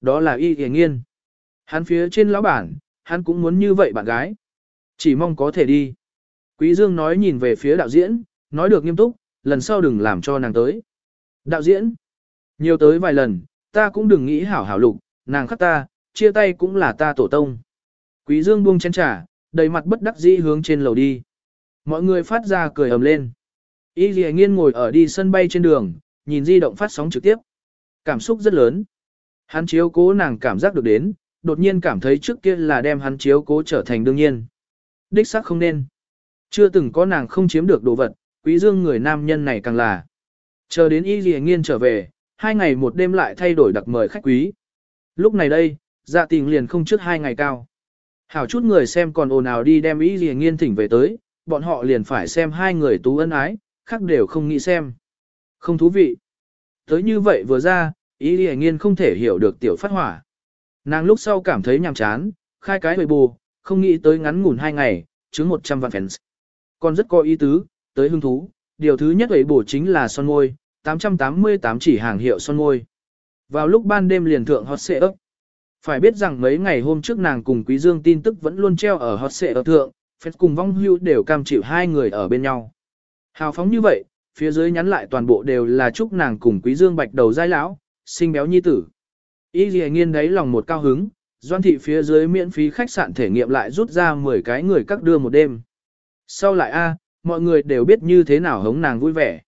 Đó là y hề nghiên. Hắn phía trên lão bản, hắn cũng muốn như vậy bạn gái. Chỉ mong có thể đi. Quý Dương nói nhìn về phía đạo diễn, nói được nghiêm túc, lần sau đừng làm cho nàng tới. Đạo diễn, nhiều tới vài lần, ta cũng đừng nghĩ hảo hảo lục, nàng khắc ta, chia tay cũng là ta tổ tông. Quý Dương buông chén trà, đầy mặt bất đắc dĩ hướng trên lầu đi. Mọi người phát ra cười ầm lên. Y Lệ Nghiên ngồi ở đi sân bay trên đường, nhìn di động phát sóng trực tiếp. Cảm xúc rất lớn. Hắn chiếu cố nàng cảm giác được đến, đột nhiên cảm thấy trước kia là đem hắn chiếu cố trở thành đương nhiên. Đích xác không nên. Chưa từng có nàng không chiếm được đồ vật, quý dương người nam nhân này càng là. Chờ đến Y dì Nghiên trở về, hai ngày một đêm lại thay đổi đặc mời khách quý. Lúc này đây, dạ tình liền không trước hai ngày cao. Hảo chút người xem còn ồn ào đi đem y dì nghiên thỉnh về tới, bọn họ liền phải xem hai người tú ân ái, khác đều không nghĩ xem. Không thú vị. Tới như vậy vừa ra, ý gì nghiên không thể hiểu được tiểu phát hỏa. Nàng lúc sau cảm thấy nhàm chán, khai cái hồi bù, không nghĩ tới ngắn ngủn hai ngày, chứng 100 vạn fans. Còn rất có ý tứ, tới hứng thú, điều thứ nhất ấy bổ chính là son môi, 888 chỉ hàng hiệu son môi. Vào lúc ban đêm liền thượng hot xệ ấp. Phải biết rằng mấy ngày hôm trước nàng cùng Quý Dương tin tức vẫn luôn treo ở hot xệ ấp thượng, phép cùng vong hưu đều cam chịu hai người ở bên nhau. Hào phóng như vậy, phía dưới nhắn lại toàn bộ đều là chúc nàng cùng Quý Dương bạch đầu giai lão, sinh béo nhi tử. Y dì nghiên đấy lòng một cao hứng, doan thị phía dưới miễn phí khách sạn thể nghiệm lại rút ra 10 cái người các đưa một đêm. Sau lại a, mọi người đều biết như thế nào hống nàng vui vẻ.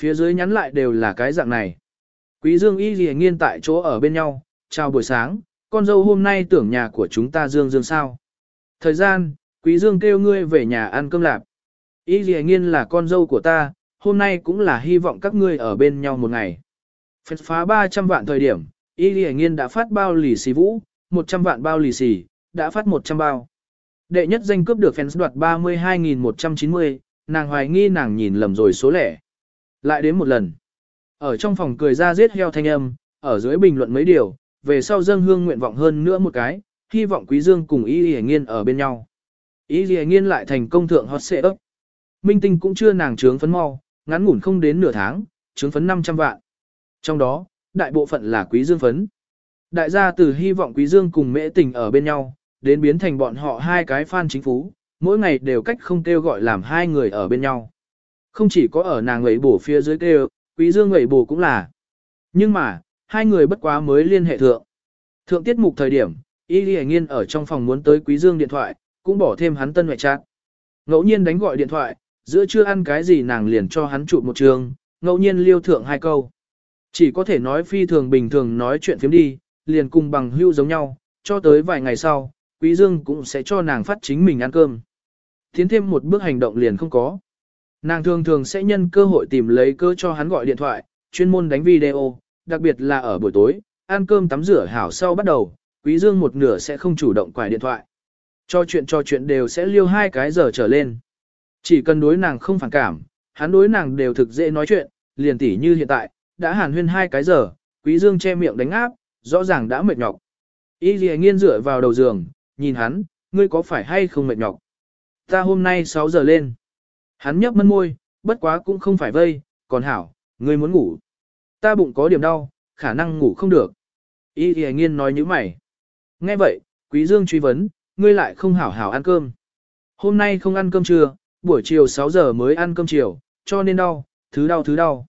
Phía dưới nhắn lại đều là cái dạng này. Quý Dương y dì nghiên tại chỗ ở bên nhau, chào buổi sáng, con dâu hôm nay tưởng nhà của chúng ta Dương Dương sao. Thời gian, Quý Dương kêu ngươi về nhà ăn cơm lạp. Y dì nghiên là con dâu của ta, hôm nay cũng là hy vọng các ngươi ở bên nhau một ngày. Phép phá 300 vạn thời điểm, Y lì nghiên đã phát bao lì xì vũ, 100 vạn bao lì xì, đã phát 100 bao. Đệ nhất danh cướp được fans đoạt 32.190, nàng hoài nghi nàng nhìn lầm rồi số lẻ. Lại đến một lần. Ở trong phòng cười ra giết heo thanh âm, ở dưới bình luận mấy điều, về sau dâng hương nguyện vọng hơn nữa một cái, hy vọng quý dương cùng y Lì nghiên ở bên nhau. Y Lì nghiên lại thành công thượng hot xệ ấp. Minh tinh cũng chưa nàng trướng phấn mau, ngắn ngủn không đến nửa tháng, trướng phấn 500 vạn. Trong đó, đại bộ phận là quý dương phấn. Đại gia từ hy vọng quý dương cùng mễ tình ở bên nhau, đến biến thành bọn họ hai cái fan chính phú, mỗi ngày đều cách không kêu gọi làm hai người ở bên nhau. Không chỉ có ở nàng ấy bổ phía dưới kêu, quý dương ấy bổ cũng là. Nhưng mà, hai người bất quá mới liên hệ thượng. Thượng tiết mục thời điểm, Y Ghi Nghiên ở trong phòng muốn tới quý dương điện thoại, cũng bỏ thêm hắn tân ngoại trạng. Ngẫu nhiên đánh gọi điện thoại, giữa chưa ăn cái gì nàng liền cho hắn chụp một trường, ngẫu nhiên liêu thượng hai câu. Chỉ có thể nói phi thường bình thường nói chuyện phiếm đi, liền cùng bằng hưu giống nhau, cho tới vài ngày sau, Quý Dương cũng sẽ cho nàng phát chính mình ăn cơm. Tiến thêm một bước hành động liền không có. Nàng thường thường sẽ nhân cơ hội tìm lấy cơ cho hắn gọi điện thoại, chuyên môn đánh video, đặc biệt là ở buổi tối, ăn cơm tắm rửa hảo sau bắt đầu, Quý Dương một nửa sẽ không chủ động quải điện thoại. Cho chuyện cho chuyện đều sẽ liêu hai cái giờ trở lên. Chỉ cần đối nàng không phản cảm, hắn đối nàng đều thực dễ nói chuyện, liền tỉ như hiện tại, đã hàn huyên hai cái giờ, Quý Dương che miệng đánh áp, rõ ràng đã mệt nhọc. Y Lì nghiên dựa vào đầu giường, nhìn hắn, ngươi có phải hay không mệt nhọc? Ta hôm nay 6 giờ lên. Hắn nhấp mân môi, bất quá cũng không phải vây, còn hảo, ngươi muốn ngủ. Ta bụng có điểm đau, khả năng ngủ không được. Y Lì nghiên nói như mày. Nghe vậy, Quý Dương truy vấn, ngươi lại không hảo hảo ăn cơm. Hôm nay không ăn cơm trưa, buổi chiều 6 giờ mới ăn cơm chiều, cho nên đau, thứ đau thứ đau.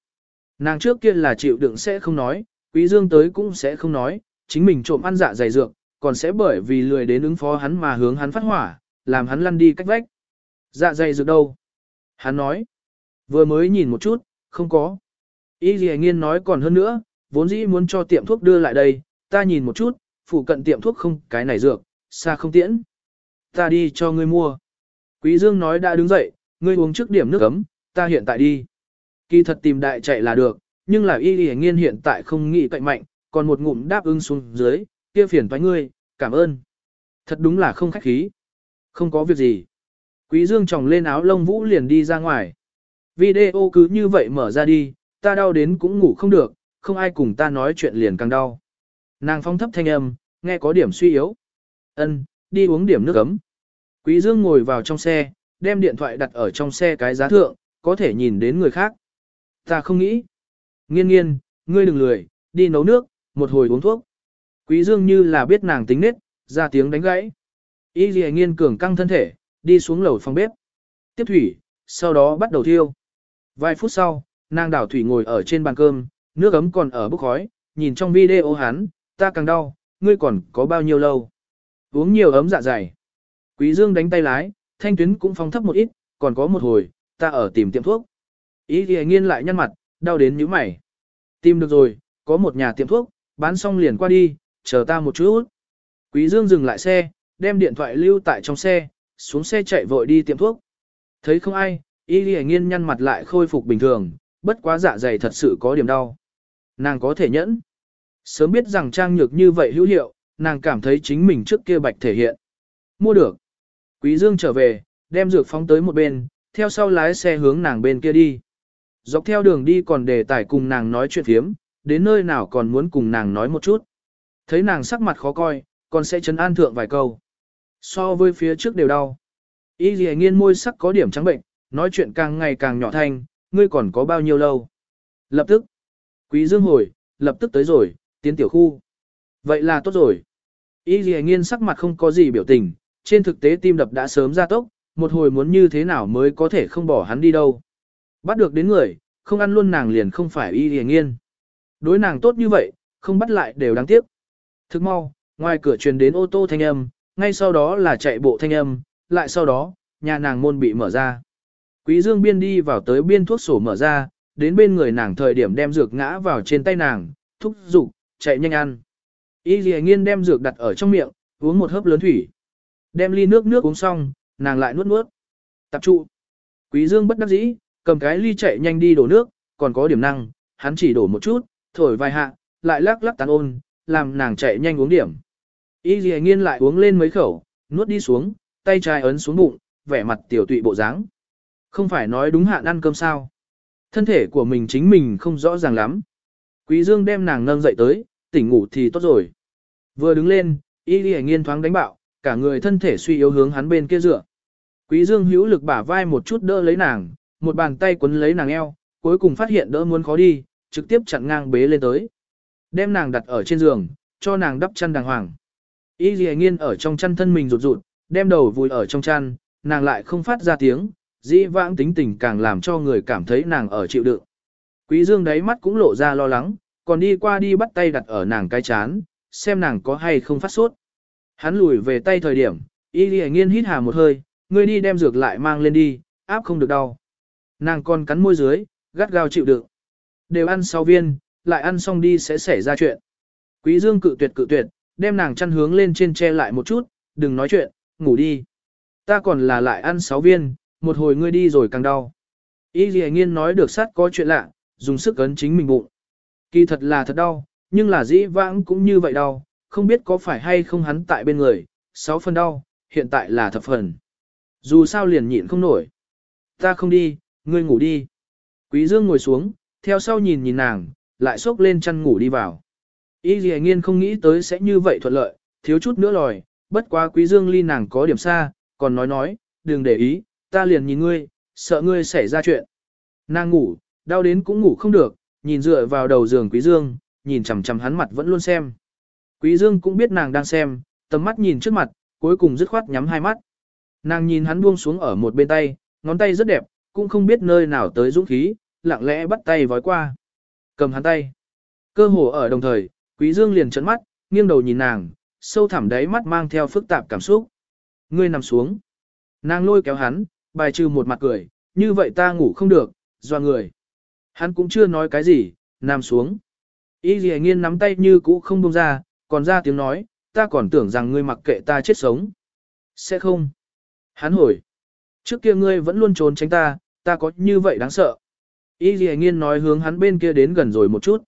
Nàng trước kia là chịu đựng sẽ không nói, Quý Dương tới cũng sẽ không nói, chính mình trộm ăn dạ dày dược, còn sẽ bởi vì lười đến ứng phó hắn mà hướng hắn phát hỏa, làm hắn lăn đi cách vách. Dạ dày dược đâu? Hắn nói. Vừa mới nhìn một chút, không có. Y Lì Nghiên nói còn hơn nữa, vốn dĩ muốn cho tiệm thuốc đưa lại đây, ta nhìn một chút, phụ cận tiệm thuốc không cái này dược, xa không tiễn. Ta đi cho ngươi mua. Quý Dương nói đã đứng dậy, ngươi uống trước điểm nước ấm, ta hiện tại đi. Kỳ thật tìm đại chạy là được, nhưng là y Y nghiên hiện tại không nghĩ cậy mạnh, còn một ngụm đáp ứng xuống dưới, kia phiền toái ngươi, cảm ơn. Thật đúng là không khách khí. Không có việc gì. Quý Dương tròng lên áo lông vũ liền đi ra ngoài. Video cứ như vậy mở ra đi, ta đau đến cũng ngủ không được, không ai cùng ta nói chuyện liền càng đau. Nàng phong thấp thanh âm, nghe có điểm suy yếu. Ân, đi uống điểm nước ấm. Quý Dương ngồi vào trong xe, đem điện thoại đặt ở trong xe cái giá thượng, có thể nhìn đến người khác. Ta không nghĩ. Nghiên nghiên, ngươi đừng lười, đi nấu nước, một hồi uống thuốc. Quý Dương như là biết nàng tính nết, ra tiếng đánh gãy. Y Lì nghiên cường căng thân thể, đi xuống lầu phòng bếp. Tiếp thủy, sau đó bắt đầu thiêu. Vài phút sau, nàng đảo thủy ngồi ở trên bàn cơm, nước ấm còn ở bốc khói, nhìn trong video hắn, ta càng đau, ngươi còn có bao nhiêu lâu. Uống nhiều ấm dạ dày. Quý Dương đánh tay lái, thanh tuyến cũng phong thấp một ít, còn có một hồi, ta ở tìm tiệm thuốc. Ý thì nghiên lại nhăn mặt, đau đến nhíu mày. Tìm được rồi, có một nhà tiệm thuốc, bán xong liền qua đi, chờ ta một chút. Quý Dương dừng lại xe, đem điện thoại lưu tại trong xe, xuống xe chạy vội đi tiệm thuốc. Thấy không ai, Y Lì Nghiên nhăn mặt lại khôi phục bình thường, bất quá dạ dày thật sự có điểm đau. Nàng có thể nhẫn. Sớm biết rằng trang nhược như vậy hữu hiệu, nàng cảm thấy chính mình trước kia bạch thể hiện. Mua được. Quý Dương trở về, đem dược phóng tới một bên, theo sau lái xe hướng nàng bên kia đi. Dọc theo đường đi còn đề tài cùng nàng nói chuyện thiếm, đến nơi nào còn muốn cùng nàng nói một chút. Thấy nàng sắc mặt khó coi, còn sẽ chấn an thượng vài câu. So với phía trước đều đau. Y dì nghiên môi sắc có điểm trắng bệnh, nói chuyện càng ngày càng nhỏ thanh, ngươi còn có bao nhiêu lâu. Lập tức, quý dương hồi, lập tức tới rồi, tiến tiểu khu. Vậy là tốt rồi. Y dì nghiên sắc mặt không có gì biểu tình, trên thực tế tim đập đã sớm ra tốc, một hồi muốn như thế nào mới có thể không bỏ hắn đi đâu. Bắt được đến người, không ăn luôn nàng liền không phải y hề nghiên. Đối nàng tốt như vậy, không bắt lại đều đáng tiếc. Thức mau, ngoài cửa truyền đến ô tô thanh âm, ngay sau đó là chạy bộ thanh âm, lại sau đó, nhà nàng môn bị mở ra. Quý Dương biên đi vào tới biên thuốc sổ mở ra, đến bên người nàng thời điểm đem dược ngã vào trên tay nàng, thúc giục, chạy nhanh ăn. Y Lì Nghiên đem dược đặt ở trong miệng, uống một hớp lớn thủy. Đem ly nước nước uống xong, nàng lại nuốt nuốt. Tập trụ. Quý Dương bất đắc dĩ, cầm cái ly chạy nhanh đi đổ nước, còn có điểm năng, hắn chỉ đổ một chút, thổi vài hạ, lại lắc lắc tán ôn, làm nàng chạy nhanh uống điểm. Y Lì Nghiên lại uống lên mấy khẩu, nuốt đi xuống, tay trái ấn xuống bụng, vẻ mặt tiểu tụy bộ dáng. Không phải nói đúng hạn ăn cơm sao. Thân thể của mình chính mình không rõ ràng lắm. Quý Dương đem nàng nâng dậy tới, tỉnh ngủ thì tốt rồi. Vừa đứng lên, y lì nghiên thoáng đánh bạo, cả người thân thể suy yếu hướng hắn bên kia dựa. Quý Dương hữu lực bả vai một chút đỡ lấy nàng, một bàn tay quấn lấy nàng eo, cuối cùng phát hiện đỡ muốn khó đi, trực tiếp chặn ngang bế lên tới. Đem nàng đặt ở trên giường, cho nàng đắp chăn đàng hoàng. Y dì nghiên ở trong chăn thân mình rụt rụt, đem đầu vùi ở trong chăn, nàng lại không phát ra tiếng, dĩ vãng tính tình càng làm cho người cảm thấy nàng ở chịu đựng. Quý Dương đáy mắt cũng lộ ra lo lắng, còn đi qua đi bắt tay đặt ở nàng cái chán, xem nàng có hay không phát sốt. Hắn lùi về tay thời điểm, y dì nghiên hít hà một hơi, ngươi đi đem dược lại mang lên đi, áp không được đau. Nàng còn cắn môi dưới, gắt gao chịu đựng. Đều ăn 6 viên, lại ăn xong đi sẽ xảy ra chuyện. Quý Dương cự tuyệt cự tuyệt, đem nàng chăn hướng lên trên che lại một chút, đừng nói chuyện, ngủ đi. Ta còn là lại ăn 6 viên, một hồi ngươi đi rồi càng đau. Y gì Nghiên nói được sát có chuyện lạ, dùng sức ấn chính mình bụng. Kỳ thật là thật đau, nhưng là dĩ vãng cũng như vậy đau, không biết có phải hay không hắn tại bên người, 6 phần đau, hiện tại là thập phần. Dù sao liền nhịn không nổi. Ta không đi, ngươi ngủ đi. Quý Dương ngồi xuống, theo sau nhìn nhìn nàng, lại xốc lên chăn ngủ đi vào. Y dì Nghiên không nghĩ tới sẽ như vậy thuận lợi, thiếu chút nữa lòi, bất quá Quý Dương ly nàng có điểm xa, còn nói nói, đừng để ý, ta liền nhìn ngươi, sợ ngươi xảy ra chuyện. Nàng ngủ, đau đến cũng ngủ không được, nhìn dựa vào đầu giường Quý Dương, nhìn chằm chằm hắn mặt vẫn luôn xem. Quý Dương cũng biết nàng đang xem, tầm mắt nhìn trước mặt, cuối cùng dứt khoát nhắm hai mắt. Nàng nhìn hắn buông xuống ở một bên tay, ngón tay rất đẹp, cũng không biết nơi nào tới dũng khí, lặng lẽ bắt tay vói qua. Cầm hắn tay. Cơ hồ ở đồng thời, Quý Dương liền trấn mắt, nghiêng đầu nhìn nàng, sâu thẳm đáy mắt mang theo phức tạp cảm xúc. Ngươi nằm xuống. Nàng lôi kéo hắn, bài trừ một mặt cười, như vậy ta ngủ không được, doa người. Hắn cũng chưa nói cái gì, nằm xuống. Y dì nghiên nắm tay như cũ không buông ra, còn ra tiếng nói, ta còn tưởng rằng ngươi mặc kệ ta chết sống. Sẽ không. Hắn hồi. Trước kia ngươi vẫn luôn trốn tránh ta, ta có như vậy đáng sợ. Y dì nghiên nói hướng hắn bên kia đến gần rồi một chút.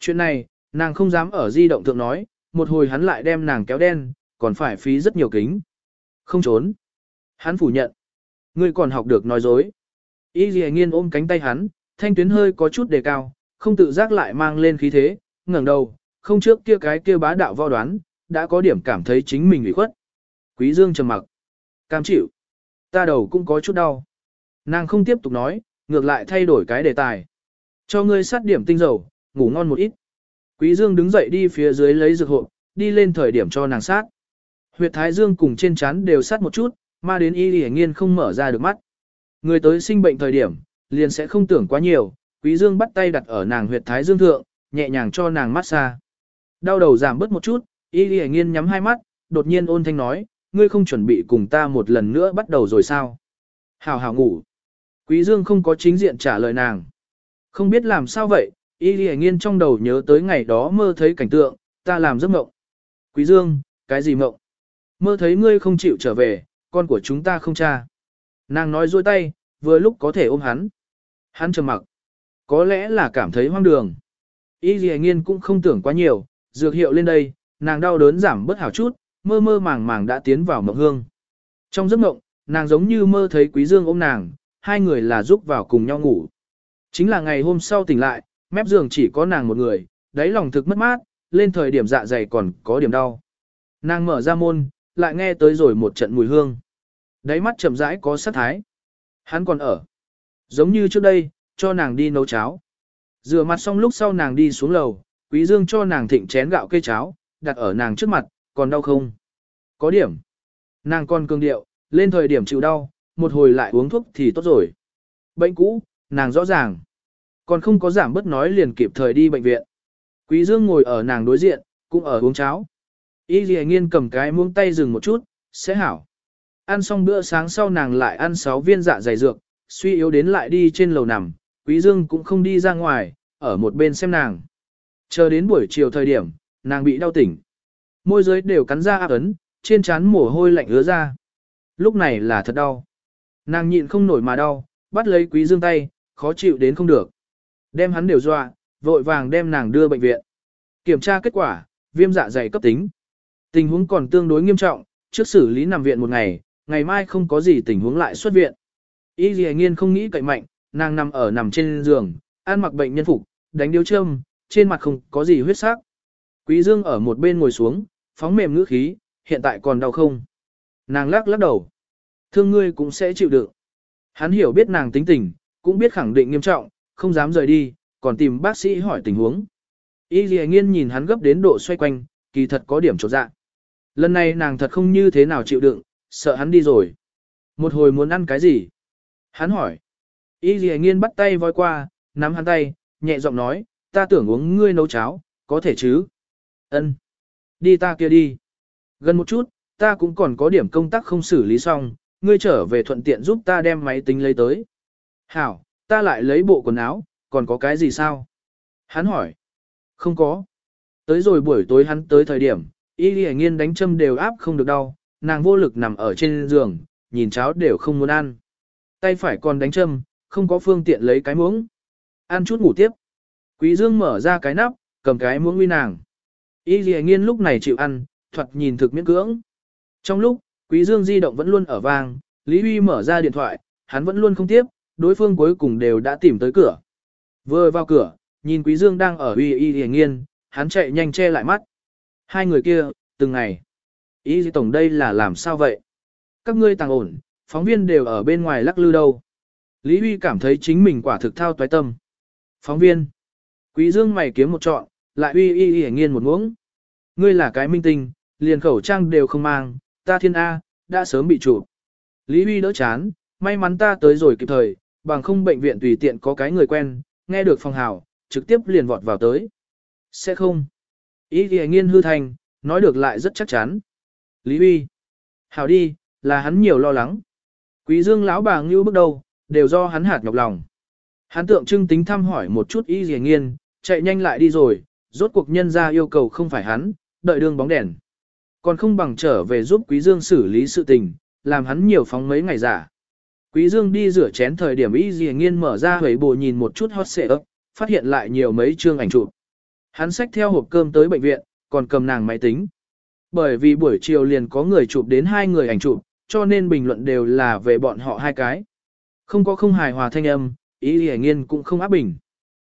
Chuyện này, nàng không dám ở di động thượng nói, một hồi hắn lại đem nàng kéo đen, còn phải phí rất nhiều kính. Không trốn. Hắn phủ nhận. Ngươi còn học được nói dối. Y dì nghiên ôm cánh tay hắn, thanh tuyến hơi có chút đề cao, không tự giác lại mang lên khí thế, ngẩng đầu, không trước kia cái kia bá đạo vo đoán, đã có điểm cảm thấy chính mình ủy khuất. Quý Dương trầm mặc. Cam chịu. Ta đầu cũng có chút đau. Nàng không tiếp tục nói, ngược lại thay đổi cái đề tài. Cho ngươi sát điểm tinh dầu, ngủ ngon một ít. Quý Dương đứng dậy đi phía dưới lấy dược hộp, đi lên thời điểm cho nàng sát. Huyệt thái dương cùng trên chán đều sát một chút, mà đến y lì nghiên không mở ra được mắt. Người tới sinh bệnh thời điểm, liền sẽ không tưởng quá nhiều, quý dương bắt tay đặt ở nàng huyệt thái dương thượng, nhẹ nhàng cho nàng mát xa. Đau đầu giảm bớt một chút, y lì nghiên nhắm hai mắt, đột nhiên ôn thanh nói, ngươi không chuẩn bị cùng ta một lần nữa bắt đầu rồi sao? Hảo hảo ngủ. Quý dương không có chính diện trả lời nàng. Không biết làm sao vậy, y lì nghiên trong đầu nhớ tới ngày đó mơ thấy cảnh tượng, ta làm giấc mộng. Quý dương, cái gì mộng? Mơ thấy ngươi không chịu trở về, con của chúng ta không cha. Nàng nói dôi tay, vừa lúc có thể ôm hắn. Hắn trầm mặc. Có lẽ là cảm thấy hoang đường. Y dì nghiên cũng không tưởng quá nhiều, dược hiệu lên đây, nàng đau đớn giảm bớt hảo chút, mơ mơ màng màng đã tiến vào mộng hương. Trong giấc mộng, nàng giống như mơ thấy quý dương ôm nàng, hai người là giúp vào cùng nhau ngủ. Chính là ngày hôm sau tỉnh lại, mép giường chỉ có nàng một người, đáy lòng thực mất mát, lên thời điểm dạ dày còn có điểm đau. Nàng mở ra môn, lại nghe tới rồi một trận mùi hương. Đáy mắt chậm rãi có sát thái. Hắn còn ở. Giống như trước đây, cho nàng đi nấu cháo. Rửa mặt xong lúc sau nàng đi xuống lầu, quý dương cho nàng thịnh chén gạo cây cháo, đặt ở nàng trước mặt, còn đau không? Có điểm. Nàng còn cương điệu, lên thời điểm chịu đau, một hồi lại uống thuốc thì tốt rồi. Bệnh cũ, nàng rõ ràng. Còn không có giảm bớt nói liền kịp thời đi bệnh viện. Quý dương ngồi ở nàng đối diện, cũng ở uống cháo. Y Lì Nghiên cầm cái muỗng tay dừng một chút, sẽ hảo. Ăn xong bữa sáng sau nàng lại ăn 6 viên dạ dày dược, suy yếu đến lại đi trên lầu nằm, Quý Dương cũng không đi ra ngoài, ở một bên xem nàng. Chờ đến buổi chiều thời điểm, nàng bị đau tỉnh. Môi dưới đều cắn ra áp ấn, trên trán mồ hôi lạnh ứa ra. Lúc này là thật đau. Nàng nhịn không nổi mà đau, bắt lấy Quý Dương tay, khó chịu đến không được. Đem hắn đều dọa, vội vàng đem nàng đưa bệnh viện. Kiểm tra kết quả, viêm dạ dày cấp tính. Tình huống còn tương đối nghiêm trọng, trước xử lý nằm viện một ngày, ngày mai không có gì tình huống lại xuất viện. Y Dì Nghiên không nghĩ cậy mạnh, nàng nằm ở nằm trên giường, ăn mặc bệnh nhân phục, đánh điếu châm, trên mặt không có gì huyết sắc. Quý Dương ở một bên ngồi xuống, phóng mềm ngữ khí, hiện tại còn đau không? Nàng lắc lắc đầu. Thương ngươi cũng sẽ chịu đựng. Hắn hiểu biết nàng tính tình, cũng biết khẳng định nghiêm trọng, không dám rời đi, còn tìm bác sĩ hỏi tình huống. Y Lì Nghiên nhìn hắn gấp đến độ xoay quanh, kỳ thật có điểm chột dạ. Lần này nàng thật không như thế nào chịu đựng, sợ hắn đi rồi. Một hồi muốn ăn cái gì? Hắn hỏi. Y dì nghiên bắt tay voi qua, nắm hắn tay, nhẹ giọng nói, ta tưởng uống ngươi nấu cháo, có thể chứ? Ân, Đi ta kia đi. Gần một chút, ta cũng còn có điểm công tác không xử lý xong, ngươi trở về thuận tiện giúp ta đem máy tính lấy tới. Hảo, ta lại lấy bộ quần áo, còn có cái gì sao? Hắn hỏi. Không có. Tới rồi buổi tối hắn tới thời điểm, y ghi nghiên đánh châm đều áp không được đau, nàng vô lực nằm ở trên giường, nhìn cháo đều không muốn ăn. Tay phải còn đánh châm, không có phương tiện lấy cái muỗng. Ăn chút ngủ tiếp. Quý Dương mở ra cái nắp, cầm cái muỗng uy nàng. Y lì nghiên lúc này chịu ăn, thuật nhìn thực miễn cưỡng. Trong lúc, Quý Dương di động vẫn luôn ở vang, Lý Huy mở ra điện thoại, hắn vẫn luôn không tiếp, đối phương cuối cùng đều đã tìm tới cửa. Vừa vào cửa, nhìn Quý Dương đang ở uy y lì nghiên, hắn chạy nhanh che lại mắt. Hai người kia, từng ngày. Y gì tổng đây là làm sao vậy? Các ngươi tàng ổn, phóng viên đều ở bên ngoài lắc lư đâu. Lý Huy cảm thấy chính mình quả thực thao toái tâm. Phóng viên. Quý dương mày kiếm một trọn, lại uy y y nghiên một muỗng. Ngươi là cái minh tinh, liền khẩu trang đều không mang, ta thiên A, đã sớm bị chụp. Lý Huy đỡ chán, may mắn ta tới rồi kịp thời, bằng không bệnh viện tùy tiện có cái người quen, nghe được phòng hào, trực tiếp liền vọt vào tới. Sẽ không. Ý thì nghiên hư thành, nói được lại rất chắc chắn. Lý Huy. Hảo đi, là hắn nhiều lo lắng. Quý dương lão bà ngưu bước đầu, đều do hắn hạt nhọc lòng. Hắn tượng trưng tính thăm hỏi một chút y dì nghiên, chạy nhanh lại đi rồi, rốt cuộc nhân ra yêu cầu không phải hắn, đợi đương bóng đèn. Còn không bằng trở về giúp Quý Dương xử lý sự tình, làm hắn nhiều phóng mấy ngày giả. Quý Dương đi rửa chén thời điểm y dì nghiên mở ra hầy bồ nhìn một chút hot xệ ấp, phát hiện lại nhiều mấy chương ảnh chụp. Hắn xách theo hộp cơm tới bệnh viện, còn cầm nàng máy tính. Bởi vì buổi chiều liền có người chụp đến hai người ảnh chụp, cho nên bình luận đều là về bọn họ hai cái. Không có không hài hòa thanh âm, ý dì nghiên cũng không áp bình.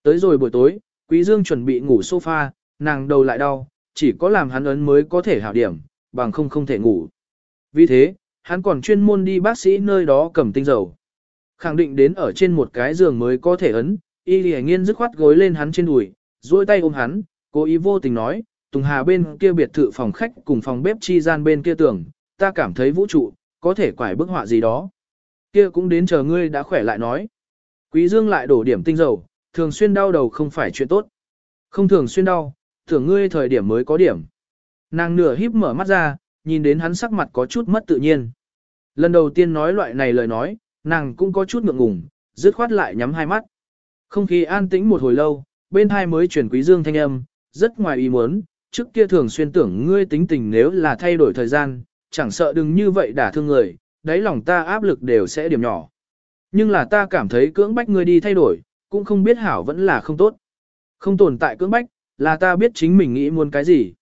Tới rồi buổi tối, Quý Dương chuẩn bị ngủ sofa, nàng đầu lại đau, chỉ có làm hắn ấn mới có thể hảo điểm, bằng không không thể ngủ. Vì thế, hắn còn chuyên môn đi bác sĩ nơi đó cầm tinh dầu. Khẳng định đến ở trên một cái giường mới có thể ấn, y lì nghiên dứt khoát gối lên hắn trên đùi, duỗi tay ôm hắn, cố ý vô tình nói, Tùng Hà bên kia biệt thự phòng khách cùng phòng bếp chi gian bên kia tường, ta cảm thấy vũ trụ, có thể quải bức họa gì đó. Kia cũng đến chờ ngươi đã khỏe lại nói. Quý Dương lại đổ điểm tinh dầu, thường xuyên đau đầu không phải chuyện tốt. Không thường xuyên đau, tưởng ngươi thời điểm mới có điểm. Nàng nửa híp mở mắt ra, nhìn đến hắn sắc mặt có chút mất tự nhiên. Lần đầu tiên nói loại này lời nói, nàng cũng có chút ngượng ngùng, dứt khoát lại nhắm hai mắt. Không khí an tĩnh một hồi lâu, bên hai mới chuyển quý dương thanh âm, rất ngoài ý muốn, trước kia thường xuyên tưởng ngươi tính tình nếu là thay đổi thời gian, chẳng sợ đừng như vậy đả thương người, đáy lòng ta áp lực đều sẽ điểm nhỏ. Nhưng là ta cảm thấy cưỡng bách ngươi đi thay đổi, cũng không biết hảo vẫn là không tốt. Không tồn tại cưỡng bách, là ta biết chính mình nghĩ muốn cái gì.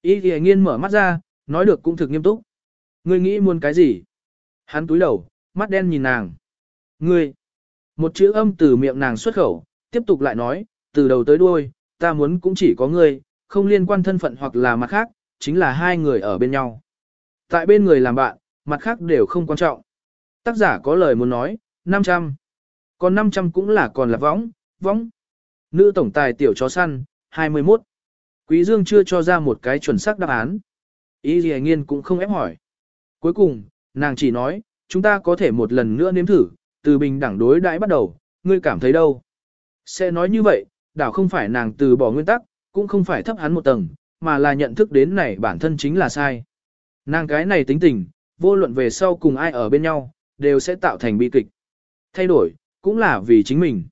Ý thì nghiên mở mắt ra, nói được cũng thực nghiêm túc. Ngươi nghĩ muốn cái gì? Hắn túi đầu, mắt đen nhìn nàng. Ngươi. Một chữ âm từ miệng nàng xuất khẩu, tiếp tục lại nói, từ đầu tới đuôi, ta muốn cũng chỉ có ngươi, không liên quan thân phận hoặc là mặt khác, chính là hai người ở bên nhau. Tại bên người làm bạn, mặt khác đều không quan trọng. Tác giả có lời muốn nói, 500. Còn 500 cũng là còn là võng, võng. Nữ tổng tài tiểu chó săn, 21. Quý Dương chưa cho ra một cái chuẩn xác đáp án. Ý gì nghiên cũng không ép hỏi. Cuối cùng, nàng chỉ nói, chúng ta có thể một lần nữa nếm thử, từ bình đẳng đối đãi bắt đầu, ngươi cảm thấy đâu? Sẽ nói như vậy, đảo không phải nàng từ bỏ nguyên tắc, cũng không phải thấp hắn một tầng, mà là nhận thức đến này bản thân chính là sai. Nàng cái này tính tình, vô luận về sau cùng ai ở bên nhau, đều sẽ tạo thành bi kịch. Thay đổi, cũng là vì chính mình.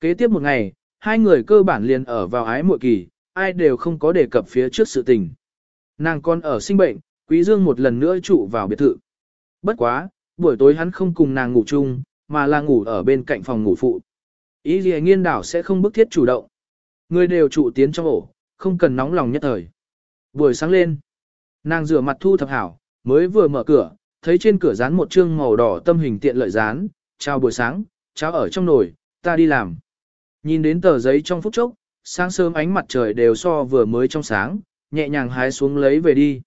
Kế tiếp một ngày, hai người cơ bản liền ở vào ái muội kỳ, ai đều không có đề cập phía trước sự tình. Nàng còn ở sinh bệnh, Quý Dương một lần nữa trụ vào biệt thự. Bất quá, buổi tối hắn không cùng nàng ngủ chung, mà là ngủ ở bên cạnh phòng ngủ phụ. Ý gì nghiên đảo sẽ không bức thiết chủ động. Người đều trụ tiến trong ổ, không cần nóng lòng nhất thời. Buổi sáng lên, nàng rửa mặt thu thập hảo, mới vừa mở cửa, thấy trên cửa dán một chương màu đỏ tâm hình tiện lợi dán, chào buổi sáng, cháo ở trong nồi, ta đi làm. Nhìn đến tờ giấy trong phút chốc, sáng sớm ánh mặt trời đều so vừa mới trong sáng, nhẹ nhàng hái xuống lấy về đi.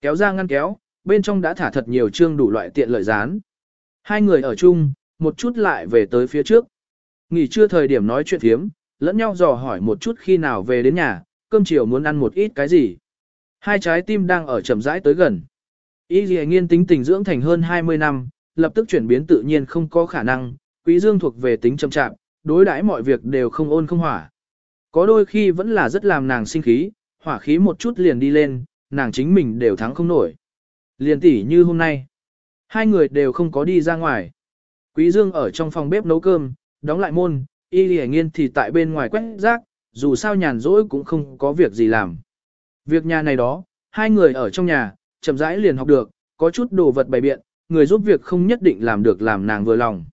Kéo ra ngăn kéo, bên trong đã thả thật nhiều chương đủ loại tiện lợi dán. Hai người ở chung, một chút lại về tới phía trước. Nghỉ trưa thời điểm nói chuyện thiếm, lẫn nhau dò hỏi một chút khi nào về đến nhà, cơm chiều muốn ăn một ít cái gì. Hai trái tim đang ở chậm rãi tới gần. Y dì nghiên tính tình dưỡng thành hơn 20 năm, lập tức chuyển biến tự nhiên không có khả năng, quý dương thuộc về tính chậm chạp, đối đãi mọi việc đều không ôn không hỏa. Có đôi khi vẫn là rất làm nàng sinh khí, hỏa khí một chút liền đi lên, nàng chính mình đều thắng không nổi. Liền tỉ như hôm nay, hai người đều không có đi ra ngoài. Quý Dương ở trong phòng bếp nấu cơm, đóng lại môn, y lì nghiên thì tại bên ngoài quét rác, dù sao nhàn rỗi cũng không có việc gì làm. Việc nhà này đó, hai người ở trong nhà, chậm rãi liền học được, có chút đồ vật bày biện, người giúp việc không nhất định làm được làm nàng vừa lòng.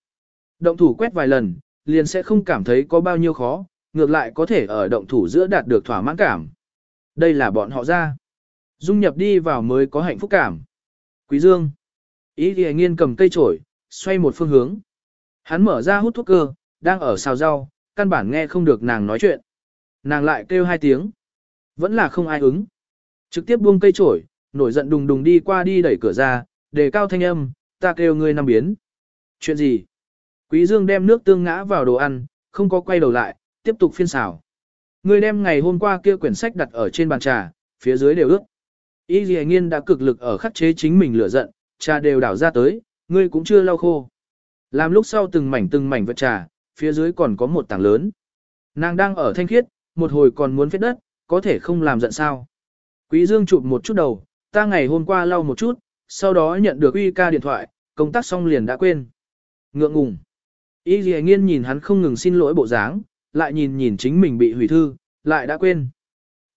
Động thủ quét vài lần, liền sẽ không cảm thấy có bao nhiêu khó, ngược lại có thể ở động thủ giữa đạt được thỏa mãn cảm. Đây là bọn họ ra. Dung nhập đi vào mới có hạnh phúc cảm. Quý Dương. Ý thì nghiên cầm cây trổi, xoay một phương hướng. Hắn mở ra hút thuốc cơ, đang ở xào rau, căn bản nghe không được nàng nói chuyện. Nàng lại kêu hai tiếng. Vẫn là không ai ứng. Trực tiếp buông cây trổi, nổi giận đùng đùng đi qua đi đẩy cửa ra, đề cao thanh âm, ta kêu ngươi năm biến. Chuyện gì? Quý Dương đem nước tương ngã vào đồ ăn, không có quay đầu lại, tiếp tục phiên xào. Ngươi đem ngày hôm qua kia quyển sách đặt ở trên bàn trà, phía dưới đều ướt. Y Lệ Nghiên đã cực lực ở khắc chế chính mình lửa giận, trà đều đảo ra tới, ngươi cũng chưa lau khô. Làm lúc sau từng mảnh từng mảnh vật trà, phía dưới còn có một tảng lớn. Nàng đang ở thanh khiết, một hồi còn muốn phết đất, có thể không làm giận sao. Quý Dương chụp một chút đầu, ta ngày hôm qua lau một chút, sau đó nhận được uy ca điện thoại, công tác xong liền đã quên. Ngượng ngùng. Y Lì Nghiên nhìn hắn không ngừng xin lỗi bộ dáng, lại nhìn nhìn chính mình bị hủy thư, lại đã quên.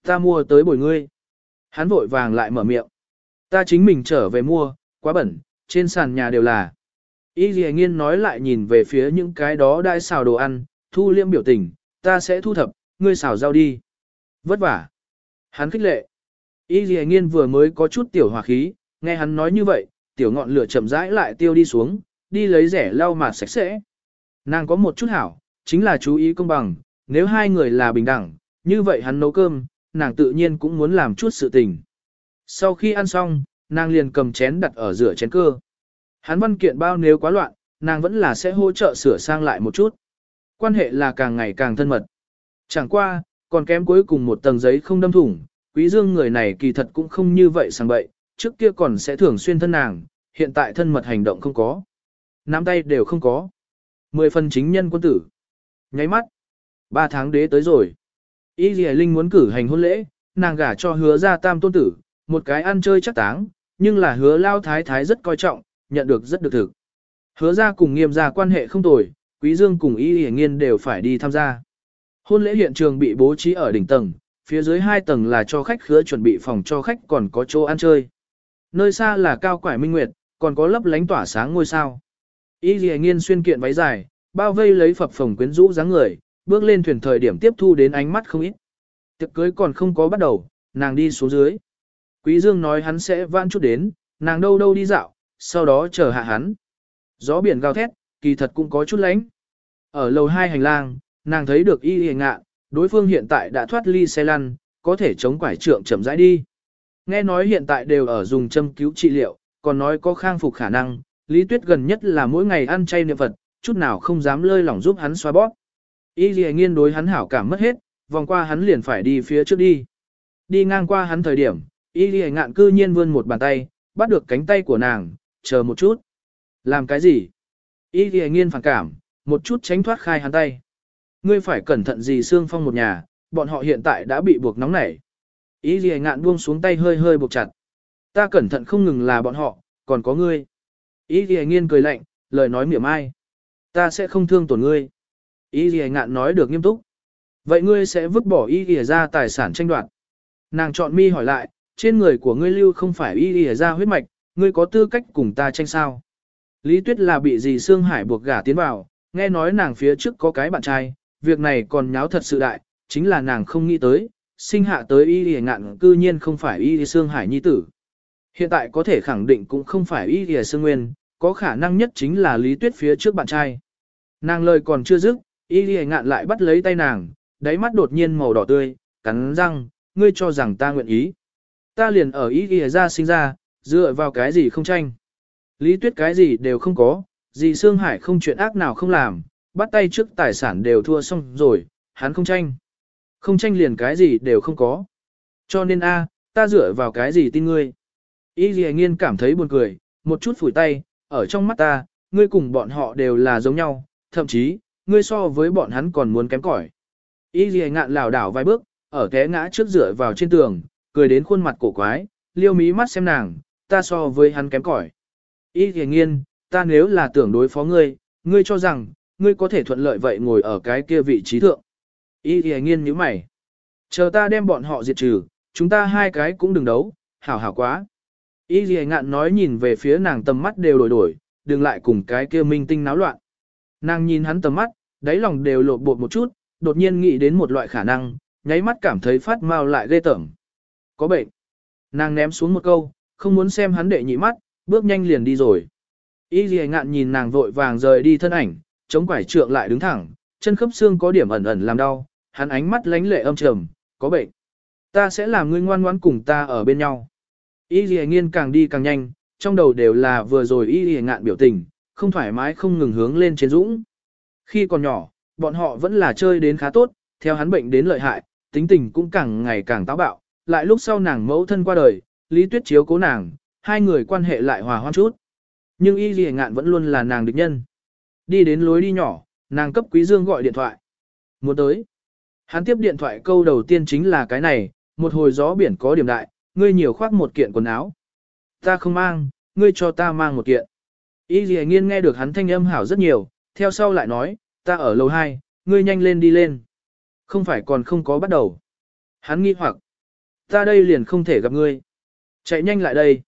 Ta mua tới bồi ngươi. Hắn vội vàng lại mở miệng. Ta chính mình trở về mua, quá bẩn, trên sàn nhà đều là. Y dì nghiên nói lại nhìn về phía những cái đó đai xào đồ ăn, thu liêm biểu tình, ta sẽ thu thập, ngươi xào rau đi. Vất vả. Hắn khích lệ. Y dì nghiên vừa mới có chút tiểu hòa khí, nghe hắn nói như vậy, tiểu ngọn lửa chậm rãi lại tiêu đi xuống, đi lấy rẻ lau mà sạch sẽ. Nàng có một chút hảo, chính là chú ý công bằng, nếu hai người là bình đẳng, như vậy hắn nấu cơm, nàng tự nhiên cũng muốn làm chút sự tình. Sau khi ăn xong, nàng liền cầm chén đặt ở rửa chén cơ. Hắn văn kiện bao nếu quá loạn, nàng vẫn là sẽ hỗ trợ sửa sang lại một chút. Quan hệ là càng ngày càng thân mật. Chẳng qua, còn kém cuối cùng một tầng giấy không đâm thủng, Quý Dương người này kỳ thật cũng không như vậy sang bậy, trước kia còn sẽ thường xuyên thân nàng, hiện tại thân mật hành động không có. Nắm tay đều không có. Mười phần chính nhân quân tử. Nháy mắt. Ba tháng đế tới rồi. Y Dì Linh muốn cử hành hôn lễ, nàng gả cho hứa ra tam tôn tử, một cái ăn chơi chắc táng, nhưng là hứa lao thái thái rất coi trọng, nhận được rất được thực. Hứa ra cùng nghiêm ra quan hệ không tồi, quý dương cùng Y Dì Nghiên đều phải đi tham gia. Hôn lễ hiện trường bị bố trí ở đỉnh tầng, phía dưới hai tầng là cho khách khứa chuẩn bị phòng cho khách còn có chỗ ăn chơi. Nơi xa là cao quải minh nguyệt, còn có lấp lánh tỏa sáng ngôi sao. Y Lệ Nghiên xuyên kiện váy dài, bao vây lấy phập phồng quyến rũ dáng người, bước lên thuyền thời điểm tiếp thu đến ánh mắt không ít. Tiệc cưới còn không có bắt đầu, nàng đi xuống dưới. Quý Dương nói hắn sẽ vãn chút đến, nàng đâu đâu đi dạo, sau đó chờ hạ hắn. Gió biển gào thét, kỳ thật cũng có chút lánh. Ở lầu hai hành lang, nàng thấy được y hề ngạ, đối phương hiện tại đã thoát ly xe lăn, có thể chống quải trượng chậm rãi đi. Nghe nói hiện tại đều ở dùng châm cứu trị liệu, còn nói có khang phục khả năng, Lý Tuyết gần nhất là mỗi ngày ăn chay niệm Phật, chút nào không dám lơi lỏng giúp hắn xoa bóp. Y Lệ nghiên đối hắn hảo cảm mất hết, vòng qua hắn liền phải đi phía trước đi. Đi ngang qua hắn thời điểm, Y Lệ ngạn cư nhiên vươn một bàn tay, bắt được cánh tay của nàng, chờ một chút. Làm cái gì? Y Lệ nghiên phản cảm, một chút tránh thoát khai hắn tay. Ngươi phải cẩn thận gì xương phong một nhà, bọn họ hiện tại đã bị buộc nóng nảy. Y Lệ ngạn buông xuống tay hơi hơi buộc chặt. Ta cẩn thận không ngừng là bọn họ, còn có ngươi. Ý Lì nghiên cười lạnh, lời nói miệng ai. Ta sẽ không thương tổn ngươi. Ý Lì ngạn nói được nghiêm túc. Vậy ngươi sẽ vứt bỏ ý Lì ra tài sản tranh đoạt. Nàng chọn mi hỏi lại, trên người của ngươi lưu không phải ý Lì ra huyết mạch, ngươi có tư cách cùng ta tranh sao. Lý Tuyết là bị gì Sương Hải buộc gả tiến vào, nghe nói nàng phía trước có cái bạn trai, việc này còn nháo thật sự đại, chính là nàng không nghĩ tới, sinh hạ tới Y Lì ngạn cư nhiên không phải Y Lì Sương Hải nhi tử. Hiện tại có thể khẳng định cũng không phải Y Lì Sương Nguyên, có khả năng nhất chính là Lý Tuyết phía trước bạn trai. Nàng lời còn chưa dứt, y lì ngạn lại bắt lấy tay nàng, đáy mắt đột nhiên màu đỏ tươi, cắn răng, ngươi cho rằng ta nguyện ý. Ta liền ở y lì ra sinh ra, dựa vào cái gì không tranh. Lý tuyết cái gì đều không có, gì Sương Hải không chuyện ác nào không làm, bắt tay trước tài sản đều thua xong rồi, hắn không tranh. Không tranh liền cái gì đều không có. Cho nên a, ta dựa vào cái gì tin ngươi. Y dì nghiên cảm thấy buồn cười, một chút phủi tay, ở trong mắt ta, ngươi cùng bọn họ đều là giống nhau, thậm chí, ngươi so với bọn hắn còn muốn kém cỏi. Y dì ngạn lảo đảo vài bước, ở té ngã trước rửa vào trên tường, cười đến khuôn mặt cổ quái, liêu mí mắt xem nàng, ta so với hắn kém cỏi. Y dì nghiên, ta nếu là tưởng đối phó ngươi, ngươi cho rằng, ngươi có thể thuận lợi vậy ngồi ở cái kia vị trí thượng. Y dì nghiên nhíu mày. Chờ ta đem bọn họ diệt trừ, chúng ta hai cái cũng đừng đấu, hảo hảo quá. Y gì ngạn nói nhìn về phía nàng tầm mắt đều đổi đổi, đừng lại cùng cái kia minh tinh náo loạn. Nàng nhìn hắn tầm mắt, đáy lòng đều lộ bột một chút, đột nhiên nghĩ đến một loại khả năng, nháy mắt cảm thấy phát mau lại ghê tởm. Có bệnh. Nàng ném xuống một câu, không muốn xem hắn đệ nhị mắt, bước nhanh liền đi rồi. Y gì ngạn nhìn nàng vội vàng rời đi thân ảnh, chống quải trượng lại đứng thẳng, chân khớp xương có điểm ẩn ẩn làm đau, hắn ánh mắt lánh lệ âm trầm, có bệnh. Ta sẽ làm ngươi ngoan ngoãn cùng ta ở bên nhau. Y Lệ nghiên càng đi càng nhanh, trong đầu đều là vừa rồi y Lệ ngạn biểu tình, không thoải mái không ngừng hướng lên trên dũng. Khi còn nhỏ, bọn họ vẫn là chơi đến khá tốt, theo hắn bệnh đến lợi hại, tính tình cũng càng ngày càng táo bạo, lại lúc sau nàng mẫu thân qua đời, Lý Tuyết chiếu cố nàng, hai người quan hệ lại hòa hoãn chút. Nhưng y Lệ ngạn vẫn luôn là nàng địch nhân. Đi đến lối đi nhỏ, nàng cấp Quý Dương gọi điện thoại. Muốn tới. Hắn tiếp điện thoại câu đầu tiên chính là cái này, một hồi gió biển có điểm đại, ngươi nhiều khoác một kiện quần áo. Ta không mang, ngươi cho ta mang một kiện. Y dì nghiên nghe được hắn thanh âm hảo rất nhiều, theo sau lại nói, ta ở lầu 2, ngươi nhanh lên đi lên. Không phải còn không có bắt đầu. Hắn nghi hoặc, ta đây liền không thể gặp ngươi. Chạy nhanh lại đây.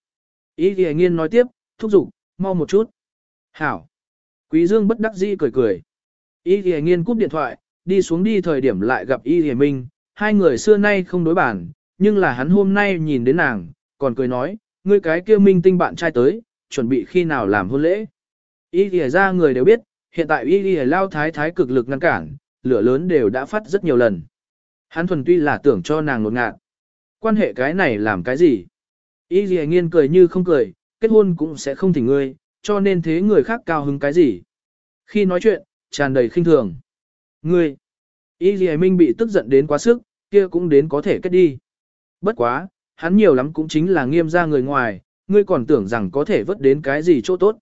Y dì nghiên nói tiếp, thúc giục, mau một chút. Hảo. Quý dương bất đắc dĩ cười cười. Y dì nghiên cúp điện thoại, đi xuống đi thời điểm lại gặp Y dì minh, hai người xưa nay không đối bản, nhưng là hắn hôm nay nhìn đến nàng, còn cười nói, ngươi cái kia minh tinh bạn trai tới, chuẩn bị khi nào làm hôn lễ. Y lìa ra người đều biết, hiện tại y lìa lao thái thái cực lực ngăn cản, lửa lớn đều đã phát rất nhiều lần. Hắn thuần tuy là tưởng cho nàng nột ngạt. Quan hệ cái này làm cái gì? Y lìa nghiên cười như không cười, kết hôn cũng sẽ không thỉnh ngươi, cho nên thế người khác cao hứng cái gì? Khi nói chuyện, tràn đầy khinh thường. Ngươi! Y lìa minh bị tức giận đến quá sức, kia cũng đến có thể kết đi. Bất quá, hắn nhiều lắm cũng chính là nghiêm ra người ngoài, ngươi còn tưởng rằng có thể vớt đến cái gì chỗ tốt.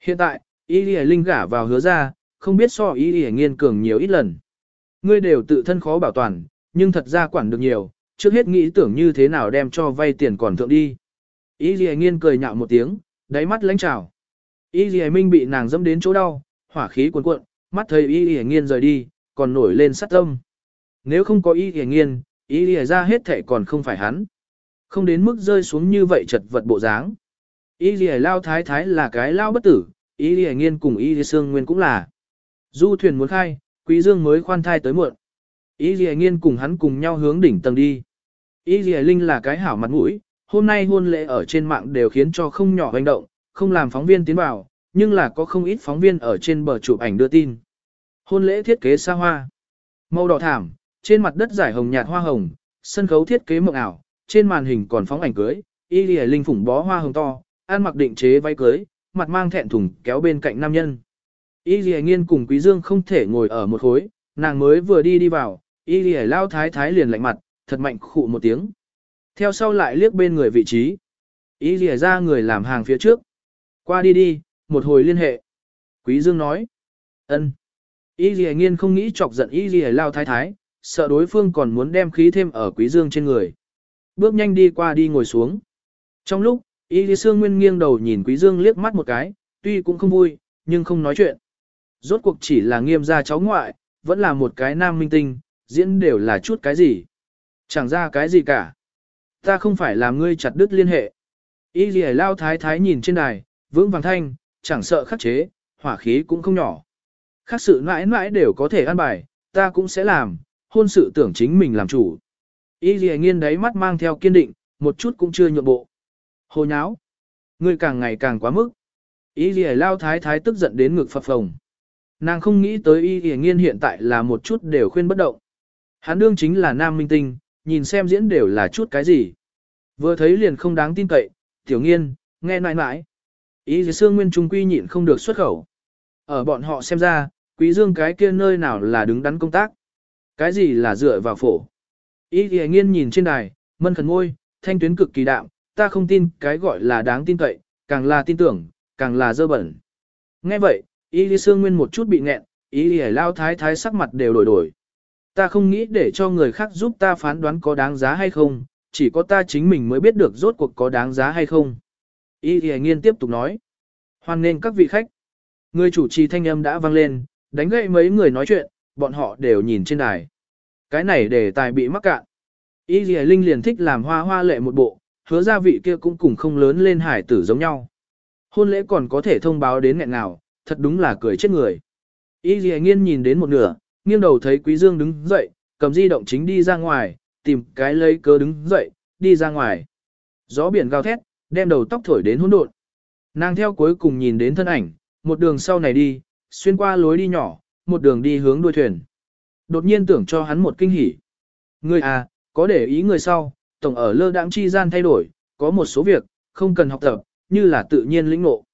Hiện tại, Y Lì Linh gả vào hứa ra, không biết so Y Lì nghiên cường nhiều ít lần. Ngươi đều tự thân khó bảo toàn, nhưng thật ra quản được nhiều, trước hết nghĩ tưởng như thế nào đem cho vay tiền còn thượng đi. Y Lì nghiên cười nhạo một tiếng, đáy mắt lãnh trào. Y Lì Minh bị nàng dẫm đến chỗ đau, hỏa khí cuồn cuộn, mắt thấy Y Lì nghiên rời đi, còn nổi lên sát tâm. Nếu không có Y Lì nghiên, Y lìa ra hết thệ còn không phải hắn. Không đến mức rơi xuống như vậy chật vật bộ dáng. Y lìa lao thái thái là cái lao bất tử, Y lìa nghiên cùng Y lìa Sương Nguyên cũng là. Du thuyền muốn khai, Quý Dương mới khoan thai tới muộn. Y lìa nghiên cùng hắn cùng nhau hướng đỉnh tầng đi. Y lìa Linh là cái hảo mặt mũi, hôm nay hôn lễ ở trên mạng đều khiến cho không nhỏ hành động, không làm phóng viên tiến vào, nhưng là có không ít phóng viên ở trên bờ chụp ảnh đưa tin. Hôn lễ thiết kế xa hoa. Màu đỏ thảm, trên mặt đất giải hồng nhạt hoa hồng, sân khấu thiết kế mộng ảo, trên màn hình còn phóng ảnh cưới, y lìa linh phủng bó hoa hồng to, ăn mặc định chế váy cưới, mặt mang thẹn thùng kéo bên cạnh nam nhân. Y lìa nghiên cùng quý dương không thể ngồi ở một khối, nàng mới vừa đi đi vào, y lìa lao thái thái liền lạnh mặt, thật mạnh khụ một tiếng. Theo sau lại liếc bên người vị trí. Y lìa ra người làm hàng phía trước. Qua đi đi, một hồi liên hệ. Quý dương nói. ân. Y lìa nghiên không nghĩ chọc giận y lìa lao thái thái, sợ đối phương còn muốn đem khí thêm ở quý dương trên người bước nhanh đi qua đi ngồi xuống. Trong lúc, Y Lý Sương Nguyên nghiêng đầu nhìn Quý Dương liếc mắt một cái, tuy cũng không vui, nhưng không nói chuyện. Rốt cuộc chỉ là nghiêm gia cháu ngoại, vẫn là một cái nam minh tinh, diễn đều là chút cái gì. Chẳng ra cái gì cả. Ta không phải làm ngươi chặt đứt liên hệ. Y Lý Lao Thái Thái nhìn trên đài, vững vàng thanh, chẳng sợ khắc chế, hỏa khí cũng không nhỏ. Khác sự mãi mãi đều có thể ăn bài, ta cũng sẽ làm, hôn sự tưởng chính mình làm chủ. Y dì nghiên đấy mắt mang theo kiên định, một chút cũng chưa nhượng bộ. Hồ nháo. Ngươi càng ngày càng quá mức. Y dì lao thái thái tức giận đến ngực phập phồng. Nàng không nghĩ tới y dì nghiên hiện tại là một chút đều khuyên bất động. Hắn đương chính là nam minh tinh, nhìn xem diễn đều là chút cái gì. Vừa thấy liền không đáng tin cậy, tiểu nghiên, nghe nãi nãi. Ý dì xương nguyên trung quy nhịn không được xuất khẩu. Ở bọn họ xem ra, quý dương cái kia nơi nào là đứng đắn công tác. Cái gì là dựa vào phổ. ý thì nghiên nhìn trên đài, mân khẩn ngôi, thanh tuyến cực kỳ đạm, ta không tin cái gọi là đáng tin cậy, càng là tin tưởng, càng là dơ bẩn. Nghe vậy, ý thì Sương Nguyên một chút bị nghẹn, ý thì Lao Thái Thái sắc mặt đều đổi đổi. Ta không nghĩ để cho người khác giúp ta phán đoán có đáng giá hay không, chỉ có ta chính mình mới biết được rốt cuộc có đáng giá hay không. Ý thì Nghiên tiếp tục nói. Hoan nên các vị khách. Người chủ trì thanh âm đã vang lên, đánh gậy mấy người nói chuyện, bọn họ đều nhìn trên đài. Cái này để tài bị mắc cạn. Y Lì Linh liền thích làm hoa hoa lệ một bộ, hứa ra vị kia cũng cùng không lớn lên hải tử giống nhau. Hôn lễ còn có thể thông báo đến nghẹn nào, thật đúng là cười chết người. Y Lì Nghiên nhìn đến một nửa, nghiêng đầu thấy Quý Dương đứng dậy, cầm di động chính đi ra ngoài, tìm cái lấy cớ đứng dậy, đi ra ngoài. Gió biển gào thét, đem đầu tóc thổi đến hỗn độn. Nàng theo cuối cùng nhìn đến thân ảnh, một đường sau này đi, xuyên qua lối đi nhỏ, một đường đi hướng đuôi thuyền. Đột nhiên tưởng cho hắn một kinh hỉ. Ngươi à, có để ý người sau, tổng ở lơ đãng chi gian thay đổi, có một số việc, không cần học tập, như là tự nhiên lĩnh ngộ.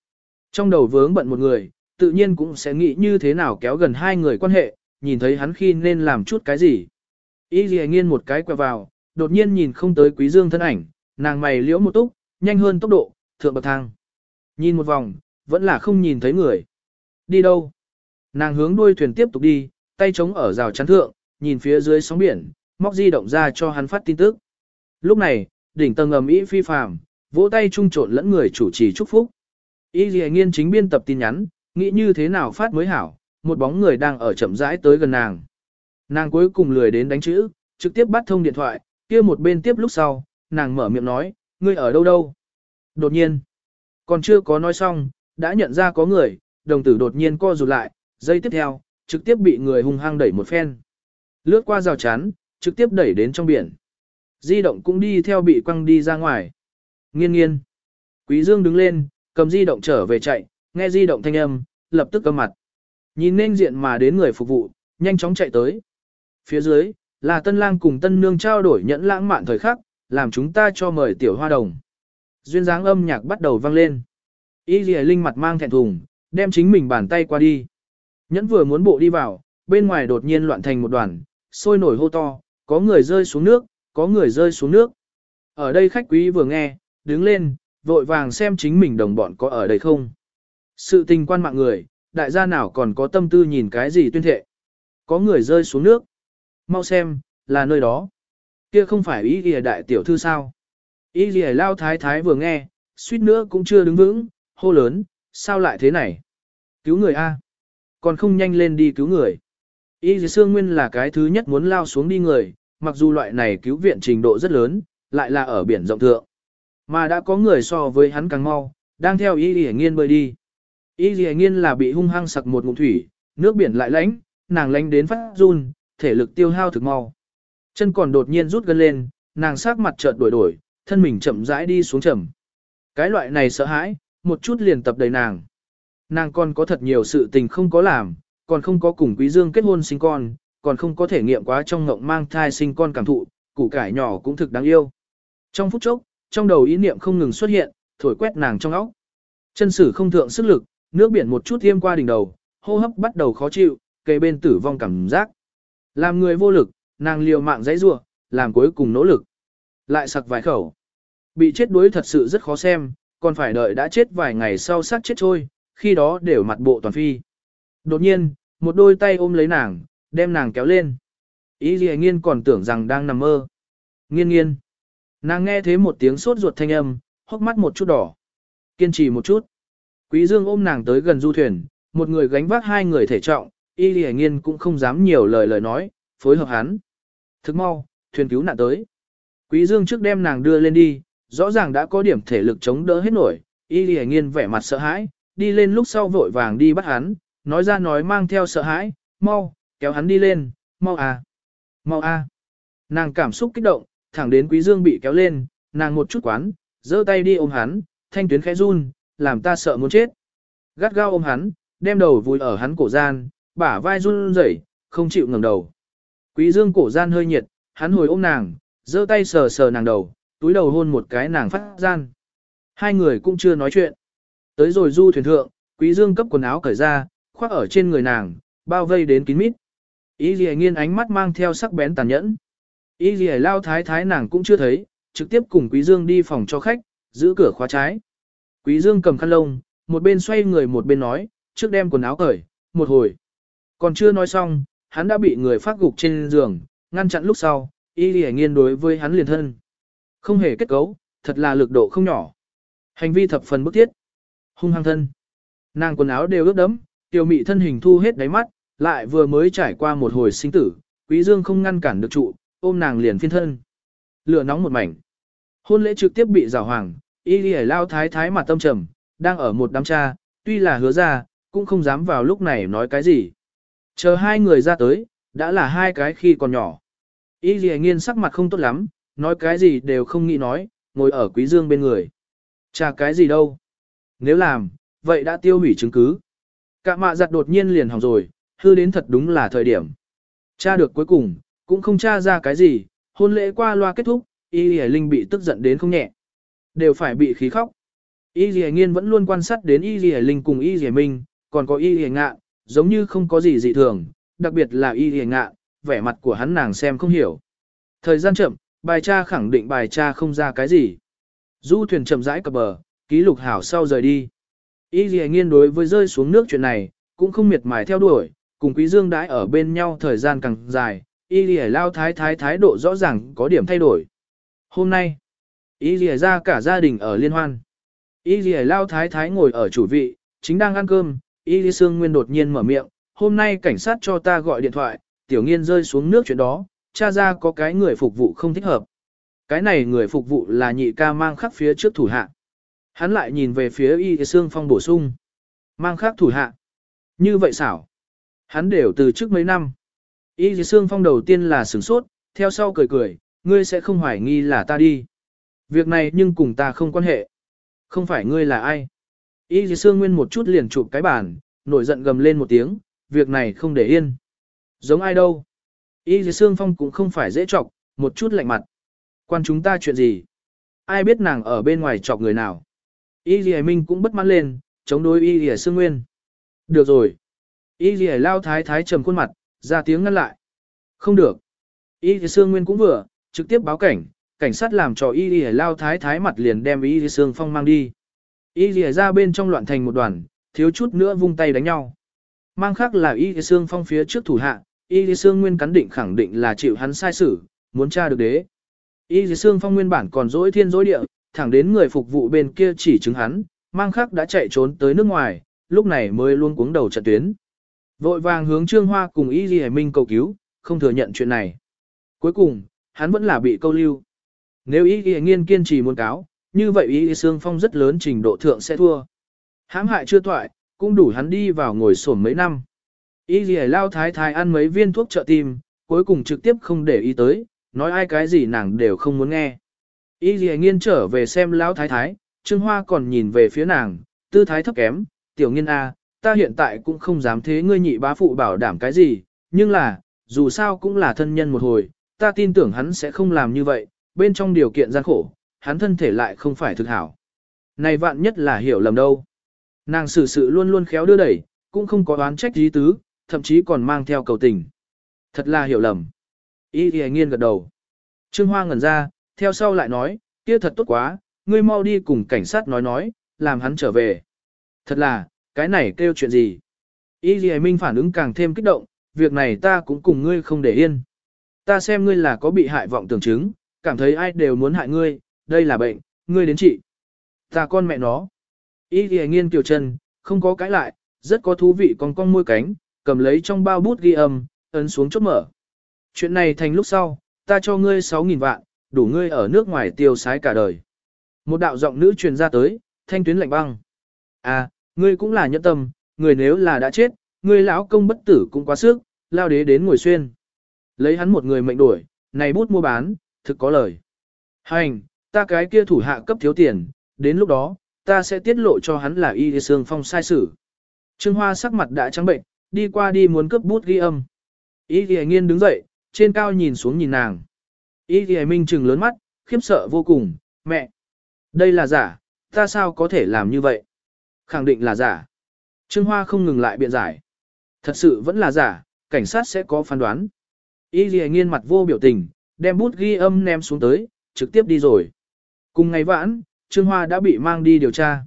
Trong đầu vướng bận một người, tự nhiên cũng sẽ nghĩ như thế nào kéo gần hai người quan hệ, nhìn thấy hắn khi nên làm chút cái gì. Y gì nghiên một cái quẹo vào, đột nhiên nhìn không tới quý dương thân ảnh, nàng mày liễu một túc, nhanh hơn tốc độ, thượng bậc thang. Nhìn một vòng, vẫn là không nhìn thấy người. Đi đâu? Nàng hướng đuôi thuyền tiếp tục đi, tay chống ở rào chắn thượng, nhìn phía dưới sóng biển, móc di động ra cho hắn phát tin tức. Lúc này, đỉnh tầng ầm ĩ phi phàm, vỗ tay trung trộn lẫn người chủ trì chúc phúc. Y Lệ Nghiên chính biên tập tin nhắn, nghĩ như thế nào phát mới hảo, một bóng người đang ở chậm rãi tới gần nàng. Nàng cuối cùng lười đến đánh chữ, trực tiếp bắt thông điện thoại, kia một bên tiếp lúc sau, nàng mở miệng nói, ngươi ở đâu đâu? Đột nhiên, còn chưa có nói xong, đã nhận ra có người, đồng tử đột nhiên co rụt lại, giây tiếp theo, trực tiếp bị người hung hăng đẩy một phen. Lướt qua rào chắn, trực tiếp đẩy đến trong biển. Di động cũng đi theo bị quăng đi ra ngoài. Nghiên nghiên. Quý Dương đứng lên, cầm di động trở về chạy, nghe di động thanh âm, lập tức cầm mặt. Nhìn nên diện mà đến người phục vụ, nhanh chóng chạy tới. Phía dưới, là tân lang cùng tân nương trao đổi nhẫn lãng mạn thời khắc, làm chúng ta cho mời tiểu hoa đồng. Duyên dáng âm nhạc bắt đầu vang lên. Y Lì Linh mặt mang thẹn thùng, đem chính mình bàn tay qua đi. Nhẫn vừa muốn bộ đi vào, bên ngoài đột nhiên loạn thành một đoàn, sôi nổi hô to, có người rơi xuống nước, có người rơi xuống nước. Ở đây khách quý vừa nghe, đứng lên, vội vàng xem chính mình đồng bọn có ở đây không. Sự tình quan mạng người, đại gia nào còn có tâm tư nhìn cái gì tuyên thệ. Có người rơi xuống nước. Mau xem, là nơi đó. Kia không phải ý ghi đại tiểu thư sao. Ý ghi lao thái thái vừa nghe, suýt nữa cũng chưa đứng vững, hô lớn, sao lại thế này? Cứu người A. Còn không nhanh lên đi cứu người. Y dì Sương Nguyên là cái thứ nhất muốn lao xuống đi người, mặc dù loại này cứu viện trình độ rất lớn, lại là ở biển rộng thượng. Mà đã có người so với hắn càng mau, đang theo Y dì Nghiên bơi đi. Y dì Nghiên là bị hung hăng sặc một ngụm thủy, nước biển lại lánh, nàng lánh đến phát run, thể lực tiêu hao thực mau. Chân còn đột nhiên rút gân lên, nàng sắc mặt chợt đổi đổi, thân mình chậm rãi đi xuống chậm. Cái loại này sợ hãi, một chút liền tập đầy nàng. Nàng còn có thật nhiều sự tình không có làm, còn không có cùng Quý Dương kết hôn sinh con, còn không có thể nghiệm quá trong ngộng mang thai sinh con cảm thụ, củ cải nhỏ cũng thực đáng yêu. Trong phút chốc, trong đầu ý niệm không ngừng xuất hiện, thổi quét nàng trong óc. Chân sử không thượng sức lực, nước biển một chút tiêm qua đỉnh đầu, hô hấp bắt đầu khó chịu, kề bên tử vong cảm giác. Làm người vô lực, nàng liều mạng dãy rủa, làm cuối cùng nỗ lực. Lại sặc vài khẩu. Bị chết đuối thật sự rất khó xem, còn phải đợi đã chết vài ngày sau sát chết trôi, khi đó đều mặt bộ toàn phi. Đột nhiên, một đôi tay ôm lấy nàng, đem nàng kéo lên. Ý gì nghiên còn tưởng rằng đang nằm mơ. Nghiên nghiên. Nàng nghe thấy một tiếng sốt ruột thanh âm, hốc mắt một chút đỏ. Kiên trì một chút. Quý dương ôm nàng tới gần du thuyền, một người gánh vác hai người thể trọng, y lì nghiên cũng không dám nhiều lời lời nói, phối hợp hắn. Thức mau, thuyền cứu nạn tới. Quý dương trước đem nàng đưa lên đi, rõ ràng đã có điểm thể lực chống đỡ hết nổi, y lì nghiên vẻ mặt sợ hãi, đi lên lúc sau vội vàng đi bắt hắn, nói ra nói mang theo sợ hãi, mau, kéo hắn đi lên, mau à, mau à. Nàng cảm xúc kích động, thẳng đến quý dương bị kéo lên, nàng một chút quán, giơ tay đi ôm hắn, thanh tuyến khẽ run, làm ta sợ muốn chết. Gắt gao ôm hắn, đem đầu vùi ở hắn cổ gian, bả vai run rẩy, không chịu ngẩng đầu. Quý dương cổ gian hơi nhiệt, hắn hồi ôm nàng, giơ tay sờ sờ nàng đầu, túi đầu hôn một cái nàng phát gian. Hai người cũng chưa nói chuyện. Tới rồi du thuyền thượng, quý dương cấp quần áo cởi ra, khoác ở trên người nàng, bao vây đến kín mít. Y gì nghiên ánh mắt mang theo sắc bén tàn nhẫn. Y gì lao thái thái nàng cũng chưa thấy, trực tiếp cùng Quý Dương đi phòng cho khách, giữ cửa khóa trái. Quý Dương cầm khăn lông, một bên xoay người một bên nói, trước đem quần áo cởi, một hồi. Còn chưa nói xong, hắn đã bị người phát gục trên giường, ngăn chặn lúc sau, Y Lì nghiên đối với hắn liền thân. Không hề kết cấu, thật là lực độ không nhỏ. Hành vi thập phần bức thiết. Hung hăng thân. Nàng quần áo đều ướt đẫm, tiểu mị thân hình thu hết đáy mắt, lại vừa mới trải qua một hồi sinh tử, quý dương không ngăn cản được trụ, ôm nàng liền phiên thân. Lửa nóng một mảnh. Hôn lễ trực tiếp bị rào hoàng, y lì lao thái thái mặt tâm trầm, đang ở một đám cha, tuy là hứa ra, cũng không dám vào lúc này nói cái gì. Chờ hai người ra tới, đã là hai cái khi còn nhỏ. Y lì nghiên sắc mặt không tốt lắm, nói cái gì đều không nghĩ nói, ngồi ở quý dương bên người. Cha cái gì đâu. Nếu làm, vậy đã tiêu hủy chứng cứ. Cả mạ giặt đột nhiên liền hỏng rồi, hư đến thật đúng là thời điểm. Cha được cuối cùng, cũng không tra ra cái gì, hôn lễ qua loa kết thúc, Y Lì Linh bị tức giận đến không nhẹ. Đều phải bị khí khóc. Y Lì Nghiên vẫn luôn quan sát đến Y Lì Linh cùng Y Lì Minh, còn có Y Lì Ngạ, giống như không có gì dị thường, đặc biệt là Y Lì Ngạ, vẻ mặt của hắn nàng xem không hiểu. Thời gian chậm, bài cha khẳng định bài cha không ra cái gì. Du thuyền chậm rãi cập bờ, ký lục hảo sau rời đi. Y Lì Nghiên đối với rơi xuống nước chuyện này, cũng không miệt mài theo đuổi, cùng Quý Dương đãi ở bên nhau thời gian càng dài, Y Lì lao thái thái thái độ rõ ràng có điểm thay đổi. Hôm nay, Y Lì ra cả gia đình ở liên hoan. Y Lì lao thái thái ngồi ở chủ vị, chính đang ăn cơm, Y Lì Sương Nguyên đột nhiên mở miệng, hôm nay cảnh sát cho ta gọi điện thoại, tiểu nghiên rơi xuống nước chuyện đó, cha ra có cái người phục vụ không thích hợp. Cái này người phục vụ là nhị ca mang khắc phía trước thủ hạ. Hắn lại nhìn về phía Y Sương Phong bổ sung. Mang khác thủ hạ. Như vậy xảo. Hắn đều từ trước mấy năm. Y xương Sương Phong đầu tiên là sửng sốt, theo sau cười cười, ngươi sẽ không hoài nghi là ta đi. Việc này nhưng cùng ta không quan hệ. Không phải ngươi là ai. Y dì Sương Nguyên một chút liền chụp cái bàn, nổi giận gầm lên một tiếng, việc này không để yên. Giống ai đâu. Y dì Sương Phong cũng không phải dễ chọc, một chút lạnh mặt. Quan chúng ta chuyện gì? Ai biết nàng ở bên ngoài chọc người nào? Y Lì Minh cũng bất mãn lên, chống đối Y Lì Sương Nguyên. Được rồi. Y Lì lao thái thái trầm khuôn mặt, ra tiếng ngăn lại. Không được. Y Lì Sương Nguyên cũng vừa, trực tiếp báo cảnh, cảnh sát làm cho y Lì lao thái thái mặt liền đem y Lì Sương phong mang đi. Y Lì ra bên trong loạn thành một đoàn, thiếu chút nữa vung tay đánh nhau. Mang khác là y Lì Sương phong phía trước thủ hạ, y Lì Sương nguyên cắn định khẳng định là chịu hắn sai xử, muốn tra được đế. Y Lì Sương phong nguyên bản còn dỗi thiên dỗi địa, thẳng đến người phục vụ bên kia chỉ chứng hắn, mang khắc đã chạy trốn tới nước ngoài, lúc này mới luôn cuống đầu trận tuyến. Vội vàng hướng Trương Hoa cùng Y Y Minh cầu cứu, không thừa nhận chuyện này. Cuối cùng, hắn vẫn là bị câu lưu. Nếu Y di nghiên kiên trì muốn cáo, như vậy Y di Sương Phong rất lớn trình độ thượng sẽ thua. Hãm hại chưa toại, cũng đủ hắn đi vào ngồi sổm mấy năm. Y Y lao thái thái ăn mấy viên thuốc trợ tim, cuối cùng trực tiếp không để ý tới, nói ai cái gì nàng đều không muốn nghe. Y Y nghiên trở về xem lão thái thái, Trương Hoa còn nhìn về phía nàng, tư thái thấp kém, tiểu nghiên A, ta hiện tại cũng không dám thế ngươi nhị bá phụ bảo đảm cái gì, nhưng là, dù sao cũng là thân nhân một hồi, ta tin tưởng hắn sẽ không làm như vậy, bên trong điều kiện gian khổ, hắn thân thể lại không phải thực hảo. Này vạn nhất là hiểu lầm đâu. Nàng xử sự luôn luôn khéo đưa đẩy, cũng không có đoán trách ý tứ, thậm chí còn mang theo cầu tình. Thật là hiểu lầm. Y thì nghiên gật đầu. Trương Hoa ngẩn ra, theo sau lại nói, kia thật tốt quá, ngươi mau đi cùng cảnh sát nói nói, làm hắn trở về. Thật là, cái này kêu chuyện gì? Y Ghi Minh phản ứng càng thêm kích động, việc này ta cũng cùng ngươi không để yên. Ta xem ngươi là có bị hại vọng tưởng chứng, cảm thấy ai đều muốn hại ngươi, đây là bệnh, ngươi đến trị. Ta con mẹ nó. Y Ghi Nghiên kiều chân, không có cái lại, rất có thú vị con con môi cánh, cầm lấy trong bao bút ghi âm, ấn xuống chốt mở. Chuyện này thành lúc sau, ta cho ngươi 6.000 vạn, đủ ngươi ở nước ngoài tiêu sái cả đời. Một đạo giọng nữ truyền ra tới, thanh tuyến lạnh băng. À, Ngươi cũng là nhẫn tâm, người nếu là đã chết, ngươi lão công bất tử cũng quá sức, lao đế đến ngồi xuyên. Lấy hắn một người mệnh đổi, này bút mua bán, thực có lời. Hành, ta cái kia thủ hạ cấp thiếu tiền, đến lúc đó, ta sẽ tiết lộ cho hắn là y sương phong sai sử. Trương Hoa sắc mặt đã trắng bệnh, đi qua đi muốn cướp bút ghi âm. Y thì nghiên đứng dậy, trên cao nhìn xuống nhìn nàng. Y thì minh trừng lớn mắt, khiếp sợ vô cùng, mẹ. Đây là giả, ta sao có thể làm như vậy? Khẳng định là giả. Trương Hoa không ngừng lại biện giải. Thật sự vẫn là giả, cảnh sát sẽ có phán đoán. Y thì nghiên mặt vô biểu tình, đem bút ghi âm ném xuống tới, trực tiếp đi rồi. Cùng ngày vãn, Trương Hoa đã bị mang đi điều tra.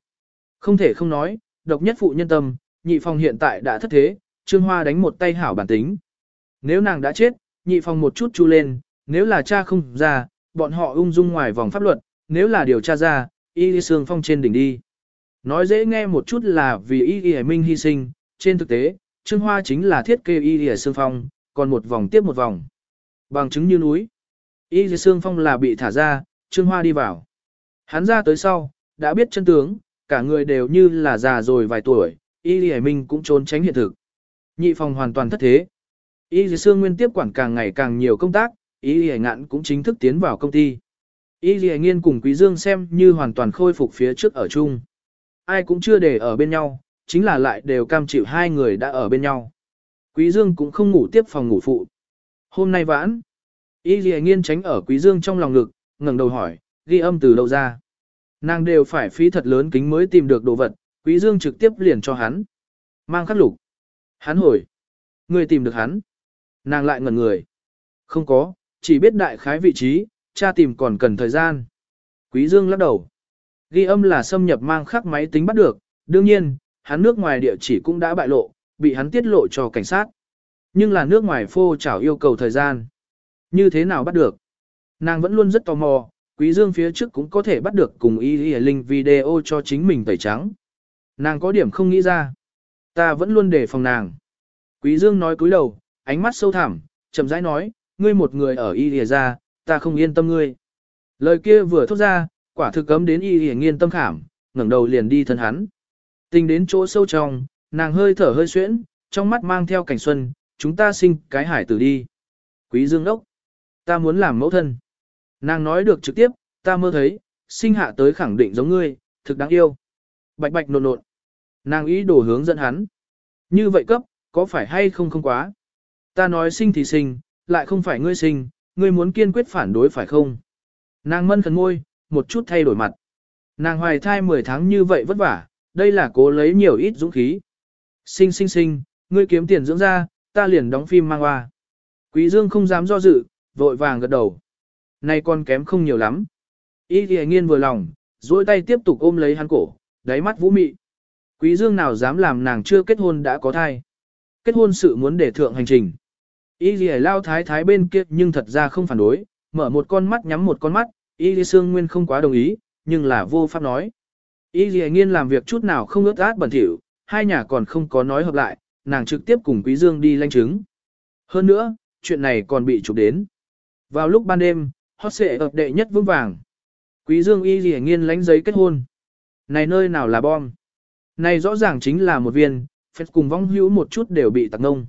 Không thể không nói, độc nhất phụ nhân tâm, nhị phòng hiện tại đã thất thế, Trương Hoa đánh một tay hảo bản tính. Nếu nàng đã chết, nhị phòng một chút chu lên, nếu là cha không ra, bọn họ ung dung ngoài vòng pháp luật, nếu là điều tra ra, y đi sương phong trên đỉnh đi. Nói dễ nghe một chút là vì y y minh hy sinh, trên thực tế, Trương Hoa chính là thiết kế y y xương phong, còn một vòng tiếp một vòng. Bằng chứng như núi. Y y xương phong là bị thả ra, Trương Hoa đi vào. Hắn ra tới sau, đã biết chân tướng, cả người đều như là già rồi vài tuổi, y y minh cũng trốn tránh hiện thực. Nhị phòng hoàn toàn thất thế. Y Dì Sương nguyên tiếp quản càng ngày càng nhiều công tác, y y ngạn cũng chính thức tiến vào công ty. Y y nghiên cùng Quý Dương xem như hoàn toàn khôi phục phía trước ở chung ai cũng chưa để ở bên nhau, chính là lại đều cam chịu hai người đã ở bên nhau. Quý Dương cũng không ngủ tiếp phòng ngủ phụ. Hôm nay vãn, Y Lì nghiên tránh ở Quý Dương trong lòng ngực, ngẩng đầu hỏi, ghi âm từ đâu ra. Nàng đều phải phí thật lớn kính mới tìm được đồ vật, Quý Dương trực tiếp liền cho hắn. Mang khắc lục. Hắn hỏi, người tìm được hắn. Nàng lại ngẩn người. Không có, chỉ biết đại khái vị trí, cha tìm còn cần thời gian. Quý Dương lắc đầu. Ghi âm là xâm nhập mang khắc máy tính bắt được, đương nhiên, hắn nước ngoài địa chỉ cũng đã bại lộ, bị hắn tiết lộ cho cảnh sát. Nhưng là nước ngoài phô chảo yêu cầu thời gian. Như thế nào bắt được? Nàng vẫn luôn rất tò mò, Quý Dương phía trước cũng có thể bắt được cùng y y linh video cho chính mình tẩy trắng. Nàng có điểm không nghĩ ra. Ta vẫn luôn đề phòng nàng. Quý Dương nói cúi đầu, ánh mắt sâu thẳm, chậm rãi nói, ngươi một người ở y lìa ra, ta không yên tâm ngươi. Lời kia vừa thốt ra, quả thực cấm đến y lìa nghiên tâm khảm, ngẩng đầu liền đi thân hắn. Tình đến chỗ sâu trong, nàng hơi thở hơi xuyễn, trong mắt mang theo cảnh xuân, chúng ta sinh cái hải tử đi. Quý dương đốc, ta muốn làm mẫu thân. Nàng nói được trực tiếp, ta mơ thấy, sinh hạ tới khẳng định giống ngươi, thực đáng yêu. Bạch bạch nột nột. Nàng ý đồ hướng dẫn hắn. Như vậy cấp, có phải hay không không quá? Ta nói sinh thì sinh, lại không phải ngươi sinh, ngươi muốn kiên quyết phản đối phải không? Nàng mân khẩn ngôi, một chút thay đổi mặt. Nàng hoài thai 10 tháng như vậy vất vả, đây là cố lấy nhiều ít dũng khí. Sinh sinh sinh, ngươi kiếm tiền dưỡng ra, ta liền đóng phim mang hoa. Quý Dương không dám do dự, vội vàng gật đầu. Này còn kém không nhiều lắm. Y thì nghiên vừa lòng, duỗi tay tiếp tục ôm lấy hắn cổ, đáy mắt vũ mị. Quý dương nào dám làm nàng chưa kết hôn đã có thai. Kết hôn sự muốn để thượng hành trình. Y lì lao thái thái bên kia nhưng thật ra không phản đối, mở một con mắt nhắm một con mắt, Y lì xương nguyên không quá đồng ý, nhưng là vô pháp nói. Y lì nghiên làm việc chút nào không ướt át bẩn thỉu, hai nhà còn không có nói hợp lại, nàng trực tiếp cùng Quý Dương đi lanh chứng. Hơn nữa, chuyện này còn bị chụp đến. Vào lúc ban đêm, hot xệ ập đệ nhất vững vàng. Quý Dương y lì nghiên lánh giấy kết hôn. Này nơi nào là bom? Này rõ ràng chính là một viên, phép cùng vong hữu một chút đều bị tạc ngông.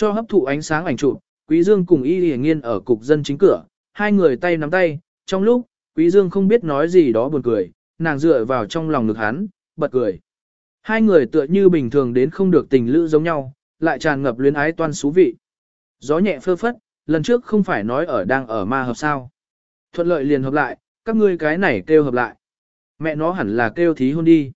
Cho hấp thụ ánh sáng ảnh chụp, Quý Dương cùng Y Lì Nghiên ở cục dân chính cửa, hai người tay nắm tay, trong lúc, Quý Dương không biết nói gì đó buồn cười, nàng dựa vào trong lòng ngực hắn, bật cười. Hai người tựa như bình thường đến không được tình lữ giống nhau, lại tràn ngập luyến ái toan xú vị. Gió nhẹ phơ phất, lần trước không phải nói ở đang ở ma hợp sao. Thuận lợi liền hợp lại, các ngươi cái này kêu hợp lại. Mẹ nó hẳn là kêu thí hôn đi.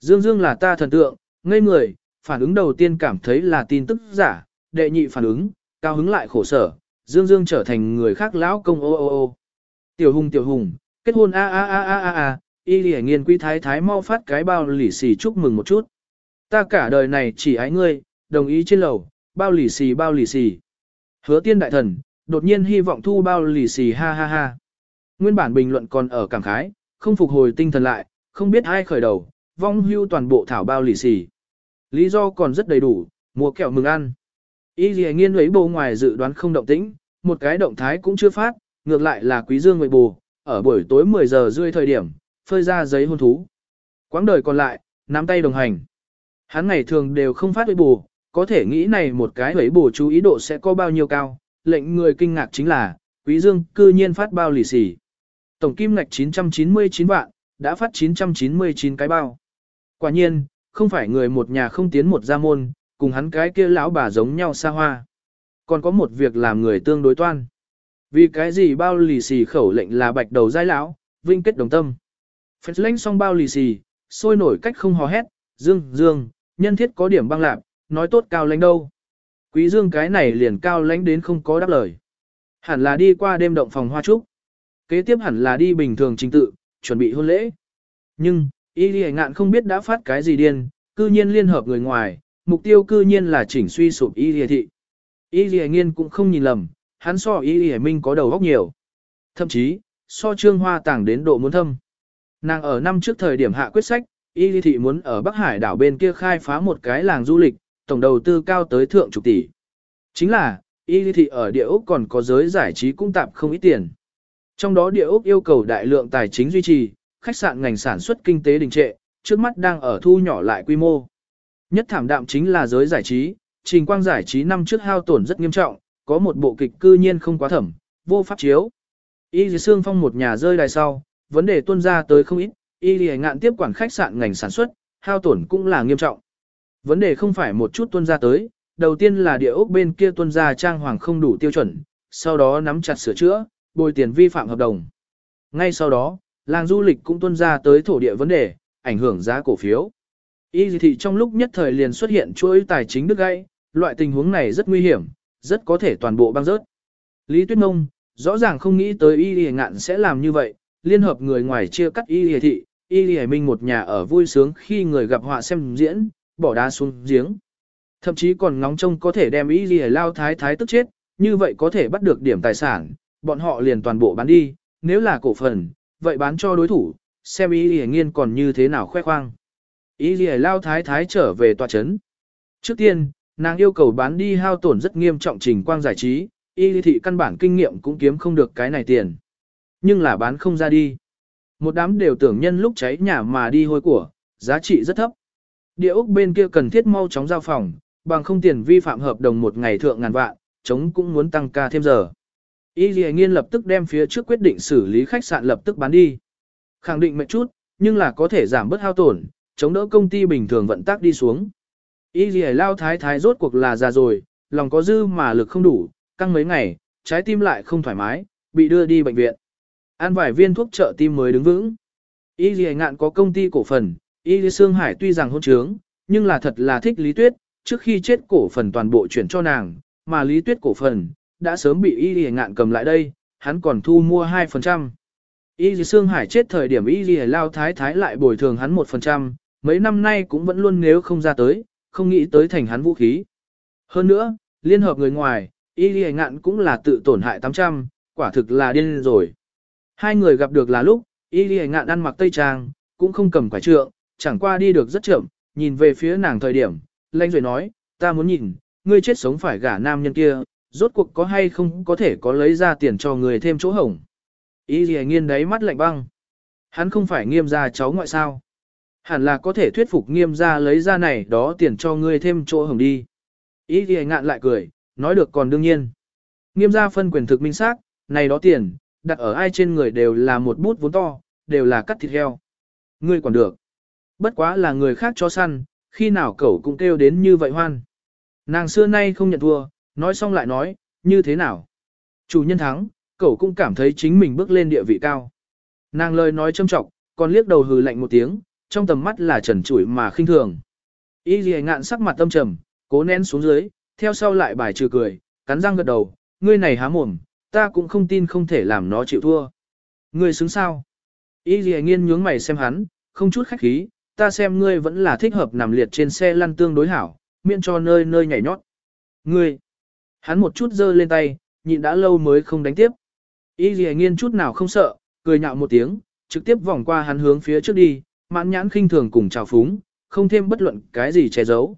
Dương Dương là ta thần tượng, ngây người, phản ứng đầu tiên cảm thấy là tin tức giả, đệ nhị phản ứng, cao hứng lại khổ sở, Dương Dương trở thành người khác lão công ô ô ô. Tiểu Hùng Tiểu Hùng, kết hôn a a a a a a, y lì nghiên quý thái thái mau phát cái bao lì xì chúc mừng một chút. Ta cả đời này chỉ ái ngươi, đồng ý trên lầu, bao lì xì bao lì xì. Hứa tiên đại thần, đột nhiên hy vọng thu bao lì xì ha ha ha. Nguyên bản bình luận còn ở cảm khái, không phục hồi tinh thần lại, không biết ai khởi đầu, vong hưu toàn bộ thảo bao lì xì. Lý do còn rất đầy đủ, mua kẹo mừng ăn. Y dì nghiên ấy bồ ngoài dự đoán không động tĩnh, một cái động thái cũng chưa phát, ngược lại là quý dương người bù, ở buổi tối 10 giờ rưỡi thời điểm, phơi ra giấy hôn thú. Quãng đời còn lại, nắm tay đồng hành. Hắn ngày thường đều không phát với bù, có thể nghĩ này một cái ấy bù chú ý độ sẽ có bao nhiêu cao, lệnh người kinh ngạc chính là, quý dương cư nhiên phát bao lì xì. Tổng kim ngạch 999 vạn, đã phát 999 cái bao. Quả nhiên, không phải người một nhà không tiến một gia môn, cùng hắn cái kia lão bà giống nhau xa hoa. Còn có một việc làm người tương đối toan. Vì cái gì bao lì xì khẩu lệnh là bạch đầu giai lão, vinh kết đồng tâm. phật lãnh xong bao lì xì, sôi nổi cách không hò hét, dương, dương, nhân thiết có điểm băng lạc, nói tốt cao lãnh đâu. Quý dương cái này liền cao lãnh đến không có đáp lời. Hẳn là đi qua đêm động phòng hoa trúc. Kế tiếp hẳn là đi bình thường trình tự, chuẩn bị hôn lễ. Nhưng, y lì ngạn không biết đã phát cái gì điên, cư nhiên liên hợp người ngoài, mục tiêu cư nhiên là chỉnh suy sụp y lìa thị. Y lìa nghiên cũng không nhìn lầm, hắn so y lìa minh có đầu óc nhiều. Thậm chí, so trương hoa tàng đến độ muốn thâm. Nàng ở năm trước thời điểm hạ quyết sách, y lìa thị muốn ở Bắc Hải đảo bên kia khai phá một cái làng du lịch, tổng đầu tư cao tới thượng chục tỷ. Chính là, y lìa thị ở địa Úc còn có giới giải trí cũng tạp không ít tiền. Trong đó địa Úc yêu cầu đại lượng tài chính duy trì, khách sạn ngành sản xuất kinh tế đình trệ, trước mắt đang ở thu nhỏ lại quy mô. Nhất thảm đạm chính là giới giải trí, trình quang giải trí năm trước hao tổn rất nghiêm trọng, có một bộ kịch cư nhiên không quá thẩm, vô pháp chiếu. Y Dì Sương Phong một nhà rơi đài sau, vấn đề tuân ra tới không ít, Y Dì ngạn tiếp quản khách sạn ngành sản xuất, hao tổn cũng là nghiêm trọng. Vấn đề không phải một chút tuân ra tới, đầu tiên là địa ốc bên kia tuân ra trang hoàng không đủ tiêu chuẩn, sau đó nắm chặt sửa chữa, bồi tiền vi phạm hợp đồng. Ngay sau đó, làng du lịch cũng tuân ra tới thổ địa vấn đề, ảnh hưởng giá cổ phiếu. Y thị trong lúc nhất thời liền xuất hiện chuỗi tài chính đứt gãy, loại tình huống này rất nguy hiểm, rất có thể toàn bộ băng rớt. Lý Tuyết Nông, rõ ràng không nghĩ tới Y Lì ngạn sẽ làm như vậy, liên hợp người ngoài chia cắt Y Lì thị, Y Lì Minh một nhà ở vui sướng khi người gặp họa xem diễn, bỏ đá xuống giếng. Thậm chí còn ngóng trông có thể đem Y Lì lao thái thái tức chết, như vậy có thể bắt được điểm tài sản, bọn họ liền toàn bộ bán đi, nếu là cổ phần, vậy bán cho đối thủ, xem Y Lì nghiên còn như thế nào khoe khoang. Y Lì lao thái thái trở về tòa chấn. Trước tiên, nàng yêu cầu bán đi hao tổn rất nghiêm trọng trình quang giải trí, Y thị căn bản kinh nghiệm cũng kiếm không được cái này tiền. Nhưng là bán không ra đi. Một đám đều tưởng nhân lúc cháy nhà mà đi hôi của, giá trị rất thấp. Địa ốc bên kia cần thiết mau chóng giao phòng, bằng không tiền vi phạm hợp đồng một ngày thượng ngàn vạn, chống cũng muốn tăng ca thêm giờ. Y Lì Nghiên lập tức đem phía trước quyết định xử lý khách sạn lập tức bán đi. Khẳng định một chút, nhưng là có thể giảm bớt hao tổn, chống đỡ công ty bình thường vận tác đi xuống. Y gì lao thái thái rốt cuộc là già rồi, lòng có dư mà lực không đủ, căng mấy ngày, trái tim lại không thoải mái, bị đưa đi bệnh viện. Ăn vài viên thuốc trợ tim mới đứng vững. Y gì ngạn có công ty cổ phần, Y gì Sương Hải tuy rằng hôn trướng, nhưng là thật là thích Lý Tuyết, trước khi chết cổ phần toàn bộ chuyển cho nàng, mà Lý Tuyết cổ phần, đã sớm bị Y gì ngạn cầm lại đây, hắn còn thu mua 2%. Y Dì Sương Hải chết thời điểm Y Dì Lao Thái Thái lại bồi thường hắn 1%, mấy năm nay cũng vẫn luôn nếu không ra tới, không nghĩ tới thành hắn vũ khí. Hơn nữa, liên hợp người ngoài, Y Dì Ngạn cũng là tự tổn hại 800, quả thực là điên rồi. Hai người gặp được là lúc, Y Dì Ngạn ăn mặc tây trang, cũng không cầm quả trượng, chẳng qua đi được rất chậm, nhìn về phía nàng thời điểm, lanh rồi nói, ta muốn nhìn, ngươi chết sống phải gả nam nhân kia, rốt cuộc có hay không có thể có lấy ra tiền cho người thêm chỗ hổng. Y gì nghiên đấy mắt lạnh băng. Hắn không phải nghiêm gia cháu ngoại sao. Hẳn là có thể thuyết phục nghiêm ra lấy ra này đó tiền cho ngươi thêm chỗ hồng đi. Ý thì ngạn lại cười, nói được còn đương nhiên. Nghiêm ra phân quyền thực minh xác, này đó tiền, đặt ở ai trên người đều là một bút vốn to, đều là cắt thịt heo. Ngươi còn được. Bất quá là người khác cho săn, khi nào cậu cũng kêu đến như vậy hoan. Nàng xưa nay không nhận thua, nói xong lại nói, như thế nào? Chủ nhân thắng, cậu cũng cảm thấy chính mình bước lên địa vị cao. Nàng lời nói châm trọng, còn liếc đầu hừ lạnh một tiếng, trong tầm mắt là trần trụi mà khinh thường. Y lì ngạn sắc mặt tâm trầm, cố nén xuống dưới, theo sau lại bài trừ cười, cắn răng gật đầu, ngươi này há mồm, ta cũng không tin không thể làm nó chịu thua. Ngươi xứng sao? Y lì nghiên nhướng mày xem hắn, không chút khách khí, ta xem ngươi vẫn là thích hợp nằm liệt trên xe lăn tương đối hảo, miễn cho nơi nơi nhảy nhót. Ngươi, hắn một chút giơ lên tay, nhịn đã lâu mới không đánh tiếp. Y dì nghiên chút nào không sợ, cười nhạo một tiếng, trực tiếp vòng qua hắn hướng phía trước đi, mãn nhãn khinh thường cùng chào phúng, không thêm bất luận cái gì che giấu.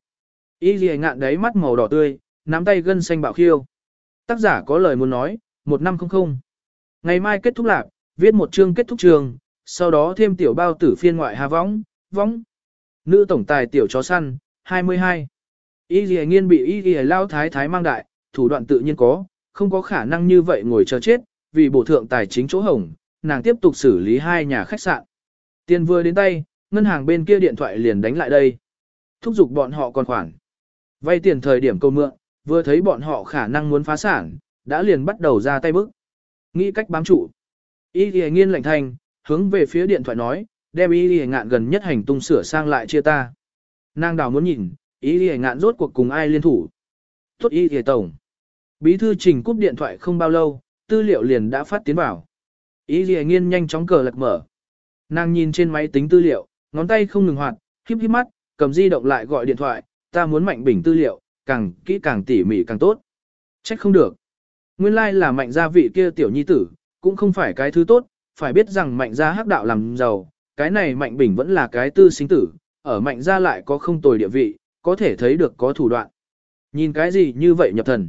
Y dì ngạn đáy mắt màu đỏ tươi, nắm tay gân xanh bạo khiêu. Tác giả có lời muốn nói, một năm không không. Ngày mai kết thúc lạc, viết một chương kết thúc trường, sau đó thêm tiểu bao tử phiên ngoại hà võng, võng. Nữ tổng tài tiểu chó săn, 22. Y dì nghiên bị y dì lao thái thái mang đại, thủ đoạn tự nhiên có, không có khả năng như vậy ngồi chờ chết, vì bổ thượng tài chính chỗ hồng, nàng tiếp tục xử lý hai nhà khách sạn. Tiền vừa đến tay, ngân hàng bên kia điện thoại liền đánh lại đây. Thúc giục bọn họ còn khoản. Vay tiền thời điểm câu mượn, vừa thấy bọn họ khả năng muốn phá sản, đã liền bắt đầu ra tay bức. Nghĩ cách bám trụ. Y dì nghiên lạnh thành, hướng về phía điện thoại nói, đem y dì ngạn gần nhất hành tung sửa sang lại chia ta. Nàng đào muốn nhìn, y dì ngạn rốt cuộc cùng ai liên thủ. Tốt y dì tổng. Bí thư trình cúp điện thoại không bao lâu, tư liệu liền đã phát tiến vào. Y dì nghiên nhanh chóng cờ lật mở. Nàng nhìn trên máy tính tư liệu, ngón tay không ngừng hoạt, híp híp mắt, cầm di động lại gọi điện thoại, ta muốn mạnh bình tư liệu, càng kỹ càng tỉ mỉ càng tốt. Trách không được. Nguyên lai like là mạnh gia vị kia tiểu nhi tử, cũng không phải cái thứ tốt, phải biết rằng mạnh gia hắc đạo làm giàu, cái này mạnh bình vẫn là cái tư sinh tử, ở mạnh gia lại có không tồi địa vị, có thể thấy được có thủ đoạn. Nhìn cái gì như vậy nhập thần.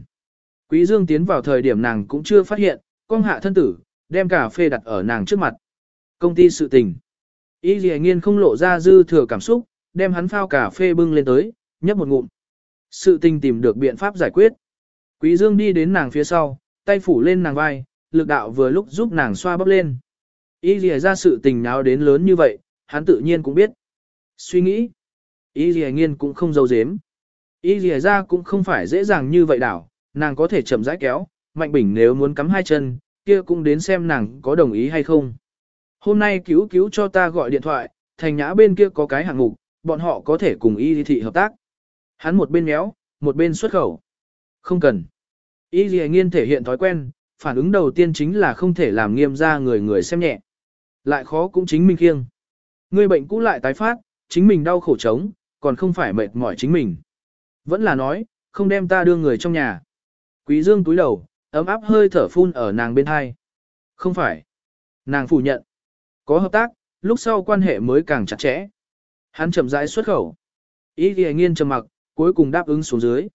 Quý Dương tiến vào thời điểm nàng cũng chưa phát hiện, con hạ thân tử, đem cà phê đặt ở nàng trước mặt. Công ty sự tình. Y dì nghiên không lộ ra dư thừa cảm xúc, đem hắn phao cà phê bưng lên tới, nhấp một ngụm. Sự tình tìm được biện pháp giải quyết. Quý Dương đi đến nàng phía sau, tay phủ lên nàng vai, lực đạo vừa lúc giúp nàng xoa bắp lên. Y dì ra sự tình nào đến lớn như vậy, hắn tự nhiên cũng biết. Suy nghĩ. Y dì nghiên cũng không giấu giếm. Y dì ra cũng không phải dễ dàng như vậy đảo, nàng có thể chậm rãi kéo, Mạnh Bình nếu muốn cắm hai chân, kia cũng đến xem nàng có đồng ý hay không. Hôm nay cứu cứu cho ta gọi điện thoại, thành nhã bên kia có cái hạng mục, bọn họ có thể cùng y thị hợp tác. Hắn một bên méo, một bên xuất khẩu. Không cần. Y thị nghiên thể hiện thói quen, phản ứng đầu tiên chính là không thể làm nghiêm ra người người xem nhẹ. Lại khó cũng chính mình khiêng. Người bệnh cũ lại tái phát, chính mình đau khổ trống, còn không phải mệt mỏi chính mình. Vẫn là nói, không đem ta đưa người trong nhà. Quý dương túi đầu, ấm áp hơi thở phun ở nàng bên hai. Không phải. Nàng phủ nhận. Có hợp tác, lúc sau quan hệ mới càng chặt chẽ. Hắn chậm rãi xuất khẩu. Ý ghi nghiên trầm mặc, cuối cùng đáp ứng xuống dưới.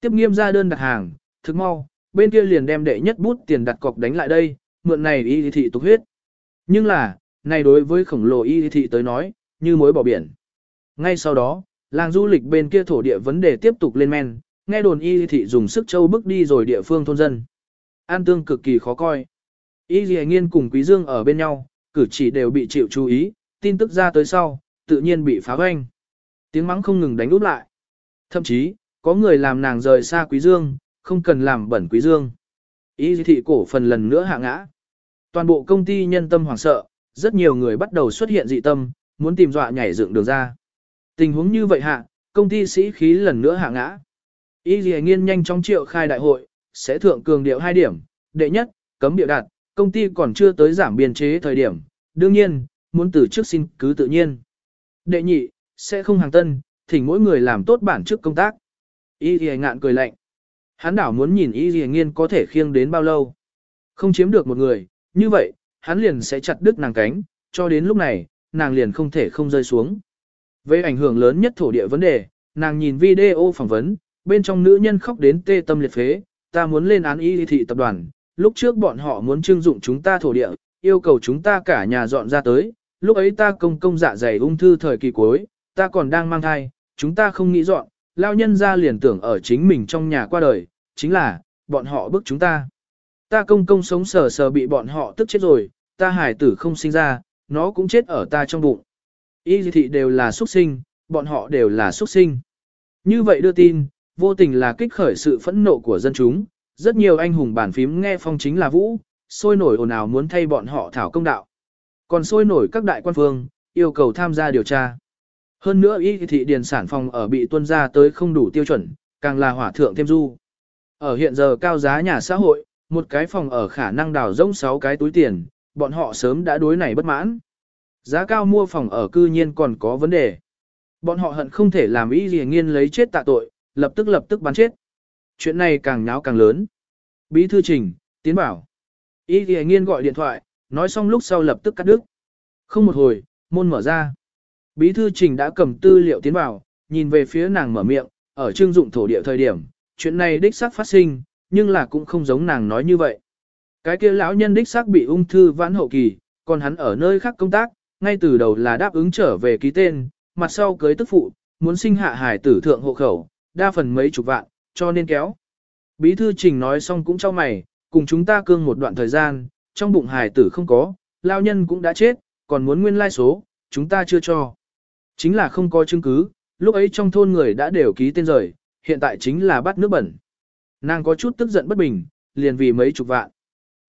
Tiếp nghiêm ra đơn đặt hàng, thực mau, bên kia liền đem đệ nhất bút tiền đặt cọc đánh lại đây, mượn này y thị tục huyết. Nhưng là, này đối với khổng lồ y thị tới nói, như mối bỏ biển. Ngay sau đó, làng du lịch bên kia thổ địa vấn đề tiếp tục lên men, nghe đồn y thị dùng sức châu bước đi rồi địa phương thôn dân. An tương cực kỳ khó coi. Y dì nghiên cùng quý dương ở bên nhau, cử chỉ đều bị chịu chú ý, tin tức ra tới sau, tự nhiên bị phá hoanh. Tiếng mắng không ngừng đánh úp lại. Thậm chí, có người làm nàng rời xa quý dương, không cần làm bẩn quý dương. ý thị cổ phần lần nữa hạ ngã. Toàn bộ công ty nhân tâm hoảng sợ, rất nhiều người bắt đầu xuất hiện dị tâm, muốn tìm dọa nhảy dựng đường ra. Tình huống như vậy hạ, công ty sĩ khí lần nữa hạ ngã. ý Lì Nghiên nhanh chóng triệu khai đại hội, sẽ thượng cường điệu hai điểm, đệ nhất, cấm điệu đạt, công ty còn chưa tới giảm biên chế thời điểm, đương nhiên, muốn từ trước xin cứ tự nhiên. Đệ nhị, sẽ không hàng tân, thỉnh mỗi người làm tốt bản chức công tác. Y thì ngạn cười lạnh. Hắn đảo muốn nhìn Y thì nghiên có thể khiêng đến bao lâu. Không chiếm được một người, như vậy, hắn liền sẽ chặt đứt nàng cánh, cho đến lúc này, nàng liền không thể không rơi xuống. Với ảnh hưởng lớn nhất thổ địa vấn đề, nàng nhìn video phỏng vấn, bên trong nữ nhân khóc đến tê tâm liệt phế, ta muốn lên án y thị tập đoàn, lúc trước bọn họ muốn trưng dụng chúng ta thổ địa, yêu cầu chúng ta cả nhà dọn ra tới, lúc ấy ta công công dạ dày ung thư thời kỳ cuối, ta còn đang mang thai, chúng ta không nghĩ dọn, lao nhân ra liền tưởng ở chính mình trong nhà qua đời, chính là, bọn họ bức chúng ta. Ta công công sống sờ sờ bị bọn họ tức chết rồi, ta hải tử không sinh ra, nó cũng chết ở ta trong bụng. Y thị đều là xuất sinh, bọn họ đều là xuất sinh. Như vậy đưa tin, vô tình là kích khởi sự phẫn nộ của dân chúng, rất nhiều anh hùng bản phím nghe phong chính là vũ, sôi nổi ồn ào muốn thay bọn họ thảo công đạo. Còn sôi nổi các đại quan phương, yêu cầu tham gia điều tra. Hơn nữa y thị điền sản phòng ở bị tuân ra tới không đủ tiêu chuẩn, càng là hỏa thượng thêm du. Ở hiện giờ cao giá nhà xã hội, một cái phòng ở khả năng đào rỗng 6 cái túi tiền, bọn họ sớm đã đối này bất mãn. Giá cao mua phòng ở cư nhiên còn có vấn đề. Bọn họ hận không thể làm ý gì nghiên lấy chết tạ tội, lập tức lập tức bắn chết. Chuyện này càng náo càng lớn. Bí thư trình, tiến bảo. Y thì nghiên gọi điện thoại, nói xong lúc sau lập tức cắt đứt. Không một hồi, môn mở ra. Bí thư trình đã cầm tư liệu tiến Bảo nhìn về phía nàng mở miệng, ở trương dụng thổ địa thời điểm, chuyện này đích xác phát sinh, nhưng là cũng không giống nàng nói như vậy. Cái kia lão nhân đích xác bị ung thư vãn hậu kỳ, còn hắn ở nơi khác công tác, ngay từ đầu là đáp ứng trở về ký tên, mặt sau cưới tức phụ, muốn sinh hạ hải tử thượng hộ khẩu, đa phần mấy chục vạn, cho nên kéo. Bí thư trình nói xong cũng cho mày, cùng chúng ta cương một đoạn thời gian, trong bụng hải tử không có, lao nhân cũng đã chết, còn muốn nguyên lai số, chúng ta chưa cho. Chính là không có chứng cứ, lúc ấy trong thôn người đã đều ký tên rời, hiện tại chính là bắt nước bẩn. Nàng có chút tức giận bất bình, liền vì mấy chục vạn.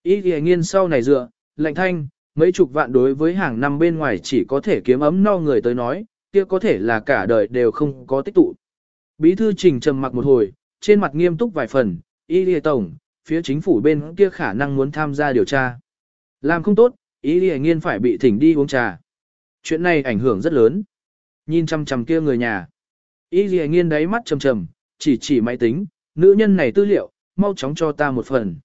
Ý thì nghiên sau này dựa, lạnh thanh, mấy chục vạn đối với hàng năm bên ngoài chỉ có thể kiếm ấm no người tới nói, kia có thể là cả đời đều không có tích tụ. Bí thư trình trầm mặc một hồi, trên mặt nghiêm túc vài phần, Y lìa tổng, phía chính phủ bên kia khả năng muốn tham gia điều tra. Làm không tốt, Y lìa nghiên phải bị thỉnh đi uống trà. Chuyện này ảnh hưởng rất lớn. Nhìn chăm chăm kia người nhà. Y lìa nghiên đáy mắt trầm trầm, chỉ chỉ máy tính, nữ nhân này tư liệu, mau chóng cho ta một phần.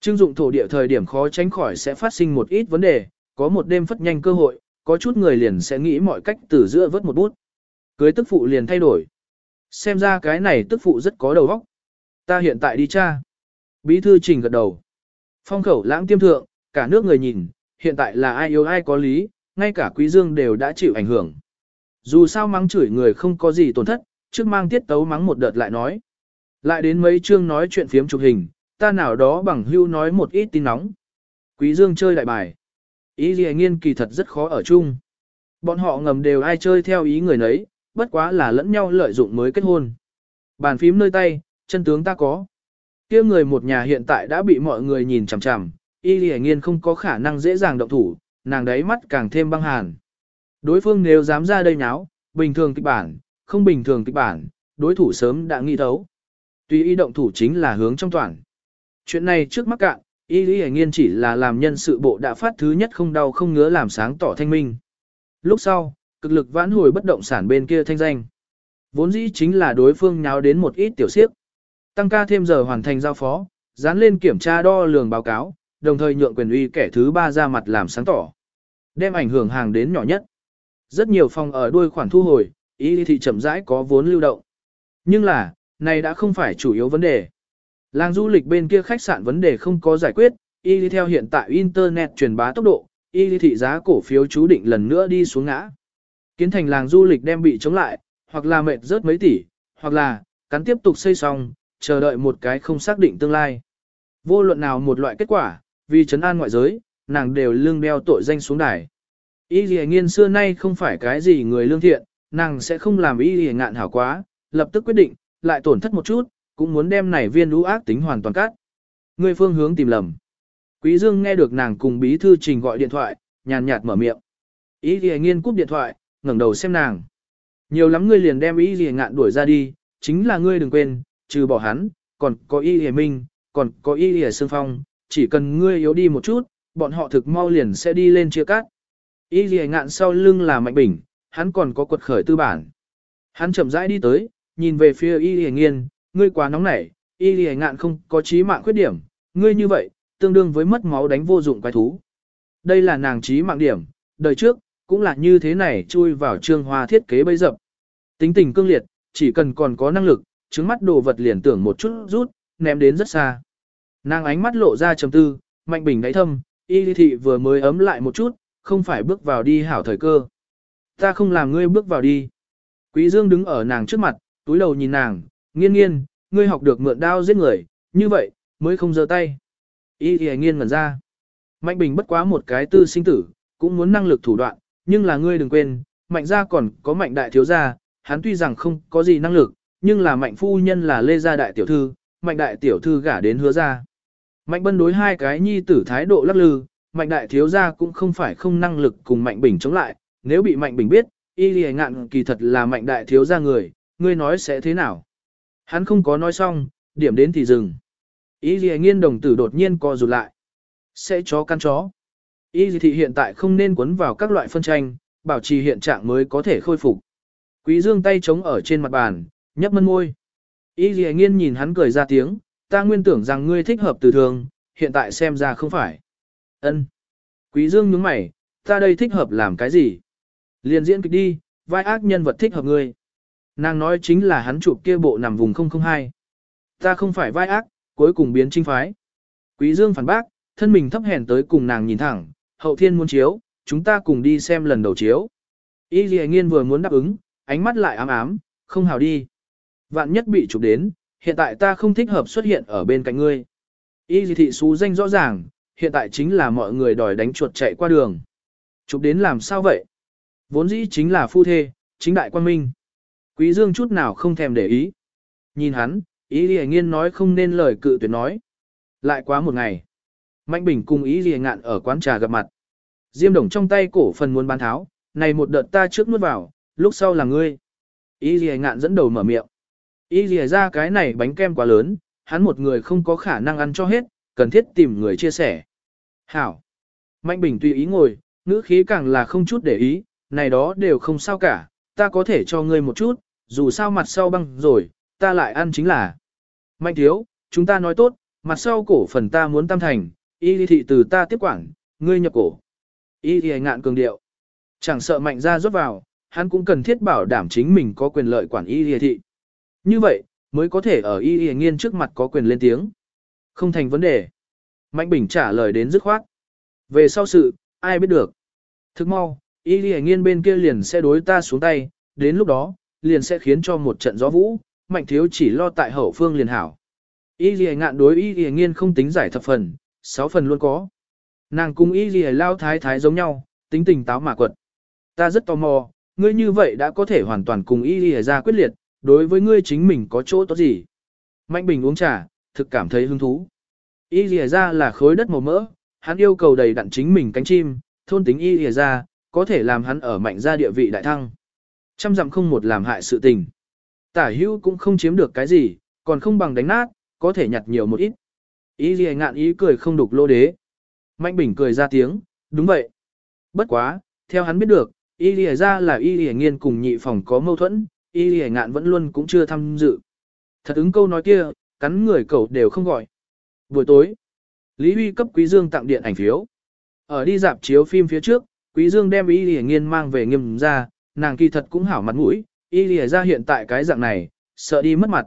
Trưng dụng thổ địa thời điểm khó tránh khỏi sẽ phát sinh một ít vấn đề, có một đêm phất nhanh cơ hội, có chút người liền sẽ nghĩ mọi cách từ giữa vớt một bút. Cưới tức phụ liền thay đổi. Xem ra cái này tức phụ rất có đầu óc. Ta hiện tại đi cha. Bí thư trình gật đầu. Phong khẩu lãng tiêm thượng, cả nước người nhìn, hiện tại là ai yêu ai có lý, ngay cả quý dương đều đã chịu ảnh hưởng. Dù sao mắng chửi người không có gì tổn thất, trước mang tiết tấu mắng một đợt lại nói. Lại đến mấy chương nói chuyện phiếm chụp hình, ta nào đó bằng hưu nói một ít tin nóng. Quý dương chơi đại bài. Ý gì nghiên kỳ thật rất khó ở chung. Bọn họ ngầm đều ai chơi theo ý người nấy, bất quá là lẫn nhau lợi dụng mới kết hôn. Bàn phím nơi tay, chân tướng ta có. kia người một nhà hiện tại đã bị mọi người nhìn chằm chằm, y lì nghiên không có khả năng dễ dàng động thủ, nàng đấy mắt càng thêm băng hàn. Đối phương nếu dám ra đây nháo, bình thường kịch bản, không bình thường kịch bản, đối thủ sớm đã nghi thấu. tuy y động thủ chính là hướng trong toàn. Chuyện này trước mắt cạn, y lý nghiên chỉ là làm nhân sự bộ đã phát thứ nhất không đau không ngứa làm sáng tỏ thanh minh. Lúc sau, cực lực vãn hồi bất động sản bên kia thanh danh. Vốn dĩ chính là đối phương nháo đến một ít tiểu siếp. Tăng ca thêm giờ hoàn thành giao phó, dán lên kiểm tra đo lường báo cáo, đồng thời nhượng quyền uy kẻ thứ ba ra mặt làm sáng tỏ. Đem ảnh hưởng hàng đến nhỏ nhất. Rất nhiều phòng ở đuôi khoản thu hồi, y thị chậm rãi có vốn lưu động. Nhưng là, này đã không phải chủ yếu vấn đề. Làng du lịch bên kia khách sạn vấn đề không có giải quyết, y đi theo hiện tại Internet truyền bá tốc độ, y đi thị giá cổ phiếu chú định lần nữa đi xuống ngã. Kiến thành làng du lịch đem bị chống lại, hoặc là mệt rớt mấy tỷ, hoặc là, cắn tiếp tục xây xong, chờ đợi một cái không xác định tương lai. Vô luận nào một loại kết quả, vì trấn an ngoại giới, nàng đều lương đeo tội danh xuống đài. Y lì nghiên xưa nay không phải cái gì người lương thiện, nàng sẽ không làm y lì ngạn hảo quá, lập tức quyết định, lại tổn thất một chút, cũng muốn đem này viên lũ ác tính hoàn toàn cắt. Người phương hướng tìm lầm. Quý Dương nghe được nàng cùng bí thư trình gọi điện thoại, nhàn nhạt mở miệng. Y gì nghiên cúp điện thoại, ngẩng đầu xem nàng. Nhiều lắm ngươi liền đem Y gì ngạn đuổi ra đi, chính là ngươi đừng quên, trừ bỏ hắn, còn có Y gì minh, còn có Y gì sương phong, chỉ cần ngươi yếu đi một chút, bọn họ thực mau liền sẽ đi lên chia cắt. Y lìa ngạn sau lưng là mạnh bình, hắn còn có quật khởi tư bản. Hắn chậm rãi đi tới, nhìn về phía y lìa nghiên, ngươi quá nóng nảy, y lìa ngạn không có trí mạng khuyết điểm, ngươi như vậy, tương đương với mất máu đánh vô dụng quái thú. Đây là nàng trí mạng điểm, đời trước, cũng là như thế này chui vào trương hoa thiết kế bấy dập. Tính tình cương liệt, chỉ cần còn có năng lực, trứng mắt đồ vật liền tưởng một chút rút, ném đến rất xa. Nàng ánh mắt lộ ra trầm tư, mạnh bình đáy thâm, y thị vừa mới ấm lại một chút, không phải bước vào đi hảo thời cơ. Ta không làm ngươi bước vào đi. Quý Dương đứng ở nàng trước mặt, túi đầu nhìn nàng, nghiên nghiên, ngươi học được mượn đao giết người, như vậy, mới không giơ tay. Y thì nghiên ngẩn ra. Mạnh bình bất quá một cái tư sinh tử, cũng muốn năng lực thủ đoạn, nhưng là ngươi đừng quên, mạnh gia còn có mạnh đại thiếu gia, hắn tuy rằng không có gì năng lực, nhưng là mạnh phu nhân là lê gia đại tiểu thư, mạnh đại tiểu thư gả đến hứa gia. Mạnh bân đối hai cái nhi tử thái độ lắc lư, mạnh đại thiếu gia cũng không phải không năng lực cùng mạnh bình chống lại, nếu bị mạnh bình biết, y lì ngạn kỳ thật là mạnh đại thiếu gia người, ngươi nói sẽ thế nào? Hắn không có nói xong, điểm đến thì dừng. Y lì nghiên đồng tử đột nhiên co rụt lại. Sẽ chó căn chó. Y lì thị hiện tại không nên quấn vào các loại phân tranh, bảo trì hiện trạng mới có thể khôi phục. Quý dương tay chống ở trên mặt bàn, nhấp mân môi. Y dì nghiên nhìn hắn cười ra tiếng, ta nguyên tưởng rằng ngươi thích hợp từ thường, hiện tại xem ra không phải. Ân. Quý Dương nhướng mày, ta đây thích hợp làm cái gì? Liên diễn kịch đi, vai ác nhân vật thích hợp ngươi. Nàng nói chính là hắn chụp kia bộ nằm vùng 002. Ta không phải vai ác, cuối cùng biến trinh phái. Quý Dương phản bác, thân mình thấp hèn tới cùng nàng nhìn thẳng, hậu thiên muốn chiếu, chúng ta cùng đi xem lần đầu chiếu. Y Lì Nghiên vừa muốn đáp ứng, ánh mắt lại ám ám, không hào đi. Vạn nhất bị chụp đến, hiện tại ta không thích hợp xuất hiện ở bên cạnh ngươi. Y Lì Thị xú danh rõ ràng, hiện tại chính là mọi người đòi đánh chuột chạy qua đường. Chụp đến làm sao vậy? Vốn dĩ chính là phu thê, chính đại quan minh. Quý Dương chút nào không thèm để ý. Nhìn hắn, ý Lệ nghiên nói không nên lời cự tuyệt nói. Lại quá một ngày. Mạnh Bình cùng ý lìa ngạn ở quán trà gặp mặt. Diêm đồng trong tay cổ phần muốn bán tháo, này một đợt ta trước nuốt vào, lúc sau là ngươi. Ý lìa ngạn dẫn đầu mở miệng. Ý lìa ra cái này bánh kem quá lớn, hắn một người không có khả năng ăn cho hết, cần thiết tìm người chia sẻ. Hảo. Mạnh Bình tùy ý ngồi, ngữ khí càng là không chút để ý, này đó đều không sao cả, ta có thể cho ngươi một chút, dù sao mặt sau băng rồi, ta lại ăn chính là. Mạnh thiếu, chúng ta nói tốt, mặt sau cổ phần ta muốn tam thành, y lý thị từ ta tiếp quản, ngươi nhập cổ. Y lý ngạn cường điệu. Chẳng sợ mạnh ra rốt vào, hắn cũng cần thiết bảo đảm chính mình có quyền lợi quản y lý thị. Như vậy, mới có thể ở y lý nghiên trước mặt có quyền lên tiếng. Không thành vấn đề. Mạnh Bình trả lời đến dứt khoát. Về sau sự, ai biết được. Thức mau, y lì nghiên bên kia liền sẽ đối ta xuống tay, đến lúc đó, liền sẽ khiến cho một trận gió vũ, mạnh thiếu chỉ lo tại hậu phương liền hảo. Y lì ngạn đối y lì nghiên không tính giải thập phần, sáu phần luôn có. Nàng cùng y gì lao thái thái giống nhau, tính tình táo mà quật. Ta rất tò mò, ngươi như vậy đã có thể hoàn toàn cùng y gì ra quyết liệt, đối với ngươi chính mình có chỗ tốt gì. Mạnh Bình uống trà, thực cảm thấy hứng thú. Y gì ra là khối đất màu mỡ, hắn yêu cầu đầy đặn chính mình cánh chim, thôn tính y gì ra, có thể làm hắn ở mạnh gia địa vị đại thăng. Trăm dặm không một làm hại sự tình. Tả hữu cũng không chiếm được cái gì, còn không bằng đánh nát, có thể nhặt nhiều một ít. Y gì ngạn ý cười không đục lô đế. Mạnh bình cười ra tiếng, đúng vậy. Bất quá, theo hắn biết được, y lìa ra là y lìa nghiên cùng nhị phòng có mâu thuẫn, y lìa ngạn vẫn luôn cũng chưa tham dự. Thật ứng câu nói kia, cắn người cậu đều không gọi. Buổi tối, Lý Huy cấp Quý Dương tặng điện ảnh phiếu. Ở đi dạp chiếu phim phía trước, Quý Dương đem Y Lìa Nghiên mang về nghiêm ra, nàng kỳ thật cũng hảo mặt mũi, Y Lìa ra hiện tại cái dạng này, sợ đi mất mặt.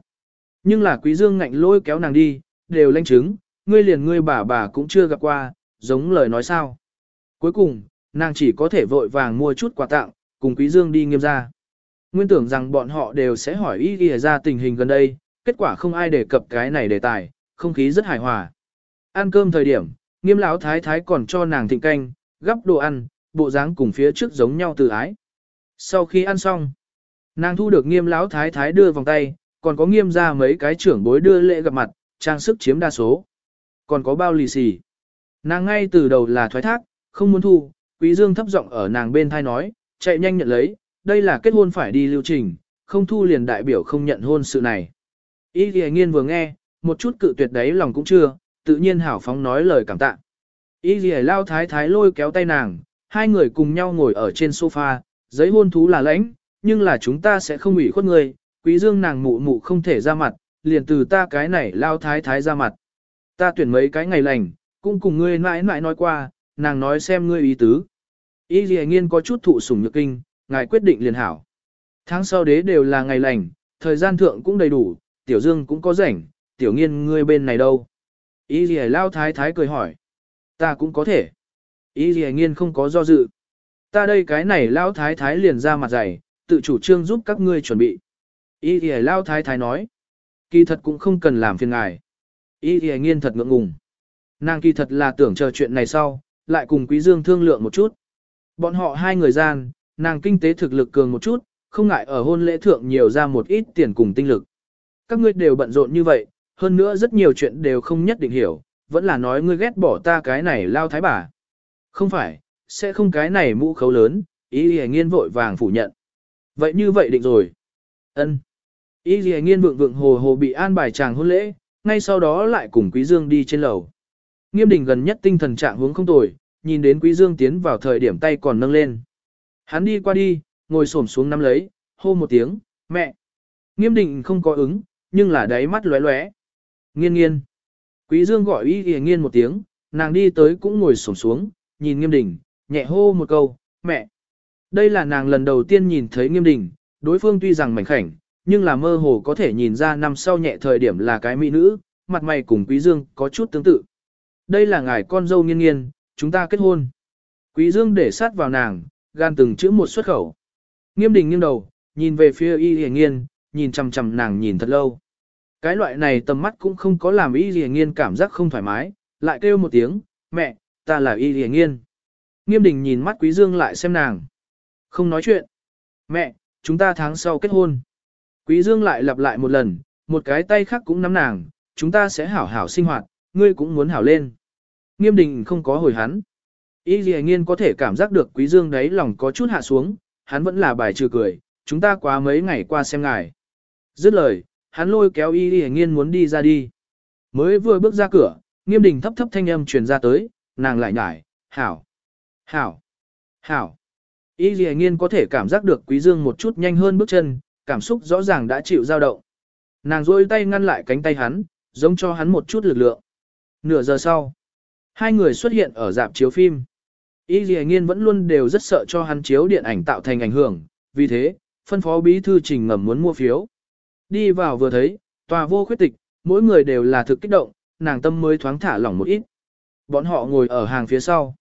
Nhưng là Quý Dương ngạnh lôi kéo nàng đi, đều lanh chứng, ngươi liền ngươi bà bà cũng chưa gặp qua, giống lời nói sao. Cuối cùng, nàng chỉ có thể vội vàng mua chút quà tặng, cùng Quý Dương đi nghiêm ra. Nguyên tưởng rằng bọn họ đều sẽ hỏi Y ghi ra tình hình gần đây, kết quả không ai đề cập cái này đề tài, không khí rất hài hòa. Ăn cơm thời điểm, nghiêm lão thái thái còn cho nàng thịnh canh, gắp đồ ăn, bộ dáng cùng phía trước giống nhau từ ái. Sau khi ăn xong, nàng thu được nghiêm lão thái thái đưa vòng tay, còn có nghiêm ra mấy cái trưởng bối đưa lễ gặp mặt, trang sức chiếm đa số. Còn có bao lì xì. Nàng ngay từ đầu là thoái thác, không muốn thu, quý dương thấp giọng ở nàng bên thai nói, chạy nhanh nhận lấy, đây là kết hôn phải đi lưu trình, không thu liền đại biểu không nhận hôn sự này. Ý thì nghiên vừa nghe, một chút cự tuyệt đấy lòng cũng chưa, tự nhiên hảo phóng nói lời cảm tạ. Y thì lao thái thái lôi kéo tay nàng, hai người cùng nhau ngồi ở trên sofa, giấy hôn thú là lãnh, nhưng là chúng ta sẽ không ủy khuất người, quý dương nàng mụ mụ không thể ra mặt, liền từ ta cái này lao thái thái ra mặt. Ta tuyển mấy cái ngày lành, cũng cùng ngươi mãi mãi nói qua, nàng nói xem ngươi ý tứ. Y gì nghiên có chút thụ sủng nhược kinh, ngài quyết định liền hảo. Tháng sau đế đều là ngày lành, thời gian thượng cũng đầy đủ, tiểu dương cũng có rảnh, tiểu nghiên ngươi bên này đâu. Y gì lao thái thái cười hỏi. Ta cũng có thể. Y gì nghiên không có do dự. Ta đây cái này lao thái thái liền ra mặt dày, tự chủ trương giúp các ngươi chuẩn bị. Y gì lao thái thái nói. Kỳ thật cũng không cần làm phiền ngài. Y thì nghiên thật ngượng ngùng. Nàng kỳ thật là tưởng chờ chuyện này sau, lại cùng quý dương thương lượng một chút. Bọn họ hai người gian, nàng kinh tế thực lực cường một chút, không ngại ở hôn lễ thượng nhiều ra một ít tiền cùng tinh lực. Các ngươi đều bận rộn như vậy, hơn nữa rất nhiều chuyện đều không nhất định hiểu, vẫn là nói ngươi ghét bỏ ta cái này lao thái bà. Không phải, sẽ không cái này mũ khấu lớn, ý hề nghiên vội vàng phủ nhận. Vậy như vậy định rồi. ân Y hề nghiên vượng vượng hồ hồ bị an bài chàng hôn lễ, ngay sau đó lại cùng Quý Dương đi trên lầu. Nghiêm đình gần nhất tinh thần trạng hướng không tồi, nhìn đến Quý Dương tiến vào thời điểm tay còn nâng lên. Hắn đi qua đi, ngồi xổm xuống nắm lấy, hô một tiếng, mẹ. Nghiêm Đình không có ứng, nhưng là đáy mắt lóe lóe. Nghiên nghiên. Quý Dương gọi y y nghiên một tiếng, nàng đi tới cũng ngồi xổm xuống, nhìn nghiêm đình, nhẹ hô một câu, mẹ. Đây là nàng lần đầu tiên nhìn thấy nghiêm đình, đối phương tuy rằng mảnh khảnh, nhưng là mơ hồ có thể nhìn ra năm sau nhẹ thời điểm là cái mỹ nữ, mặt mày cùng Quý Dương có chút tương tự. Đây là ngài con dâu nghiên nghiên, chúng ta kết hôn. Quý Dương để sát vào nàng, gan từng chữ một xuất khẩu. Nghiêm đình nghiêng đầu, nhìn về phía y hề nghiên, nhìn chằm chằm nàng nhìn thật lâu. Cái loại này tầm mắt cũng không có làm y hề nghiên cảm giác không thoải mái, lại kêu một tiếng, mẹ, ta là y hề nghiên. Nghiêm đình nhìn mắt quý dương lại xem nàng. Không nói chuyện. Mẹ, chúng ta tháng sau kết hôn. Quý dương lại lặp lại một lần, một cái tay khác cũng nắm nàng, chúng ta sẽ hảo hảo sinh hoạt, ngươi cũng muốn hảo lên. Nghiêm đình không có hồi hắn. Y gì nghiên có thể cảm giác được quý dương đấy lòng có chút hạ xuống, hắn vẫn là bài trừ cười, chúng ta quá mấy ngày qua xem ngài. Dứt lời, hắn lôi kéo y gì nghiên muốn đi ra đi. Mới vừa bước ra cửa, nghiêm đình thấp thấp thanh âm truyền ra tới, nàng lại nhải, hảo, hảo, hảo. Y gì nghiên có thể cảm giác được quý dương một chút nhanh hơn bước chân, cảm xúc rõ ràng đã chịu dao động. Nàng rôi tay ngăn lại cánh tay hắn, giống cho hắn một chút lực lượng. Nửa giờ sau, hai người xuất hiện ở dạp chiếu phim. Y Lì Nghiên vẫn luôn đều rất sợ cho hắn chiếu điện ảnh tạo thành ảnh hưởng, vì thế, phân phó bí thư trình ngầm muốn mua phiếu. Đi vào vừa thấy, tòa vô khuyết tịch, mỗi người đều là thực kích động, nàng tâm mới thoáng thả lỏng một ít. Bọn họ ngồi ở hàng phía sau.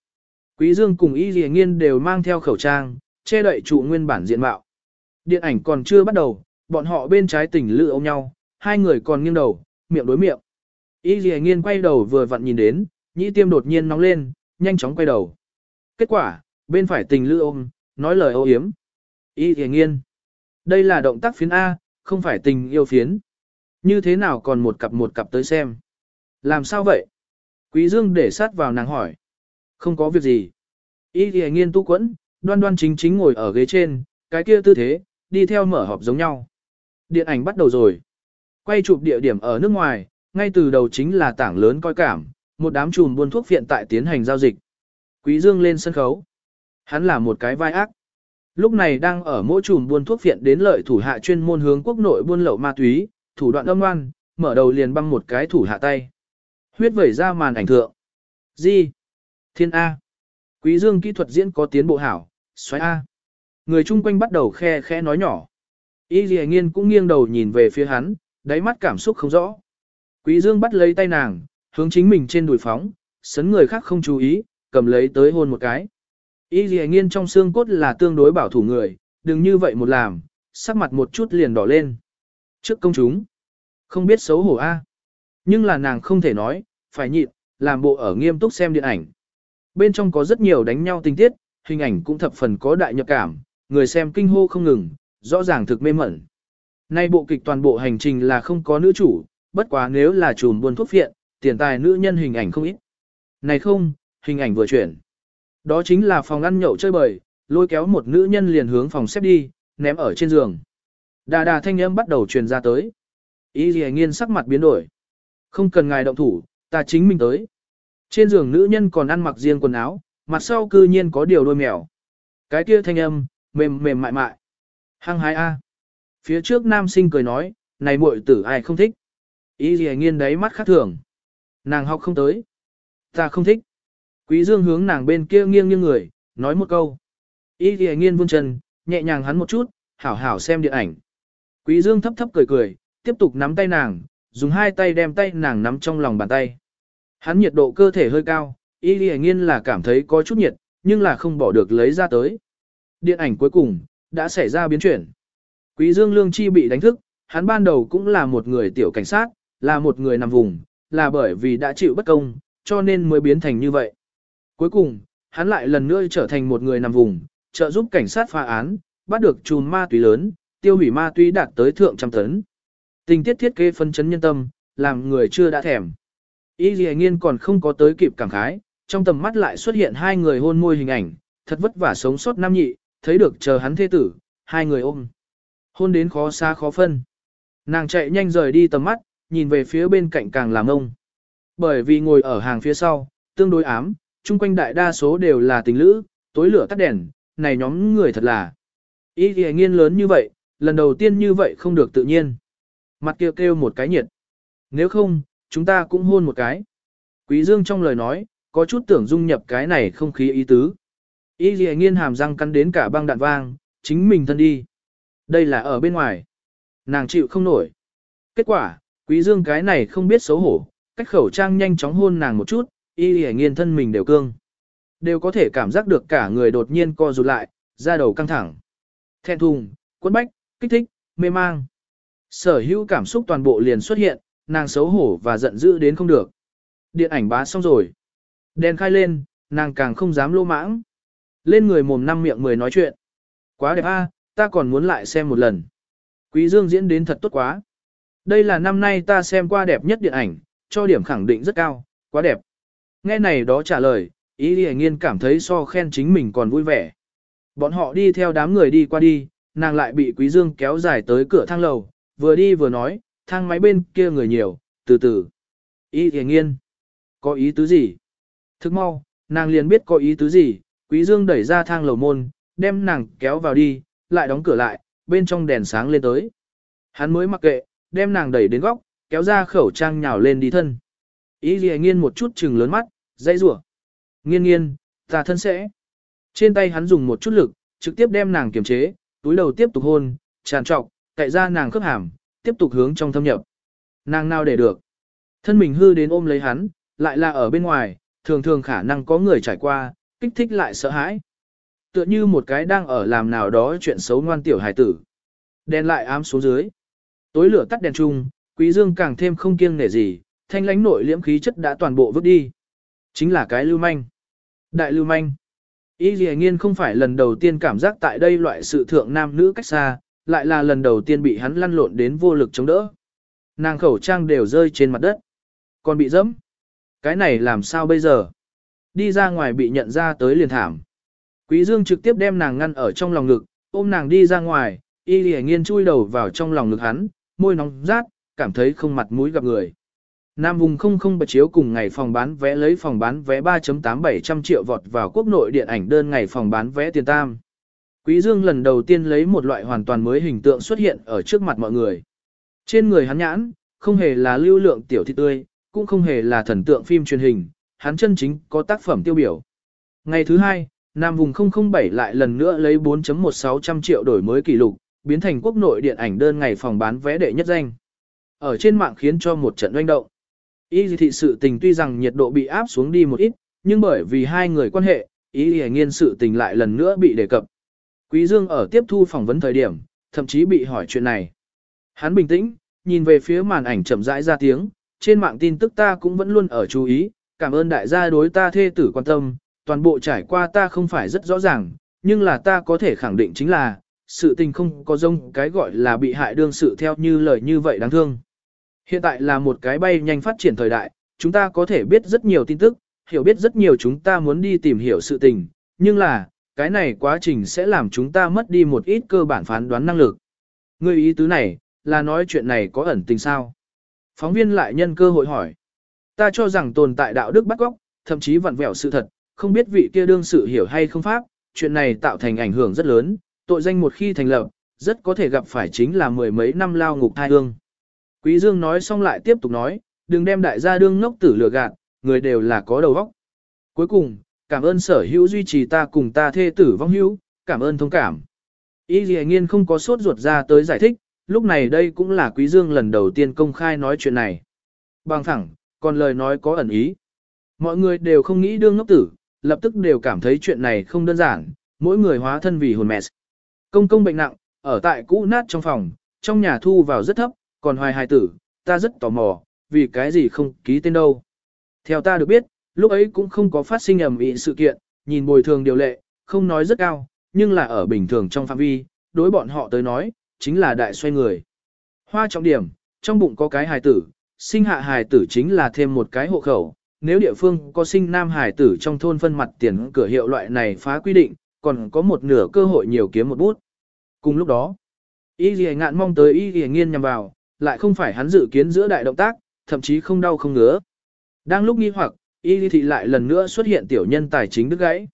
Quý Dương cùng Y Lì Nghiên đều mang theo khẩu trang, che đậy trụ nguyên bản diện mạo. Điện ảnh còn chưa bắt đầu, bọn họ bên trái tỉnh lự ôm nhau, hai người còn nghiêng đầu, miệng đối miệng. Y Lì Nghiên quay đầu vừa vặn nhìn đến, nhĩ tiêm đột nhiên nóng lên, nhanh chóng quay đầu. Kết quả, bên phải tình lưu ôm, nói lời ô hiếm. Y thề nghiên. Đây là động tác phiến A, không phải tình yêu phiến. Như thế nào còn một cặp một cặp tới xem. Làm sao vậy? Quý Dương để sát vào nàng hỏi. Không có việc gì. Y thề nghiên tu quẫn, đoan đoan chính chính ngồi ở ghế trên, cái kia tư thế, đi theo mở họp giống nhau. Điện ảnh bắt đầu rồi. Quay chụp địa điểm ở nước ngoài, ngay từ đầu chính là tảng lớn coi cảm, một đám chùm buôn thuốc phiện tại tiến hành giao dịch. Quý Dương lên sân khấu. Hắn là một cái vai ác. Lúc này đang ở mỗi chùm buôn thuốc phiện đến lợi thủ hạ chuyên môn hướng quốc nội buôn lậu ma túy, thủ đoạn âm ngoan, mở đầu liền băng một cái thủ hạ tay. Huyết vẩy ra màn ảnh thượng. Gì? Thiên A. Quý Dương kỹ thuật diễn có tiến bộ hảo, xoáy A. Người chung quanh bắt đầu khe khẽ nói nhỏ. Y dì Nghiên cũng nghiêng đầu nhìn về phía hắn, đáy mắt cảm xúc không rõ. Quý Dương bắt lấy tay nàng, hướng chính mình trên đùi phóng, sấn người khác không chú ý, cầm lấy tới hôn một cái. Y dì nghiên trong xương cốt là tương đối bảo thủ người, đừng như vậy một làm, sắc mặt một chút liền đỏ lên. Trước công chúng, không biết xấu hổ a Nhưng là nàng không thể nói, phải nhịn, làm bộ ở nghiêm túc xem điện ảnh. Bên trong có rất nhiều đánh nhau tình tiết, hình ảnh cũng thập phần có đại nhập cảm, người xem kinh hô không ngừng, rõ ràng thực mê mẩn. Nay bộ kịch toàn bộ hành trình là không có nữ chủ, bất quá nếu là chùm buôn thuốc phiện, tiền tài nữ nhân hình ảnh không ít. Này không, hình ảnh vừa chuyển. Đó chính là phòng ăn nhậu chơi bời, lôi kéo một nữ nhân liền hướng phòng xếp đi, ném ở trên giường. Đà đà thanh âm bắt đầu truyền ra tới. Ý gì nghiên sắc mặt biến đổi. Không cần ngài động thủ, Ta chính mình tới. Trên giường nữ nhân còn ăn mặc riêng quần áo, mặt sau cư nhiên có điều đôi mèo. Cái kia thanh âm, mềm mềm mại mại. Hăng hái A. Phía trước nam sinh cười nói, này muội tử ai không thích. Ý gì nghiên đấy mắt khác thường. Nàng học không tới. Ta không thích. Quý dương hướng nàng bên kia nghiêng nghiêng người, nói một câu. Ý gì nghiên vươn chân, nhẹ nhàng hắn một chút, hảo hảo xem điện ảnh. Quý dương thấp thấp cười cười, tiếp tục nắm tay nàng, dùng hai tay đem tay nàng nắm trong lòng bàn tay. Hắn nhiệt độ cơ thể hơi cao, y lì nghiên là cảm thấy có chút nhiệt, nhưng là không bỏ được lấy ra tới. Điện ảnh cuối cùng, đã xảy ra biến chuyển. Quý Dương Lương Chi bị đánh thức, hắn ban đầu cũng là một người tiểu cảnh sát, là một người nằm vùng, là bởi vì đã chịu bất công, cho nên mới biến thành như vậy. Cuối cùng, hắn lại lần nữa trở thành một người nằm vùng, trợ giúp cảnh sát phá án, bắt được chùm ma túy lớn, tiêu hủy ma túy đạt tới thượng trăm tấn. Tình tiết thiết kế phân chấn nhân tâm, làm người chưa đã thèm. Y Lì Nghiên còn không có tới kịp cảm khái, trong tầm mắt lại xuất hiện hai người hôn môi hình ảnh, thật vất vả sống sót nam nhị, thấy được chờ hắn thê tử, hai người ôm. Hôn đến khó xa khó phân. Nàng chạy nhanh rời đi tầm mắt, nhìn về phía bên cạnh càng làm ông. Bởi vì ngồi ở hàng phía sau, tương đối ám, chung quanh đại đa số đều là tình lữ, tối lửa tắt đèn, này nhóm người thật là. Ý thì nghiên lớn như vậy, lần đầu tiên như vậy không được tự nhiên. Mặt kia kêu, kêu một cái nhiệt. Nếu không, chúng ta cũng hôn một cái. Quý Dương trong lời nói, có chút tưởng dung nhập cái này không khí ý tứ. Y dì nghiên hàm răng cắn đến cả băng đạn vang, chính mình thân đi. Đây là ở bên ngoài. Nàng chịu không nổi. Kết quả, quý dương cái này không biết xấu hổ, cách khẩu trang nhanh chóng hôn nàng một chút, y dì nghiên thân mình đều cương. Đều có thể cảm giác được cả người đột nhiên co rụt lại, da đầu căng thẳng. Thẹn thùng, quấn bách, kích thích, mê mang. Sở hữu cảm xúc toàn bộ liền xuất hiện, nàng xấu hổ và giận dữ đến không được. Điện ảnh bá xong rồi. Đèn khai lên, nàng càng không dám lô mãng. Lên người mồm năm miệng mười nói chuyện. Quá đẹp a, ta còn muốn lại xem một lần. Quý Dương diễn đến thật tốt quá. Đây là năm nay ta xem qua đẹp nhất điện ảnh, cho điểm khẳng định rất cao, quá đẹp. Nghe này đó trả lời, ý đi nghiên cảm thấy so khen chính mình còn vui vẻ. Bọn họ đi theo đám người đi qua đi, nàng lại bị Quý Dương kéo dài tới cửa thang lầu, vừa đi vừa nói, thang máy bên kia người nhiều, từ từ. Ý thì nghiên. Có ý tứ gì? Thức mau, nàng liền biết có ý tứ gì, Quý Dương đẩy ra thang lầu môn, đem nàng kéo vào đi, lại đóng cửa lại, bên trong đèn sáng lên tới. Hắn mới mặc kệ, đem nàng đẩy đến góc, kéo ra khẩu trang nhào lên đi thân. Ý gì nghiên một chút trừng lớn mắt, dây rủa Nghiên nghiên, ta thân sẽ. Trên tay hắn dùng một chút lực, trực tiếp đem nàng kiềm chế, túi đầu tiếp tục hôn, tràn trọc, cậy ra nàng khớp hàm, tiếp tục hướng trong thâm nhập. Nàng nào để được. Thân mình hư đến ôm lấy hắn, lại là ở bên ngoài, thường thường khả năng có người trải qua, kích thích lại sợ hãi. Tựa như một cái đang ở làm nào đó chuyện xấu ngoan tiểu hài tử. Đèn lại ám xuống dưới. Tối lửa tắt đèn chung, quý dương càng thêm không kiêng nể gì, thanh lãnh nội liễm khí chất đã toàn bộ vứt đi. Chính là cái lưu manh. Đại lưu manh. Y dì nghiên không phải lần đầu tiên cảm giác tại đây loại sự thượng nam nữ cách xa, lại là lần đầu tiên bị hắn lăn lộn đến vô lực chống đỡ. Nàng khẩu trang đều rơi trên mặt đất. Còn bị dẫm. Cái này làm sao bây giờ? Đi ra ngoài bị nhận ra tới liền thảm. Quý Dương trực tiếp đem nàng ngăn ở trong lòng ngực, ôm nàng đi ra ngoài, y lìa nghiên chui đầu vào trong lòng ngực hắn, môi nóng rát, cảm thấy không mặt mũi gặp người. Nam vùng không không bật chiếu cùng ngày phòng bán vé lấy phòng bán vé 3.8700 triệu vọt vào quốc nội điện ảnh đơn ngày phòng bán vé tiền tam. Quý Dương lần đầu tiên lấy một loại hoàn toàn mới hình tượng xuất hiện ở trước mặt mọi người. Trên người hắn nhãn, không hề là lưu lượng tiểu thị tươi, cũng không hề là thần tượng phim truyền hình, hắn chân chính có tác phẩm tiêu biểu. Ngày thứ hai, Nam vùng 007 lại lần nữa lấy 4.1600 triệu đổi mới kỷ lục, biến thành quốc nội điện ảnh đơn ngày phòng bán vé đệ nhất danh. Ở trên mạng khiến cho một trận oanh động. Y thị sự tình tuy rằng nhiệt độ bị áp xuống đi một ít, nhưng bởi vì hai người quan hệ, ý hề nghiên sự tình lại lần nữa bị đề cập. Quý Dương ở tiếp thu phỏng vấn thời điểm, thậm chí bị hỏi chuyện này. Hắn bình tĩnh, nhìn về phía màn ảnh chậm rãi ra tiếng, trên mạng tin tức ta cũng vẫn luôn ở chú ý, cảm ơn đại gia đối ta thê tử quan tâm, toàn bộ trải qua ta không phải rất rõ ràng, nhưng là ta có thể khẳng định chính là, sự tình không có rông cái gọi là bị hại đương sự theo như lời như vậy đáng thương. Hiện tại là một cái bay nhanh phát triển thời đại, chúng ta có thể biết rất nhiều tin tức, hiểu biết rất nhiều chúng ta muốn đi tìm hiểu sự tình, nhưng là, cái này quá trình sẽ làm chúng ta mất đi một ít cơ bản phán đoán năng lực. Người ý tứ này, là nói chuyện này có ẩn tình sao? Phóng viên lại nhân cơ hội hỏi. Ta cho rằng tồn tại đạo đức bắt góc, thậm chí vặn vẹo sự thật, không biết vị kia đương sự hiểu hay không pháp, chuyện này tạo thành ảnh hưởng rất lớn, tội danh một khi thành lập, rất có thể gặp phải chính là mười mấy năm lao ngục thai hương. Quý Dương nói xong lại tiếp tục nói, đừng đem đại gia đương ngốc tử lừa gạt, người đều là có đầu óc. Cuối cùng, cảm ơn sở hữu duy trì ta cùng ta thê tử vong hữu, cảm ơn thông cảm. Y Dì Nghiên không có sốt ruột ra tới giải thích, lúc này đây cũng là Quý Dương lần đầu tiên công khai nói chuyện này. Bằng thẳng, còn lời nói có ẩn ý. Mọi người đều không nghĩ đương ngốc tử, lập tức đều cảm thấy chuyện này không đơn giản, mỗi người hóa thân vì hồn mẹ. Công công bệnh nặng, ở tại cũ nát trong phòng, trong nhà thu vào rất thấp, còn hoài hài tử, ta rất tò mò, vì cái gì không ký tên đâu. Theo ta được biết, lúc ấy cũng không có phát sinh ầm ĩ sự kiện, nhìn bồi thường điều lệ, không nói rất cao, nhưng là ở bình thường trong phạm vi, đối bọn họ tới nói, chính là đại xoay người. Hoa trọng điểm, trong bụng có cái hài tử, sinh hạ hài tử chính là thêm một cái hộ khẩu, nếu địa phương có sinh nam hài tử trong thôn phân mặt tiền cửa hiệu loại này phá quy định, còn có một nửa cơ hội nhiều kiếm một bút. Cùng lúc đó, y ghi ngạn mong tới y ghi nghiên nhằm vào, lại không phải hắn dự kiến giữa đại động tác, thậm chí không đau không ngứa. Đang lúc nghi hoặc, y thị lại lần nữa xuất hiện tiểu nhân tài chính đứt gãy.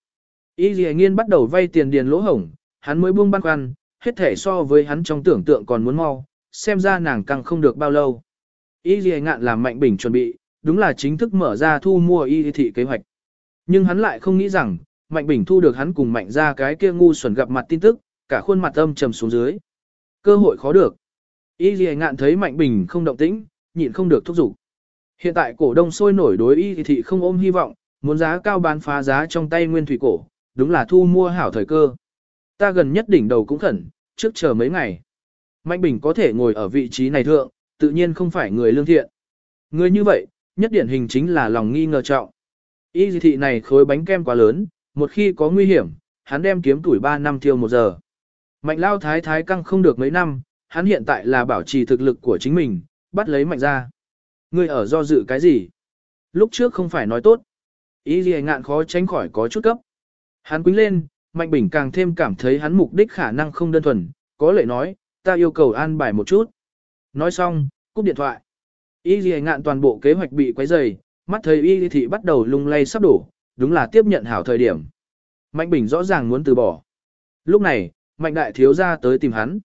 Y ghi nghiên bắt đầu vay tiền điền lỗ hổng, hắn mới buông băn khoăn, hết thể so với hắn trong tưởng tượng còn muốn mau, xem ra nàng càng không được bao lâu. Y dì ngạn làm mạnh bình chuẩn bị, đúng là chính thức mở ra thu mua y thị kế hoạch. Nhưng hắn lại không nghĩ rằng, Mạnh Bình thu được hắn cùng Mạnh ra cái kia ngu xuẩn gặp mặt tin tức, cả khuôn mặt âm trầm xuống dưới. Cơ hội khó được. Y Lì ngạn thấy Mạnh Bình không động tĩnh, nhịn không được thúc giục. Hiện tại cổ đông sôi nổi đối y thị không ôm hy vọng, muốn giá cao bán phá giá trong tay nguyên thủy cổ, đúng là thu mua hảo thời cơ. Ta gần nhất đỉnh đầu cũng khẩn, trước chờ mấy ngày. Mạnh Bình có thể ngồi ở vị trí này thượng, tự nhiên không phải người lương thiện. Người như vậy, nhất điển hình chính là lòng nghi ngờ trọng. Y thị này khối bánh kem quá lớn, một khi có nguy hiểm, hắn đem kiếm tuổi 3 năm tiêu một giờ. Mạnh lao thái thái căng không được mấy năm, hắn hiện tại là bảo trì thực lực của chính mình, bắt lấy mạnh ra. Ngươi ở do dự cái gì? Lúc trước không phải nói tốt. Y gì ngạn khó tránh khỏi có chút cấp. Hắn quýnh lên, mạnh bình càng thêm cảm thấy hắn mục đích khả năng không đơn thuần, có lệ nói, ta yêu cầu an bài một chút. Nói xong, cúp điện thoại. Y Lì ngạn toàn bộ kế hoạch bị quấy rầy, mắt thấy y thị bắt đầu lung lay sắp đổ, đúng là tiếp nhận hảo thời điểm. Mạnh Bình rõ ràng muốn từ bỏ. Lúc này, Mạnh Đại Thiếu ra tới tìm hắn.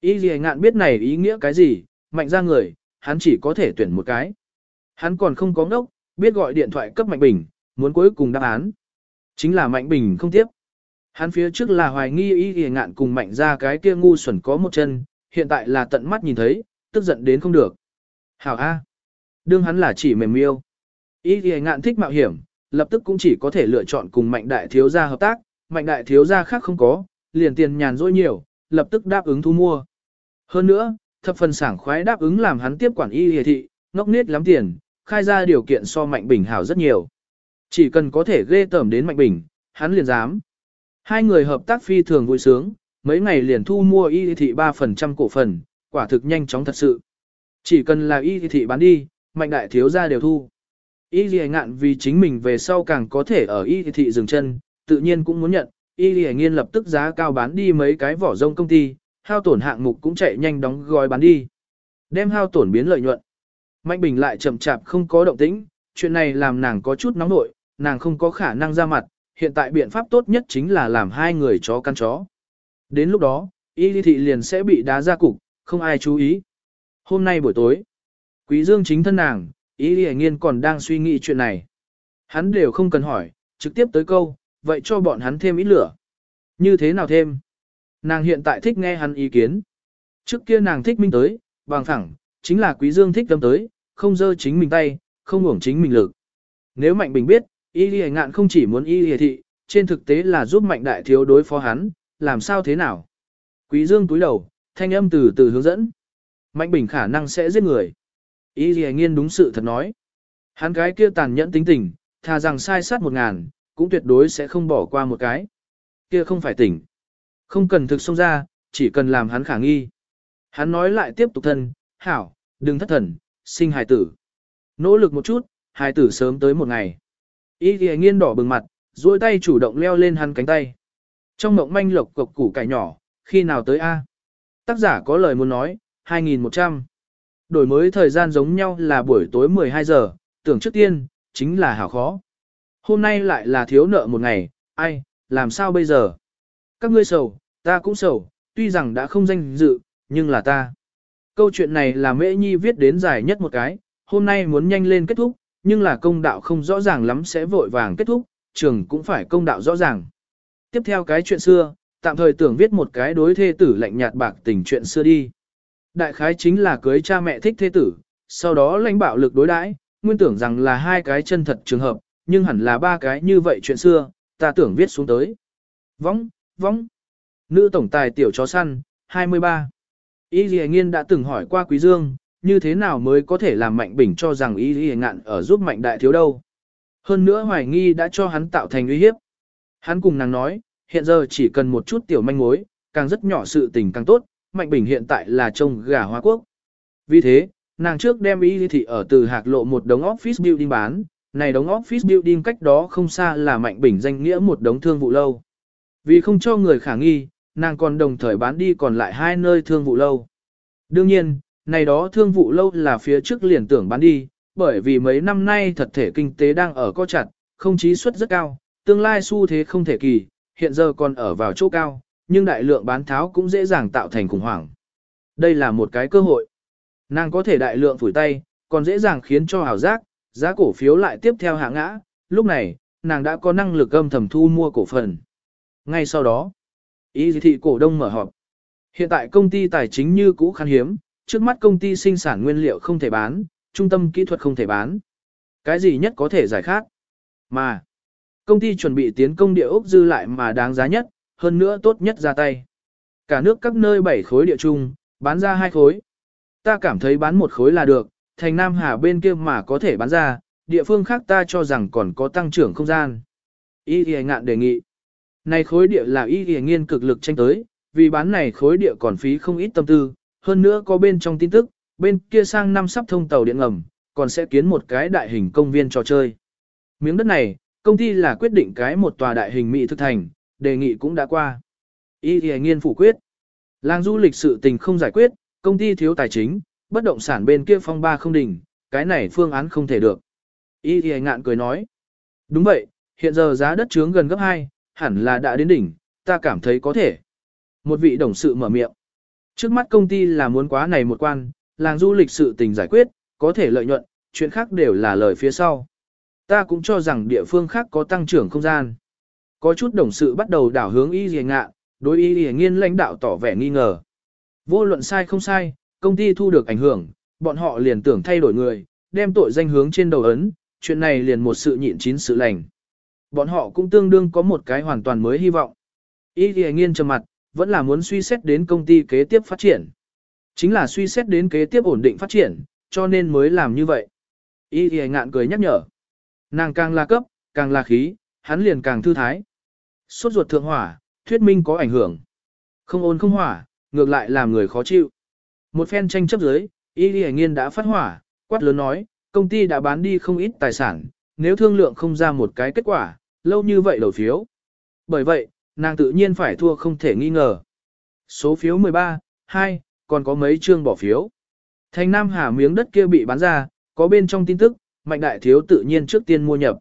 Y Lì ngạn biết này ý nghĩa cái gì, Mạnh ra người, hắn chỉ có thể tuyển một cái. Hắn còn không có ngốc, biết gọi điện thoại cấp Mạnh Bình, muốn cuối cùng đáp án. Chính là Mạnh Bình không tiếp. Hắn phía trước là hoài nghi y Lì ngạn cùng Mạnh ra cái kia ngu xuẩn có một chân, hiện tại là tận mắt nhìn thấy, tức giận đến không được. Hảo A. Đương hắn là chỉ mềm miêu. Y thì ngạn thích mạo hiểm, lập tức cũng chỉ có thể lựa chọn cùng mạnh đại thiếu gia hợp tác, mạnh đại thiếu gia khác không có, liền tiền nhàn dỗi nhiều, lập tức đáp ứng thu mua. Hơn nữa, thập phần sảng khoái đáp ứng làm hắn tiếp quản y hề thị, ngốc nết lắm tiền, khai ra điều kiện so mạnh bình hảo rất nhiều. Chỉ cần có thể ghê tởm đến mạnh bình, hắn liền dám. Hai người hợp tác phi thường vui sướng, mấy ngày liền thu mua y thị 3% cổ phần, quả thực nhanh chóng thật sự. Chỉ cần là y thị bán đi, mạnh đại thiếu gia đều thu. Y lì ngạn vì chính mình về sau càng có thể ở y thị dừng chân, tự nhiên cũng muốn nhận, y lì nghiên lập tức giá cao bán đi mấy cái vỏ rông công ty, hao tổn hạng mục cũng chạy nhanh đóng gói bán đi. Đem hao tổn biến lợi nhuận. Mạnh Bình lại chậm chạp không có động tĩnh, chuyện này làm nàng có chút nóng nội, nàng không có khả năng ra mặt, hiện tại biện pháp tốt nhất chính là làm hai người chó căn chó. Đến lúc đó, y thị liền sẽ bị đá ra cục, không ai chú ý. Hôm nay buổi tối, Quý Dương chính thân nàng, ý đi nghiên còn đang suy nghĩ chuyện này. Hắn đều không cần hỏi, trực tiếp tới câu, vậy cho bọn hắn thêm ít lửa. Như thế nào thêm? Nàng hiện tại thích nghe hắn ý kiến. Trước kia nàng thích minh tới, bằng thẳng, chính là quý dương thích tâm tới, không dơ chính mình tay, không uổng chính mình lực. Nếu Mạnh Bình biết, y lì ngạn không chỉ muốn y lì thị, trên thực tế là giúp Mạnh Đại Thiếu đối phó hắn, làm sao thế nào? Quý dương túi đầu, thanh âm từ từ hướng dẫn. Mạnh Bình khả năng sẽ giết người. Ý gì Nghiên đúng sự thật nói. Hắn cái kia tàn nhẫn tính tình, thà rằng sai sát một ngàn, cũng tuyệt đối sẽ không bỏ qua một cái. Kia không phải tỉnh. Không cần thực xông ra, chỉ cần làm hắn khả nghi. Hắn nói lại tiếp tục thân, hảo, đừng thất thần, sinh hài tử. Nỗ lực một chút, hài tử sớm tới một ngày. Ý Lì Nghiên đỏ bừng mặt, duỗi tay chủ động leo lên hắn cánh tay. Trong mộng manh lộc cục củ cải nhỏ, khi nào tới A? Tác giả có lời muốn nói, 2100. Đổi mới thời gian giống nhau là buổi tối 12 giờ, tưởng trước tiên, chính là hảo khó. Hôm nay lại là thiếu nợ một ngày, ai, làm sao bây giờ? Các ngươi sầu, ta cũng sầu, tuy rằng đã không danh dự, nhưng là ta. Câu chuyện này là Mễ Nhi viết đến dài nhất một cái, hôm nay muốn nhanh lên kết thúc, nhưng là công đạo không rõ ràng lắm sẽ vội vàng kết thúc, trường cũng phải công đạo rõ ràng. Tiếp theo cái chuyện xưa, tạm thời tưởng viết một cái đối thê tử lạnh nhạt bạc tình chuyện xưa đi. Đại khái chính là cưới cha mẹ thích thê tử, sau đó lãnh bạo lực đối đãi, nguyên tưởng rằng là hai cái chân thật trường hợp, nhưng hẳn là ba cái như vậy chuyện xưa, ta tưởng viết xuống tới. Võng, võng. Nữ tổng tài tiểu chó săn, 23. Y Lì Nghiên đã từng hỏi qua Quý Dương, như thế nào mới có thể làm Mạnh Bình cho rằng Y Lì Ngạn ở giúp Mạnh Đại Thiếu đâu. Hơn nữa hoài nghi đã cho hắn tạo thành uy hiếp. Hắn cùng nàng nói, hiện giờ chỉ cần một chút tiểu manh mối, càng rất nhỏ sự tình càng tốt, Mạnh Bình hiện tại là trông gà Hoa Quốc. Vì thế, nàng trước đem ý Thị ở từ hạc lộ một đống office building bán, này đống office building cách đó không xa là Mạnh Bình danh nghĩa một đống thương vụ lâu. Vì không cho người khả nghi, nàng còn đồng thời bán đi còn lại hai nơi thương vụ lâu. Đương nhiên, này đó thương vụ lâu là phía trước liền tưởng bán đi, bởi vì mấy năm nay thật thể kinh tế đang ở co chặt, không chí suất rất cao, tương lai xu thế không thể kỳ, hiện giờ còn ở vào chỗ cao, nhưng đại lượng bán tháo cũng dễ dàng tạo thành khủng hoảng. Đây là một cái cơ hội. Nàng có thể đại lượng phủi tay, còn dễ dàng khiến cho hào giác, giá cổ phiếu lại tiếp theo hạ ngã, lúc này, nàng đã có năng lực âm thầm thu mua cổ phần. Ngay sau đó, ý thị cổ đông mở họp. Hiện tại công ty tài chính như cũ khan hiếm, trước mắt công ty sinh sản nguyên liệu không thể bán, trung tâm kỹ thuật không thể bán. Cái gì nhất có thể giải khát? Mà, công ty chuẩn bị tiến công địa ốc dư lại mà đáng giá nhất, hơn nữa tốt nhất ra tay. Cả nước các nơi 7 khối địa chung, bán ra hai khối. Ta cảm thấy bán một khối là được, thành Nam Hà bên kia mà có thể bán ra, địa phương khác ta cho rằng còn có tăng trưởng không gian. Y thì ngạn đề nghị. Này khối địa là y thì nghiên cực lực tranh tới, vì bán này khối địa còn phí không ít tâm tư, hơn nữa có bên trong tin tức, bên kia sang năm sắp thông tàu điện ngầm, còn sẽ kiến một cái đại hình công viên trò chơi. Miếng đất này, công ty là quyết định cái một tòa đại hình mỹ thực thành, đề nghị cũng đã qua. Y thì nghiên phủ quyết. Làng du lịch sự tình không giải quyết, công ty thiếu tài chính, bất động sản bên kia phong ba không đỉnh, cái này phương án không thể được. Y thì ngạn cười nói. Đúng vậy, hiện giờ giá đất trướng gần gấp 2, hẳn là đã đến đỉnh, ta cảm thấy có thể. Một vị đồng sự mở miệng. Trước mắt công ty là muốn quá này một quan, làng du lịch sự tình giải quyết, có thể lợi nhuận, chuyện khác đều là lời phía sau. Ta cũng cho rằng địa phương khác có tăng trưởng không gian. Có chút đồng sự bắt đầu đảo hướng y dì ngạ, đối y dì nghiên lãnh đạo tỏ vẻ nghi ngờ. Vô luận sai không sai, công ty thu được ảnh hưởng, bọn họ liền tưởng thay đổi người, đem tội danh hướng trên đầu ấn, chuyện này liền một sự nhịn chín sự lành. Bọn họ cũng tương đương có một cái hoàn toàn mới hy vọng. Y dì nghiên trầm mặt, vẫn là muốn suy xét đến công ty kế tiếp phát triển. Chính là suy xét đến kế tiếp ổn định phát triển, cho nên mới làm như vậy. Y dì ngạn cười nhắc nhở. Nàng càng là cấp, càng là khí, hắn liền càng thư thái. Sốt ruột thượng hỏa, thuyết minh có ảnh hưởng. Không ôn không hỏa, ngược lại làm người khó chịu. Một phen tranh chấp dưới, Y Lì nghiên đã phát hỏa, quát lớn nói, công ty đã bán đi không ít tài sản, nếu thương lượng không ra một cái kết quả, lâu như vậy đầu phiếu. Bởi vậy, nàng tự nhiên phải thua không thể nghi ngờ. Số phiếu 13, 2, còn có mấy chương bỏ phiếu. Thành Nam Hà miếng đất kia bị bán ra, có bên trong tin tức, mạnh đại thiếu tự nhiên trước tiên mua nhập.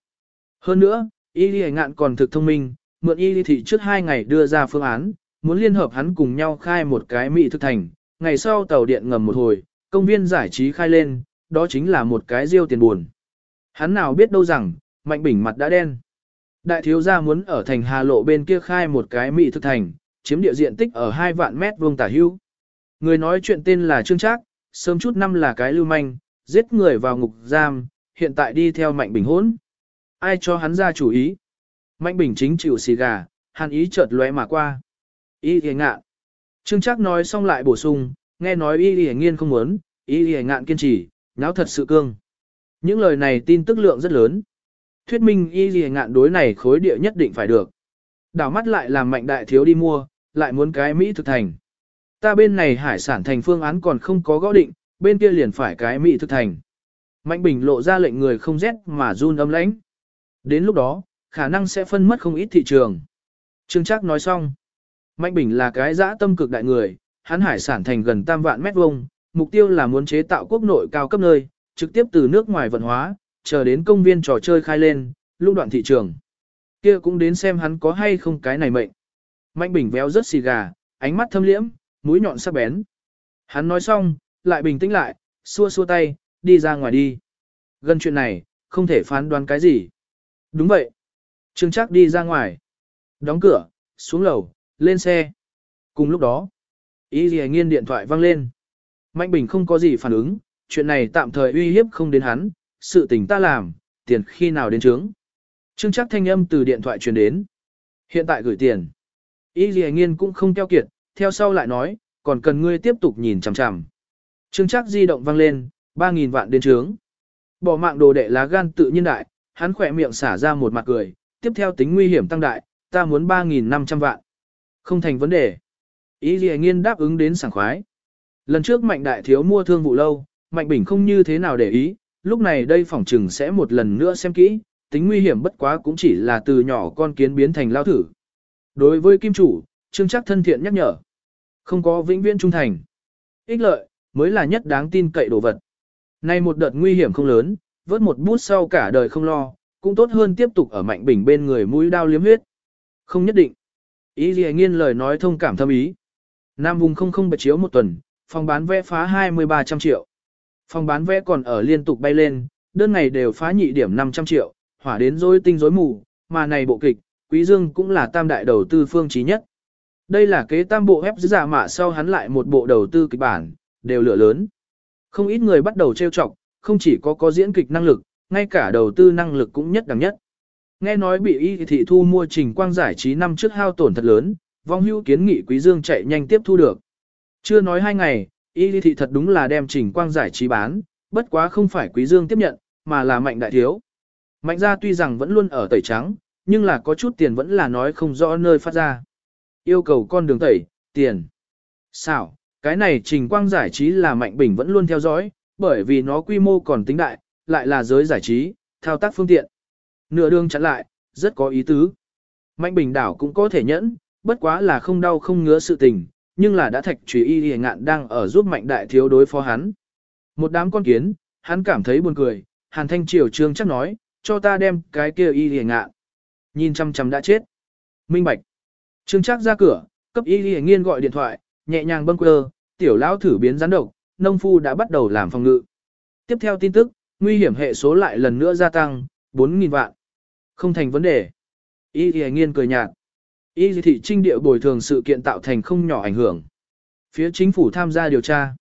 Hơn nữa, Y Lì ngạn còn thực thông minh, mượn Y Lì thị trước hai ngày đưa ra phương án, muốn liên hợp hắn cùng nhau khai một cái mỹ thực thành. Ngày sau tàu điện ngầm một hồi, công viên giải trí khai lên, đó chính là một cái riêu tiền buồn. Hắn nào biết đâu rằng, mạnh bình mặt đã đen. Đại thiếu gia muốn ở thành Hà Lộ bên kia khai một cái mỹ thực thành, chiếm địa diện tích ở 2 vạn mét vuông tả hưu. Người nói chuyện tên là Trương Trác, sớm chút năm là cái lưu manh, giết người vào ngục giam, hiện tại đi theo Mạnh Bình hỗn. Ai cho hắn ra chủ ý? Mạnh Bình chính chịu xì gà, hàn ý chợt lóe mà qua. Y thì ngạn. Trương Trác nói xong lại bổ sung, nghe nói y thì nghiên không muốn, y thì ngạn kiên trì, náo thật sự cương. Những lời này tin tức lượng rất lớn. Thuyết minh y gì ngạn đối này khối địa nhất định phải được. Đảo mắt lại làm mạnh đại thiếu đi mua, lại muốn cái Mỹ thực thành. Ta bên này hải sản thành phương án còn không có gõ định, bên kia liền phải cái Mỹ thực thành. Mạnh bình lộ ra lệnh người không rét mà run âm lãnh. Đến lúc đó, khả năng sẽ phân mất không ít thị trường. Trương Trác nói xong. Mạnh bình là cái dã tâm cực đại người, hắn hải sản thành gần tam vạn mét vuông, mục tiêu là muốn chế tạo quốc nội cao cấp nơi, trực tiếp từ nước ngoài vận hóa, chờ đến công viên trò chơi khai lên, lung đoạn thị trường. Kia cũng đến xem hắn có hay không cái này mệnh. Mạnh Bình véo rất xì gà, ánh mắt thâm liễm, mũi nhọn sắc bén. Hắn nói xong, lại bình tĩnh lại, xua xua tay, đi ra ngoài đi. Gần chuyện này, không thể phán đoán cái gì. Đúng vậy. Trương Trác đi ra ngoài. Đóng cửa, xuống lầu, lên xe. Cùng lúc đó, ý gì nghiên điện thoại vang lên. Mạnh Bình không có gì phản ứng, chuyện này tạm thời uy hiếp không đến hắn, sự tình ta làm, tiền khi nào đến trướng. Trương Trác thanh âm từ điện thoại truyền đến. Hiện tại gửi tiền. Ý gì nghiên cũng không keo kiệt, theo sau lại nói, còn cần ngươi tiếp tục nhìn chằm chằm. Trương Trác di động vang lên, 3.000 vạn đến trướng. Bỏ mạng đồ đệ lá gan tự nhiên đại, hắn khỏe miệng xả ra một mặt cười, tiếp theo tính nguy hiểm tăng đại, ta muốn 3.500 vạn. Không thành vấn đề. Ý gì nghiên đáp ứng đến sảng khoái. Lần trước mạnh đại thiếu mua thương vụ lâu, mạnh bình không như thế nào để ý, lúc này đây phỏng trừng sẽ một lần nữa xem kỹ, tính nguy hiểm bất quá cũng chỉ là từ nhỏ con kiến biến thành lao thử. Đối với kim chủ, trương chắc thân thiện nhắc nhở. Không có vĩnh viễn trung thành. Ích lợi, mới là nhất đáng tin cậy đồ vật. Nay một đợt nguy hiểm không lớn, vớt một bút sau cả đời không lo, cũng tốt hơn tiếp tục ở mạnh bình bên người mũi đao liếm huyết. Không nhất định. Ý gì nghiên lời nói thông cảm thâm ý. Nam vùng không không bật chiếu một tuần, phòng bán vé phá 2300 triệu. Phòng bán vé còn ở liên tục bay lên, đơn ngày đều phá nhị điểm 500 triệu, hỏa đến rối tinh rối mù, mà này bộ kịch, Quý Dương cũng là tam đại đầu tư phương trí nhất. Đây là kế tam bộ ép giả mạ sau hắn lại một bộ đầu tư kịch bản, đều lửa lớn. Không ít người bắt đầu trêu chọc, không chỉ có có diễn kịch năng lực, ngay cả đầu tư năng lực cũng nhất đẳng nhất. Nghe nói bị y thị thu mua trình quang giải trí năm trước hao tổn thật lớn, vong hưu kiến nghị quý dương chạy nhanh tiếp thu được. Chưa nói hai ngày, y thị thật đúng là đem trình quang giải trí bán, bất quá không phải quý dương tiếp nhận, mà là mạnh đại thiếu. Mạnh gia tuy rằng vẫn luôn ở tẩy trắng, nhưng là có chút tiền vẫn là nói không rõ nơi phát ra. Yêu cầu con đường tẩy, tiền. Sao, cái này trình quang giải trí là mạnh bình vẫn luôn theo dõi, bởi vì nó quy mô còn tính đại, lại là giới giải trí, thao tác phương tiện. Nửa đường chặn lại, rất có ý tứ. Mạnh bình đảo cũng có thể nhẫn, bất quá là không đau không ngứa sự tình, nhưng là đã thạch trùy y hề ngạn đang ở giúp mạnh đại thiếu đối phó hắn. Một đám con kiến, hắn cảm thấy buồn cười, hàn thanh triều trương chắc nói, cho ta đem cái kia y hề ngạn. Nhìn chăm chăm đã chết. Minh bạch. Trương chắc ra cửa, cấp y hề nghiên gọi điện thoại, nhẹ nhàng bâng quơ, tiểu lão thử biến rắn độc, nông phu đã bắt đầu làm phòng ngự. Tiếp theo tin tức, nguy hiểm hệ số lại lần nữa gia tăng, 4.000 vạn. Không thành vấn đề. Y thì nghiên cười nhạt. Y thị trinh địa bồi thường sự kiện tạo thành không nhỏ ảnh hưởng. Phía chính phủ tham gia điều tra.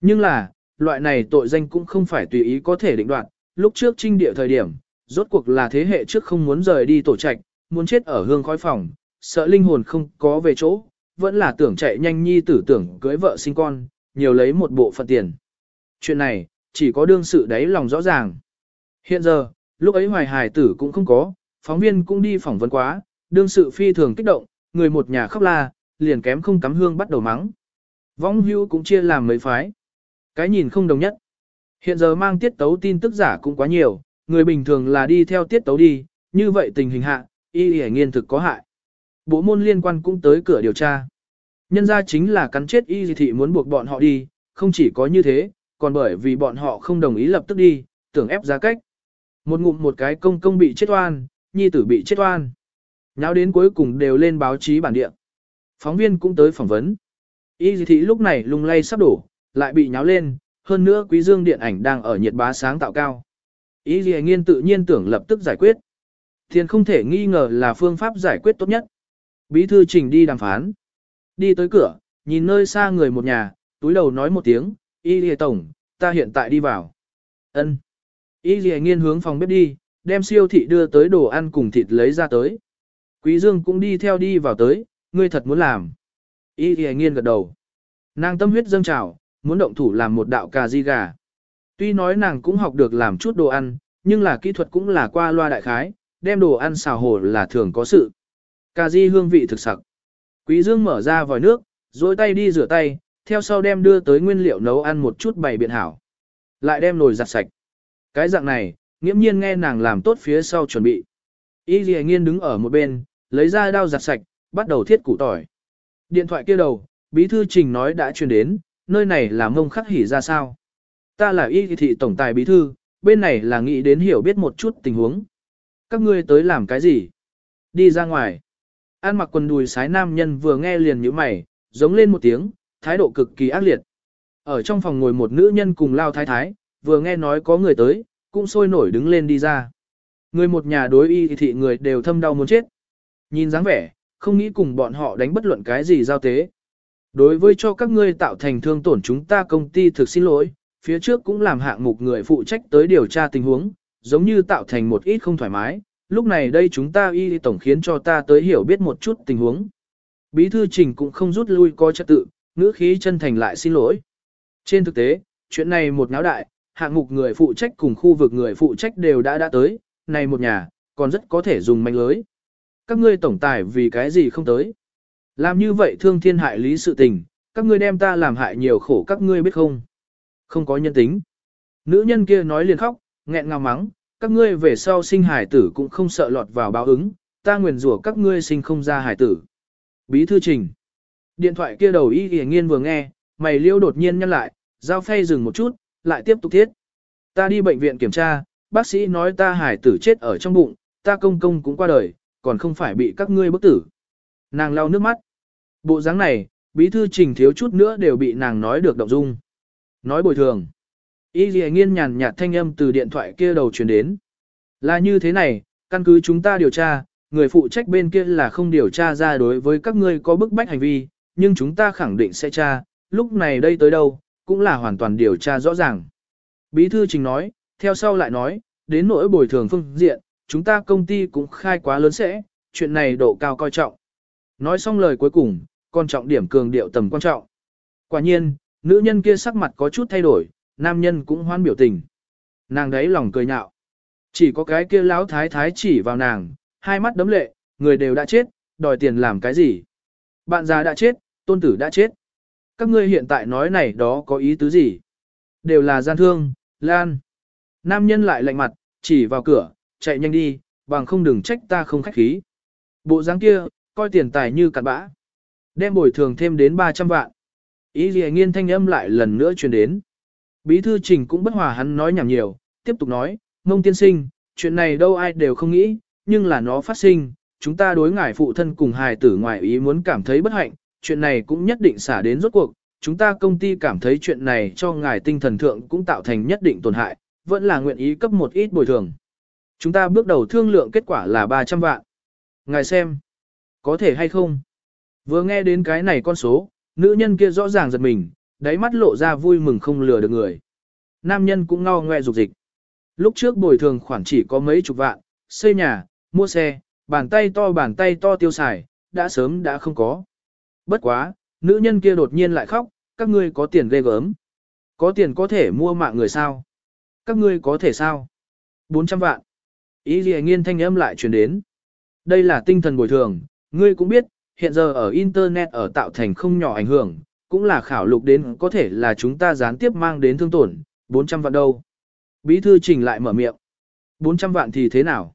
Nhưng là, loại này tội danh cũng không phải tùy ý có thể định đoạt. Lúc trước trinh địa thời điểm, rốt cuộc là thế hệ trước không muốn rời đi tổ trạch, muốn chết ở hương khói phòng, sợ linh hồn không có về chỗ, vẫn là tưởng chạy nhanh nhi tử tưởng cưới vợ sinh con, nhiều lấy một bộ phận tiền. Chuyện này, chỉ có đương sự đấy lòng rõ ràng. Hiện giờ, lúc ấy hoài hài tử cũng không có, phóng viên cũng đi phỏng vấn quá, đương sự phi thường kích động, người một nhà khóc la, liền kém không cắm hương bắt đầu mắng. Vong hưu cũng chia làm mấy phái. Cái nhìn không đồng nhất. Hiện giờ mang tiết tấu tin tức giả cũng quá nhiều, người bình thường là đi theo tiết tấu đi, như vậy tình hình hạ, y y nghiên thực có hại. Bộ môn liên quan cũng tới cửa điều tra. Nhân ra chính là cắn chết y thị muốn buộc bọn họ đi, không chỉ có như thế, còn bởi vì bọn họ không đồng ý lập tức đi, tưởng ép giá cách. Một ngụm một cái công công bị chết oan, nhi tử bị chết oan. Nháo đến cuối cùng đều lên báo chí bản địa. Phóng viên cũng tới phỏng vấn. Y thị lúc này lung lay sắp đổ, lại bị nháo lên, hơn nữa quý dương điện ảnh đang ở nhiệt bá sáng tạo cao. Y thị nghiên tự nhiên tưởng lập tức giải quyết. Tiền không thể nghi ngờ là phương pháp giải quyết tốt nhất. Bí thư trình đi đàm phán. Đi tới cửa, nhìn nơi xa người một nhà, túi đầu nói một tiếng, y lìa tổng, ta hiện tại đi vào. ân Y lìa nghiên hướng phòng bếp đi, đem siêu thị đưa tới đồ ăn cùng thịt lấy ra tới. Quý Dương cũng đi theo đi vào tới, ngươi thật muốn làm. Y lìa nghiên gật đầu. Nàng tâm huyết dâng trào, muốn động thủ làm một đạo cà di gà. Tuy nói nàng cũng học được làm chút đồ ăn, nhưng là kỹ thuật cũng là qua loa đại khái, đem đồ ăn xào hồ là thường có sự. Cà di hương vị thực sặc. Quý Dương mở ra vòi nước, duỗi tay đi rửa tay, theo sau đem đưa tới nguyên liệu nấu ăn một chút bày biện hảo. Lại đem nồi giặt sạch. Cái dạng này, nghiễm nhiên nghe nàng làm tốt phía sau chuẩn bị. Y Lì Nghiên đứng ở một bên, lấy ra dao giặt sạch, bắt đầu thiết củ tỏi. Điện thoại kia đầu, bí thư trình nói đã truyền đến, nơi này là mông khắc hỉ ra sao. Ta là Y thị tổng tài bí thư, bên này là nghĩ đến hiểu biết một chút tình huống. Các ngươi tới làm cái gì? Đi ra ngoài. An mặc quần đùi sái nam nhân vừa nghe liền như mày, giống lên một tiếng, thái độ cực kỳ ác liệt. Ở trong phòng ngồi một nữ nhân cùng lao thái thái, vừa nghe nói có người tới, cũng sôi nổi đứng lên đi ra. Người một nhà đối y thị người đều thâm đau muốn chết. Nhìn dáng vẻ, không nghĩ cùng bọn họ đánh bất luận cái gì giao tế. Đối với cho các ngươi tạo thành thương tổn chúng ta công ty thực xin lỗi, phía trước cũng làm hạng mục người phụ trách tới điều tra tình huống, giống như tạo thành một ít không thoải mái, lúc này đây chúng ta y tổng khiến cho ta tới hiểu biết một chút tình huống. Bí thư trình cũng không rút lui coi trật tự, ngữ khí chân thành lại xin lỗi. Trên thực tế, chuyện này một náo đại, hạng mục người phụ trách cùng khu vực người phụ trách đều đã đã tới, này một nhà, còn rất có thể dùng manh lưới. Các ngươi tổng tài vì cái gì không tới? Làm như vậy thương thiên hại lý sự tình, các ngươi đem ta làm hại nhiều khổ các ngươi biết không? Không có nhân tính. Nữ nhân kia nói liền khóc, nghẹn ngào mắng, các ngươi về sau sinh hải tử cũng không sợ lọt vào báo ứng, ta nguyền rủa các ngươi sinh không ra hải tử. Bí thư trình. Điện thoại kia đầu y hề nghiên vừa nghe, mày liêu đột nhiên nhăn lại, giao phay dừng một chút, lại tiếp tục thiết. Ta đi bệnh viện kiểm tra, bác sĩ nói ta hải tử chết ở trong bụng, ta công công cũng qua đời, còn không phải bị các ngươi bức tử. Nàng lau nước mắt. Bộ dáng này, bí thư trình thiếu chút nữa đều bị nàng nói được động dung. Nói bồi thường. Y dì nghiên nhàn nhạt thanh âm từ điện thoại kia đầu truyền đến. Là như thế này, căn cứ chúng ta điều tra, người phụ trách bên kia là không điều tra ra đối với các ngươi có bức bách hành vi, nhưng chúng ta khẳng định sẽ tra, lúc này đây tới đâu, cũng là hoàn toàn điều tra rõ ràng. Bí thư trình nói, theo sau lại nói, đến nỗi bồi thường phương diện, chúng ta công ty cũng khai quá lớn sẽ, chuyện này độ cao coi trọng. Nói xong lời cuối cùng, còn trọng điểm cường điệu tầm quan trọng. Quả nhiên, nữ nhân kia sắc mặt có chút thay đổi, nam nhân cũng hoan biểu tình. Nàng đấy lòng cười nhạo. Chỉ có cái kia lão thái thái chỉ vào nàng, hai mắt đấm lệ, người đều đã chết, đòi tiền làm cái gì? Bạn già đã chết, tôn tử đã chết. Các ngươi hiện tại nói này đó có ý tứ gì? Đều là gian thương, lan. Nam nhân lại lạnh mặt, chỉ vào cửa, chạy nhanh đi, bằng không đừng trách ta không khách khí. Bộ dáng kia, coi tiền tài như cặn bã. Đem bồi thường thêm đến 300 vạn. Ý gì nghiên thanh âm lại lần nữa truyền đến. Bí thư trình cũng bất hòa hắn nói nhảm nhiều, tiếp tục nói, mông tiên sinh, chuyện này đâu ai đều không nghĩ, nhưng là nó phát sinh, chúng ta đối ngài phụ thân cùng hài tử ngoài ý muốn cảm thấy bất hạnh, chuyện này cũng nhất định xả đến rốt cuộc, chúng ta công ty cảm thấy chuyện này cho ngài tinh thần thượng cũng tạo thành nhất định tổn hại, vẫn là nguyện ý cấp một ít bồi thường. Chúng ta bước đầu thương lượng kết quả là 300 vạn. Ngài xem, có thể hay không? Vừa nghe đến cái này con số, nữ nhân kia rõ ràng giật mình, đáy mắt lộ ra vui mừng không lừa được người. Nam nhân cũng ngao ngoe dục dịch. Lúc trước bồi thường khoản chỉ có mấy chục vạn, xây nhà, mua xe, bàn tay to bàn tay to tiêu xài, đã sớm đã không có. Bất quá, nữ nhân kia đột nhiên lại khóc, các ngươi có tiền ghê gớm. Có tiền có thể mua mạng người sao? Các ngươi có thể sao? 400 vạn. Ý gì nghiên thanh âm lại truyền đến. Đây là tinh thần bồi thường, ngươi cũng biết, hiện giờ ở Internet ở tạo thành không nhỏ ảnh hưởng, cũng là khảo lục đến có thể là chúng ta gián tiếp mang đến thương tổn, 400 vạn đâu. Bí thư trình lại mở miệng. 400 vạn thì thế nào?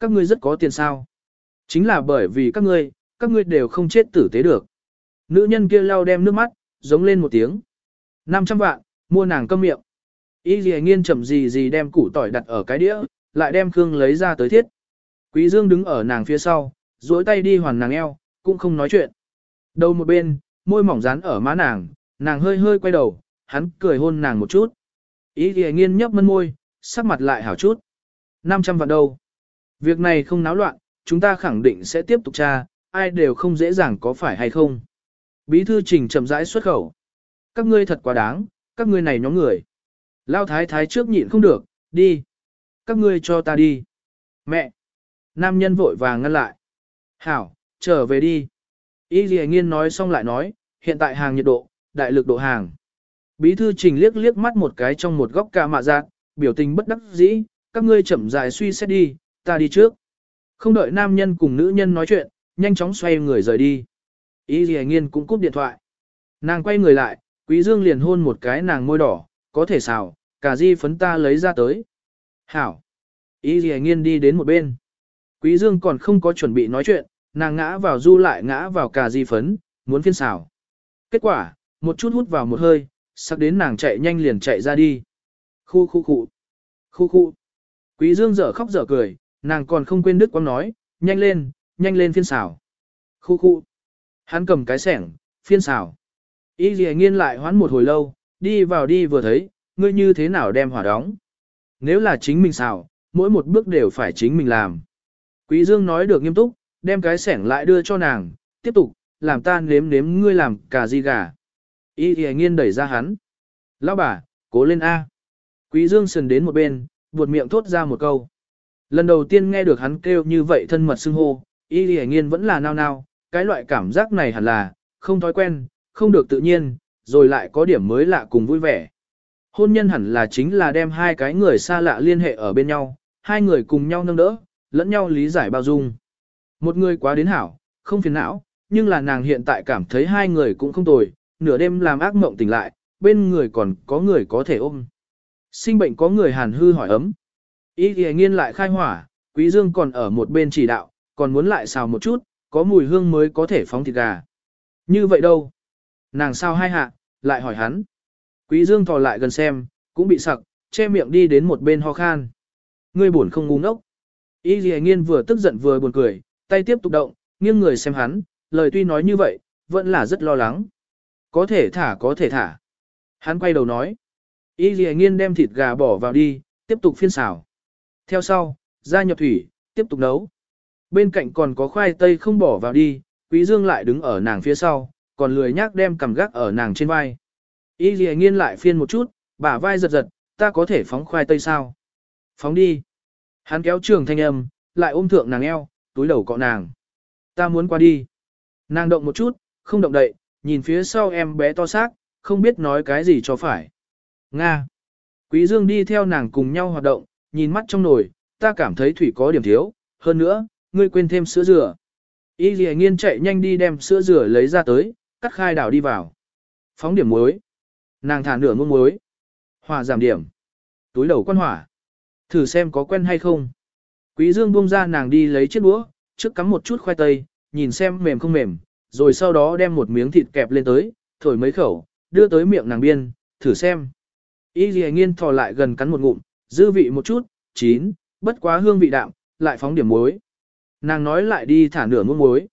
Các ngươi rất có tiền sao? Chính là bởi vì các ngươi, các ngươi đều không chết tử tế được. Nữ nhân kia lau đem nước mắt, giống lên một tiếng. 500 vạn, mua nàng câm miệng. Y gì nghiên chậm gì gì đem củ tỏi đặt ở cái đĩa, lại đem Khương lấy ra tới thiết. Quý Dương đứng ở nàng phía sau, duỗi tay đi hoàn nàng eo, cũng không nói chuyện. Đầu một bên, môi mỏng dán ở má nàng, nàng hơi hơi quay đầu, hắn cười hôn nàng một chút. Ý thì nghiên nhấp mân môi, sắc mặt lại hảo chút. 500 vạn đâu. Việc này không náo loạn, chúng ta khẳng định sẽ tiếp tục tra, ai đều không dễ dàng có phải hay không. Bí thư trình chậm rãi xuất khẩu. Các ngươi thật quá đáng, các ngươi này nhóm người. Lao thái thái trước nhịn không được, đi. Các ngươi cho ta đi. Mẹ. Nam nhân vội vàng ngăn lại. Hảo, trở về đi. Y Lì Nghiên nói xong lại nói, hiện tại hàng nhiệt độ, đại lực độ hàng. Bí thư trình liếc liếc mắt một cái trong một góc ca mạ giác, biểu tình bất đắc dĩ, các ngươi chậm rãi suy xét đi, ta đi trước. Không đợi nam nhân cùng nữ nhân nói chuyện, nhanh chóng xoay người rời đi. Y Lì Nghiên cũng cúp điện thoại. Nàng quay người lại, Quý Dương liền hôn một cái nàng môi đỏ, có thể xào, cả di phấn ta lấy ra tới. Hảo. Y Lì Nghiên đi đến một bên. Quý Dương còn không có chuẩn bị nói chuyện, nàng ngã vào du lại ngã vào cà di phấn, muốn phiên xào. Kết quả, một chút hút vào một hơi, sắc đến nàng chạy nhanh liền chạy ra đi. Khu khu khu. Khu khu. Quý Dương dở khóc dở cười, nàng còn không quên đứt quang nói, nhanh lên, nhanh lên phiên xào. Khu khu. Hắn cầm cái sẻng, phiên xào. Y gì nghiên lại hoán một hồi lâu, đi vào đi vừa thấy, ngươi như thế nào đem hỏa đóng. Nếu là chính mình xào, mỗi một bước đều phải chính mình làm. Quý Dương nói được nghiêm túc, đem cái sẻng lại đưa cho nàng, tiếp tục, làm ta nếm nếm ngươi làm cà di gà. Y thì nghiên đẩy ra hắn. Lão bà, cố lên A. Quý Dương sườn đến một bên, buột miệng thốt ra một câu. Lần đầu tiên nghe được hắn kêu như vậy thân mật xưng hô, y thì nghiên vẫn là nao nao, cái loại cảm giác này hẳn là, không thói quen, không được tự nhiên, rồi lại có điểm mới lạ cùng vui vẻ. Hôn nhân hẳn là chính là đem hai cái người xa lạ liên hệ ở bên nhau, hai người cùng nhau nâng đỡ, lẫn nhau lý giải bao dung. Một người quá đến hảo, không phiền não, nhưng là nàng hiện tại cảm thấy hai người cũng không tồi, nửa đêm làm ác mộng tỉnh lại, bên người còn có người có thể ôm. Sinh bệnh có người hàn hư hỏi ấm. Ý thì nghiên lại khai hỏa, quý dương còn ở một bên chỉ đạo, còn muốn lại xào một chút, có mùi hương mới có thể phóng thịt gà. Như vậy đâu? Nàng sao hai hạ, lại hỏi hắn. Quý dương thò lại gần xem, cũng bị sặc, che miệng đi đến một bên ho khan. Ngươi buồn không ngu ngốc. Ý thì nghiên vừa tức giận vừa buồn cười, tay tiếp tục động, nghiêng người xem hắn, lời tuy nói như vậy, vẫn là rất lo lắng. Có thể thả có thể thả. Hắn quay đầu nói. Y dì nghiên đem thịt gà bỏ vào đi, tiếp tục phiên xào. Theo sau, ra nhập thủy, tiếp tục nấu. Bên cạnh còn có khoai tây không bỏ vào đi, quý dương lại đứng ở nàng phía sau, còn lười nhác đem cầm gác ở nàng trên vai. Y dì nghiên lại phiên một chút, bả vai giật giật, ta có thể phóng khoai tây sao? Phóng đi. Hắn kéo trường thanh âm, lại ôm thượng nàng eo, túi đầu cọ nàng. Ta muốn qua đi. Nàng động một chút, không động đậy, nhìn phía sau em bé to xác, không biết nói cái gì cho phải. Nga. Quý Dương đi theo nàng cùng nhau hoạt động, nhìn mắt trong nồi, ta cảm thấy thủy có điểm thiếu, hơn nữa, ngươi quên thêm sữa dừa. Y Lì Nghiên chạy nhanh đi đem sữa dừa lấy ra tới, cắt khai đảo đi vào. Phóng điểm muối. Nàng thả nửa muỗng muối. Hỏa giảm điểm. Túi đầu quan hỏa. Thử xem có quen hay không. Quý Dương buông ra nàng đi lấy chiếc đũa, trước cắm một chút khoai tây, nhìn xem mềm không mềm, rồi sau đó đem một miếng thịt kẹp lên tới, thổi mấy khẩu, đưa tới miệng nàng biên, thử xem. Y Lệ nghiên thò lại gần cắn một ngụm, dư vị một chút, chín, bất quá hương vị đạm, lại phóng điểm muối. Nàng nói lại đi thả nửa muỗng muối.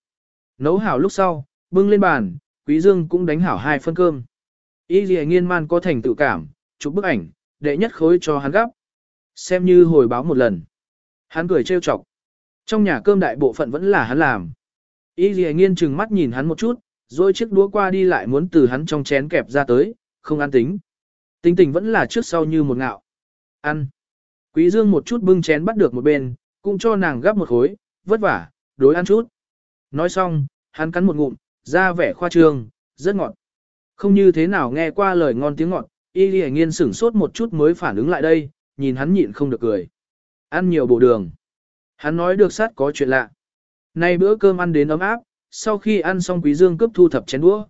Nấu hảo lúc sau, bưng lên bàn, quý dương cũng đánh hảo hai phân cơm. Y Lệ nghiên man có thành tự cảm, chụp bức ảnh, đệ nhất khối cho hắn gấp. Xem như hồi báo một lần. Hắn cười trêu chọc. Trong nhà cơm đại bộ phận vẫn là hắn làm. Y dì nghiên chừng mắt nhìn hắn một chút, rồi chiếc đũa qua đi lại muốn từ hắn trong chén kẹp ra tới, không ăn tính. Tính tình vẫn là trước sau như một ngạo. Ăn. Quý dương một chút bưng chén bắt được một bên, cũng cho nàng gắp một khối, vất vả, đối ăn chút. Nói xong, hắn cắn một ngụm, ra vẻ khoa trương, rất ngọt. Không như thế nào nghe qua lời ngon tiếng ngọt, y lì nghiên sửng sốt một chút mới phản ứng lại đây, nhìn hắn nhịn không được cười. Ăn nhiều bộ đường. Hắn nói được sát có chuyện lạ. Nay bữa cơm ăn đến ấm áp, sau khi ăn xong quý dương cướp thu thập chén đũa.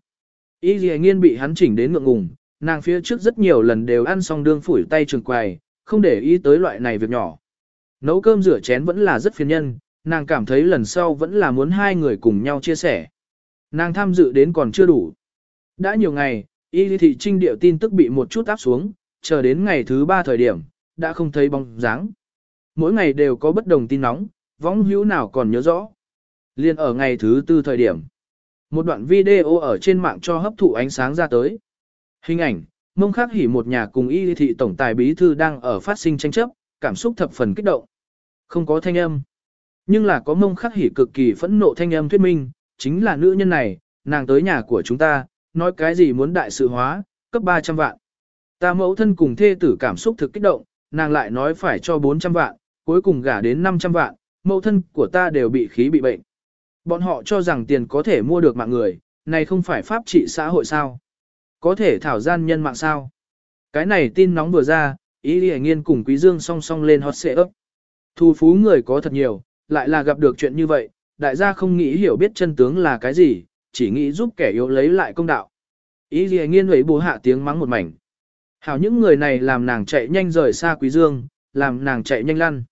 Y dì nghiên bị hắn chỉnh đến ngượng ngùng, nàng phía trước rất nhiều lần đều ăn xong đương phủi tay trường quầy, không để ý tới loại này việc nhỏ. Nấu cơm rửa chén vẫn là rất phiền nhân, nàng cảm thấy lần sau vẫn là muốn hai người cùng nhau chia sẻ. Nàng tham dự đến còn chưa đủ. Đã nhiều ngày, y thị trinh điệu tin tức bị một chút áp xuống, chờ đến ngày thứ ba thời điểm, đã không thấy bóng dáng. Mỗi ngày đều có bất đồng tin nóng, võng hữu nào còn nhớ rõ. Liên ở ngày thứ tư thời điểm. Một đoạn video ở trên mạng cho hấp thụ ánh sáng ra tới. Hình ảnh, mông khắc hỉ một nhà cùng y thị tổng tài bí thư đang ở phát sinh tranh chấp, cảm xúc thập phần kích động. Không có thanh âm. Nhưng là có mông khắc hỉ cực kỳ phẫn nộ thanh âm thuyết minh, chính là nữ nhân này, nàng tới nhà của chúng ta, nói cái gì muốn đại sự hóa, cấp 300 vạn. Ta mẫu thân cùng thê tử cảm xúc thực kích động, nàng lại nói phải cho 400 vạn, cuối cùng gả đến 500 vạn, mẫu thân của ta đều bị khí bị bệnh. Bọn họ cho rằng tiền có thể mua được mạng người, này không phải pháp trị xã hội sao. Có thể thảo gian nhân mạng sao? Cái này tin nóng vừa ra, ý đi nghiên cùng Quý Dương song song lên hot xệ ấp. Thu phú người có thật nhiều, lại là gặp được chuyện như vậy, đại gia không nghĩ hiểu biết chân tướng là cái gì, chỉ nghĩ giúp kẻ yếu lấy lại công đạo. Ý gì nghiên ấy bố hạ tiếng mắng một mảnh. Hảo những người này làm nàng chạy nhanh rời xa Quý Dương, làm nàng chạy nhanh lăn.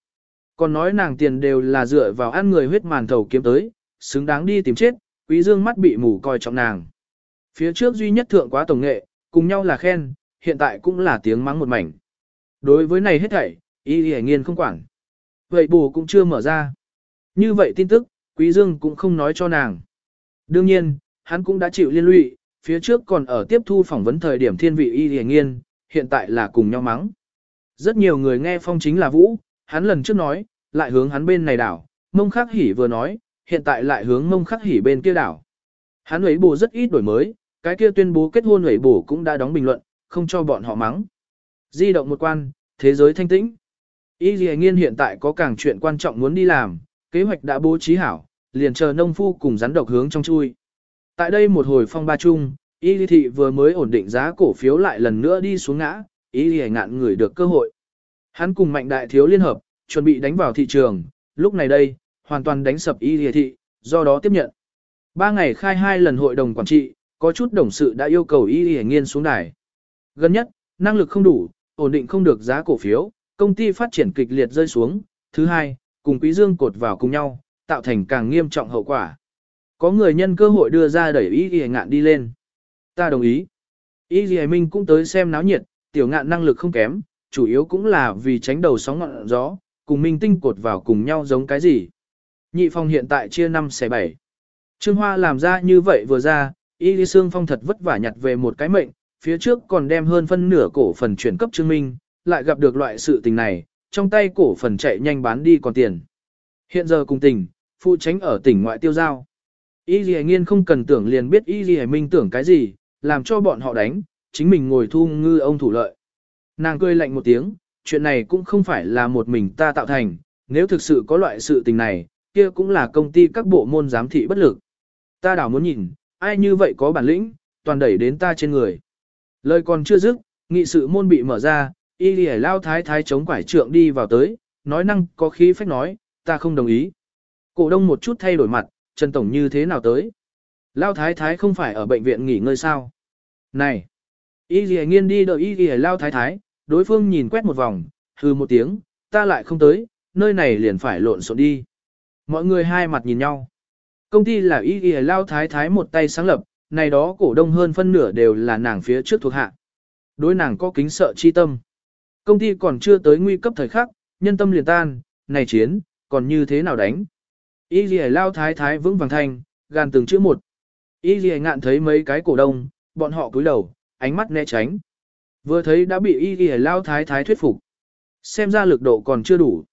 Còn nói nàng tiền đều là dựa vào ăn người huyết màn thầu kiếm tới, xứng đáng đi tìm chết, Quý Dương mắt bị mù coi trọng nàng. Phía trước duy nhất thượng quá tổng nghệ, cùng nhau là khen, hiện tại cũng là tiếng mắng một mảnh. Đối với này hết thảy, y y nghiên không quản. Vậy bù cũng chưa mở ra. Như vậy tin tức, Quý Dương cũng không nói cho nàng. Đương nhiên, hắn cũng đã chịu liên lụy, phía trước còn ở tiếp thu phỏng vấn thời điểm thiên vị y y nghiên, hiện tại là cùng nhau mắng. Rất nhiều người nghe phong chính là Vũ, hắn lần trước nói, lại hướng hắn bên này đảo, mông khắc hỉ vừa nói, hiện tại lại hướng mông khắc hỉ bên kia đảo. Hắn ấy bù rất ít đổi mới, cái kia tuyên bố kết hôn ấy bù cũng đã đóng bình luận, không cho bọn họ mắng. Di động một quan, thế giới thanh tĩnh. Y Dì Nghiên hiện tại có càng chuyện quan trọng muốn đi làm, kế hoạch đã bố trí hảo, liền chờ nông phu cùng rắn độc hướng trong chui. Tại đây một hồi phong ba chung, Y Dì Thị vừa mới ổn định giá cổ phiếu lại lần nữa đi xuống ngã, Y Dì ngạn người được cơ hội. Hắn cùng mạnh đại thiếu liên hợp, chuẩn bị đánh vào thị trường, lúc này đây, hoàn toàn đánh sập Y địa Thị, do đó tiếp nhận. Ba ngày khai hai lần hội đồng quản trị, có chút đồng sự đã yêu cầu Y địa Nghiên xuống đài. Gần nhất, năng lực không đủ, ổn định không được giá cổ phiếu, công ty phát triển kịch liệt rơi xuống. Thứ hai, cùng Quý Dương cột vào cùng nhau, tạo thành càng nghiêm trọng hậu quả. Có người nhân cơ hội đưa ra đẩy ý ghi ngạn đi lên. Ta đồng ý. Ý ghi minh cũng tới xem náo nhiệt, tiểu ngạn năng lực không kém, chủ yếu cũng là vì tránh đầu sóng ngọn gió, cùng minh tinh cột vào cùng nhau giống cái gì. Nhị phong hiện tại chia 5 xe 7. Trương Hoa làm ra như vậy vừa ra, Y Lý Sương Phong thật vất vả nhặt về một cái mệnh, phía trước còn đem hơn phân nửa cổ phần chuyển cấp Trương Minh, lại gặp được loại sự tình này, trong tay cổ phần chạy nhanh bán đi còn tiền. Hiện giờ cùng tỉnh, phụ tránh ở tỉnh ngoại tiêu giao. Y Lì Nghiên không cần tưởng liền biết Y Lì Minh tưởng cái gì, làm cho bọn họ đánh, chính mình ngồi thu ngư ông thủ lợi. Nàng cười lạnh một tiếng, chuyện này cũng không phải là một mình ta tạo thành, nếu thực sự có loại sự tình này, kia cũng là công ty các bộ môn giám thị bất lực. Ta đảo muốn nhìn, ai như vậy có bản lĩnh, toàn đẩy đến ta trên người. Lời còn chưa dứt, nghị sự môn bị mở ra, y lì lao thái thái chống quải trượng đi vào tới, nói năng có khí phách nói, ta không đồng ý. Cổ đông một chút thay đổi mặt, Trần Tổng như thế nào tới? Lao thái thái không phải ở bệnh viện nghỉ ngơi sao? Này! Y lì nghiên đi đợi y lì lao thái thái, đối phương nhìn quét một vòng, hư một tiếng, ta lại không tới, nơi này liền phải lộn xộn đi. Mọi người hai mặt nhìn nhau. Công ty là y Y lao thái thái một tay sáng lập, này đó cổ đông hơn phân nửa đều là nàng phía trước thuộc hạ. Đối nàng có kính sợ chi tâm. Công ty còn chưa tới nguy cấp thời khắc, nhân tâm liền tan, này chiến, còn như thế nào đánh. Y Y lao thái thái vững vàng thanh, gan từng chữ một. Y Y ngạn thấy mấy cái cổ đông, bọn họ cúi đầu, ánh mắt né tránh. Vừa thấy đã bị y y lao thái thái thuyết phục. Xem ra lực độ còn chưa đủ.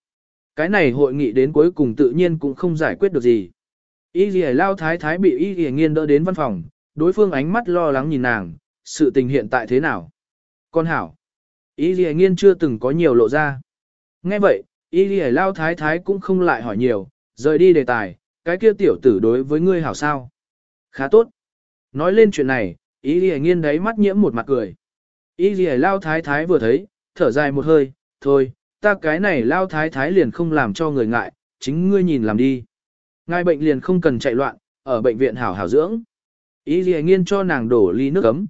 Cái này hội nghị đến cuối cùng tự nhiên cũng không giải quyết được gì. Y y lao thái thái bị y y nghiên đỡ đến văn phòng, Đối phương ánh mắt lo lắng nhìn nàng, sự tình hiện tại thế nào? Con hảo. Y y nghiên chưa từng có nhiều lộ ra. Nghe vậy, y y lao thái thái cũng không lại hỏi nhiều, rời đi đề tài, cái kia tiểu tử đối với ngươi hảo sao? Khá tốt. Nói lên chuyện này, y y nghiên đấy mắt nhiễm một mặt cười. Ý gì lao thái thái vừa thấy, thở dài một hơi, thôi, ta cái này lao thái thái liền không làm cho người ngại, chính ngươi nhìn làm đi. Ngài bệnh liền không cần chạy loạn, ở bệnh viện hảo hảo dưỡng. Y gì nghiên cho nàng đổ ly nước ấm.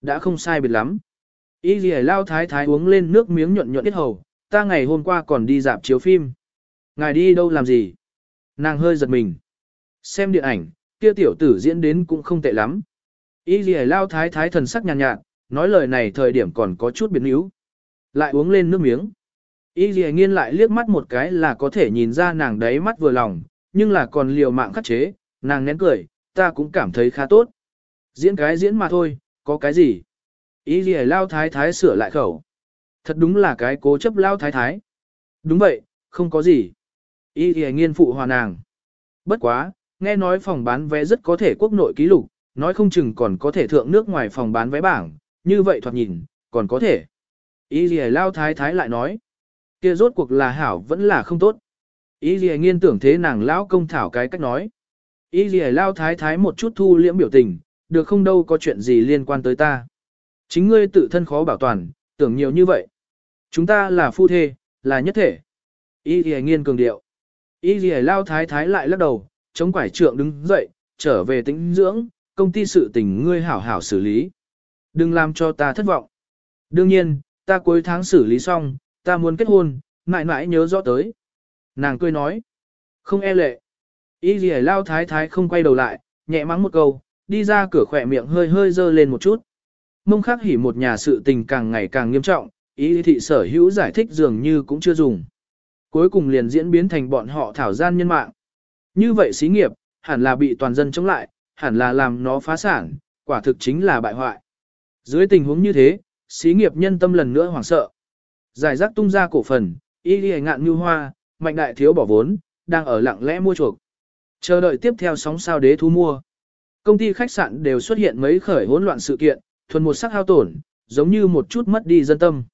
Đã không sai biệt lắm. Y gì lao thái thái uống lên nước miếng nhuận nhuận ít hầu, ta ngày hôm qua còn đi dạp chiếu phim. Ngài đi đâu làm gì? Nàng hơi giật mình. Xem điện ảnh, kia tiểu tử diễn đến cũng không tệ lắm. Y gì lao thái thái thần sắc nhàn nhạt, nhạt, nói lời này thời điểm còn có chút biến yếu. Lại uống lên nước miếng. Y dì nghiên lại liếc mắt một cái là có thể nhìn ra nàng đấy mắt vừa lòng, nhưng là còn liều mạng khắc chế, nàng nén cười, ta cũng cảm thấy khá tốt. Diễn cái diễn mà thôi, có cái gì? Y dì lao thái thái sửa lại khẩu. Thật đúng là cái cố chấp lao thái thái. Đúng vậy, không có gì. Y dì nghiên phụ hòa nàng. Bất quá, nghe nói phòng bán vé rất có thể quốc nội ký lục, nói không chừng còn có thể thượng nước ngoài phòng bán vé bảng, như vậy thoạt nhìn, còn có thể. Ý gì lao thái thái lại nói. kia rốt cuộc là hảo vẫn là không tốt. Ý gì nghiên tưởng thế nàng lão công thảo cái cách nói. Y gì lao thái thái một chút thu liễm biểu tình, được không đâu có chuyện gì liên quan tới ta. Chính ngươi tự thân khó bảo toàn, tưởng nhiều như vậy. Chúng ta là phu thê, là nhất thể. Y gì nghiên cường điệu. Y gì lao thái thái lại lắc đầu, chống quải trượng đứng dậy, trở về tĩnh dưỡng, công ty sự tình ngươi hảo hảo xử lý. Đừng làm cho ta thất vọng. Đương nhiên, ta cuối tháng xử lý xong, ta muốn kết hôn, mãi mãi nhớ rõ tới. Nàng cười nói. Không e lệ. Ý gì lao thái thái không quay đầu lại, nhẹ mắng một câu, đi ra cửa khỏe miệng hơi hơi dơ lên một chút. Mông khắc hỉ một nhà sự tình càng ngày càng nghiêm trọng, ý thị sở hữu giải thích dường như cũng chưa dùng. Cuối cùng liền diễn biến thành bọn họ thảo gian nhân mạng. Như vậy xí nghiệp, hẳn là bị toàn dân chống lại, hẳn là làm nó phá sản, quả thực chính là bại hoại. Dưới tình huống như thế, xí nghiệp nhân tâm lần nữa hoảng sợ. Giải rác tung ra cổ phần, y đi ngạn như hoa, mạnh đại thiếu bỏ vốn, đang ở lặng lẽ mua chuộc. Chờ đợi tiếp theo sóng sao đế thu mua. Công ty khách sạn đều xuất hiện mấy khởi hỗn loạn sự kiện, thuần một sắc hao tổn, giống như một chút mất đi dân tâm.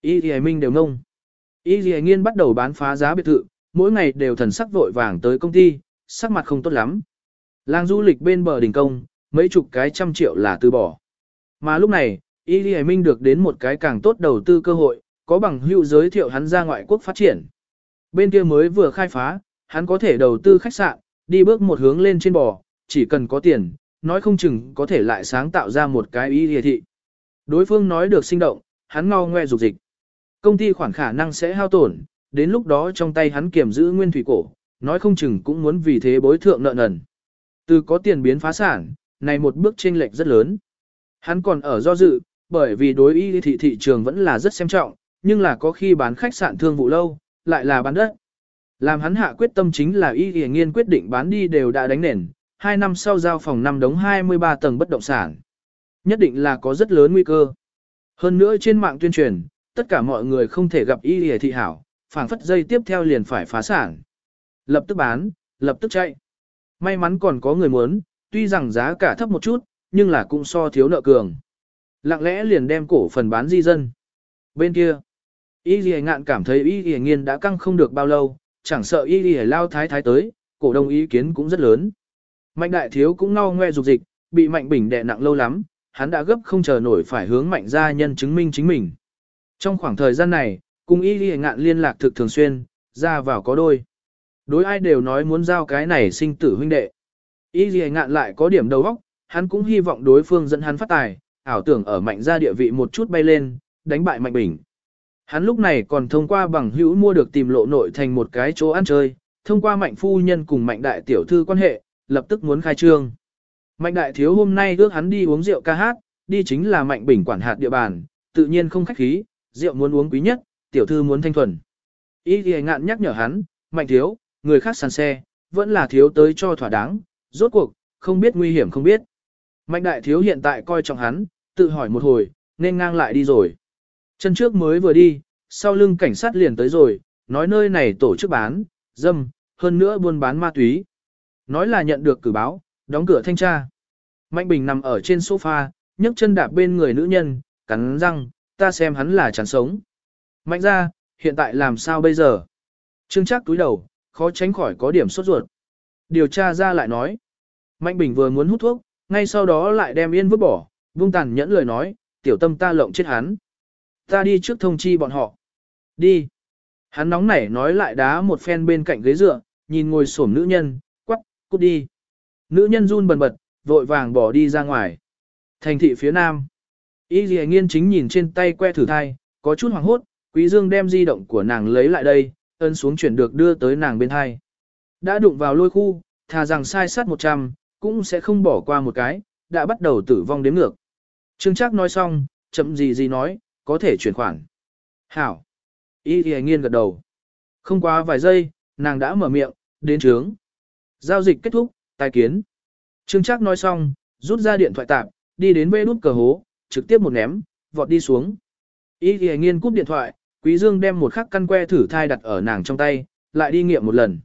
Y đi minh đều ngông. Y đi nghiên bắt đầu bán phá giá biệt thự, mỗi ngày đều thần sắc vội vàng tới công ty, sắc mặt không tốt lắm. Làng du lịch bên bờ đỉnh công, mấy chục cái trăm triệu là từ bỏ. Mà lúc này, Y Lý Minh được đến một cái càng tốt đầu tư cơ hội, có bằng hữu giới thiệu hắn ra ngoại quốc phát triển. Bên kia mới vừa khai phá, hắn có thể đầu tư khách sạn, đi bước một hướng lên trên bò, chỉ cần có tiền, nói không chừng có thể lại sáng tạo ra một cái Y Lì thị. Đối phương nói được sinh động, hắn ngao ngoe dục dịch. Công ty khoản khả năng sẽ hao tổn, đến lúc đó trong tay hắn kiểm giữ nguyên thủy cổ, nói không chừng cũng muốn vì thế bối thượng nợ nần. Từ có tiền biến phá sản, này một bước chênh lệch rất lớn. Hắn còn ở do dự, bởi vì đối y thị thị trường vẫn là rất xem trọng, nhưng là có khi bán khách sạn thương vụ lâu, lại là bán đất. Làm hắn hạ quyết tâm chính là y y nghiên quyết định bán đi đều đã đánh nền, 2 năm sau giao phòng năm đống 23 tầng bất động sản. Nhất định là có rất lớn nguy cơ. Hơn nữa trên mạng tuyên truyền, tất cả mọi người không thể gặp y y thị hảo, phảng phất dây tiếp theo liền phải phá sản. Lập tức bán, lập tức chạy. May mắn còn có người muốn, tuy rằng giá cả thấp một chút, nhưng là cũng so thiếu nợ cường. Lặng lẽ liền đem cổ phần bán di dân. Bên kia, Y Lì ngạn cảm thấy Y Lì nghiên đã căng không được bao lâu, chẳng sợ Y Lì lao thái thái tới, cổ đông ý kiến cũng rất lớn. Mạnh đại thiếu cũng ngao ngoe dục dịch, bị mạnh bình đè nặng lâu lắm, hắn đã gấp không chờ nổi phải hướng mạnh gia nhân chứng minh chính mình. Trong khoảng thời gian này, cùng Y Lì ngạn liên lạc thực thường xuyên, ra vào có đôi. Đối ai đều nói muốn giao cái này sinh tử huynh đệ. Y Lì ngạn lại có điểm đầu óc, hắn cũng hy vọng đối phương dẫn hắn phát tài, ảo tưởng ở mạnh gia địa vị một chút bay lên, đánh bại mạnh bình. Hắn lúc này còn thông qua bằng hữu mua được tìm lộ nội thành một cái chỗ ăn chơi, thông qua mạnh phu nhân cùng mạnh đại tiểu thư quan hệ, lập tức muốn khai trương. Mạnh đại thiếu hôm nay ước hắn đi uống rượu ca hát, đi chính là mạnh bình quản hạt địa bàn, tự nhiên không khách khí, rượu muốn uống quý nhất, tiểu thư muốn thanh thuần. Ý thì ngạn nhắc nhở hắn, mạnh thiếu, người khác sàn xe, vẫn là thiếu tới cho thỏa đáng, rốt cuộc, không biết nguy hiểm không biết. Mạnh đại thiếu hiện tại coi trọng hắn, tự hỏi một hồi, nên ngang lại đi rồi. Chân trước mới vừa đi, sau lưng cảnh sát liền tới rồi, nói nơi này tổ chức bán, dâm, hơn nữa buôn bán ma túy. Nói là nhận được cử báo, đóng cửa thanh tra. Mạnh Bình nằm ở trên sofa, nhấc chân đạp bên người nữ nhân, cắn răng, ta xem hắn là chán sống. Mạnh ra, hiện tại làm sao bây giờ? Trương chắc túi đầu, khó tránh khỏi có điểm sốt ruột. Điều tra ra lại nói. Mạnh Bình vừa muốn hút thuốc, ngay sau đó lại đem yên vứt bỏ, vung tàn nhẫn lời nói, tiểu tâm ta lộng chết hắn. Ta đi trước thông chi bọn họ. Đi. Hắn nóng nảy nói lại đá một phen bên cạnh ghế dựa, nhìn ngồi xổm nữ nhân, quắc, cút đi. Nữ nhân run bần bật, vội vàng bỏ đi ra ngoài. Thành thị phía nam. Y dì nghiên chính nhìn trên tay que thử thai, có chút hoảng hốt, quý dương đem di động của nàng lấy lại đây, ấn xuống chuyển được đưa tới nàng bên hai. Đã đụng vào lôi khu, thà rằng sai sát 100, cũng sẽ không bỏ qua một cái, đã bắt đầu tử vong đến ngược. Trương Trác nói xong, chậm gì gì nói, có thể chuyển khoản. Hảo. Y thì nghiên gật đầu. Không quá vài giây, nàng đã mở miệng, đến trướng. Giao dịch kết thúc, tài kiến. Trương Trác nói xong, rút ra điện thoại tạp, đi đến bê nút cờ hố, trực tiếp một ném, vọt đi xuống. Y thì nghiên cúp điện thoại, Quý Dương đem một khắc căn que thử thai đặt ở nàng trong tay, lại đi nghiệm một lần.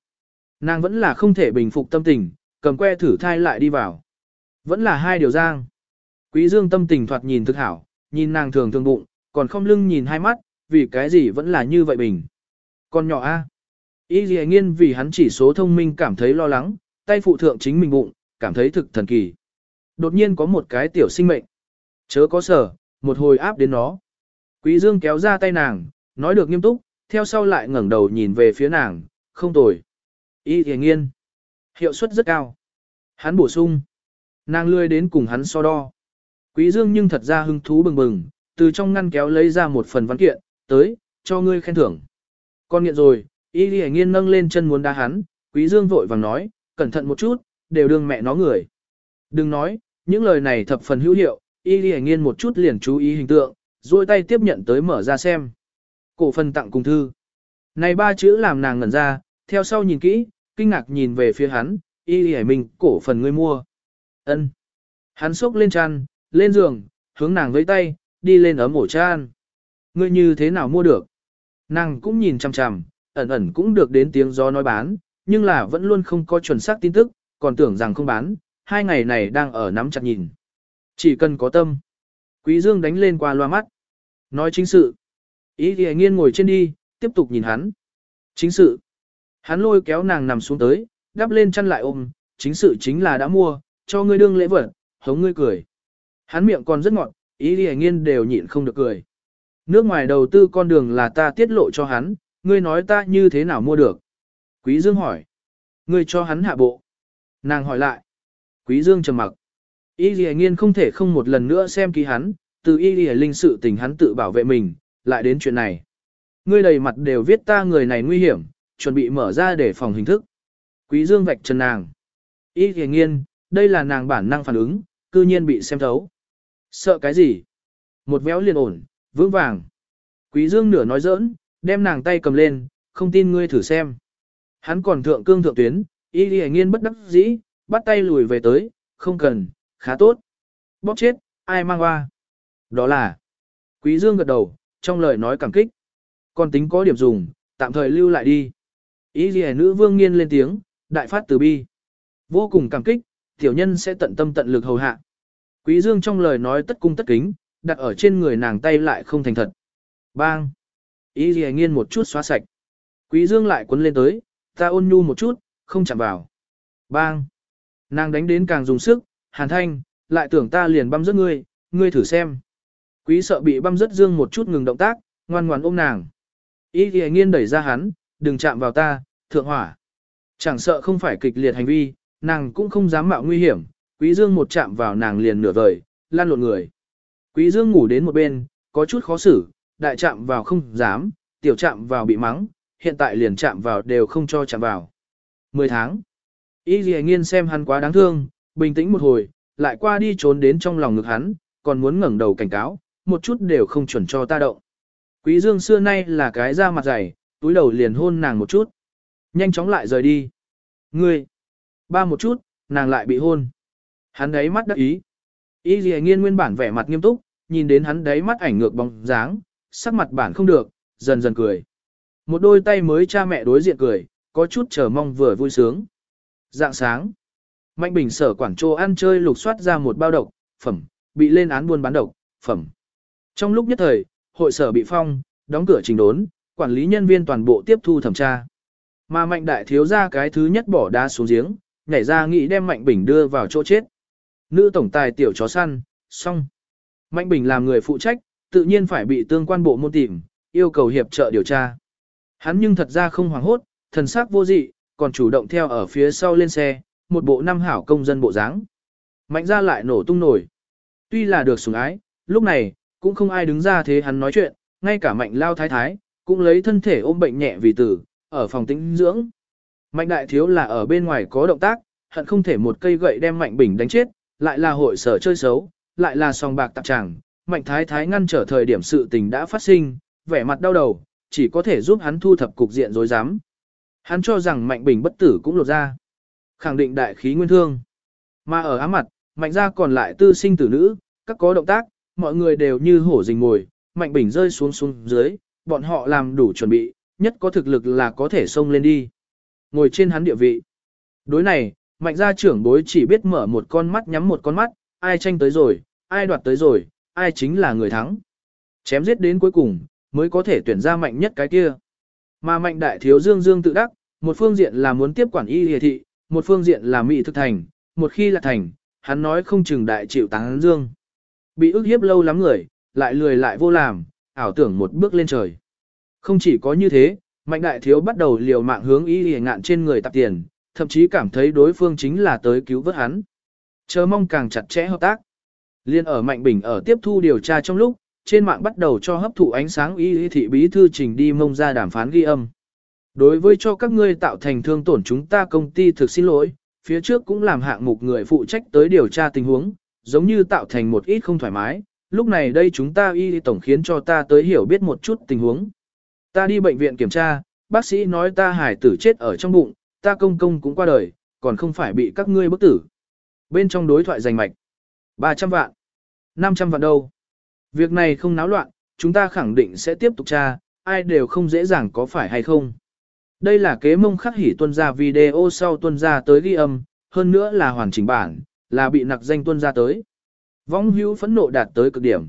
Nàng vẫn là không thể bình phục tâm tình, cầm que thử thai lại đi vào. Vẫn là hai điều giang. Quý Dương tâm tình thoạt nhìn thực hảo, nhìn nàng thường thường bụng, còn không lưng nhìn hai mắt, vì cái gì vẫn là như vậy bình. Con nhỏ A. Y dì nghiên vì hắn chỉ số thông minh cảm thấy lo lắng, tay phụ thượng chính mình bụng, cảm thấy thực thần kỳ. Đột nhiên có một cái tiểu sinh mệnh. Chớ có sở, một hồi áp đến nó. Quý Dương kéo ra tay nàng, nói được nghiêm túc, theo sau lại ngẩng đầu nhìn về phía nàng, không tồi. Y dì nghiên. Hiệu suất rất cao. Hắn bổ sung. Nàng lươi đến cùng hắn so đo. Quý Dương nhưng thật ra hứng thú bừng bừng, từ trong ngăn kéo lấy ra một phần văn kiện, tới, cho ngươi khen thưởng. Con nghiện rồi, y lì nghiên nâng lên chân muốn đá hắn, quý dương vội vàng nói, cẩn thận một chút, đều đương mẹ nó người. Đừng nói, những lời này thập phần hữu hiệu, y lì nghiên một chút liền chú ý hình tượng, duỗi tay tiếp nhận tới mở ra xem. Cổ phần tặng cùng thư. Này ba chữ làm nàng ngẩn ra, theo sau nhìn kỹ, kinh ngạc nhìn về phía hắn, y hải mình, cổ phần ngươi mua. ân Hắn xốc lên chăn, lên giường, hướng nàng với tay, đi lên ấm ổ chan. Ngươi như thế nào mua được? Nàng cũng nhìn chằm chằm, ẩn ẩn cũng được đến tiếng gió nói bán, nhưng là vẫn luôn không có chuẩn xác tin tức, còn tưởng rằng không bán, hai ngày này đang ở nắm chặt nhìn. Chỉ cần có tâm. Quý Dương đánh lên qua loa mắt. Nói chính sự. Ý thì nghiên ngồi trên đi, tiếp tục nhìn hắn. Chính sự. Hắn lôi kéo nàng nằm xuống tới, đắp lên chăn lại ôm, chính sự chính là đã mua, cho ngươi đương lễ vật, hống ngươi cười. Hắn miệng còn rất ngọt, ý đi nghiên đều nhịn không được cười. Nước ngoài đầu tư con đường là ta tiết lộ cho hắn, ngươi nói ta như thế nào mua được. Quý Dương hỏi. Ngươi cho hắn hạ bộ. Nàng hỏi lại. Quý Dương trầm mặc. Y Lì Nghiên không thể không một lần nữa xem ký hắn, từ Y Lì Linh sự tình hắn tự bảo vệ mình, lại đến chuyện này. Ngươi đầy mặt đều viết ta người này nguy hiểm, chuẩn bị mở ra để phòng hình thức. Quý Dương vạch chân nàng. Y Lì Nghiên, đây là nàng bản năng phản ứng, cư nhiên bị xem thấu. Sợ cái gì? Một véo liền ổn, vững vàng. Quý Dương nửa nói giỡn, đem nàng tay cầm lên, không tin ngươi thử xem. Hắn còn thượng cương thượng tuyến, Y Lì Nghiên bất đắc dĩ, bắt tay lùi về tới, không cần, khá tốt. Bóp chết, ai mang qua? Đó là. Quý Dương gật đầu, trong lời nói cảm kích. Còn tính có điểm dùng, tạm thời lưu lại đi. Ý gì nữ vương nghiên lên tiếng, đại phát từ bi. Vô cùng cảm kích, tiểu nhân sẽ tận tâm tận lực hầu hạ. Quý Dương trong lời nói tất cung tất kính, đặt ở trên người nàng tay lại không thành thật. Bang! Ý gì nghiên một chút xóa sạch. Quý Dương lại quấn lên tới, ta ôn nhu một chút, không chạm vào. Bang! Nàng đánh đến càng dùng sức, hàn thanh, lại tưởng ta liền băm rớt ngươi, ngươi thử xem. Quý sợ bị băm rớt dương một chút ngừng động tác, ngoan ngoan ôm nàng. Ý thì nghiên đẩy ra hắn, đừng chạm vào ta, thượng hỏa. Chẳng sợ không phải kịch liệt hành vi, nàng cũng không dám mạo nguy hiểm, quý dương một chạm vào nàng liền nửa vời, lan lộn người. Quý dương ngủ đến một bên, có chút khó xử, đại chạm vào không dám, tiểu chạm vào bị mắng, hiện tại liền chạm vào đều không cho chạm vào. Mười tháng. Y dì nghiên xem hắn quá đáng thương, bình tĩnh một hồi, lại qua đi trốn đến trong lòng ngực hắn, còn muốn ngẩng đầu cảnh cáo, một chút đều không chuẩn cho ta động. Quý dương xưa nay là cái da mặt dày, túi đầu liền hôn nàng một chút. Nhanh chóng lại rời đi. Ngươi. Ba một chút, nàng lại bị hôn. Hắn đấy mắt đắc ý. Y dì nghiên nguyên bản vẻ mặt nghiêm túc, nhìn đến hắn đấy mắt ảnh ngược bóng dáng, sắc mặt bản không được, dần dần cười. Một đôi tay mới cha mẹ đối diện cười, có chút chờ mong vừa vui sướng. Dạng sáng, Mạnh Bình sở quản trô ăn chơi lục soát ra một bao độc, phẩm, bị lên án buôn bán độc, phẩm. Trong lúc nhất thời, hội sở bị phong, đóng cửa trình đốn, quản lý nhân viên toàn bộ tiếp thu thẩm tra. Mà Mạnh Đại thiếu ra cái thứ nhất bỏ đá xuống giếng, nhảy ra nghĩ đem Mạnh Bình đưa vào chỗ chết. Nữ tổng tài tiểu chó săn, xong. Mạnh Bình làm người phụ trách, tự nhiên phải bị tương quan bộ môn tìm, yêu cầu hiệp trợ điều tra. Hắn nhưng thật ra không hoảng hốt, thần sắc vô dị, còn chủ động theo ở phía sau lên xe, một bộ năm hảo công dân bộ dáng. Mạnh ra lại nổ tung nổi. Tuy là được sủng ái, lúc này, cũng không ai đứng ra thế hắn nói chuyện, ngay cả mạnh lao thái thái, cũng lấy thân thể ôm bệnh nhẹ vì tử, ở phòng tĩnh dưỡng. Mạnh đại thiếu là ở bên ngoài có động tác, hận không thể một cây gậy đem mạnh bình đánh chết, lại là hội sở chơi xấu, lại là song bạc tạp tràng. Mạnh thái thái ngăn trở thời điểm sự tình đã phát sinh, vẻ mặt đau đầu, chỉ có thể giúp hắn thu thập cục diện rối rắm. Hắn cho rằng Mạnh Bình bất tử cũng lột ra. Khẳng định đại khí nguyên thương. Mà ở ám mặt, Mạnh ra còn lại tư sinh tử nữ, các có động tác, mọi người đều như hổ rình ngồi, Mạnh Bình rơi xuống xuống dưới, bọn họ làm đủ chuẩn bị, nhất có thực lực là có thể xông lên đi. Ngồi trên hắn địa vị. Đối này, Mạnh gia trưởng bối chỉ biết mở một con mắt nhắm một con mắt, ai tranh tới rồi, ai đoạt tới rồi, ai chính là người thắng. Chém giết đến cuối cùng, mới có thể tuyển ra mạnh nhất cái kia. Mà mạnh đại thiếu dương dương tự đắc, một phương diện là muốn tiếp quản y hề thị, một phương diện là mỹ thực thành, một khi là thành, hắn nói không chừng đại chịu táng dương. Bị ức hiếp lâu lắm người, lại lười lại vô làm, ảo tưởng một bước lên trời. Không chỉ có như thế, mạnh đại thiếu bắt đầu liều mạng hướng y hề ngạn trên người tạp tiền, thậm chí cảm thấy đối phương chính là tới cứu vớt hắn. Chờ mong càng chặt chẽ hợp tác. Liên ở Mạnh Bình ở tiếp thu điều tra trong lúc, trên mạng bắt đầu cho hấp thụ ánh sáng y thị bí thư trình đi mông ra đàm phán ghi âm. Đối với cho các ngươi tạo thành thương tổn chúng ta công ty thực xin lỗi, phía trước cũng làm hạng mục người phụ trách tới điều tra tình huống, giống như tạo thành một ít không thoải mái, lúc này đây chúng ta y tổng khiến cho ta tới hiểu biết một chút tình huống. Ta đi bệnh viện kiểm tra, bác sĩ nói ta hải tử chết ở trong bụng, ta công công cũng qua đời, còn không phải bị các ngươi bức tử. Bên trong đối thoại giành mạch, 300 vạn, 500 vạn đâu. Việc này không náo loạn, chúng ta khẳng định sẽ tiếp tục tra, ai đều không dễ dàng có phải hay không. Đây là kế mông khắc hỉ tuân ra video sau tuân ra tới ghi âm, hơn nữa là hoàn chỉnh bản, là bị nặc danh tuân ra tới. Vong hữu phẫn nộ đạt tới cực điểm.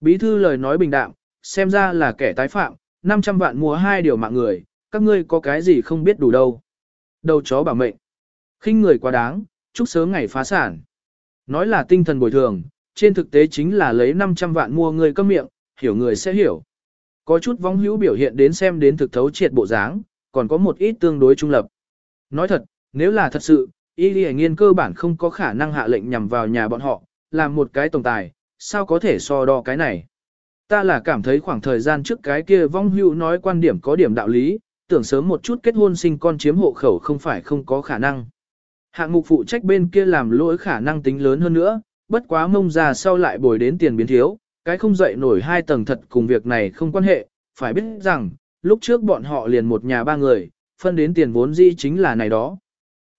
Bí thư lời nói bình đạm, xem ra là kẻ tái phạm, 500 vạn mua hai điều mạng người, các ngươi có cái gì không biết đủ đâu. Đầu chó bảo mệnh. khinh người quá đáng, chúc sớm ngày phá sản. Nói là tinh thần bồi thường, trên thực tế chính là lấy 500 vạn mua người câm miệng, hiểu người sẽ hiểu. Có chút vong hữu biểu hiện đến xem đến thực thấu triệt bộ dáng, còn có một ít tương đối trung lập. Nói thật, nếu là thật sự, Y Lì Nghiên cơ bản không có khả năng hạ lệnh nhằm vào nhà bọn họ, làm một cái tổng tài, sao có thể so đo cái này. Ta là cảm thấy khoảng thời gian trước cái kia vong hữu nói quan điểm có điểm đạo lý, tưởng sớm một chút kết hôn sinh con chiếm hộ khẩu không phải không có khả năng. Hạng mục phụ trách bên kia làm lỗi khả năng tính lớn hơn nữa, bất quá mông ra sau lại bồi đến tiền biến thiếu, cái không dậy nổi hai tầng thật cùng việc này không quan hệ, phải biết rằng, lúc trước bọn họ liền một nhà ba người, phân đến tiền vốn di chính là này đó.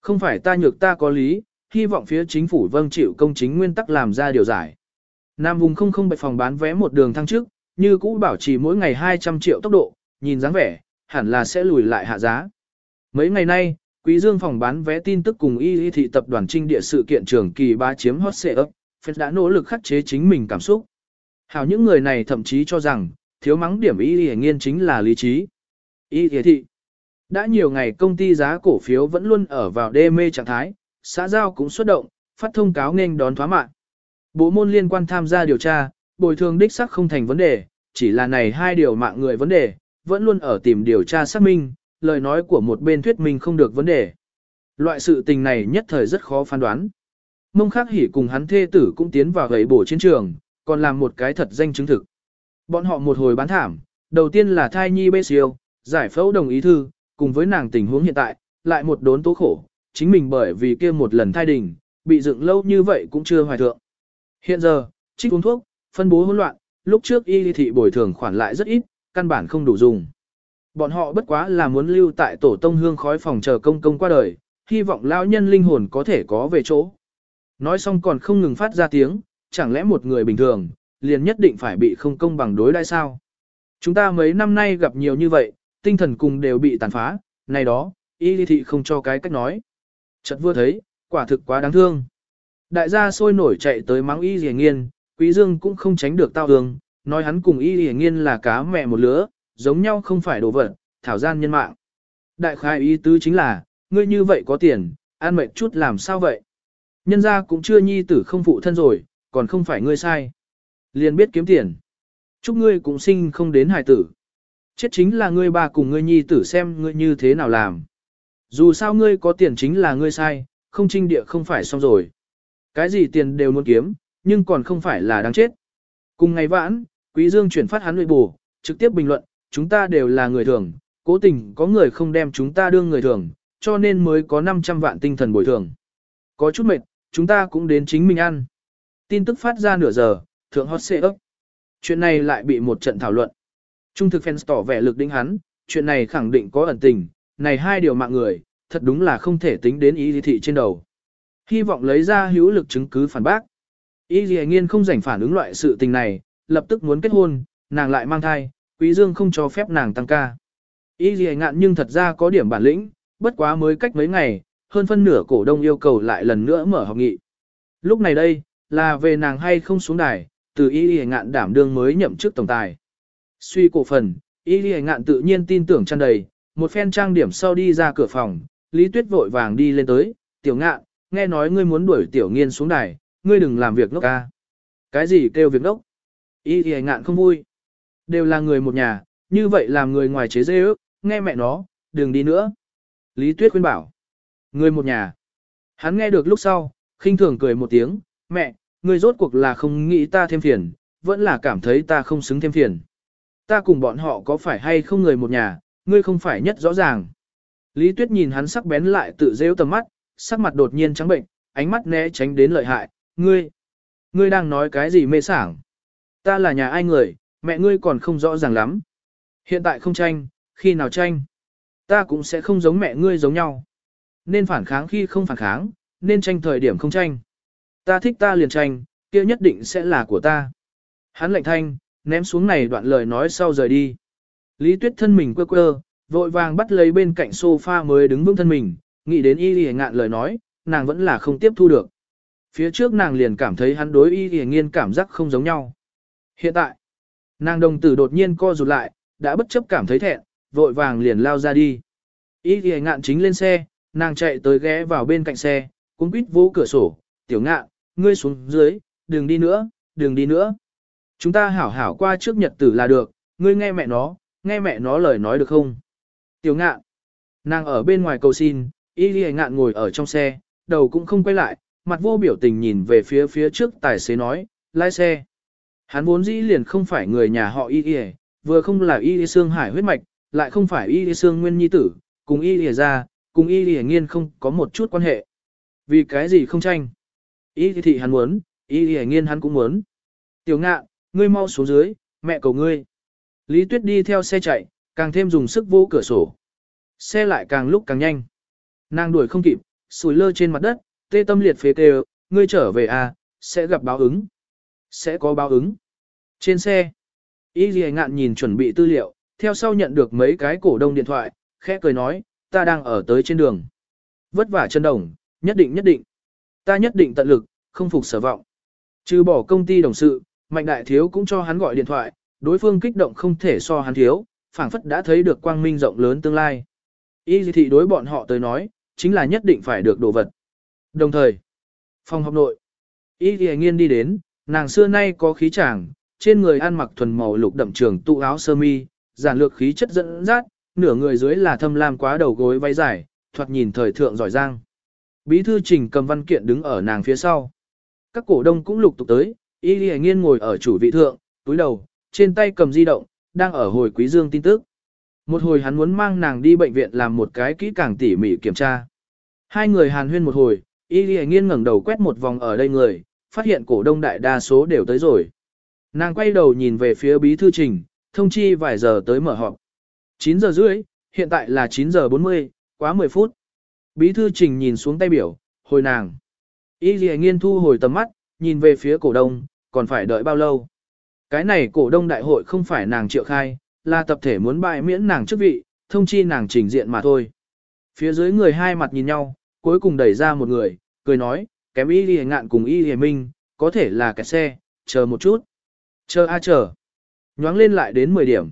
Không phải ta nhược ta có lý, hy vọng phía chính phủ vâng chịu công chính nguyên tắc làm ra điều giải. Nam vùng không không bạch phòng bán vé một đường thăng trước, như cũ bảo trì mỗi ngày 200 triệu tốc độ, nhìn dáng vẻ, hẳn là sẽ lùi lại hạ giá. Mấy ngày nay, Quý Dương phòng bán vé tin tức cùng y y thị tập đoàn trinh địa sự kiện trường kỳ ba chiếm hot xệ ấp, Fed đã nỗ lực khắc chế chính mình cảm xúc. Hảo những người này thậm chí cho rằng, thiếu mắng điểm y y nghiên chính là lý trí. Y y thị. Đã nhiều ngày công ty giá cổ phiếu vẫn luôn ở vào đê mê trạng thái, xã giao cũng xuất động, phát thông cáo nên đón thoá mạng. Bộ môn liên quan tham gia điều tra, bồi thường đích xác không thành vấn đề, chỉ là này hai điều mạng người vấn đề, vẫn luôn ở tìm điều tra xác minh, lời nói của một bên thuyết minh không được vấn đề. Loại sự tình này nhất thời rất khó phán đoán. Mông Khắc Hỉ cùng hắn thê tử cũng tiến vào gầy bổ chiến trường, còn làm một cái thật danh chứng thực. Bọn họ một hồi bán thảm, đầu tiên là thai nhi bê siêu, giải phẫu đồng ý thư, cùng với nàng tình huống hiện tại, lại một đốn tố khổ, chính mình bởi vì kia một lần thai đình, bị dựng lâu như vậy cũng chưa hoài thượng. Hiện giờ, trích uống thuốc, phân bố hỗn loạn, lúc trước y thị bồi thường khoản lại rất ít, căn bản không đủ dùng. Bọn họ bất quá là muốn lưu tại tổ tông hương khói phòng chờ công công qua đời, hy vọng lão nhân linh hồn có thể có về chỗ. Nói xong còn không ngừng phát ra tiếng, chẳng lẽ một người bình thường, liền nhất định phải bị không công bằng đối đãi sao? Chúng ta mấy năm nay gặp nhiều như vậy, tinh thần cùng đều bị tàn phá, này đó, y thị không cho cái cách nói. Chợt vừa thấy, quả thực quá đáng thương. Đại gia sôi nổi chạy tới mắng y dì nghiên, quý dương cũng không tránh được tao hương, nói hắn cùng y dì nghiên là cá mẹ một lứa, giống nhau không phải đồ vật, thảo gian nhân mạng. Đại khai ý tứ chính là, ngươi như vậy có tiền, an mệnh chút làm sao vậy? Nhân gia cũng chưa nhi tử không phụ thân rồi, còn không phải ngươi sai. Liền biết kiếm tiền. Chúc ngươi cũng sinh không đến hài tử. Chết chính là ngươi bà cùng ngươi nhi tử xem ngươi như thế nào làm. Dù sao ngươi có tiền chính là ngươi sai, không trinh địa không phải xong rồi. Cái gì tiền đều muốn kiếm, nhưng còn không phải là đáng chết. Cùng ngày vãn, Quý Dương chuyển phát hắn nội bù, trực tiếp bình luận, chúng ta đều là người thường, cố tình có người không đem chúng ta đương người thường, cho nên mới có 500 vạn tinh thần bồi thường. Có chút mệt, chúng ta cũng đến chính mình ăn. Tin tức phát ra nửa giờ, thượng hot xệ ấp. Chuyện này lại bị một trận thảo luận. Trung thực fans tỏ vẻ lực đỉnh hắn, chuyện này khẳng định có ẩn tình, này hai điều mạng người, thật đúng là không thể tính đến ý thị trên đầu. Hy vọng lấy ra hữu lực chứng cứ phản bác. Ý Dì Nghiên không rảnh phản ứng loại sự tình này, lập tức muốn kết hôn, nàng lại mang thai, Quý Dương không cho phép nàng tăng ca. Ý Dì ngạn nhưng thật ra có điểm bản lĩnh, bất quá mới cách mấy ngày, hơn phân nửa cổ đông yêu cầu lại lần nữa mở họp nghị. Lúc này đây, là về nàng hay không xuống đài, từ ý Dì ngạn đảm đương mới nhậm chức tổng tài. Suy cổ phần, ý Dì ngạn tự nhiên tin tưởng tràn đầy, một phen trang điểm sau đi ra cửa phòng, Lý Tuyết vội vàng đi lên tới, tiểu ngạn, nghe nói ngươi muốn đuổi tiểu nghiên xuống đài, ngươi đừng làm việc ngốc ca. Cái gì kêu việc ngốc? Y thì ngạn không vui. Đều là người một nhà, như vậy làm người ngoài chế dê ước, nghe mẹ nó, đừng đi nữa. Lý Tuyết khuyên bảo. Người một nhà. Hắn nghe được lúc sau, khinh thường cười một tiếng, mẹ, người rốt cuộc là không nghĩ ta thêm phiền, vẫn là cảm thấy ta không xứng thêm phiền. Ta cùng bọn họ có phải hay không người một nhà, ngươi không phải nhất rõ ràng. Lý Tuyết nhìn hắn sắc bén lại tự rêu tầm mắt, sắc mặt đột nhiên trắng bệnh, ánh mắt né tránh đến lợi hại, ngươi, ngươi đang nói cái gì mê sảng. Ta là nhà ai người, mẹ ngươi còn không rõ ràng lắm. Hiện tại không tranh, khi nào tranh, ta cũng sẽ không giống mẹ ngươi giống nhau. Nên phản kháng khi không phản kháng, nên tranh thời điểm không tranh. Ta thích ta liền tranh, kia nhất định sẽ là của ta. Hắn lạnh thanh, ném xuống này đoạn lời nói sau rời đi. Lý Tuyết thân mình quơ quơ, vội vàng bắt lấy bên cạnh sofa mới đứng vững thân mình, nghĩ đến y lìa ngạn lời nói, nàng vẫn là không tiếp thu được. Phía trước nàng liền cảm thấy hắn đối y lìa nghiên cảm giác không giống nhau. Hiện tại, nàng đồng tử đột nhiên co rụt lại, đã bất chấp cảm thấy thẹn, vội vàng liền lao ra đi. Y lìa ngạn chính lên xe, nàng chạy tới ghé vào bên cạnh xe, cũng quýt vỗ cửa sổ, tiểu ngạn, ngươi xuống dưới, đừng đi nữa, đừng đi nữa. Chúng ta hảo hảo qua trước nhật tử là được, ngươi nghe mẹ nó, nghe mẹ nó lời nói được không? Tiểu ngạn, nàng ở bên ngoài cầu xin, y ghi ngạn ngồi ở trong xe, đầu cũng không quay lại, mặt vô biểu tình nhìn về phía phía trước tài xế nói, lái xe. Hắn vốn dĩ liền không phải người nhà họ y y, vừa không là y y xương hải huyết mạch, lại không phải y y xương nguyên nhi tử, cùng y y ra, cùng y y nghiên không có một chút quan hệ. Vì cái gì không tranh? Y thị hắn muốn, y y nghiên hắn cũng muốn. Tiểu ngạn, ngươi mau xuống dưới, mẹ cầu ngươi. Lý Tuyết đi theo xe chạy, càng thêm dùng sức vô cửa sổ. Xe lại càng lúc càng nhanh. Nàng đuổi không kịp, sùi lơ trên mặt đất, tê tâm liệt phế kêu, ngươi trở về à, sẽ gặp báo ứng. Sẽ có báo ứng. Trên xe, Y Ghi ngạn nhìn chuẩn bị tư liệu, theo sau nhận được mấy cái cổ đông điện thoại, khẽ cười nói, ta đang ở tới trên đường. Vất vả chân đồng, nhất định nhất định. Ta nhất định tận lực, không phục sở vọng. Trừ bỏ công ty đồng sự, Mạnh Đại Thiếu cũng cho hắn gọi điện thoại, đối phương kích động không thể so hắn thiếu, phảng phất đã thấy được quang minh rộng lớn tương lai. Y thị đối bọn họ tới nói, chính là nhất định phải được đồ vật. Đồng thời, phòng học nội, Y thị nghiên đi đến, nàng xưa nay có khí chàng, trên người ăn mặc thuần màu lục đậm trường tụ áo sơ mi, giản lược khí chất dẫn dắt, nửa người dưới là thâm lam quá đầu gối váy dài, thoạt nhìn thời thượng giỏi giang. Bí thư trình cầm văn kiện đứng ở nàng phía sau. Các cổ đông cũng lục tục tới, Y Lì Nghiên ngồi ở chủ vị thượng, túi đầu, trên tay cầm di động, đang ở hồi quý dương tin tức. Một hồi hắn muốn mang nàng đi bệnh viện làm một cái kỹ càng tỉ mỉ kiểm tra. Hai người hàn huyên một hồi, Y Lì Nghiên ngẩng đầu quét một vòng ở đây người, phát hiện cổ đông đại đa số đều tới rồi. Nàng quay đầu nhìn về phía bí thư trình, thông chi vài giờ tới mở họp. 9 giờ rưỡi, hiện tại là 9 giờ 40, quá 10 phút. Bí thư trình nhìn xuống tay biểu, hồi nàng. Y dì nghiên thu hồi tầm mắt, nhìn về phía cổ đông, còn phải đợi bao lâu. Cái này cổ đông đại hội không phải nàng triệu khai, là tập thể muốn bại miễn nàng chức vị, thông chi nàng trình diện mà thôi. Phía dưới người hai mặt nhìn nhau, cuối cùng đẩy ra một người, cười nói, kém y lì ngạn cùng y lì minh, có thể là kẹt xe, chờ một chút. Chờ a chờ. Nhoáng lên lại đến 10 điểm.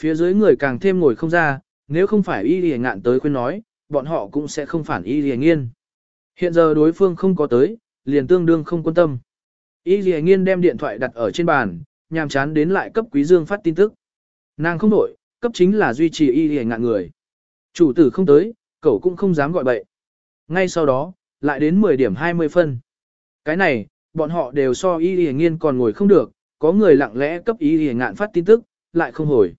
Phía dưới người càng thêm ngồi không ra, nếu không phải y lì ngạn tới khuyên nói, bọn họ cũng sẽ không phản y lì nghiên. Hiện giờ đối phương không có tới, liền tương đương không quan tâm. Y lì nghiên đem điện thoại đặt ở trên bàn, nhàm chán đến lại cấp quý dương phát tin tức. Nàng không đổi, cấp chính là duy trì y lìa ngạn người. Chủ tử không tới, cậu cũng không dám gọi bậy. Ngay sau đó, lại đến 10 điểm 20 phân. Cái này, bọn họ đều so y lìa nghiên còn ngồi không được, có người lặng lẽ cấp y lìa ngạn phát tin tức, lại không hồi.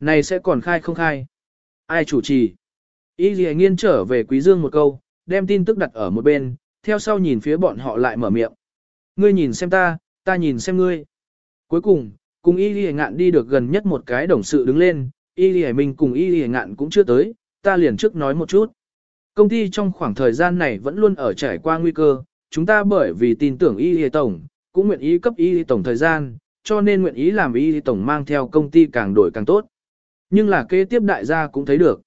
Này sẽ còn khai không khai? Ai chủ trì? Y lìa nghiên trở về quý dương một câu, đem tin tức đặt ở một bên, theo sau nhìn phía bọn họ lại mở miệng. Ngươi nhìn xem ta, ta nhìn xem ngươi. Cuối cùng, cùng y lì ngạn đi được gần nhất một cái đồng sự đứng lên, y lì mình cùng y lì ngạn cũng chưa tới, ta liền trước nói một chút. Công ty trong khoảng thời gian này vẫn luôn ở trải qua nguy cơ, chúng ta bởi vì tin tưởng y lì tổng, cũng nguyện ý cấp y lì tổng thời gian, cho nên nguyện ý làm y lì tổng mang theo công ty càng đổi càng tốt. Nhưng là kế tiếp đại gia cũng thấy được.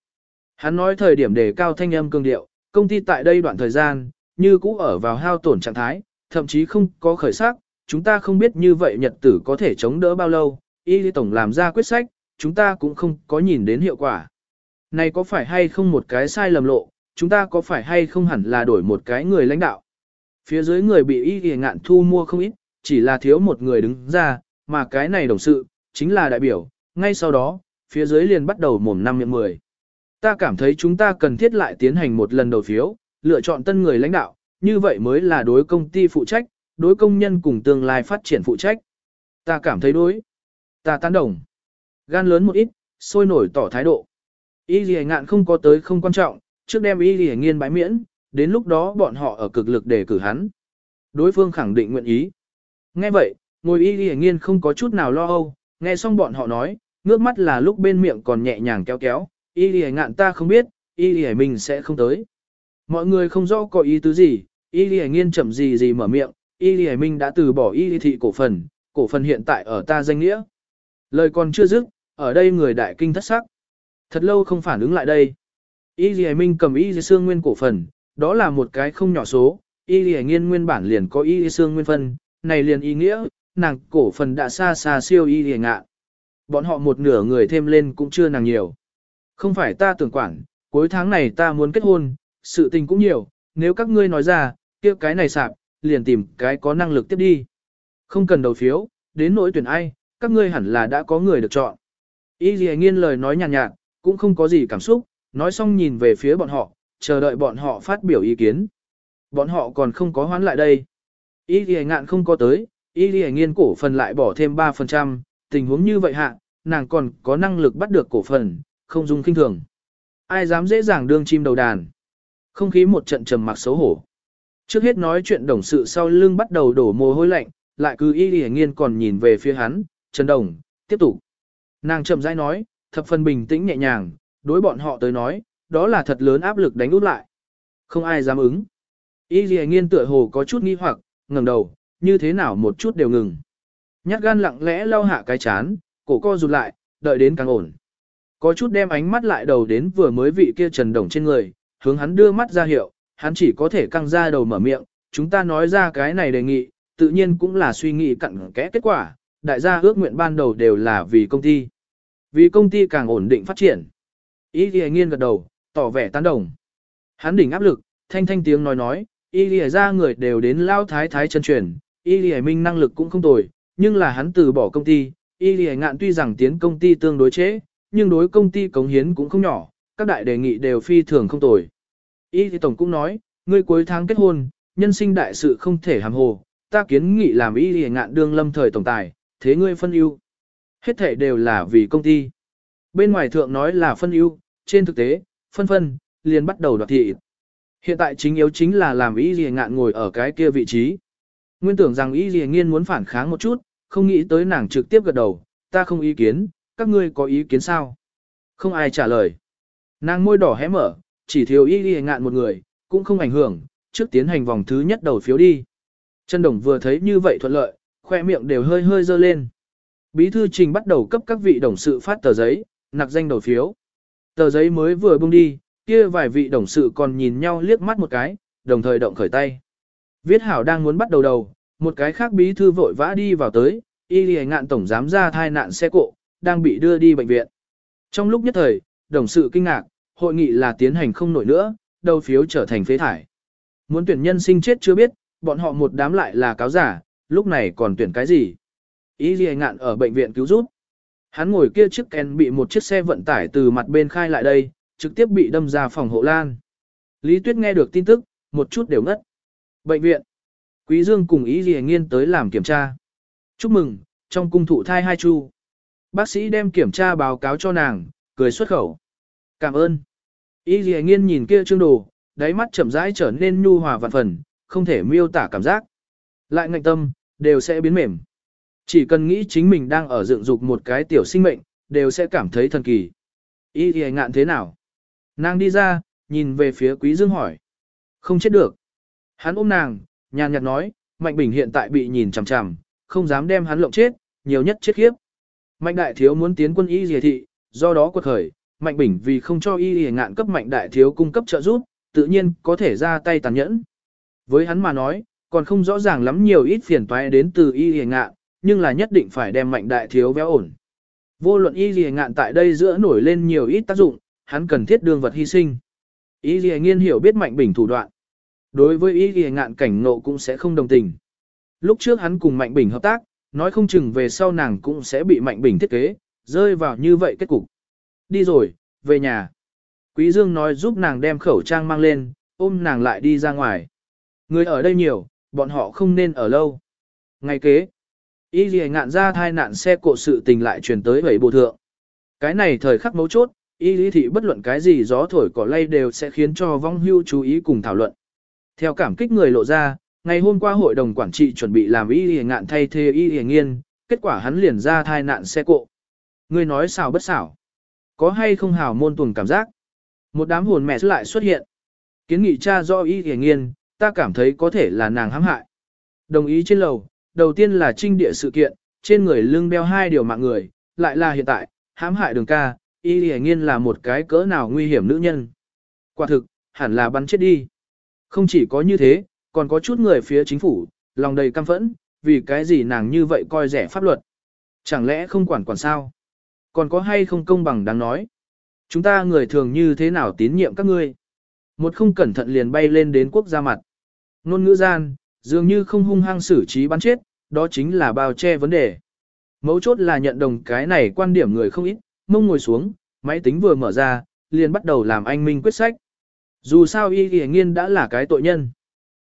Hắn nói thời điểm đề cao thanh âm cương điệu, công ty tại đây đoạn thời gian, như cũ ở vào hao tổn trạng thái, thậm chí không có khởi sắc, chúng ta không biết như vậy nhật tử có thể chống đỡ bao lâu, y lý tổng làm ra quyết sách, chúng ta cũng không có nhìn đến hiệu quả. Này có phải hay không một cái sai lầm lộ, chúng ta có phải hay không hẳn là đổi một cái người lãnh đạo. Phía dưới người bị y y ngạn thu mua không ít, chỉ là thiếu một người đứng ra, mà cái này đồng sự, chính là đại biểu, ngay sau đó, phía dưới liền bắt đầu mồm năm miệng mười. Ta cảm thấy chúng ta cần thiết lại tiến hành một lần đầu phiếu, lựa chọn tân người lãnh đạo, như vậy mới là đối công ty phụ trách, đối công nhân cùng tương lai phát triển phụ trách. Ta cảm thấy đối. Ta tán đồng. Gan lớn một ít, sôi nổi tỏ thái độ. Y gì ngạn không có tới không quan trọng, trước đem y gì nghiên bái miễn, đến lúc đó bọn họ ở cực lực để cử hắn. Đối phương khẳng định nguyện ý. Nghe vậy, Ngồi y lì nghiên không có chút nào lo âu, nghe xong bọn họ nói, ngước mắt là lúc bên miệng còn nhẹ nhàng kéo kéo, y lì ngạn ta không biết, y lì mình sẽ không tới. Mọi người không rõ có ý tứ gì, y lì nghiên chậm gì gì mở miệng, y lì minh đã từ bỏ y lì thị cổ phần, cổ phần hiện tại ở ta danh nghĩa. Lời còn chưa dứt, ở đây người đại kinh thất sắc. Thật lâu không phản ứng lại đây. Y lì minh cầm y lì Sương nguyên cổ phần, đó là một cái không nhỏ số, y lì nghiên nguyên bản liền có y lì Sương nguyên phân, này liền ý nghĩa, nàng cổ phần đã xa xa siêu y lì ngạ. Bọn họ một nửa người thêm lên cũng chưa nàng nhiều. Không phải ta tưởng quản, cuối tháng này ta muốn kết hôn, sự tình cũng nhiều, nếu các ngươi nói ra, kia cái này sạp, liền tìm cái có năng lực tiếp đi. Không cần đầu phiếu, đến nỗi tuyển ai, các ngươi hẳn là đã có người được chọn. Y Lì Nghiên lời nói nhàn nhạt, nhạt, cũng không có gì cảm xúc, nói xong nhìn về phía bọn họ, chờ đợi bọn họ phát biểu ý kiến. Bọn họ còn không có hoán lại đây. Y Lì Ngạn không có tới, Y Lì Nghiên cổ phần lại bỏ thêm 3%, tình huống như vậy hạ, nàng còn có năng lực bắt được cổ phần, không dùng kinh thường. Ai dám dễ dàng đương chim đầu đàn. Không khí một trận trầm mặc xấu hổ. Trước hết nói chuyện đồng sự sau lưng bắt đầu đổ mồ hôi lạnh, lại cứ y Y nghiên còn nhìn về phía hắn, Trần Đồng, tiếp tục. Nàng chậm rãi nói, thập phần bình tĩnh nhẹ nhàng, đối bọn họ tới nói, đó là thật lớn áp lực đánh út lại. Không ai dám ứng. Y lì nghiên tựa hồ có chút nghi hoặc, ngẩng đầu, như thế nào một chút đều ngừng. Nhát gan lặng lẽ lau hạ cái chán, cổ co rụt lại, đợi đến càng ổn. Có chút đem ánh mắt lại đầu đến vừa mới vị kia Trần Đồng trên người, hướng hắn đưa mắt ra hiệu, hắn chỉ có thể căng ra đầu mở miệng, chúng ta nói ra cái này đề nghị, tự nhiên cũng là suy nghĩ cặn kẽ kết quả, đại gia ước nguyện ban đầu đều là vì công ty. Vì công ty càng ổn định phát triển. Ý ghi nghiên gật đầu, tỏ vẻ tán đồng. Hắn đỉnh áp lực, thanh thanh tiếng nói nói, y lìa ra người đều đến lao thái thái chân truyền, y lìa minh năng lực cũng không tồi, nhưng là hắn từ bỏ công ty, y lìa ngạn tuy rằng tiến công ty tương đối chế, nhưng đối công ty cống hiến cũng không nhỏ, các đại đề nghị đều phi thường không tồi. Y thì tổng cũng nói, ngươi cuối tháng kết hôn, nhân sinh đại sự không thể hàm hồ, ta kiến nghị làm y thì ngạn đương lâm thời tổng tài, thế ngươi phân ưu. Hết thể đều là vì công ty. Bên ngoài thượng nói là phân ưu, trên thực tế, phân phân, liền bắt đầu đoạt thị. Hiện tại chính yếu chính là làm y thì ngạn ngồi ở cái kia vị trí. Nguyên tưởng rằng y thì nghiên muốn phản kháng một chút, không nghĩ tới nàng trực tiếp gật đầu, ta không ý kiến, các ngươi có ý kiến sao? Không ai trả lời. Nàng môi đỏ hé mở, chỉ thiếu y y ngạn một người, cũng không ảnh hưởng, trước tiến hành vòng thứ nhất đầu phiếu đi. Trần Đồng vừa thấy như vậy thuận lợi, khoe miệng đều hơi hơi dơ lên. Bí thư trình bắt đầu cấp các vị đồng sự phát tờ giấy, nặc danh đầu phiếu. Tờ giấy mới vừa bung đi, kia vài vị đồng sự còn nhìn nhau liếc mắt một cái, đồng thời động khởi tay. Viết hảo đang muốn bắt đầu đầu, một cái khác bí thư vội vã đi vào tới, y lì ngạn tổng giám ra thai nạn xe cộ, đang bị đưa đi bệnh viện. Trong lúc nhất thời, đồng sự kinh ngạc, hội nghị là tiến hành không nổi nữa, đầu phiếu trở thành phế thải. Muốn tuyển nhân sinh chết chưa biết, bọn họ một đám lại là cáo giả, lúc này còn tuyển cái gì? Ý gì ngạn ở bệnh viện cứu giúp. Hắn ngồi kia chiếc Ken bị một chiếc xe vận tải từ mặt bên khai lại đây, trực tiếp bị đâm ra phòng hộ lan. Lý Tuyết nghe được tin tức, một chút đều ngất. Bệnh viện. Quý Dương cùng Ý gì nghiên tới làm kiểm tra. Chúc mừng, trong cung thụ thai hai chu. Bác sĩ đem kiểm tra báo cáo cho nàng, cười xuất khẩu. Cảm ơn. Y dì nghiên nhìn kia trương đồ, đáy mắt chậm rãi trở nên nhu hòa vạn phần, không thể miêu tả cảm giác. Lại ngạnh tâm, đều sẽ biến mềm. Chỉ cần nghĩ chính mình đang ở dựng dục một cái tiểu sinh mệnh, đều sẽ cảm thấy thần kỳ. Y dì ngạn thế nào? Nàng đi ra, nhìn về phía quý dương hỏi. Không chết được. Hắn ôm nàng, nhàn nhạt nói, Mạnh Bình hiện tại bị nhìn chằm chằm, không dám đem hắn lộng chết, nhiều nhất chết khiếp. Mạnh đại thiếu muốn tiến quân y dì thị, do đó quật khởi, Mạnh Bình vì không cho y y ngạn cấp mạnh đại thiếu cung cấp trợ giúp, tự nhiên có thể ra tay tàn nhẫn. Với hắn mà nói, còn không rõ ràng lắm nhiều ít phiền toái đến từ y y ngạn, nhưng là nhất định phải đem mạnh đại thiếu véo ổn. Vô luận y y ngạn tại đây giữa nổi lên nhiều ít tác dụng, hắn cần thiết đương vật hy sinh. Y y nghiên hiểu biết mạnh bình thủ đoạn. Đối với y y ngạn cảnh nộ cũng sẽ không đồng tình. Lúc trước hắn cùng mạnh bình hợp tác, nói không chừng về sau nàng cũng sẽ bị mạnh bình thiết kế, rơi vào như vậy kết cục. Đi rồi, về nhà. Quý Dương nói giúp nàng đem khẩu trang mang lên, ôm nàng lại đi ra ngoài. Người ở đây nhiều, bọn họ không nên ở lâu. Ngày kế, y lì ngạn ra thai nạn xe cộ sự tình lại truyền tới bảy bộ thượng. Cái này thời khắc mấu chốt, y lý thị bất luận cái gì gió thổi cỏ lay đều sẽ khiến cho vong hưu chú ý cùng thảo luận. Theo cảm kích người lộ ra, ngày hôm qua hội đồng quản trị chuẩn bị làm y Lì ngạn thay thế y Lì nghiên, kết quả hắn liền ra thai nạn xe cộ. Ngươi nói xảo bất xảo. Có hay không hào môn tuần cảm giác? Một đám hồn mẹ lại xuất hiện. Kiến nghị cha do y y nghiên, ta cảm thấy có thể là nàng hãm hại. Đồng ý trên lầu, đầu tiên là trinh địa sự kiện, trên người lưng đeo hai điều mạng người, lại là hiện tại, hãm hại đường ca, y y nghiên là một cái cỡ nào nguy hiểm nữ nhân. Quả thực, hẳn là bắn chết đi. Không chỉ có như thế, còn có chút người phía chính phủ, lòng đầy căm phẫn, vì cái gì nàng như vậy coi rẻ pháp luật. Chẳng lẽ không quản quản sao? Còn có hay không công bằng đáng nói? Chúng ta người thường như thế nào tín nhiệm các ngươi? Một không cẩn thận liền bay lên đến quốc gia mặt. Nôn ngữ gian, dường như không hung hăng xử trí bắn chết, đó chính là bao che vấn đề. Mấu chốt là nhận đồng cái này quan điểm người không ít, mông ngồi xuống, máy tính vừa mở ra, liền bắt đầu làm anh minh quyết sách. Dù sao y y nghiên đã là cái tội nhân.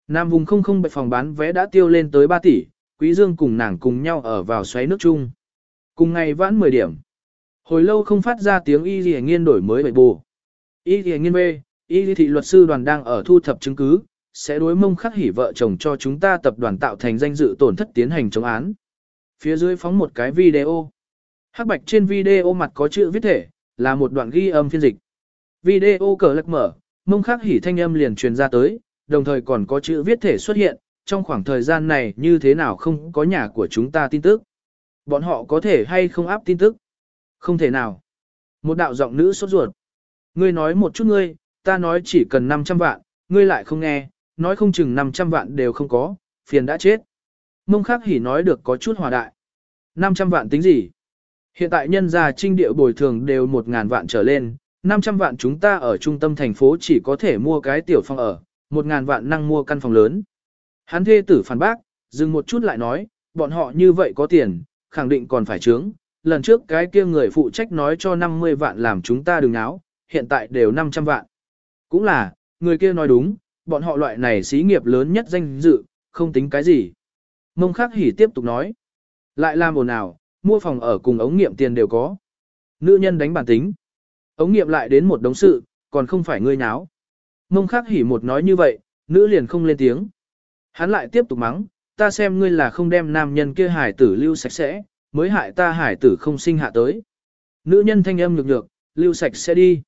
Nam vùng không không bạch phòng bán vé đã tiêu lên tới 3 tỷ, Quý Dương cùng nàng cùng nhau ở vào xoáy nước chung. Cùng ngày vãn 10 điểm. Hồi lâu không phát ra tiếng y gì nghiên đổi mới bậy bù. Y gì nghiên bê, y thị luật sư đoàn đang ở thu thập chứng cứ, sẽ đối mông khắc hỉ vợ chồng cho chúng ta tập đoàn tạo thành danh dự tổn thất tiến hành chống án. Phía dưới phóng một cái video. Hắc bạch trên video mặt có chữ viết thể, là một đoạn ghi âm phiên dịch. Video cờ lật mở, mông khắc hỉ thanh âm liền truyền ra tới, đồng thời còn có chữ viết thể xuất hiện, trong khoảng thời gian này như thế nào không có nhà của chúng ta tin tức. Bọn họ có thể hay không áp tin tức? Không thể nào. Một đạo giọng nữ sốt ruột. Ngươi nói một chút ngươi, ta nói chỉ cần 500 vạn, ngươi lại không nghe, nói không chừng 500 vạn đều không có, phiền đã chết. Mông khắc hỉ nói được có chút hòa đại. 500 vạn tính gì? Hiện tại nhân gia trinh địa bồi thường đều 1.000 vạn trở lên, 500 vạn chúng ta ở trung tâm thành phố chỉ có thể mua cái tiểu phòng ở, 1.000 vạn năng mua căn phòng lớn. Hắn thê tử phản bác, dừng một chút lại nói, bọn họ như vậy có tiền, khẳng định còn phải trướng. Lần trước cái kia người phụ trách nói cho 50 vạn làm chúng ta đừng náo, hiện tại đều 500 vạn. Cũng là, người kia nói đúng, bọn họ loại này xí nghiệp lớn nhất danh dự, không tính cái gì. Mông khắc hỉ tiếp tục nói. Lại làm ồn ào, mua phòng ở cùng ống nghiệm tiền đều có. Nữ nhân đánh bản tính. Ống nghiệm lại đến một đống sự, còn không phải ngươi nháo. Mông khắc hỉ một nói như vậy, nữ liền không lên tiếng. Hắn lại tiếp tục mắng, ta xem ngươi là không đem nam nhân kia hải tử lưu sạch sẽ, mới hại ta hải tử không sinh hạ tới. Nữ nhân thanh âm nhược nhược, lưu sạch sẽ đi.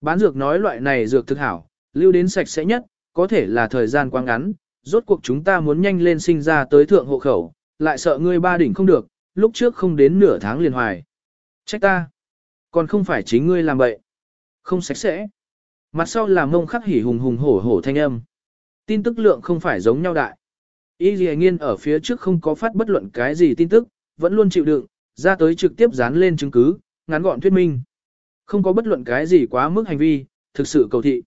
Bán dược nói loại này dược thực hảo, lưu đến sạch sẽ nhất, có thể là thời gian quá ngắn, rốt cuộc chúng ta muốn nhanh lên sinh ra tới thượng hộ khẩu, lại sợ ngươi ba đỉnh không được, lúc trước không đến nửa tháng liền hoài. Trách ta, còn không phải chính ngươi làm bậy. Không sạch sẽ. Mặt sau là mông khắc hỉ hùng hùng hổ hổ thanh âm. Tin tức lượng không phải giống nhau đại. Y Ghi Nghiên ở phía trước không có phát bất luận cái gì tin tức, vẫn luôn chịu đựng, ra tới trực tiếp dán lên chứng cứ, ngắn gọn thuyết minh. Không có bất luận cái gì quá mức hành vi, thực sự cầu thị.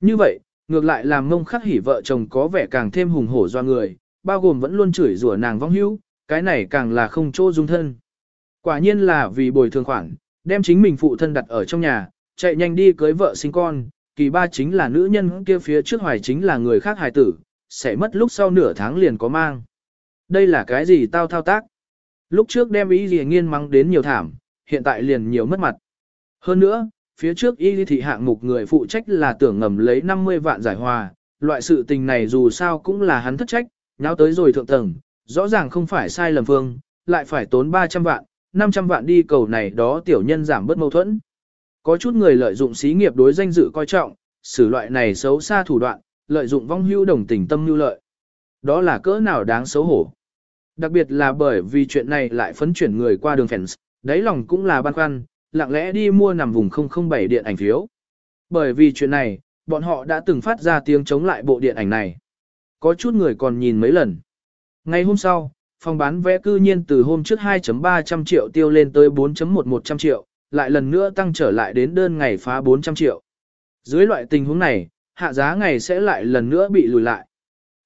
Như vậy, ngược lại làm mông khắc hỉ vợ chồng có vẻ càng thêm hùng hổ do người, bao gồm vẫn luôn chửi rủa nàng vong hữu, cái này càng là không chỗ dung thân. Quả nhiên là vì bồi thường khoản, đem chính mình phụ thân đặt ở trong nhà, chạy nhanh đi cưới vợ sinh con, kỳ ba chính là nữ nhân kia phía trước hoài chính là người khác hài tử, sẽ mất lúc sau nửa tháng liền có mang. Đây là cái gì tao thao tác? Lúc trước đem ý gì nghiên mắng đến nhiều thảm, hiện tại liền nhiều mất mặt. Hơn nữa, phía trước y thị hạng mục người phụ trách là tưởng ngầm lấy 50 vạn giải hòa, loại sự tình này dù sao cũng là hắn thất trách, nháo tới rồi thượng tầng, rõ ràng không phải sai lầm phương, lại phải tốn 300 vạn, 500 vạn đi cầu này đó tiểu nhân giảm bớt mâu thuẫn. Có chút người lợi dụng xí nghiệp đối danh dự coi trọng, xử loại này xấu xa thủ đoạn, lợi dụng vong hưu đồng tình tâm lưu lợi. Đó là cỡ nào đáng xấu hổ. Đặc biệt là bởi vì chuyện này lại phấn chuyển người qua đường fans, đáy lòng cũng là băn khoăn, lặng lẽ đi mua nằm vùng 007 điện ảnh phiếu. Bởi vì chuyện này, bọn họ đã từng phát ra tiếng chống lại bộ điện ảnh này. Có chút người còn nhìn mấy lần. Ngày hôm sau, phòng bán vé cư nhiên từ hôm trước 2.300 triệu tiêu lên tới 4.1100 triệu, lại lần nữa tăng trở lại đến đơn ngày phá 400 triệu. Dưới loại tình huống này, hạ giá ngày sẽ lại lần nữa bị lùi lại.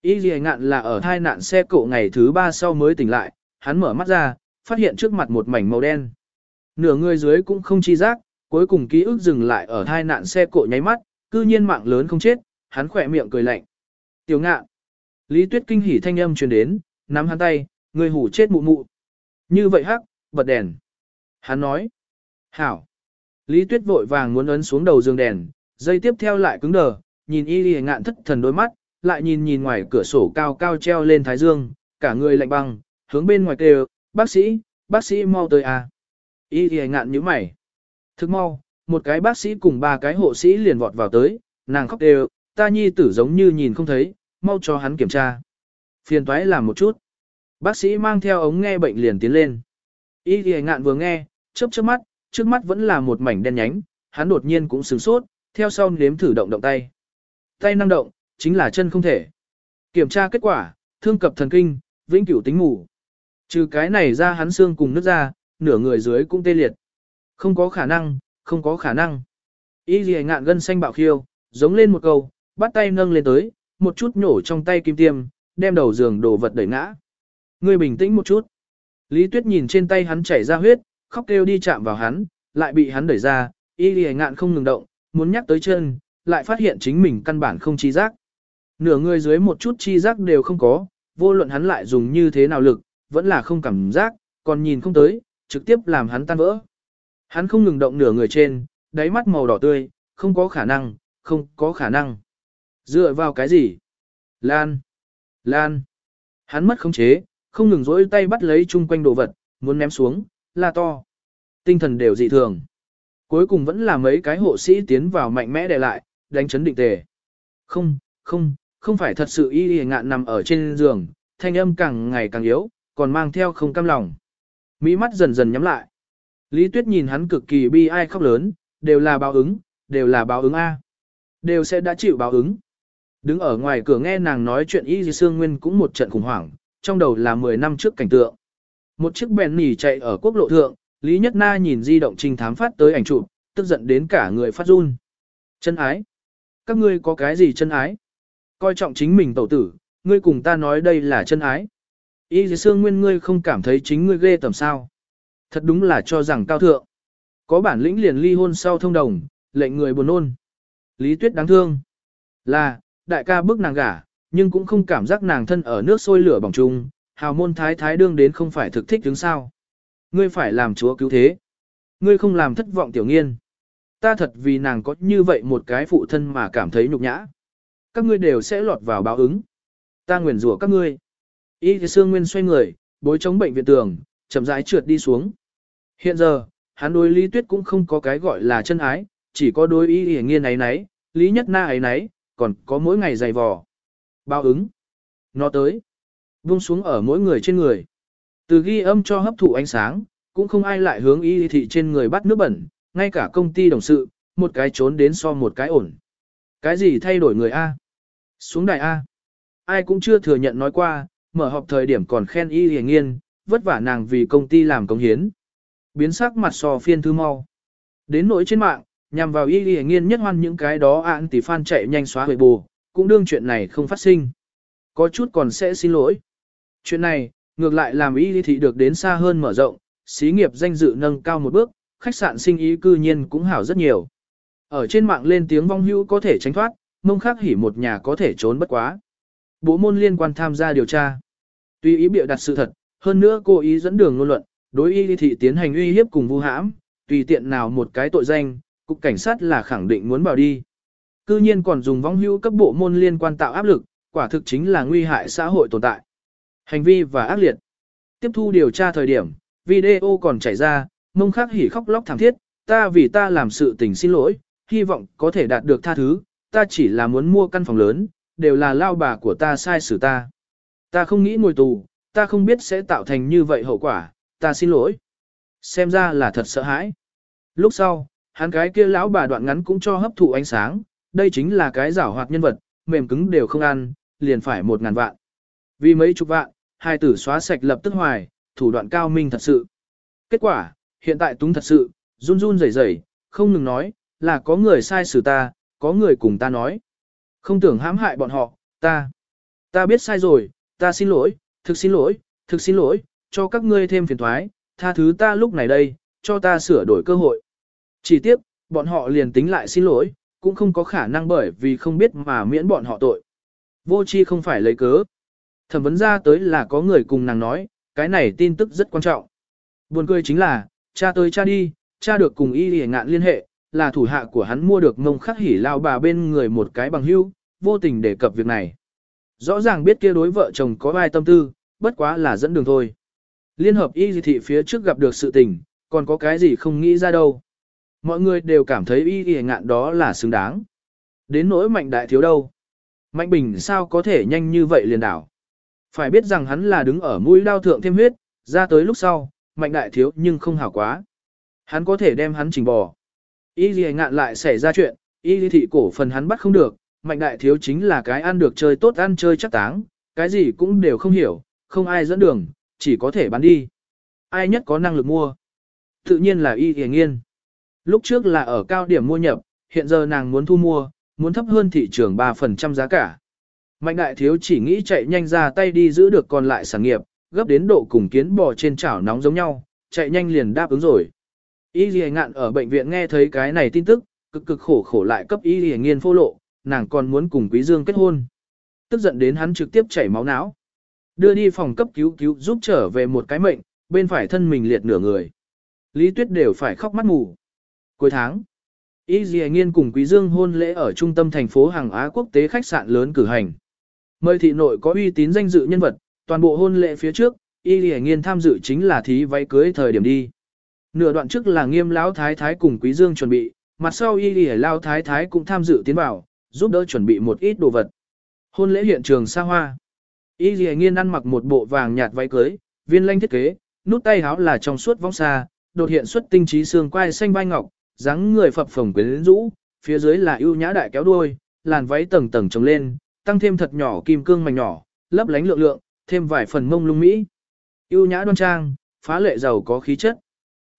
Y dì ngạn là ở hai nạn xe cộ ngày thứ ba sau mới tỉnh lại, hắn mở mắt ra, phát hiện trước mặt một mảnh màu đen. Nửa người dưới cũng không chi giác, cuối cùng ký ức dừng lại ở hai nạn xe cộ nháy mắt, cư nhiên mạng lớn không chết, hắn khỏe miệng cười lạnh. Tiểu ngạn. Lý Tuyết kinh hỉ thanh âm truyền đến, nắm hắn tay, người hủ chết mụ mụ. Như vậy hắc, bật đèn. Hắn nói. Hảo. Lý Tuyết vội vàng muốn ấn xuống đầu giường đèn, dây tiếp theo lại cứng đờ, nhìn y lì ngạn thất thần đôi mắt, lại nhìn nhìn ngoài cửa sổ cao cao treo lên thái dương, cả người lạnh băng, hướng bên ngoài kêu, bác sĩ, bác sĩ mau tới à. Y thì ngạn như mày. Thức mau, một cái bác sĩ cùng ba cái hộ sĩ liền vọt vào tới, nàng khóc đều, ta nhi tử giống như nhìn không thấy, mau cho hắn kiểm tra. Phiền toái làm một chút. Bác sĩ mang theo ống nghe bệnh liền tiến lên. Y thì ngạn vừa nghe, chớp chớp mắt, trước mắt vẫn là một mảnh đen nhánh, hắn đột nhiên cũng sửng sốt, theo sau nếm thử động động tay. Tay năng động, chính là chân không thể. Kiểm tra kết quả, thương cập thần kinh, vĩnh cửu tính ngủ. Trừ cái này ra hắn xương cùng nước ra, nửa người dưới cũng tê liệt. Không có khả năng, không có khả năng. Y gì ngạn gân xanh bạo khiêu, giống lên một câu, bắt tay nâng lên tới, một chút nhổ trong tay kim tiêm, đem đầu giường đổ vật đẩy ngã. Ngươi bình tĩnh một chút. Lý Tuyết nhìn trên tay hắn chảy ra huyết, khóc kêu đi chạm vào hắn, lại bị hắn đẩy ra, y lì ngạn không ngừng động, muốn nhắc tới chân, lại phát hiện chính mình căn bản không trí giác. Nửa người dưới một chút chi giác đều không có, vô luận hắn lại dùng như thế nào lực, vẫn là không cảm giác, còn nhìn không tới, trực tiếp làm hắn tan vỡ. Hắn không ngừng động nửa người trên, đáy mắt màu đỏ tươi, không có khả năng, không có khả năng. Dựa vào cái gì? Lan! Lan! Hắn mất khống chế, không ngừng dỗi tay bắt lấy chung quanh đồ vật, muốn ném xuống, la to. Tinh thần đều dị thường. Cuối cùng vẫn là mấy cái hộ sĩ tiến vào mạnh mẽ để lại, đánh chấn định tề. Không, không, không phải thật sự y y ngạn nằm ở trên giường, thanh âm càng ngày càng yếu, còn mang theo không cam lòng. Mỹ mắt dần dần nhắm lại. Lý Tuyết nhìn hắn cực kỳ bi ai khóc lớn, đều là báo ứng, đều là báo ứng A. Đều sẽ đã chịu báo ứng. Đứng ở ngoài cửa nghe nàng nói chuyện Y dì Sương Nguyên cũng một trận khủng hoảng, trong đầu là 10 năm trước cảnh tượng. Một chiếc bèn nỉ chạy ở quốc lộ thượng, Lý Nhất Na nhìn di động trình thám phát tới ảnh chụp, tức giận đến cả người phát run. Chân ái. Các ngươi có cái gì chân ái? Coi trọng chính mình tẩu tử, ngươi cùng ta nói đây là chân ái. Y dì xương nguyên ngươi không cảm thấy chính ngươi ghê tầm sao. Thật đúng là cho rằng cao thượng. Có bản lĩnh liền ly hôn sau thông đồng, lệnh người buồn nôn. Lý tuyết đáng thương. Là, đại ca bức nàng gả, nhưng cũng không cảm giác nàng thân ở nước sôi lửa bỏng chung, hào môn thái thái đương đến không phải thực thích đứng sao. Ngươi phải làm chúa cứu thế. Ngươi không làm thất vọng tiểu nghiên. Ta thật vì nàng có như vậy một cái phụ thân mà cảm thấy nhục nhã. Các ngươi đều sẽ lọt vào báo ứng. Ta nguyền rủa các ngươi. Y thì xương Nguyên xoay người, bối chống bệnh viện tường, chậm rãi trượt đi xuống. Hiện giờ, hắn đối Lý Tuyết cũng không có cái gọi là chân ái, chỉ có đối ý hiển nghiên ấy nấy, Lý Nhất Na ấy nấy, còn có mỗi ngày dày vò. Báo ứng. Nó tới. Vung xuống ở mỗi người trên người. Từ ghi âm cho hấp thụ ánh sáng, cũng không ai lại hướng y thị trên người bắt nước bẩn, ngay cả công ty đồng sự, một cái trốn đến so một cái ổn. Cái gì thay đổi người A? Xuống đài A. Ai cũng chưa thừa nhận nói qua, mở họp thời điểm còn khen y hề nghiên, vất vả nàng vì công ty làm công hiến. Biến sắc mặt sò phiên thư mau. Đến nỗi trên mạng, nhằm vào y hề nghiên nhất hoan những cái đó án tỷ fan chạy nhanh xóa hồi bù, cũng đương chuyện này không phát sinh. Có chút còn sẽ xin lỗi. Chuyện này, ngược lại làm y thị được đến xa hơn mở rộng, xí nghiệp danh dự nâng cao một bước, khách sạn sinh ý cư nhiên cũng hảo rất nhiều. Ở trên mạng lên tiếng vong hữu có thể tránh thoát, mông khắc hỉ một nhà có thể trốn bất quá. Bộ môn liên quan tham gia điều tra. Tuy ý biểu đặt sự thật, hơn nữa cô ý dẫn đường ngôn luận, đối y thị tiến hành uy hiếp cùng vu hãm, tùy tiện nào một cái tội danh, cục cảnh sát là khẳng định muốn bảo đi. Cư nhiên còn dùng vong hữu cấp bộ môn liên quan tạo áp lực, quả thực chính là nguy hại xã hội tồn tại. Hành vi và ác liệt. Tiếp thu điều tra thời điểm, video còn chảy ra, mông khắc hỉ khóc lóc thảm thiết, ta vì ta làm sự tình xin lỗi, hy vọng có thể đạt được tha thứ, ta chỉ là muốn mua căn phòng lớn, đều là lao bà của ta sai xử ta. Ta không nghĩ ngồi tù, ta không biết sẽ tạo thành như vậy hậu quả, ta xin lỗi. Xem ra là thật sợ hãi. Lúc sau, hắn cái kia lão bà đoạn ngắn cũng cho hấp thụ ánh sáng, đây chính là cái giảo hoạt nhân vật, mềm cứng đều không ăn, liền phải một ngàn vạn. Vì mấy chục vạn, hai tử xóa sạch lập tức hoài, thủ đoạn cao minh thật sự. Kết quả, hiện tại túng thật sự, run run rẩy rẩy, không ngừng nói, là có người sai xử ta, có người cùng ta nói. Không tưởng hãm hại bọn họ, ta. Ta biết sai rồi, ta xin lỗi, thực xin lỗi, thực xin lỗi, cho các ngươi thêm phiền thoái, tha thứ ta lúc này đây, cho ta sửa đổi cơ hội. Chỉ tiếc, bọn họ liền tính lại xin lỗi, cũng không có khả năng bởi vì không biết mà miễn bọn họ tội. Vô chi không phải lấy cớ. Thẩm vấn ra tới là có người cùng nàng nói, cái này tin tức rất quan trọng. Buồn cười chính là, cha tới cha đi, cha được cùng y hề ngạn liên hệ, là thủ hạ của hắn mua được mông khắc hỉ lao bà bên người một cái bằng hưu, vô tình đề cập việc này. Rõ ràng biết kia đối vợ chồng có ai tâm tư, bất quá là dẫn đường thôi. Liên hợp y dị thị phía trước gặp được sự tình, còn có cái gì không nghĩ ra đâu. Mọi người đều cảm thấy y y ngạn đó là xứng đáng. Đến nỗi mạnh đại thiếu đâu. Mạnh bình sao có thể nhanh như vậy liền đảo. Phải biết rằng hắn là đứng ở mũi đao thượng thêm huyết, ra tới lúc sau, mạnh đại thiếu nhưng không hảo quá. Hắn có thể đem hắn chỉnh bò. Y y ngạn lại xảy ra chuyện, y thị cổ phần hắn bắt không được, mạnh đại thiếu chính là cái ăn được chơi tốt ăn chơi chắc táng, cái gì cũng đều không hiểu, không ai dẫn đường, chỉ có thể bán đi. Ai nhất có năng lực mua? Tự nhiên là y hề nghiên. Lúc trước là ở cao điểm mua nhập, hiện giờ nàng muốn thu mua, muốn thấp hơn thị trường 3% giá cả. Mạnh đại thiếu chỉ nghĩ chạy nhanh ra tay đi giữ được còn lại sản nghiệp, gấp đến độ cùng kiến bò trên chảo nóng giống nhau, chạy nhanh liền đáp ứng rồi. Y Lì ngạn ở bệnh viện nghe thấy cái này tin tức, cực cực khổ khổ lại cấp Y Lì nghiên phô lộ, nàng còn muốn cùng Quý Dương kết hôn. Tức giận đến hắn trực tiếp chảy máu não. Đưa đi phòng cấp cứu cứu giúp trở về một cái mệnh, bên phải thân mình liệt nửa người. Lý Tuyết đều phải khóc mắt mù. Cuối tháng, Y Lì Nghiên cùng Quý Dương hôn lễ ở trung tâm thành phố Hàng Á quốc tế khách sạn lớn cử hành. Mời thị nội có uy tín danh dự nhân vật, toàn bộ hôn lễ phía trước, Y Lì Nghiên tham dự chính là thí váy cưới thời điểm đi. Nửa đoạn trước là Nghiêm lão thái thái cùng Quý Dương chuẩn bị, mặt sau Y Dì Lão thái thái cũng tham dự tiến vào, giúp đỡ chuẩn bị một ít đồ vật. Hôn lễ hiện trường xa hoa. Y Dì Nghiên ăn mặc một bộ vàng nhạt váy cưới, viên lanh thiết kế, nút tay áo là trong suốt vong xa, đột hiện xuất tinh trí xương quai xanh vai ngọc, dáng người phập phồng quyến rũ, phía dưới là ưu nhã đại kéo đuôi, làn váy tầng tầng trồng lên, tăng thêm thật nhỏ kim cương mảnh nhỏ, lấp lánh lượng lượng, thêm vài phần mông lung mỹ. Ưu nhã đoan trang, phá lệ giàu có khí chất.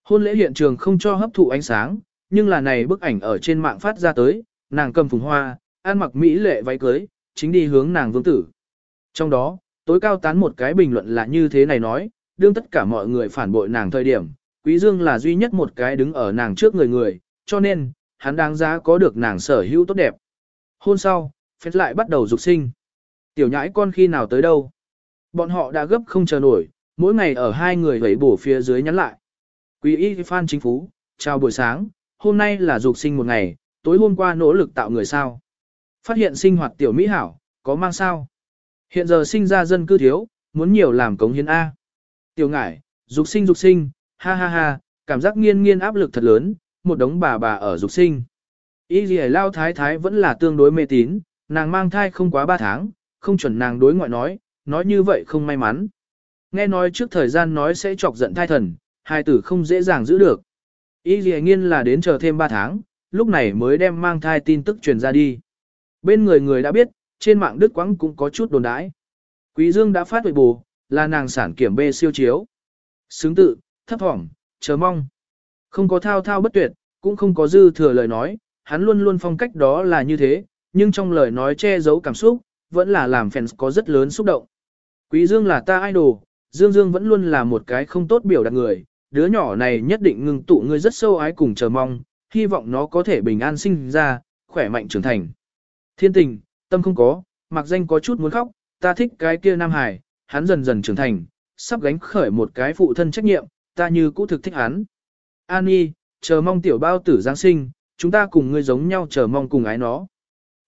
Hôn lễ hiện trường không cho hấp thụ ánh sáng, nhưng là này bức ảnh ở trên mạng phát ra tới, nàng cầm phùng hoa, ăn mặc mỹ lệ váy cưới, chính đi hướng nàng vương tử. Trong đó, tối cao tán một cái bình luận là như thế này nói, đương tất cả mọi người phản bội nàng thời điểm, Quý Dương là duy nhất một cái đứng ở nàng trước người người, cho nên, hắn đáng giá có được nàng sở hữu tốt đẹp. Hôn sau, phết lại bắt đầu dục sinh. Tiểu nhãi con khi nào tới đâu? Bọn họ đã gấp không chờ nổi, mỗi ngày ở hai người vẫy bổ phía dưới nhắn lại. Quý y Phan Chính Phú, chào buổi sáng, hôm nay là dục sinh một ngày, tối hôm qua nỗ lực tạo người sao. Phát hiện sinh hoạt tiểu mỹ hảo, có mang sao. Hiện giờ sinh ra dân cư thiếu, muốn nhiều làm cống hiến A. Tiểu ngải, dục sinh dục sinh, ha ha ha, cảm giác nghiên nghiên áp lực thật lớn, một đống bà bà ở dục sinh. Y gì lao thái thái vẫn là tương đối mê tín, nàng mang thai không quá 3 tháng, không chuẩn nàng đối ngoại nói, nói như vậy không may mắn. Nghe nói trước thời gian nói sẽ chọc giận thai thần, hai tử không dễ dàng giữ được. Y gì nghiên là đến chờ thêm 3 tháng, lúc này mới đem mang thai tin tức truyền ra đi. Bên người người đã biết, trên mạng Đức Quãng cũng có chút đồn đãi. Quý Dương đã phát huệ bù, là nàng sản kiểm bê siêu chiếu. Xứng tự, thấp thỏm, chờ mong. Không có thao thao bất tuyệt, cũng không có dư thừa lời nói, hắn luôn luôn phong cách đó là như thế, nhưng trong lời nói che giấu cảm xúc, vẫn là làm fans có rất lớn xúc động. Quý Dương là ta idol, Dương Dương vẫn luôn là một cái không tốt biểu đạt người, đứa nhỏ này nhất định ngừng tụ người rất sâu ái cùng chờ mong, hy vọng nó có thể bình an sinh ra, khỏe mạnh trưởng thành. Thiên tình, tâm không có, mặc danh có chút muốn khóc, ta thích cái kia Nam Hải, hắn dần dần trưởng thành, sắp gánh khởi một cái phụ thân trách nhiệm, ta như cũ thực thích hắn. Ani, chờ mong tiểu bao tử Giáng sinh, chúng ta cùng ngươi giống nhau chờ mong cùng ái nó.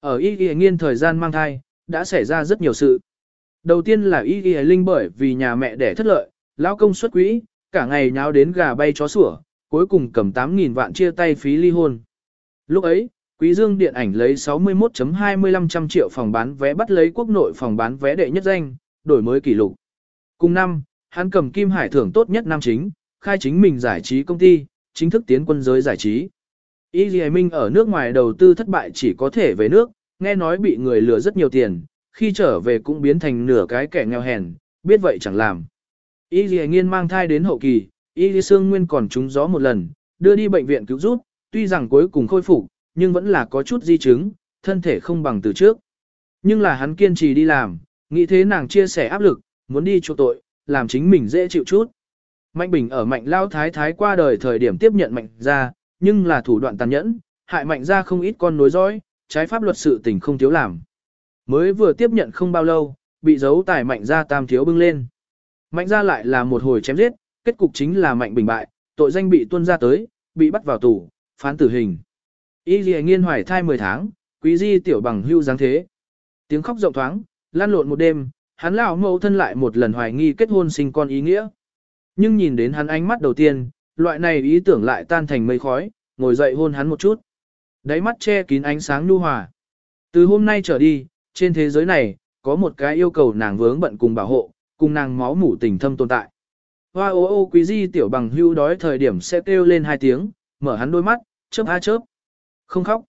Ở Y Y Nghiên thời gian mang thai, đã xảy ra rất nhiều sự. Đầu tiên là Y Y Linh bởi vì nhà mẹ đẻ thất lợi, lão công xuất quỹ, cả ngày nháo đến gà bay chó sủa, cuối cùng cầm 8.000 vạn chia tay phí ly hôn. Lúc ấy, Quý Dương điện ảnh lấy 61.25 triệu phòng bán vé bắt lấy quốc nội phòng bán vé đệ nhất danh, đổi mới kỷ lục. Cùng năm, hắn cầm kim hải thưởng tốt nhất nam chính, khai chính mình giải trí công ty, chính thức tiến quân giới giải trí. Y Lê Minh ở nước ngoài đầu tư thất bại chỉ có thể về nước, nghe nói bị người lừa rất nhiều tiền, khi trở về cũng biến thành nửa cái kẻ nghèo hèn, biết vậy chẳng làm. Y Lệ Nghiên mang thai đến hậu kỳ, Y Lệ Sương Nguyên còn trúng gió một lần, đưa đi bệnh viện cứu giúp, tuy rằng cuối cùng khôi phục, nhưng vẫn là có chút di chứng, thân thể không bằng từ trước. Nhưng là hắn kiên trì đi làm, nghĩ thế nàng chia sẻ áp lực, muốn đi chỗ tội, làm chính mình dễ chịu chút. Mạnh Bình ở Mạnh Lao Thái Thái qua đời thời điểm tiếp nhận Mạnh ra, nhưng là thủ đoạn tàn nhẫn, hại Mạnh ra không ít con nối dõi, trái pháp luật sự tình không thiếu làm. Mới vừa tiếp nhận không bao lâu, bị giấu tài Mạnh ra tam thiếu bưng lên. Mạnh ra lại là một hồi chém giết, kết cục chính là Mạnh Bình bại, tội danh bị tuân ra tới, bị bắt vào tù, phán tử hình. Y Lì nghiên hoài thai 10 tháng, quý di tiểu bằng hưu dáng thế. Tiếng khóc rộng thoáng, Lan lộn một đêm, hắn lão mẫu thân lại một lần hoài nghi kết hôn sinh con ý nghĩa. Nhưng nhìn đến hắn ánh mắt đầu tiên, loại này ý tưởng lại tan thành mây khói, ngồi dậy hôn hắn một chút. Đáy mắt che kín ánh sáng nhu hòa. Từ hôm nay trở đi, trên thế giới này, có một cái yêu cầu nàng vướng bận cùng bảo hộ, cùng nàng máu mủ tình thâm tồn tại. Hoa ô ô quý di tiểu bằng hưu đói thời điểm sẽ kêu lên hai tiếng, mở hắn đôi mắt, chớp a chớp. Không khóc.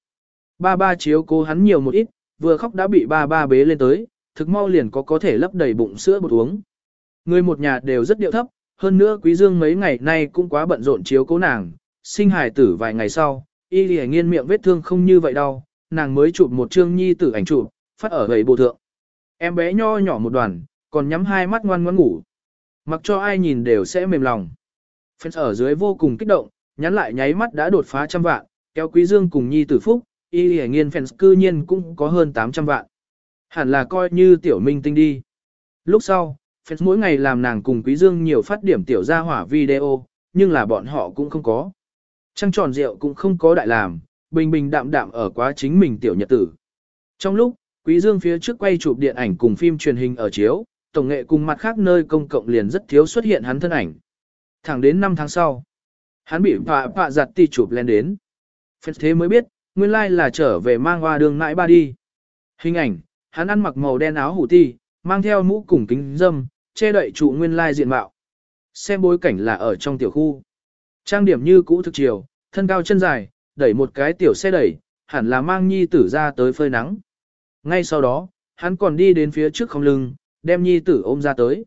Ba ba chiếu cố hắn nhiều một ít, vừa khóc đã bị ba ba bế lên tới, thực mau liền có có thể lấp đầy bụng sữa bột uống. Người một nhà đều rất điệu thấp, hơn nữa quý dương mấy ngày nay cũng quá bận rộn chiếu cố nàng, sinh hài tử vài ngày sau, y lìa nghiên miệng vết thương không như vậy đâu, nàng mới chụp một chương nhi tử ảnh chụp, phát ở gầy bộ thượng. Em bé nho nhỏ một đoàn, còn nhắm hai mắt ngoan ngoãn ngủ. Mặc cho ai nhìn đều sẽ mềm lòng. Fans ở dưới vô cùng kích động, nhắn lại nháy mắt đã đột phá trăm vạn, kéo quý dương cùng nhi tử phúc, y hề nghiên fans cư nhiên cũng có hơn 800 vạn. Hẳn là coi như tiểu minh tinh đi. Lúc sau, fans mỗi ngày làm nàng cùng quý dương nhiều phát điểm tiểu gia hỏa video, nhưng là bọn họ cũng không có. Trăng tròn rượu cũng không có đại làm, bình bình đạm đạm ở quá chính mình tiểu nhật tử. Trong lúc, Quý Dương phía trước quay chụp điện ảnh cùng phim truyền hình ở chiếu, tổng nghệ cùng mặt khác nơi công cộng liền rất thiếu xuất hiện hắn thân ảnh. Thẳng đến 5 tháng sau, hắn bị phạ phạ giặt ti chụp lên đến. Phép thế mới biết, nguyên lai là trở về mang hoa đường nãi ba đi. Hình ảnh, hắn ăn mặc màu đen áo hủ ti, mang theo mũ cùng kính dâm, che đậy trụ nguyên lai diện mạo. Xem bối cảnh là ở trong tiểu khu. Trang điểm như cũ thực chiều, thân cao chân dài, đẩy một cái tiểu xe đẩy, hẳn là mang nhi tử ra tới phơi nắng. Ngay sau đó, hắn còn đi đến phía trước không lưng, đem nhi tử ôm ra tới.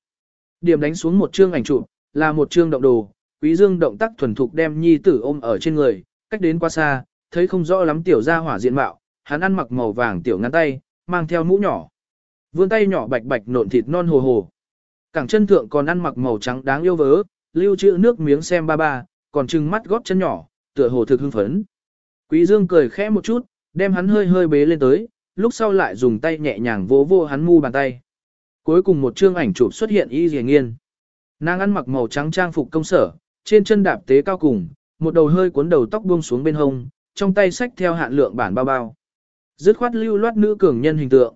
Điểm đánh xuống một chương ảnh chụp, là một chương động đồ, quý dương động tác thuần thục đem nhi tử ôm ở trên người, cách đến quá xa, thấy không rõ lắm tiểu gia hỏa diện mạo, hắn ăn mặc màu vàng tiểu ngắn tay, mang theo mũ nhỏ. Vươn tay nhỏ bạch bạch nộn thịt non hồ hồ. Cẳng chân thượng còn ăn mặc màu trắng đáng yêu vớ, lưu trữ nước miếng xem ba ba, còn trừng mắt góp chân nhỏ, tựa hồ thực hưng phấn. Quý Dương cười khẽ một chút, đem hắn hơi hơi bế lên tới, lúc sau lại dùng tay nhẹ nhàng vỗ vỗ hắn mu bàn tay. Cuối cùng một chương ảnh chụp xuất hiện y dì nghiên. Nàng ăn mặc màu trắng trang phục công sở, trên chân đạp tế cao cùng, một đầu hơi cuốn đầu tóc buông xuống bên hông, trong tay sách theo hạn lượng bản bao bao. Dứt khoát lưu loát nữ cường nhân hình tượng.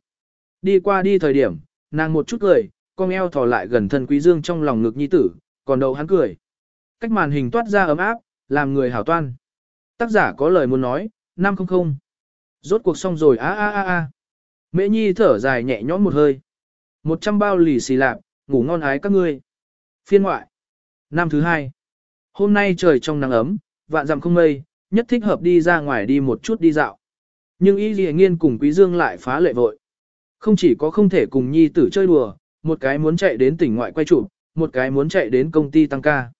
Đi qua đi thời điểm, nàng một chút cười, con eo thò lại gần thân quý dương trong lòng ngực nhi tử, còn đầu hắn cười. Cách màn hình toát ra ấm áp, làm người hảo toan. Tác giả có lời muốn nói, 500. Rốt cuộc xong rồi a a a a. Mễ nhi thở dài nhẹ nhõm một hơi. Một trăm bao lì xì lạp, ngủ ngon ái các ngươi. Phiên ngoại. Năm thứ hai. Hôm nay trời trong nắng ấm, vạn dặm không mây, nhất thích hợp đi ra ngoài đi một chút đi dạo. Nhưng y lìa nghiên cùng quý dương lại phá lệ vội. Không chỉ có không thể cùng nhi tử chơi đùa, một cái muốn chạy đến tỉnh ngoại quay chụp, một cái muốn chạy đến công ty tăng ca.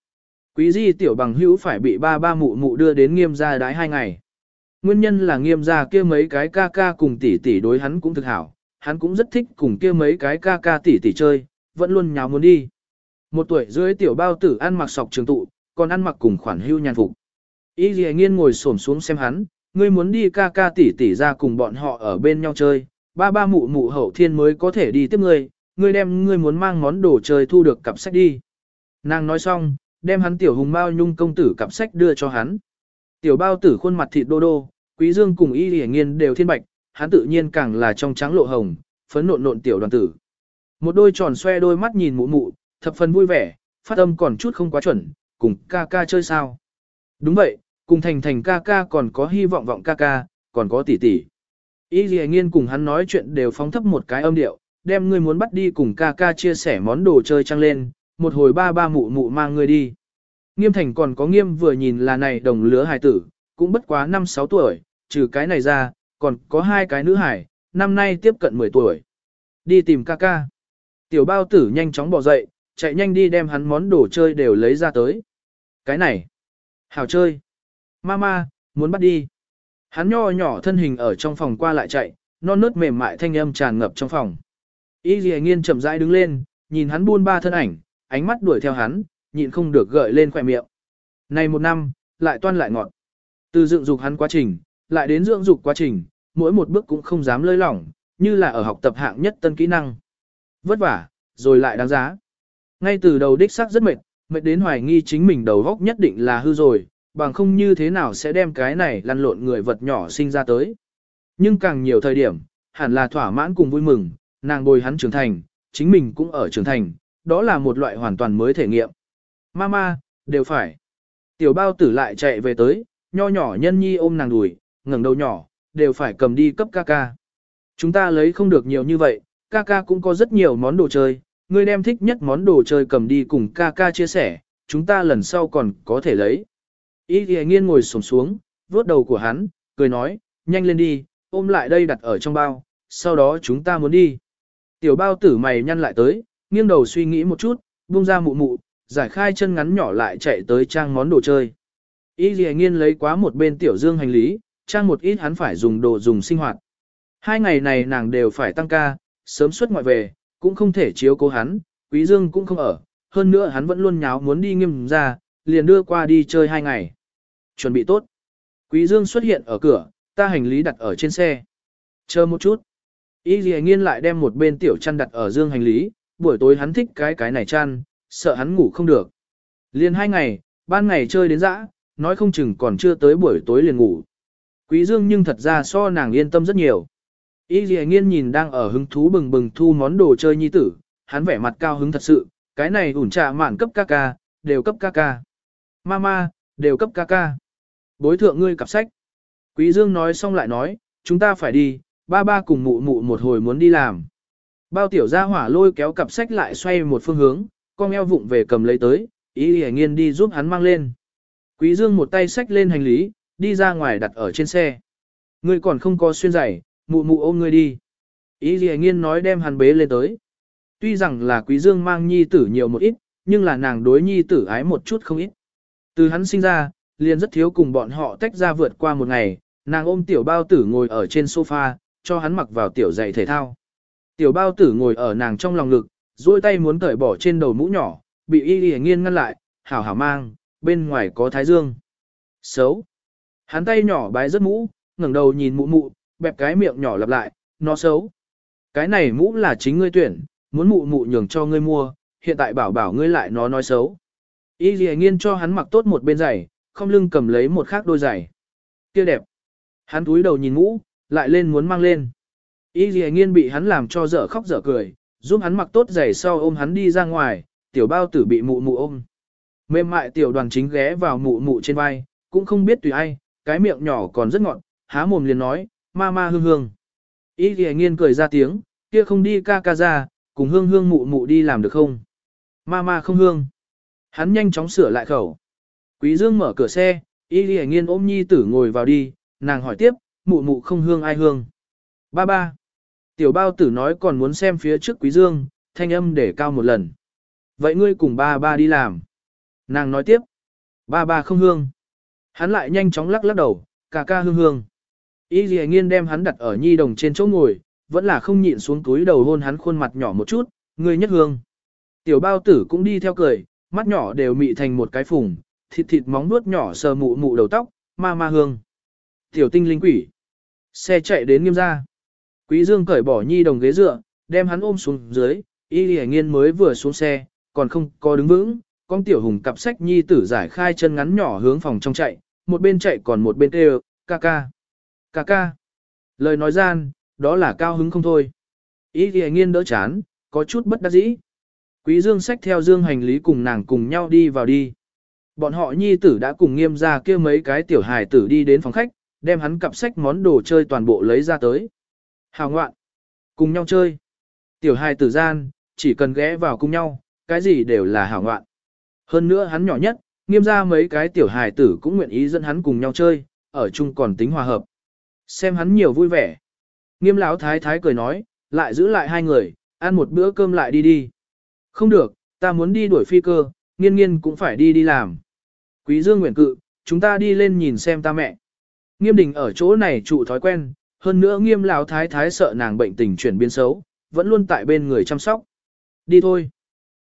Quý di tiểu bằng hữu phải bị ba ba mụ mụ đưa đến nghiêm gia đái hai ngày. Nguyên nhân là nghiêm gia kia mấy cái ca ca cùng tỷ tỷ đối hắn cũng thực hảo, hắn cũng rất thích cùng kia mấy cái ca ca tỷ tỷ chơi, vẫn luôn nháo muốn đi. Một tuổi dưới tiểu bao tử ăn mặc sọc trường tụ, còn ăn mặc cùng khoản hưu nhàn phục. Y Lệ nghiên ngồi xổm xuống xem hắn, ngươi muốn đi ca ca tỷ tỷ ra cùng bọn họ ở bên nhau chơi, ba ba mụ mụ hậu thiên mới có thể đi tiếp ngươi, ngươi đem ngươi muốn mang món đồ chơi thu được cặp sách đi. Nàng nói xong, đem hắn tiểu hùng bao nhung công tử cặp sách đưa cho hắn. Tiểu bao tử khuôn mặt thịt đô đô, quý dương cùng y lìa nghiên đều thiên bạch, hắn tự nhiên càng là trong trắng lộ hồng, phấn nộn nộn tiểu đoàn tử. Một đôi tròn xoe đôi mắt nhìn mụ mụ, thập phần vui vẻ, phát âm còn chút không quá chuẩn, cùng ca ca chơi sao. Đúng vậy, cùng thành thành ca ca còn có hy vọng vọng ca ca, còn có tỷ tỷ. Y lìa nghiên cùng hắn nói chuyện đều phóng thấp một cái âm điệu, đem ngươi muốn bắt đi cùng ca ca chia sẻ món đồ chơi trăng lên, một hồi ba ba mụ mụ mang ngươi đi. Nghiêm thành còn có nghiêm vừa nhìn là này đồng lứa hài tử, cũng bất quá 5-6 tuổi, trừ cái này ra, còn có hai cái nữ hải, năm nay tiếp cận 10 tuổi. Đi tìm ca ca. Tiểu bao tử nhanh chóng bỏ dậy, chạy nhanh đi đem hắn món đồ chơi đều lấy ra tới. Cái này. Hảo chơi. Mama, muốn bắt đi. Hắn nho nhỏ thân hình ở trong phòng qua lại chạy, non nớt mềm mại thanh âm tràn ngập trong phòng. Y dì Nghiên chậm rãi đứng lên, nhìn hắn buôn ba thân ảnh, ánh mắt đuổi theo hắn, nhịn không được gợi lên khỏe miệng. Này một năm, lại toan lại ngọt. Từ dựng dục hắn quá trình, lại đến dưỡng dục quá trình, mỗi một bước cũng không dám lơi lỏng, như là ở học tập hạng nhất tân kỹ năng. Vất vả, rồi lại đáng giá. Ngay từ đầu đích xác rất mệt, mệt đến hoài nghi chính mình đầu góc nhất định là hư rồi, bằng không như thế nào sẽ đem cái này lăn lộn người vật nhỏ sinh ra tới. Nhưng càng nhiều thời điểm, hẳn là thỏa mãn cùng vui mừng, nàng bồi hắn trưởng thành, chính mình cũng ở trưởng thành, đó là một loại hoàn toàn mới thể nghiệm. Mama, đều phải. Tiểu bao tử lại chạy về tới, nho nhỏ nhân nhi ôm nàng đùi, ngẩng đầu nhỏ, đều phải cầm đi cấp ca ca. Chúng ta lấy không được nhiều như vậy, ca ca cũng có rất nhiều món đồ chơi, ngươi đem thích nhất món đồ chơi cầm đi cùng ca ca chia sẻ, chúng ta lần sau còn có thể lấy. Ý thì nghiên ngồi sổng xuống, vuốt đầu của hắn, cười nói, nhanh lên đi, ôm lại đây đặt ở trong bao, sau đó chúng ta muốn đi. Tiểu bao tử mày nhăn lại tới, nghiêng đầu suy nghĩ một chút, buông ra mụ mụ, giải khai chân ngắn nhỏ lại chạy tới trang món đồ chơi. Ý dì nghiên lấy quá một bên tiểu dương hành lý, trang một ít hắn phải dùng đồ dùng sinh hoạt. Hai ngày này nàng đều phải tăng ca, sớm xuất ngoại về, cũng không thể chiếu cố hắn, quý dương cũng không ở, hơn nữa hắn vẫn luôn nháo muốn đi nghiêm ra, liền đưa qua đi chơi hai ngày. Chuẩn bị tốt. Quý dương xuất hiện ở cửa, ta hành lý đặt ở trên xe. Chờ một chút. Y dì nghiên lại đem một bên tiểu chăn đặt ở dương hành lý, buổi tối hắn thích cái cái này chăn, sợ hắn ngủ không được. Liền hai ngày, ban ngày chơi đến dã, nói không chừng còn chưa tới buổi tối liền ngủ. Quý Dương nhưng thật ra so nàng yên tâm rất nhiều. Y Lì Nghiên nhìn đang ở hứng thú bừng bừng thu món đồ chơi nhi tử, hắn vẻ mặt cao hứng thật sự, cái này ủn trà mạn cấp ca ca, đều cấp ca ca. Mama, đều cấp ca ca. Bối thượng ngươi cặp sách. Quý Dương nói xong lại nói, chúng ta phải đi, ba ba cùng mụ mụ một hồi muốn đi làm. Bao tiểu gia hỏa lôi kéo cặp sách lại xoay một phương hướng, con eo vụng về cầm lấy tới, ý hề nghiên đi giúp hắn mang lên. Quý Dương một tay xách lên hành lý, đi ra ngoài đặt ở trên xe. Ngươi còn không có xuyên giày, mụ mụ ôm ngươi đi. Ý gì nghiên nói đem hắn bế lên tới. Tuy rằng là quý dương mang nhi tử nhiều một ít, nhưng là nàng đối nhi tử ái một chút không ít. Từ hắn sinh ra, liền rất thiếu cùng bọn họ tách ra vượt qua một ngày, nàng ôm tiểu bao tử ngồi ở trên sofa, cho hắn mặc vào tiểu giày thể thao. Tiểu bao tử ngồi ở nàng trong lòng ngực, duỗi tay muốn cởi bỏ trên đầu mũ nhỏ, bị y y nghiên ngăn lại, hảo hảo mang, bên ngoài có thái dương. Xấu. Hắn tay nhỏ bái rất mũ, ngẩng đầu nhìn mụ mụ, bẹp cái miệng nhỏ lặp lại, nó xấu. Cái này mũ là chính ngươi tuyển, muốn mụ mụ nhường cho ngươi mua, hiện tại bảo bảo ngươi lại nó nói xấu. Y dì nghiên cho hắn mặc tốt một bên giày, không lưng cầm lấy một khác đôi giày. Kia đẹp. Hắn túi đầu nhìn mũ, lại lên muốn mang lên. Y dì nghiên bị hắn làm cho dở khóc dở cười, giúp hắn mặc tốt giày sau ôm hắn đi ra ngoài, tiểu bao tử bị mụ mụ ôm. Mềm mại tiểu đoàn chính ghé vào mụ mụ trên vai, cũng không biết tùy ai, cái miệng nhỏ còn rất ngọt, há mồm liền nói, ma ma hương hương. Y dì nghiên cười ra tiếng, kia không đi ca ca ra, cùng hương hương mụ mụ đi làm được không? Ma ma không hương. Hắn nhanh chóng sửa lại khẩu. Quý Dương mở cửa xe, Y dì nghiên ôm nhi tử ngồi vào đi, nàng hỏi tiếp, mụ mụ không hương ai hương. Ba ba. Tiểu bao tử nói còn muốn xem phía trước quý dương, thanh âm để cao một lần. Vậy ngươi cùng ba ba đi làm. Nàng nói tiếp. Ba ba không hương. Hắn lại nhanh chóng lắc lắc đầu, ca ca hương hương. Y dì nghiên đem hắn đặt ở nhi đồng trên chỗ ngồi, vẫn là không nhịn xuống túi đầu hôn hắn khuôn mặt nhỏ một chút, người nhất hương. Tiểu bao tử cũng đi theo cười, mắt nhỏ đều mị thành một cái phùng, thịt thịt móng nuốt nhỏ sờ mụ mụ đầu tóc, ma ma hương. Tiểu tinh linh quỷ. Xe chạy đến nghiêm gia. Quý Dương cởi bỏ nhi đồng ghế dựa, đem hắn ôm xuống dưới, y lì nghiên mới vừa xuống xe, còn không có đứng vững, con tiểu hùng cặp sách nhi tử giải khai chân ngắn nhỏ hướng phòng trong chạy, một bên chạy còn một bên kêu, ca ca, ca ca. Lời nói gian, đó là cao hứng không thôi. Ý thì nghiên đỡ chán, có chút bất đắc dĩ. Quý Dương sách theo dương hành lý cùng nàng cùng nhau đi vào đi. Bọn họ nhi tử đã cùng nghiêm ra kia mấy cái tiểu hài tử đi đến phòng khách, đem hắn cặp sách món đồ chơi toàn bộ lấy ra tới. Hào ngoạn, cùng nhau chơi. Tiểu hài tử gian, chỉ cần ghé vào cùng nhau, cái gì đều là hào ngoạn. Hơn nữa hắn nhỏ nhất, nghiêm ra mấy cái tiểu hài tử cũng nguyện ý dẫn hắn cùng nhau chơi, ở chung còn tính hòa hợp. Xem hắn nhiều vui vẻ. Nghiêm lão thái thái cười nói, lại giữ lại hai người, ăn một bữa cơm lại đi đi. Không được, ta muốn đi đuổi phi cơ, nghiên nghiên cũng phải đi đi làm. Quý dương nguyện cự, chúng ta đi lên nhìn xem ta mẹ. Nghiêm đình ở chỗ này trụ thói quen, hơn nữa nghiêm lão thái thái sợ nàng bệnh tình chuyển biến xấu, vẫn luôn tại bên người chăm sóc. Đi thôi.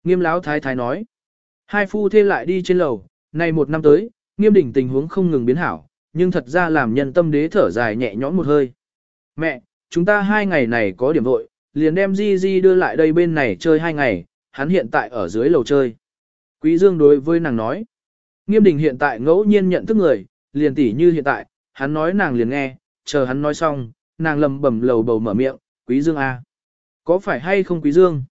Nghiêm lão thái thái nói. Hai phu thê lại đi trên lầu, nay một năm tới, nghiêm đình tình huống không ngừng biến hảo, nhưng thật ra làm nhân tâm đế thở dài nhẹ nhõm một hơi. Mẹ, chúng ta hai ngày này có điểm vội, liền đem Di Di đưa lại đây bên này chơi hai ngày, hắn hiện tại ở dưới lầu chơi. Quý Dương đối với nàng nói. Nghiêm đình hiện tại ngẫu nhiên nhận thức người, liền tỉ như hiện tại, hắn nói nàng liền nghe, chờ hắn nói xong, nàng lầm bầm lầu bầu mở miệng, quý dương A. Có phải hay không Quý Dương?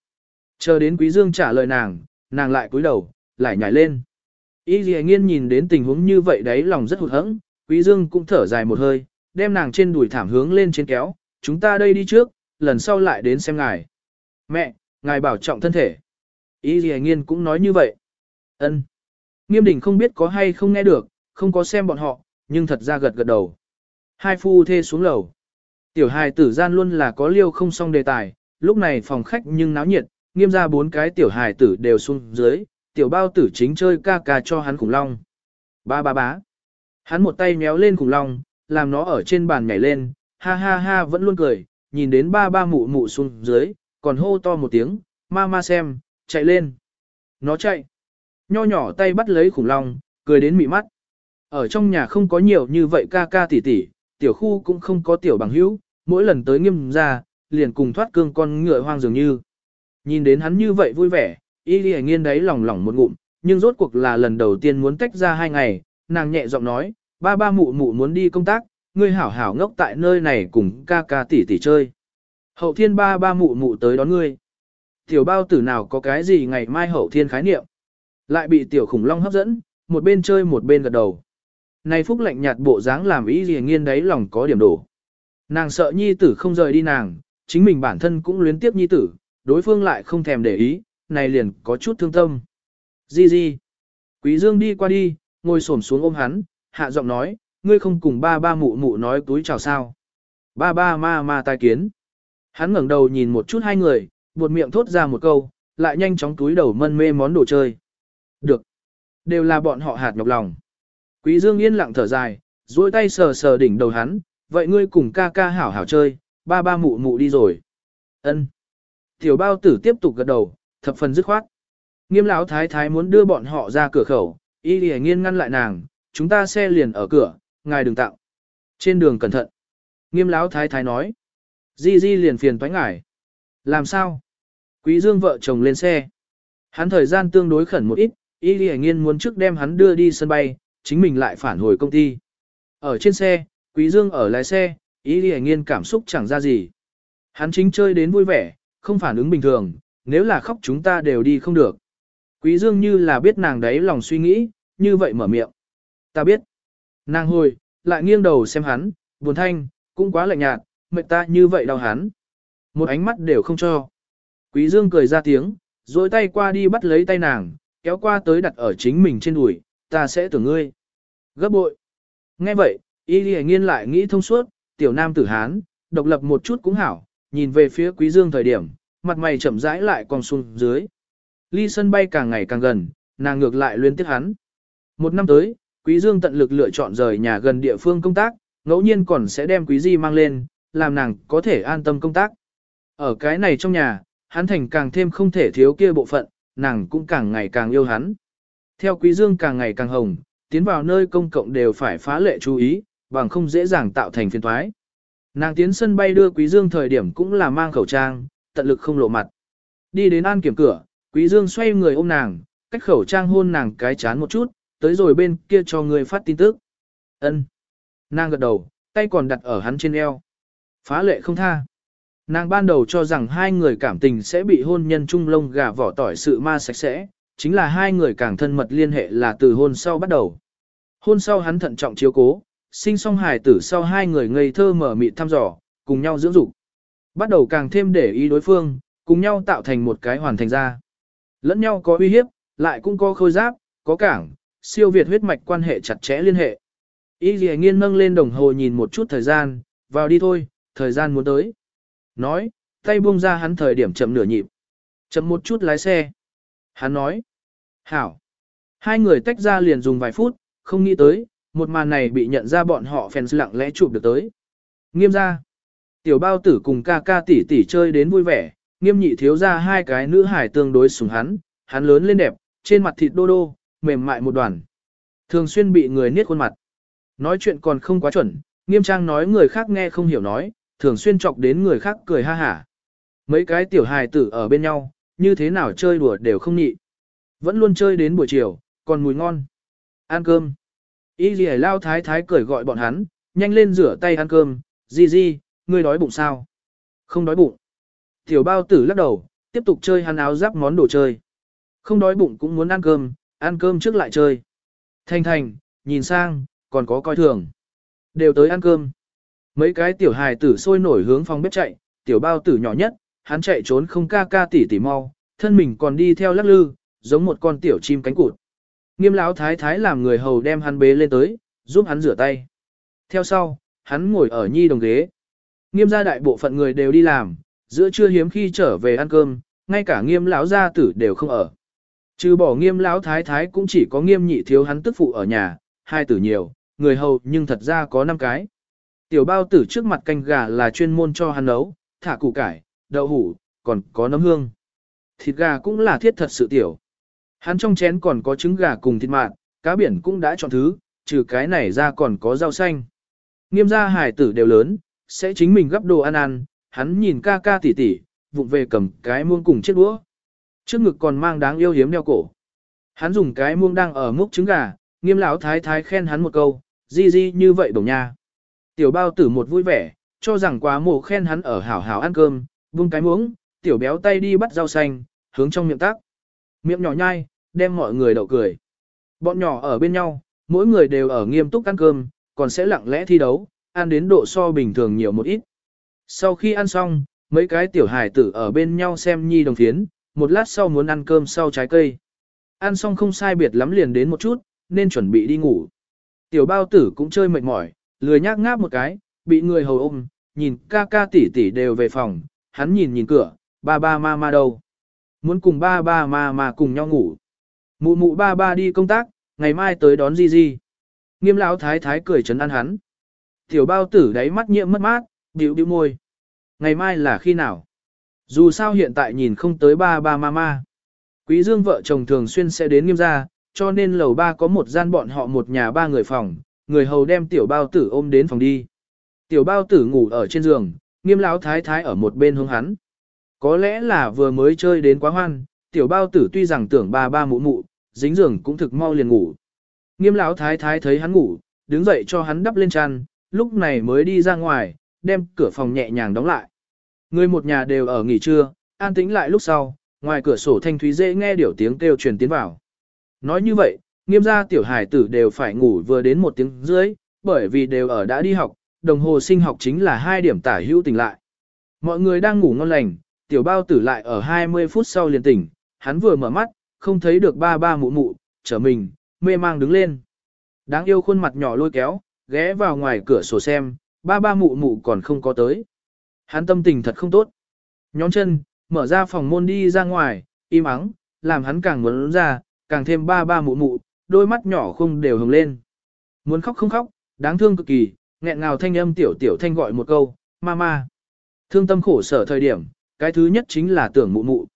Chờ đến Quý Dương trả lời nàng, nàng lại cúi đầu, lại nhảy lên. Y Lì Nghiên nhìn đến tình huống như vậy đấy lòng rất hụt hẫng, Quý Dương cũng thở dài một hơi, đem nàng trên đùi thảm hướng lên trên kéo, chúng ta đây đi trước, lần sau lại đến xem ngài. Mẹ, ngài bảo trọng thân thể. Y Lì Nghiên cũng nói như vậy. Ân. Nghiêm đình không biết có hay không nghe được, không có xem bọn họ, nhưng thật ra gật gật đầu. Hai phu thê xuống lầu. Tiểu hài tử gian luôn là có liêu không xong đề tài, lúc này phòng khách nhưng náo nhiệt, nghiêm ra bốn cái tiểu hài tử đều xuống dưới, tiểu bao tử chính chơi ca ca cho hắn khủng long. Ba ba bá. Hắn một tay méo lên khủng long, làm nó ở trên bàn nhảy lên, ha ha ha vẫn luôn cười, nhìn đến ba ba mụ mụ xuống dưới, còn hô to một tiếng, ma ma xem, chạy lên. Nó chạy. Nho nhỏ tay bắt lấy khủng long, cười đến mị mắt. Ở trong nhà không có nhiều như vậy ca ca tỷ tỷ, tiểu khu cũng không có tiểu bằng hữu, mỗi lần tới nghiêm ra, liền cùng thoát cương con ngựa hoang dường như. Nhìn đến hắn như vậy vui vẻ, y ghi nghiên đấy lòng lỏng một ngụm, nhưng rốt cuộc là lần đầu tiên muốn tách ra hai ngày, nàng nhẹ giọng nói, ba ba mụ mụ muốn đi công tác, ngươi hảo hảo ngốc tại nơi này cùng ca ca tỷ tỷ chơi. Hậu thiên ba ba mụ mụ tới đón ngươi. Tiểu bao tử nào có cái gì ngày mai hậu thiên khái niệm. Lại bị tiểu khủng long hấp dẫn, một bên chơi một bên gật đầu. Này phúc lạnh nhạt bộ dáng làm ý gì nghiên đấy lòng có điểm đổ. Nàng sợ nhi tử không rời đi nàng, chính mình bản thân cũng luyến tiếp nhi tử, đối phương lại không thèm để ý, này liền có chút thương tâm. Di di. Quý dương đi qua đi, ngồi xổm xuống ôm hắn, hạ giọng nói, ngươi không cùng ba ba mụ mụ nói túi chào sao. Ba ba ma ma tai kiến. Hắn ngẩng đầu nhìn một chút hai người, buột miệng thốt ra một câu, lại nhanh chóng túi đầu mân mê món đồ chơi. Được. Đều là bọn họ hạt nhọc lòng. Quý Dương yên lặng thở dài, duỗi tay sờ sờ đỉnh đầu hắn, vậy ngươi cùng ca ca hảo hảo chơi, ba ba mụ mụ đi rồi. Ân. Tiểu bao tử tiếp tục gật đầu, thập phần dứt khoát. Nghiêm lão thái thái muốn đưa bọn họ ra cửa khẩu, y lì nghiên ngăn lại nàng, chúng ta xe liền ở cửa, ngài đừng tạo. Trên đường cẩn thận. Nghiêm lão thái thái nói. Di di liền phiền toái ngài. Làm sao? Quý dương vợ chồng lên xe. Hắn thời gian tương đối khẩn một ít, y lì nghiên muốn trước đem hắn đưa đi sân bay, chính mình lại phản hồi công ty. Ở trên xe, Quý Dương ở lái xe, y lì nghiên cảm xúc chẳng ra gì. Hắn chính chơi đến vui vẻ, không phản ứng bình thường, nếu là khóc chúng ta đều đi không được. Quý Dương như là biết nàng đấy lòng suy nghĩ, như vậy mở miệng. Ta biết. Nàng hồi, lại nghiêng đầu xem hắn, buồn thanh, cũng quá lạnh nhạt, mệt ta như vậy đau hắn. Một ánh mắt đều không cho. Quý Dương cười ra tiếng, duỗi tay qua đi bắt lấy tay nàng, kéo qua tới đặt ở chính mình trên đùi, ta sẽ tưởng ngươi. Gấp bội. Nghe vậy, y lì nghiên lại nghĩ thông suốt, tiểu nam tử Hán, độc lập một chút cũng hảo, nhìn về phía quý dương thời điểm, mặt mày chậm rãi lại còn xuống dưới. Ly sân bay càng ngày càng gần, nàng ngược lại luyến tiếc hắn. Một năm tới, quý dương tận lực lựa chọn rời nhà gần địa phương công tác, ngẫu nhiên còn sẽ đem quý di mang lên, làm nàng có thể an tâm công tác. Ở cái này trong nhà, hắn thành càng thêm không thể thiếu kia bộ phận, nàng cũng càng ngày càng yêu hắn. Theo quý dương càng ngày càng hồng, tiến vào nơi công cộng đều phải phá lệ chú ý, bằng không dễ dàng tạo thành phiền toái. Nàng tiến sân bay đưa quý dương thời điểm cũng là mang khẩu trang, tận lực không lộ mặt. Đi đến an kiểm cửa, quý dương xoay người ôm nàng, cách khẩu trang hôn nàng cái chán một chút, tới rồi bên kia cho người phát tin tức. Ân. Nàng gật đầu, tay còn đặt ở hắn trên eo. Phá lệ không tha. Nàng ban đầu cho rằng hai người cảm tình sẽ bị hôn nhân trung lông gà vỏ tỏi sự ma sạch sẽ, chính là hai người càng thân mật liên hệ là từ hôn sau bắt đầu. Hôn sau hắn thận trọng chiếu cố, sinh song hài tử sau hai người ngây thơ mở mịt thăm dò, cùng nhau dưỡng dục. Bắt đầu càng thêm để ý đối phương, cùng nhau tạo thành một cái hoàn thành ra. Lẫn nhau có uy hiếp, lại cũng có khôi giáp, có cảng, siêu việt huyết mạch quan hệ chặt chẽ liên hệ. Y dì nghiên nâng lên đồng hồ nhìn một chút thời gian, vào đi thôi, thời gian muốn tới. Nói, tay buông ra hắn thời điểm chậm nửa nhịp. Chậm một chút lái xe. Hắn nói, hảo. Hai người tách ra liền dùng vài phút, không nghĩ tới, một màn này bị nhận ra bọn họ fans lặng lẽ chụp được tới. Nghiêm ra, tiểu bao tử cùng ca ca tỷ tỷ chơi đến vui vẻ, nghiêm nhị thiếu ra hai cái nữ hải tương đối sủng hắn, hắn lớn lên đẹp, trên mặt thịt đô đô, mềm mại một đoàn. Thường xuyên bị người niết khuôn mặt. Nói chuyện còn không quá chuẩn, nghiêm trang nói người khác nghe không hiểu nói, thường xuyên chọc đến người khác cười ha hả. Mấy cái tiểu hài tử ở bên nhau, như thế nào chơi đùa đều không nhị. Vẫn luôn chơi đến buổi chiều, còn mùi ngon. Ăn cơm. Y dì lao thái thái cười gọi bọn hắn, nhanh lên rửa tay ăn cơm, di di, ngươi đói bụng sao? Không đói bụng. Tiểu bao tử lắc đầu, tiếp tục chơi hắn áo giáp món đồ chơi. Không đói bụng cũng muốn ăn cơm, ăn cơm trước lại chơi. Thanh thành, nhìn sang, còn có coi thường. Đều tới ăn cơm. Mấy cái tiểu hài tử sôi nổi hướng phòng bếp chạy, tiểu bao tử nhỏ nhất, hắn chạy trốn không ca ca tỉ tỉ mau, thân mình còn đi theo lắc lư, giống một con tiểu chim cánh cụt. Nghiêm lão thái thái làm người hầu đem hắn bế lên tới, giúp hắn rửa tay. Theo sau, hắn ngồi ở nhi đồng ghế. Nghiêm gia đại bộ phận người đều đi làm, giữa trưa hiếm khi trở về ăn cơm, ngay cả nghiêm lão gia tử đều không ở. Trừ bỏ nghiêm lão thái thái cũng chỉ có nghiêm nhị thiếu hắn tức phụ ở nhà, hai tử nhiều, người hầu nhưng thật ra có năm cái. Tiểu bao tử trước mặt canh gà là chuyên môn cho hắn nấu, thả củ cải, đậu hủ, còn có nấm hương. Thịt gà cũng là thiết thật sự tiểu. Hắn trong chén còn có trứng gà cùng thịt mạn, cá biển cũng đã chọn thứ, trừ cái này ra còn có rau xanh. Nghiêm gia hải tử đều lớn, sẽ chính mình gấp đồ ăn ăn, hắn nhìn ca ca tỉ tỉ, vụng về cầm cái muông cùng chiếc đũa. Trước ngực còn mang đáng yêu hiếm đeo cổ. Hắn dùng cái muông đang ở múc trứng gà, nghiêm lão thái thái khen hắn một câu, di di như vậy đồng nha. Tiểu bao tử một vui vẻ, cho rằng quá mồ khen hắn ở hảo hảo ăn cơm, vung cái muỗng, tiểu béo tay đi bắt rau xanh, hướng trong miệng tác. Miệng nhỏ nhai, đem mọi người đậu cười. Bọn nhỏ ở bên nhau, mỗi người đều ở nghiêm túc ăn cơm, còn sẽ lặng lẽ thi đấu, ăn đến độ so bình thường nhiều một ít. Sau khi ăn xong, mấy cái tiểu hài tử ở bên nhau xem nhi đồng phiến, một lát sau muốn ăn cơm sau trái cây. Ăn xong không sai biệt lắm liền đến một chút, nên chuẩn bị đi ngủ. Tiểu bao tử cũng chơi mệt mỏi, lười nhác ngáp một cái, bị người hầu ôm, nhìn ca ca tỷ tỷ đều về phòng, hắn nhìn nhìn cửa, ba ba ma ma đâu. Muốn cùng ba ba ma ma cùng nhau ngủ. Mụ mụ ba ba đi công tác, ngày mai tới đón Di Di. Nghiêm lão thái thái cười chấn an hắn. Tiểu bao tử đáy mắt nhiễm mất mát, điệu điệu môi. Ngày mai là khi nào? Dù sao hiện tại nhìn không tới ba ba ma ma. Quý dương vợ chồng thường xuyên sẽ đến nghiêm gia, cho nên lầu ba có một gian bọn họ một nhà ba người phòng, người hầu đem tiểu bao tử ôm đến phòng đi. Tiểu bao tử ngủ ở trên giường, nghiêm lão thái thái ở một bên hướng hắn. Có lẽ là vừa mới chơi đến quá hoan, tiểu bao tử tuy rằng tưởng ba ba mụ mụ, dính giường cũng thực mau liền ngủ. Nghiêm lão thái thái thấy hắn ngủ, đứng dậy cho hắn đắp lên chăn, lúc này mới đi ra ngoài, đem cửa phòng nhẹ nhàng đóng lại. Người một nhà đều ở nghỉ trưa, an tĩnh lại lúc sau, ngoài cửa sổ thanh thúy dễ nghe điểu tiếng kêu truyền tiến vào. Nói như vậy, nghiêm gia tiểu hải tử đều phải ngủ vừa đến một tiếng dưới, bởi vì đều ở đã đi học, đồng hồ sinh học chính là hai điểm tả hữu tỉnh lại. Mọi người đang ngủ ngon lành, tiểu bao tử lại ở 20 phút sau liền tỉnh, hắn vừa mở mắt, không thấy được ba ba mụ mụ, trở mình, mê mang đứng lên. Đáng yêu khuôn mặt nhỏ lôi kéo, ghé vào ngoài cửa sổ xem, ba ba mụ mụ còn không có tới. Hắn tâm tình thật không tốt. Nhóm chân, mở ra phòng môn đi ra ngoài, im ắng, làm hắn càng muốn ra, càng thêm ba ba mụ mụ, đôi mắt nhỏ không đều hồng lên. Muốn khóc không khóc, đáng thương cực kỳ, nghẹn ngào thanh âm tiểu tiểu thanh gọi một câu, mama. Thương tâm khổ sở thời điểm, cái thứ nhất chính là tưởng mụ mụ.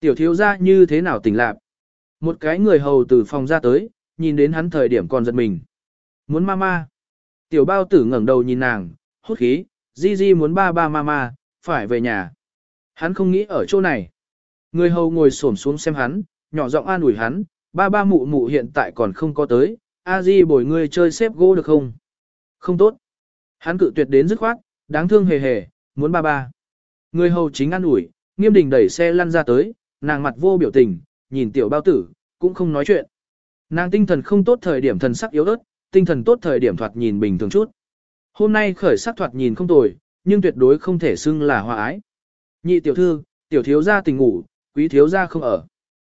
Tiểu thiếu ra như thế nào tỉnh lạc. Một cái người hầu từ phòng ra tới, nhìn đến hắn thời điểm còn giật mình. Muốn mama. Tiểu bao tử ngẩng đầu nhìn nàng, hốt khí, di di muốn ba ba mama, phải về nhà. Hắn không nghĩ ở chỗ này. Người hầu ngồi xổm xuống xem hắn, nhỏ giọng an ủi hắn, ba ba mụ mụ hiện tại còn không có tới, a di bồi ngươi chơi xếp gỗ được không? Không tốt. Hắn cự tuyệt đến dứt khoát, đáng thương hề hề, muốn ba ba. Người hầu chính an ủi, nghiêm đình đẩy xe lăn ra tới, nàng mặt vô biểu tình, nhìn tiểu bao tử, cũng không nói chuyện. Nàng tinh thần không tốt thời điểm thần sắc yếu ớt, tinh thần tốt thời điểm thoạt nhìn bình thường chút. Hôm nay khởi sắc thoạt nhìn không tồi, nhưng tuyệt đối không thể xưng là hòa ái. Nhị tiểu thư, tiểu thiếu gia tình ngủ, quý thiếu gia không ở.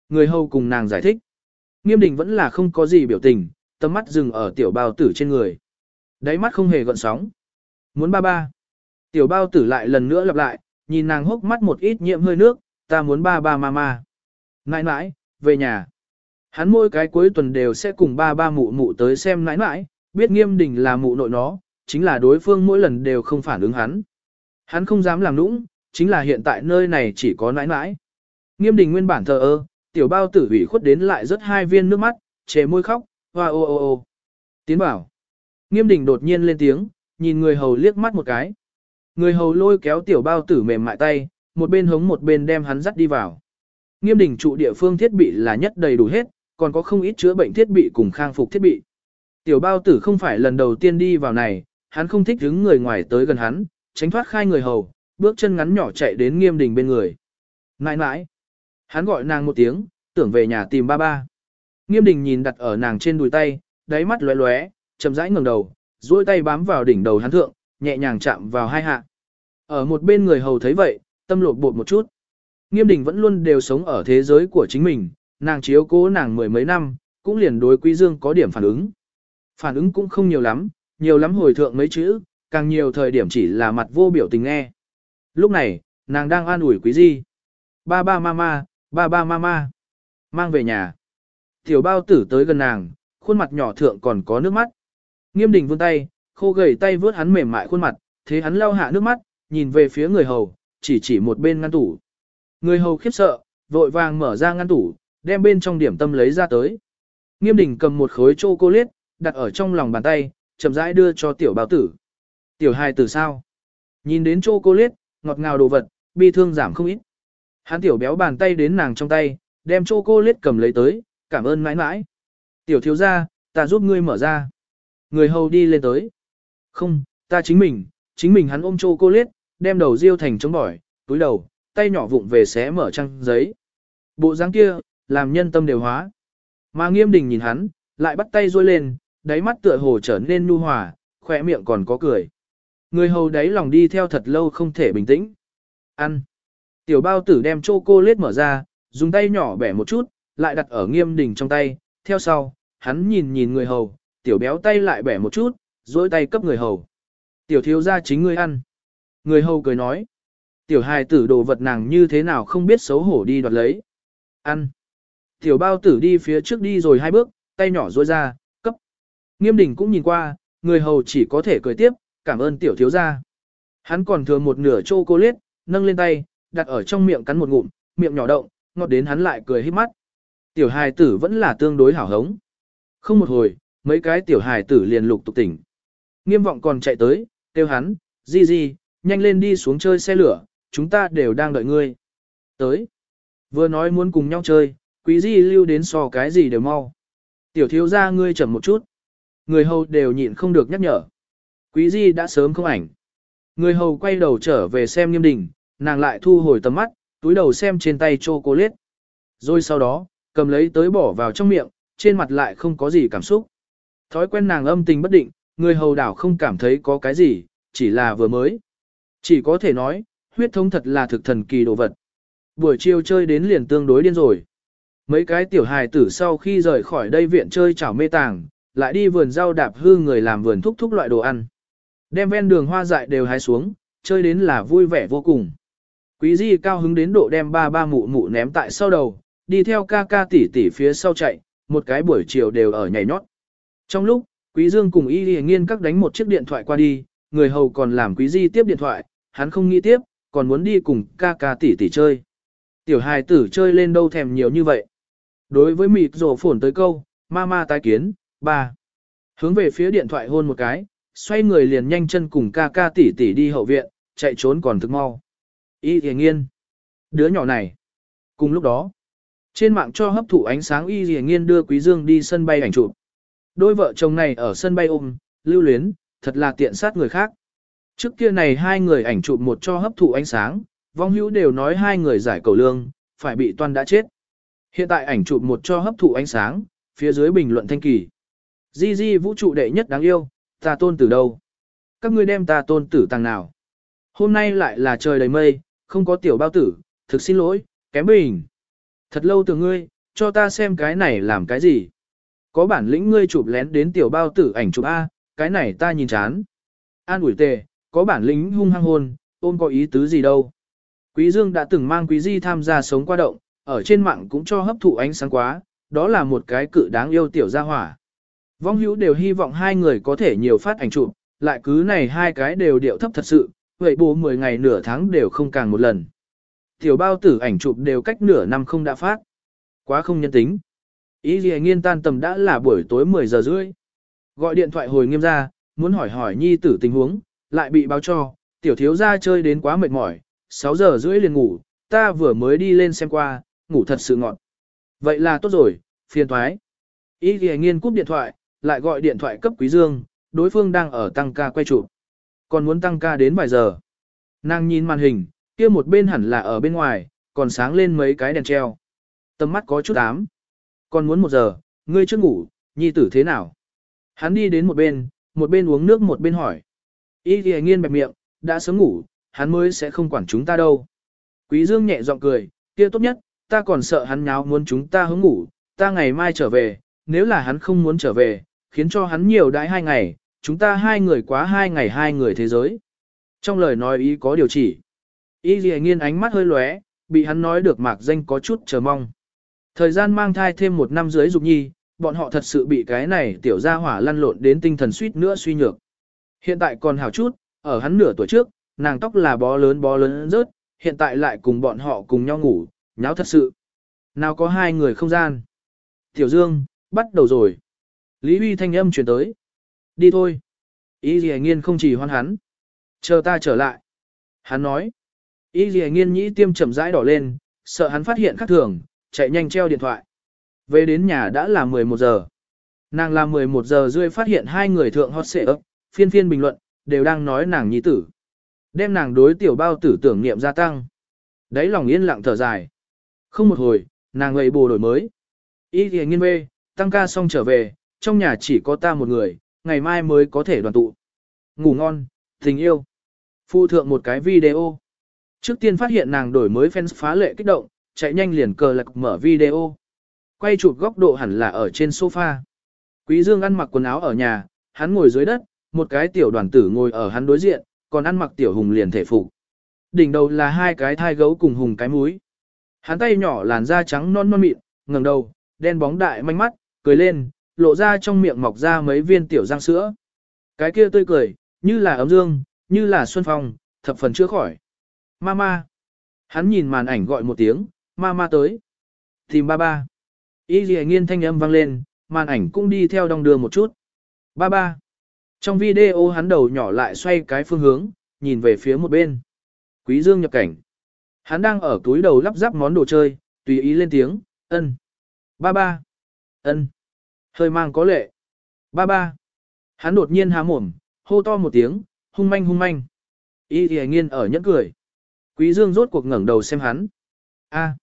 Người hầu cùng nàng giải thích. Nghiêm đình vẫn là không có gì biểu tình, tầm mắt dừng ở tiểu bao tử trên người. Đáy mắt không hề gợn sóng. Muốn ba ba. Tiểu bao tử lại lần nữa lặp lại, nhìn nàng hốc mắt một ít nhiễm hơi nước, ta muốn ba ba ma ma. Nãi nãi, về nhà. Hắn mỗi cái cuối tuần đều sẽ cùng ba ba mụ mụ tới xem nãi nãi, biết nghiêm đình là mụ nội nó, chính là đối phương mỗi lần đều không phản ứng hắn. Hắn không dám làm nũng, chính là hiện tại nơi này chỉ có nãi nãi. Nghiêm đình nguyên bản thờ ơ, tiểu bao tử ủy khuất đến lại rất hai viên nước mắt, chề môi khóc, hoa ô ô ô. Tiến bảo. Nghiêm đình đột nhiên lên tiếng, nhìn người hầu liếc mắt một cái. Người hầu lôi kéo tiểu bao tử mềm mại tay, một bên hống một bên đem hắn dắt đi vào. Nghiêm đình trụ địa phương thiết bị là nhất đầy đủ hết, còn có không ít chữa bệnh thiết bị cùng khang phục thiết bị. Tiểu bao tử không phải lần đầu tiên đi vào này, hắn không thích hứng người ngoài tới gần hắn, tránh thoát khai người hầu, bước chân ngắn nhỏ chạy đến nghiêm đình bên người. Nãi nãi. Hắn gọi nàng một tiếng, tưởng về nhà tìm ba ba. Nghiêm đình nhìn đặt ở nàng trên đùi tay, đáy mắt lóe lóe, chậm rãi ngẩng đầu, duỗi tay bám vào đỉnh đầu hắn thượng, nhẹ nhàng chạm vào hai hạ. Ở một bên người hầu thấy vậy, tâm lột bột một chút. Nghiêm đình vẫn luôn đều sống ở thế giới của chính mình, nàng chiếu cố nàng mười mấy năm, cũng liền đối quý dương có điểm phản ứng. Phản ứng cũng không nhiều lắm, nhiều lắm hồi thượng mấy chữ, càng nhiều thời điểm chỉ là mặt vô biểu tình nghe. Lúc này, nàng đang an ủi quý di. Ba ba mama, ba ba mama. Mang về nhà. Tiểu bao tử tới gần nàng, khuôn mặt nhỏ thượng còn có nước mắt. Nghiêm đình vươn tay, khô gầy tay vướt hắn mềm mại khuôn mặt, thế hắn lau hạ nước mắt, nhìn về phía người hầu, chỉ chỉ một bên ngăn tủ. Người hầu khiếp sợ, vội vàng mở ra ngăn tủ, đem bên trong điểm tâm lấy ra tới. Nghiêm đình cầm một khối chocolate, đặt ở trong lòng bàn tay, chậm rãi đưa cho tiểu bao tử. Tiểu hài tử sao? Nhìn đến chocolate, ngọt ngào đồ vật, bi thương giảm không ít. Hắn tiểu béo bàn tay đến nàng trong tay, đem chocolate cầm lấy tới, cảm ơn mãi mãi. Tiểu thiếu gia, ta giúp ngươi mở ra. Người hầu đi lên tới. Không, ta chính mình, chính mình hắn ôm chocolate, đem đầu riêu thành trống bỏi, túi đầu, tay nhỏ vụng về xé mở trang giấy. Bộ dáng kia, làm nhân tâm đều hóa. Mà nghiêm đình nhìn hắn, lại bắt tay ruôi lên, đáy mắt tựa hồ trở nên nu hòa, khỏe miệng còn có cười. Người hầu đáy lòng đi theo thật lâu không thể bình tĩnh. Ăn. Tiểu bao tử đem chô cô lết mở ra, dùng tay nhỏ bẻ một chút, lại đặt ở nghiêm đình trong tay, theo sau, hắn nhìn nhìn người hầu, tiểu béo tay lại bẻ một chút, dối tay cấp người hầu. Tiểu thiếu ra chính ngươi ăn. Người hầu cười nói. Tiểu hài tử đồ vật nàng như thế nào không biết xấu hổ đi đoạt lấy. Ăn. Tiểu bao tử đi phía trước đi rồi hai bước, tay nhỏ rôi ra, cấp. Nghiêm đình cũng nhìn qua, người hầu chỉ có thể cười tiếp, cảm ơn tiểu thiếu gia. Hắn còn thừa một nửa chocolate, nâng lên tay, đặt ở trong miệng cắn một ngụm, miệng nhỏ động, ngọt đến hắn lại cười hít mắt. Tiểu hài tử vẫn là tương đối hảo hống. Không một hồi, mấy cái tiểu hài tử liền lục tục tỉnh. Nghiêm vọng còn chạy tới, kêu hắn, di di, nhanh lên đi xuống chơi xe lửa, chúng ta đều đang đợi ngươi. Tới. Vừa nói muốn cùng nhau chơi, quý di lưu đến so cái gì đều mau. Tiểu thiếu gia ngươi chậm một chút. Người hầu đều nhịn không được nhắc nhở. Quý di đã sớm không ảnh. Người hầu quay đầu trở về xem nghiêm đình, nàng lại thu hồi tầm mắt, túi đầu xem trên tay cô chocolate. Rồi sau đó, cầm lấy tới bỏ vào trong miệng, trên mặt lại không có gì cảm xúc. Thói quen nàng âm tình bất định, người hầu đảo không cảm thấy có cái gì, chỉ là vừa mới. Chỉ có thể nói, huyết thống thật là thực thần kỳ đồ vật. Buổi chiều chơi đến liền tương đối điên rồi. Mấy cái tiểu hài tử sau khi rời khỏi đây viện chơi chảo mê tàng, lại đi vườn rau đạp hư người làm vườn thúc thúc loại đồ ăn. Đem ven đường hoa dại đều hái xuống, chơi đến là vui vẻ vô cùng. Quý di cao hứng đến độ đem ba ba mụ mụ ném tại sau đầu, đi theo ca ca tỷ tỷ phía sau chạy, một cái buổi chiều đều ở nhảy nhót. Trong lúc, Quý Dương cùng Y Lì Nghiên các đánh một chiếc điện thoại qua đi, người hầu còn làm Quý Di tiếp điện thoại, hắn không nghĩ tiếp, còn muốn đi cùng ca ca tỷ tỷ chơi. Tiểu hài tử chơi lên đâu thèm nhiều như vậy. Đối với mịt rổ phổn tới câu, mama tái kiến, ba. Hướng về phía điện thoại hôn một cái, xoay người liền nhanh chân cùng ca ca tỷ tỷ đi hậu viện, chạy trốn còn thức mau. Y Lì Nghiên. Đứa nhỏ này. Cùng lúc đó, trên mạng cho hấp thụ ánh sáng Y Lì Nghiên đưa Quý Dương đi sân bay ảnh chụp. Đôi vợ chồng này ở sân bay ôm, lưu luyến, thật là tiện sát người khác. Trước kia này hai người ảnh chụp một cho hấp thụ ánh sáng, vong hữu đều nói hai người giải cầu lương, phải bị toan đã chết. Hiện tại ảnh chụp một cho hấp thụ ánh sáng, phía dưới bình luận thanh kỳ. Di di vũ trụ đệ nhất đáng yêu, ta tôn tử đâu? Các ngươi đem ta tôn tử tàng nào? Hôm nay lại là trời đầy mây, không có tiểu bao tử, thực xin lỗi, kém bình. Thật lâu từ ngươi, cho ta xem cái này làm cái gì? Có bản lĩnh ngươi chụp lén đến tiểu bao tử ảnh chụp A, cái này ta nhìn chán. An ủi tề, có bản lĩnh hung hăng hôn, ôm có ý tứ gì đâu. Quý Dương đã từng mang Quý Di tham gia sống qua động, ở trên mạng cũng cho hấp thụ ánh sáng quá, đó là một cái cự đáng yêu tiểu gia hỏa. Vong hữu đều hy vọng hai người có thể nhiều phát ảnh chụp, lại cứ này hai cái đều điệu thấp thật sự, vậy bố 10 ngày nửa tháng đều không càng một lần. Tiểu bao tử ảnh chụp đều cách nửa năm không đã phát. Quá không nhân tính. Ý gì nghiên tan tầm đã là buổi tối 10 giờ rưỡi. Gọi điện thoại hồi nghiêm ra, muốn hỏi hỏi nhi tử tình huống, lại bị báo cho, tiểu thiếu gia chơi đến quá mệt mỏi, 6 giờ rưỡi liền ngủ, ta vừa mới đi lên xem qua, ngủ thật sự ngọt. Vậy là tốt rồi, phiền thoái. Ý gì nghiên cúp điện thoại, lại gọi điện thoại cấp quý dương, đối phương đang ở tăng ca quay chụp. Còn muốn tăng ca đến vài giờ. Nàng nhìn màn hình, kia một bên hẳn là ở bên ngoài, còn sáng lên mấy cái đèn treo. Tầm mắt có chút ám. Còn muốn một giờ, ngươi chưa ngủ, nhi tử thế nào? Hắn đi đến một bên, một bên uống nước một bên hỏi. Y thì nghiên bẹp miệng, đã sớm ngủ, hắn mới sẽ không quản chúng ta đâu. Quý Dương nhẹ giọng cười, kia tốt nhất, ta còn sợ hắn nháo muốn chúng ta hướng ngủ, ta ngày mai trở về, nếu là hắn không muốn trở về, khiến cho hắn nhiều đãi hai ngày, chúng ta hai người quá hai ngày hai người thế giới. Trong lời nói ý có điều chỉ. ý dì nghiên ánh mắt hơi lóe, bị hắn nói được mạc danh có chút chờ mong. Thời gian mang thai thêm một năm dưới dục nhi, bọn họ thật sự bị cái này tiểu gia hỏa lăn lộn đến tinh thần suýt nữa suy nhược. Hiện tại còn hảo chút, ở hắn nửa tuổi trước, nàng tóc là bó lớn bó lớn rớt, hiện tại lại cùng bọn họ cùng nhau ngủ, nháo thật sự. Nào có hai người không gian. Tiểu Dương, bắt đầu rồi. Lý Huy thanh âm chuyển tới. Đi thôi. Ý gì nghiên không chỉ hoan hắn. Chờ ta trở lại. Hắn nói. Ý gì nghiên nhĩ tiêm chậm rãi đỏ lên, sợ hắn phát hiện khác thường, chạy nhanh treo điện thoại. Về đến nhà đã là 11 giờ. Nàng là 11 giờ rưỡi phát hiện hai người thượng hot xệ ấp, phiên phiên bình luận, đều đang nói nàng nhi tử. Đem nàng đối tiểu bao tử tưởng niệm gia tăng. Đấy lòng yên lặng thở dài. Không một hồi, nàng ấy bồ đổi mới. Ý thì nghiên bê, tăng ca xong trở về, trong nhà chỉ có ta một người, ngày mai mới có thể đoàn tụ. Ngủ ngon, tình yêu. Phụ thượng một cái video. Trước tiên phát hiện nàng đổi mới fans phá lệ kích động, chạy nhanh liền cờ lạc mở video. Quay chụp góc độ hẳn là ở trên sofa. Quý Dương ăn mặc quần áo ở nhà, hắn ngồi dưới đất, một cái tiểu đoàn tử ngồi ở hắn đối diện, còn ăn mặc tiểu hùng liền thể phục. Đỉnh đầu là hai cái thai gấu cùng hùng cái múi. Hắn tay nhỏ làn da trắng non non mịn, ngẩng đầu, đen bóng đại manh mắt, cười lên, lộ ra trong miệng mọc ra mấy viên tiểu răng sữa. Cái kia tươi cười, như là ấm dương, như là xuân phong, thập phần chưa khỏi. Mama. Hắn nhìn màn ảnh gọi một tiếng, mama tới. Tìm ba ba. Y dì nghiên thanh âm vang lên, màn ảnh cũng đi theo đong đưa một chút. Ba ba. Trong video hắn đầu nhỏ lại xoay cái phương hướng, nhìn về phía một bên. Quý Dương nhập cảnh. Hắn đang ở túi đầu lắp ráp món đồ chơi, tùy ý lên tiếng, ân. Ba ba. ân. Hơi mang có lệ. Ba ba. Hắn đột nhiên há mồm, hô to một tiếng, hung manh hung manh. Y thì nghiên ở nhẫn cười. Quý Dương rốt cuộc ngẩng đầu xem hắn. A.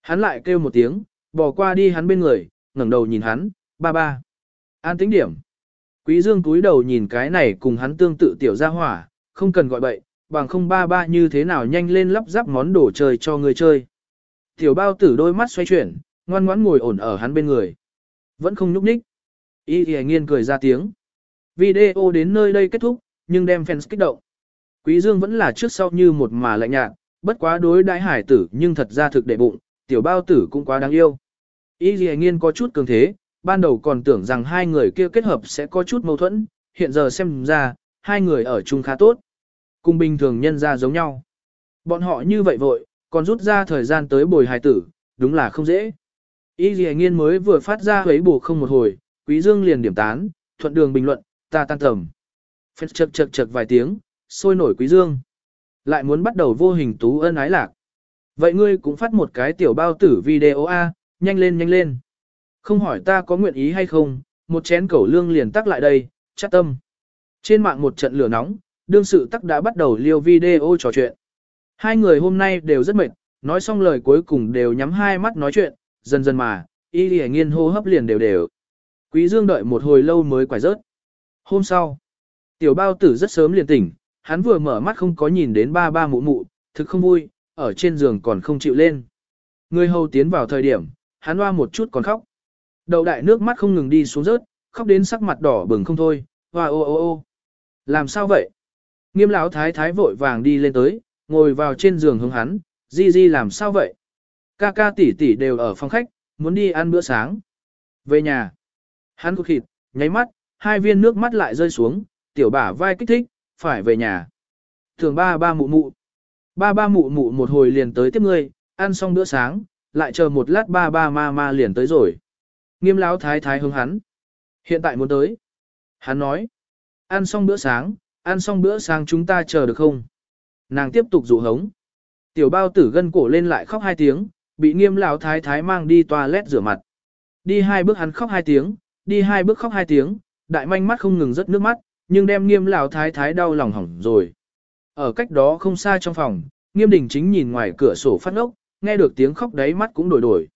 Hắn lại kêu một tiếng, bỏ qua đi hắn bên người, ngẩng đầu nhìn hắn, ba ba. An tính điểm. Quý Dương túi đầu nhìn cái này cùng hắn tương tự tiểu gia hỏa, không cần gọi bậy, bằng không ba ba như thế nào nhanh lên lắp ráp món đồ chơi cho người chơi. Tiểu bao tử đôi mắt xoay chuyển, ngoan ngoãn ngồi ổn ở hắn bên người. Vẫn không nhúc nhích. Y thì nghiên cười ra tiếng. Video đến nơi đây kết thúc, nhưng đem fans kích động. Quý Dương vẫn là trước sau như một mà lạnh nhạt, bất quá đối đại hải tử nhưng thật ra thực đệ bụng, tiểu bao tử cũng quá đáng yêu. Y thì nghiên có chút cường thế, ban đầu còn tưởng rằng hai người kia kết hợp sẽ có chút mâu thuẫn, hiện giờ xem ra, hai người ở chung khá tốt. Cùng bình thường nhân ra giống nhau. Bọn họ như vậy vội, còn rút ra thời gian tới bồi hài tử, đúng là không dễ. Y dì nghiên mới vừa phát ra huấy bổ không một hồi, quý dương liền điểm tán, thuận đường bình luận, ta tan tầm. Phết chật chật chật vài tiếng, sôi nổi quý dương. Lại muốn bắt đầu vô hình tú ân ái lạc. Vậy ngươi cũng phát một cái tiểu bao tử video A, nhanh lên nhanh lên. Không hỏi ta có nguyện ý hay không, một chén cẩu lương liền tắc lại đây, chắc tâm. Trên mạng một trận lửa nóng, đương sự tắc đã bắt đầu liêu video trò chuyện. Hai người hôm nay đều rất mệt, nói xong lời cuối cùng đều nhắm hai mắt nói chuyện, dần dần mà, y lì nghiên hô hấp liền đều đều. Quý Dương đợi một hồi lâu mới quải rớt. Hôm sau, tiểu bao tử rất sớm liền tỉnh, hắn vừa mở mắt không có nhìn đến ba ba mụ mụ, thực không vui, ở trên giường còn không chịu lên. Người hầu tiến vào thời điểm, hắn hoa một chút còn khóc. Đầu đại nước mắt không ngừng đi xuống rớt, khóc đến sắc mặt đỏ bừng không thôi, hoa ô ô ô. Làm sao vậy? Nghiêm lão thái thái vội vàng đi lên tới, ngồi vào trên giường hướng hắn, di di làm sao vậy? Ca ca tỷ tỷ đều ở phòng khách, muốn đi ăn bữa sáng. Về nhà. Hắn cục thịt, nháy mắt, hai viên nước mắt lại rơi xuống, tiểu bả vai kích thích, phải về nhà. Thường ba ba mụ mụ. Ba ba mụ mụ một hồi liền tới tiếp ngươi, ăn xong bữa sáng, lại chờ một lát ba ba ma ma liền tới rồi. Nghiêm lão thái thái hướng hắn. Hiện tại muốn tới. Hắn nói. Ăn xong bữa sáng, ăn xong bữa sáng chúng ta chờ được không? Nàng tiếp tục dụ hống. Tiểu bao tử gân cổ lên lại khóc hai tiếng, bị nghiêm lão thái thái mang đi toilet rửa mặt. Đi hai bước hắn khóc hai tiếng, đi hai bước khóc hai tiếng, đại manh mắt không ngừng rớt nước mắt, nhưng đem nghiêm lão thái thái đau lòng hỏng rồi. Ở cách đó không xa trong phòng, nghiêm đình chính nhìn ngoài cửa sổ phát ốc, nghe được tiếng khóc đáy mắt cũng đổi đổi.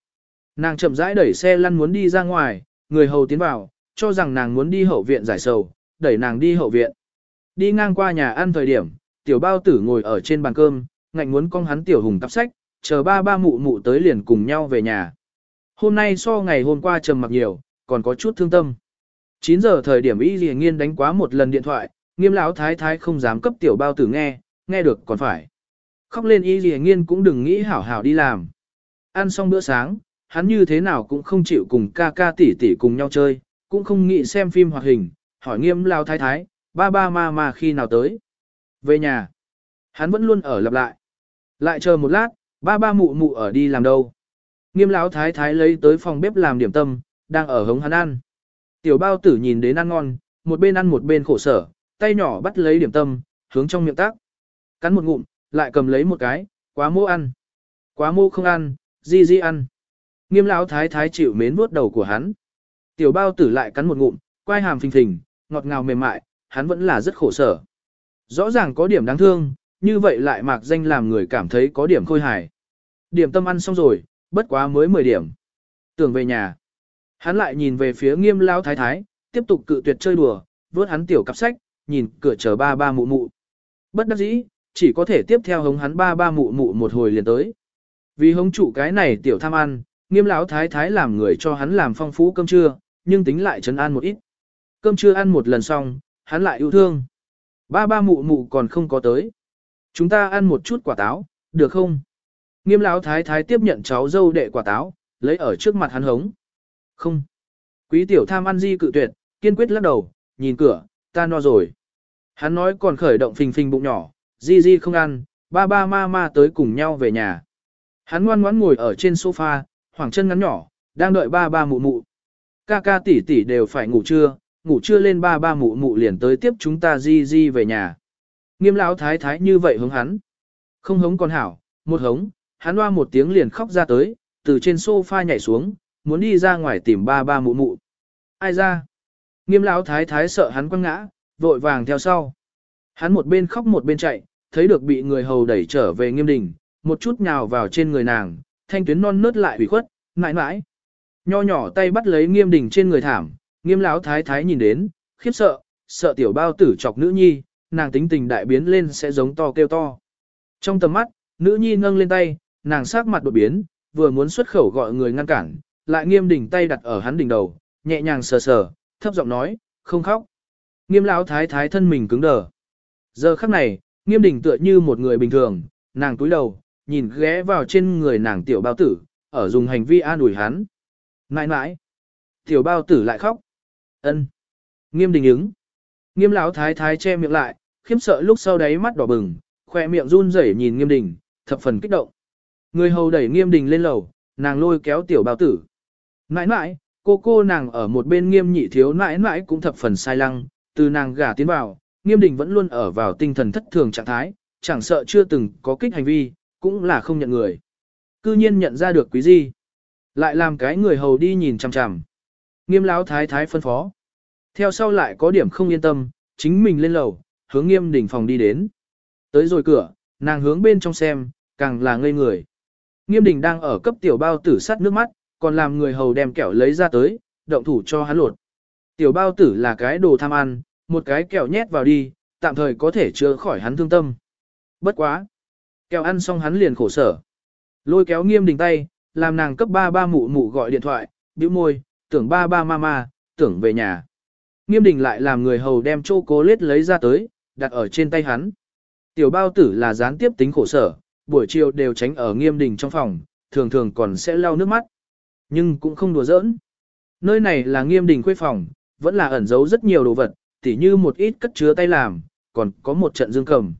Nàng chậm rãi đẩy xe lăn muốn đi ra ngoài, người hầu tiến vào, cho rằng nàng muốn đi hậu viện giải sầu, đẩy nàng đi hậu viện. Đi ngang qua nhà ăn thời điểm, tiểu bao tử ngồi ở trên bàn cơm, ngạnh muốn con hắn tiểu hùng cặp sách, chờ ba ba mụ mụ tới liền cùng nhau về nhà. Hôm nay so ngày hôm qua trầm mặc nhiều, còn có chút thương tâm. 9 giờ thời điểm y dì nghiên đánh quá một lần điện thoại, nghiêm lão thái thái không dám cấp tiểu bao tử nghe, nghe được còn phải. Khóc lên y dì nghiên cũng đừng nghĩ hảo hảo đi làm. Ăn xong bữa sáng, hắn như thế nào cũng không chịu cùng ca ca tỷ tỷ cùng nhau chơi, cũng không nghĩ xem phim hoạt hình, hỏi nghiêm lão thái thái, ba ba ma ma khi nào tới. Về nhà, hắn vẫn luôn ở lặp lại. Lại chờ một lát, ba ba mụ mụ ở đi làm đâu. Nghiêm lão thái thái lấy tới phòng bếp làm điểm tâm, đang ở hống hắn ăn. Tiểu bao tử nhìn đến ăn ngon, một bên ăn một bên khổ sở, tay nhỏ bắt lấy điểm tâm, hướng trong miệng tác. Cắn một ngụm, lại cầm lấy một cái, quá mô ăn. Quá mô không ăn, di di ăn. Nghiêm lão thái thái chịu mến vuốt đầu của hắn. Tiểu bao tử lại cắn một ngụm, quai hàm phình phình, ngọt ngào mềm mại, hắn vẫn là rất khổ sở. Rõ ràng có điểm đáng thương, như vậy lại mạc danh làm người cảm thấy có điểm khôi hài. Điểm tâm ăn xong rồi, bất quá mới 10 điểm. Tưởng về nhà. Hắn lại nhìn về phía nghiêm lao thái thái, tiếp tục cự tuyệt chơi đùa, vớt hắn tiểu cặp sách, nhìn cửa chờ ba ba mụ mụ. Bất đắc dĩ, chỉ có thể tiếp theo hống hắn ba ba mụ mụ một hồi liền tới. Vì hống chủ cái này tiểu tham ăn, nghiêm lão thái thái làm người cho hắn làm phong phú cơm trưa, nhưng tính lại trấn an một ít. Cơm trưa ăn một lần xong, hắn lại yêu thương. Ba ba mụ mụ còn không có tới. Chúng ta ăn một chút quả táo, được không? Nghiêm lão thái thái tiếp nhận cháu dâu đệ quả táo, lấy ở trước mặt hắn hống. Không. Quý tiểu tham ăn di cự tuyệt, kiên quyết lắc đầu, nhìn cửa, ta no rồi. Hắn nói còn khởi động phình phình bụng nhỏ, di di không ăn, ba ba ma ma tới cùng nhau về nhà. Hắn ngoan ngoãn ngồi ở trên sofa, hoảng chân ngắn nhỏ, đang đợi ba ba mụ mụ. Ca ca tỷ tỷ đều phải ngủ trưa, ngủ trưa lên ba ba mụ mụ liền tới tiếp chúng ta di di về nhà. Nghiêm lão thái thái như vậy hống hắn. Không hống con hảo, một hống, hắn loa một tiếng liền khóc ra tới, từ trên sofa nhảy xuống, muốn đi ra ngoài tìm ba ba mụ mụ. Ai ra? Nghiêm lão thái thái sợ hắn quăng ngã, vội vàng theo sau. Hắn một bên khóc một bên chạy, thấy được bị người hầu đẩy trở về nghiêm đình, một chút nhào vào trên người nàng, thanh tuyến non nớt lại ủy khuất, mãi mãi. Nho nhỏ tay bắt lấy nghiêm đình trên người thảm, nghiêm lão thái thái nhìn đến, khiếp sợ, sợ tiểu bao tử chọc nữ nhi, nàng tính tình đại biến lên sẽ giống to kêu to. Trong tầm mắt, nữ nhi nâng lên tay, nàng sát mặt đột biến, vừa muốn xuất khẩu gọi người ngăn cản, lại nghiêm đỉnh tay đặt ở hắn đỉnh đầu, nhẹ nhàng sờ sờ, thấp giọng nói, không khóc. Nghiêm lão thái thái thân mình cứng đờ. Giờ khắc này, nghiêm đỉnh tựa như một người bình thường, nàng túi đầu, nhìn ghé vào trên người nàng tiểu bao tử, ở dùng hành vi an ủi hắn. Nãi nãi. Tiểu bao tử lại khóc ân Nghiêm đình ứng. Nghiêm lão thái thái che miệng lại, khiếm sợ lúc sau đáy mắt đỏ bừng, khoe miệng run rẩy nhìn nghiêm đình, thập phần kích động. Người hầu đẩy nghiêm đình lên lầu, nàng lôi kéo tiểu bao tử. Nãi nãi, cô cô nàng ở một bên nghiêm nhị thiếu nãi nãi cũng thập phần sai lăng, từ nàng gả tiến vào, nghiêm đình vẫn luôn ở vào tinh thần thất thường trạng thái, chẳng sợ chưa từng có kích hành vi, cũng là không nhận người. Cư nhiên nhận ra được quý gì. Lại làm cái người hầu đi nhìn chằm chằm. Nghiêm lão thái thái phân phó. Theo sau lại có điểm không yên tâm, chính mình lên lầu, hướng nghiêm đình phòng đi đến. Tới rồi cửa, nàng hướng bên trong xem, càng là ngây người. Nghiêm đình đang ở cấp tiểu bao tử sắt nước mắt, còn làm người hầu đem kẹo lấy ra tới, động thủ cho hắn lột. Tiểu bao tử là cái đồ tham ăn, một cái kẹo nhét vào đi, tạm thời có thể chữa khỏi hắn thương tâm. Bất quá. Kẹo ăn xong hắn liền khổ sở. Lôi kéo nghiêm đình tay, làm nàng cấp ba ba mụ mụ gọi điện thoại, bĩu môi, tưởng ba ba mama, tưởng về nhà. Nghiêm đình lại làm người hầu đem chô cố lết lấy ra tới, đặt ở trên tay hắn. Tiểu bao tử là gián tiếp tính khổ sở, buổi chiều đều tránh ở nghiêm đình trong phòng, thường thường còn sẽ lau nước mắt. Nhưng cũng không đùa giỡn. Nơi này là nghiêm đình khuê phòng, vẫn là ẩn giấu rất nhiều đồ vật, tỉ như một ít cất chứa tay làm, còn có một trận dương cầm.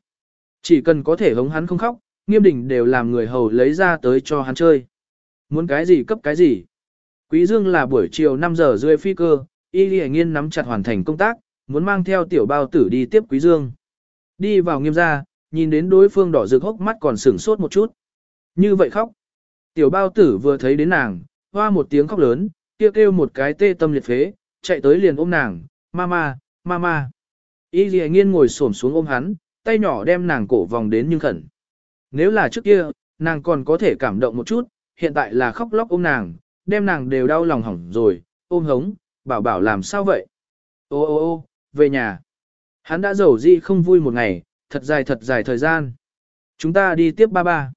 Chỉ cần có thể hống hắn không khóc, nghiêm đình đều làm người hầu lấy ra tới cho hắn chơi. Muốn cái gì cấp cái gì. Quý dương là buổi chiều 5 giờ rưỡi phi cơ, y lì nghiên nắm chặt hoàn thành công tác, muốn mang theo tiểu bao tử đi tiếp quý dương. Đi vào nghiêm gia, nhìn đến đối phương đỏ rực hốc mắt còn sửng sốt một chút. Như vậy khóc. Tiểu bao tử vừa thấy đến nàng, hoa một tiếng khóc lớn, kêu kêu một cái tê tâm liệt phế, chạy tới liền ôm nàng, mama, mama. Y Lệ nghiên ngồi xổm xuống ôm hắn, tay nhỏ đem nàng cổ vòng đến nhưng khẩn. Nếu là trước kia, nàng còn có thể cảm động một chút, hiện tại là khóc lóc ôm nàng, đem nàng đều đau lòng hỏng rồi, ôm hống, bảo bảo làm sao vậy? Ô ô ô, về nhà. Hắn đã giàu gì không vui một ngày, thật dài thật dài thời gian. Chúng ta đi tiếp ba ba.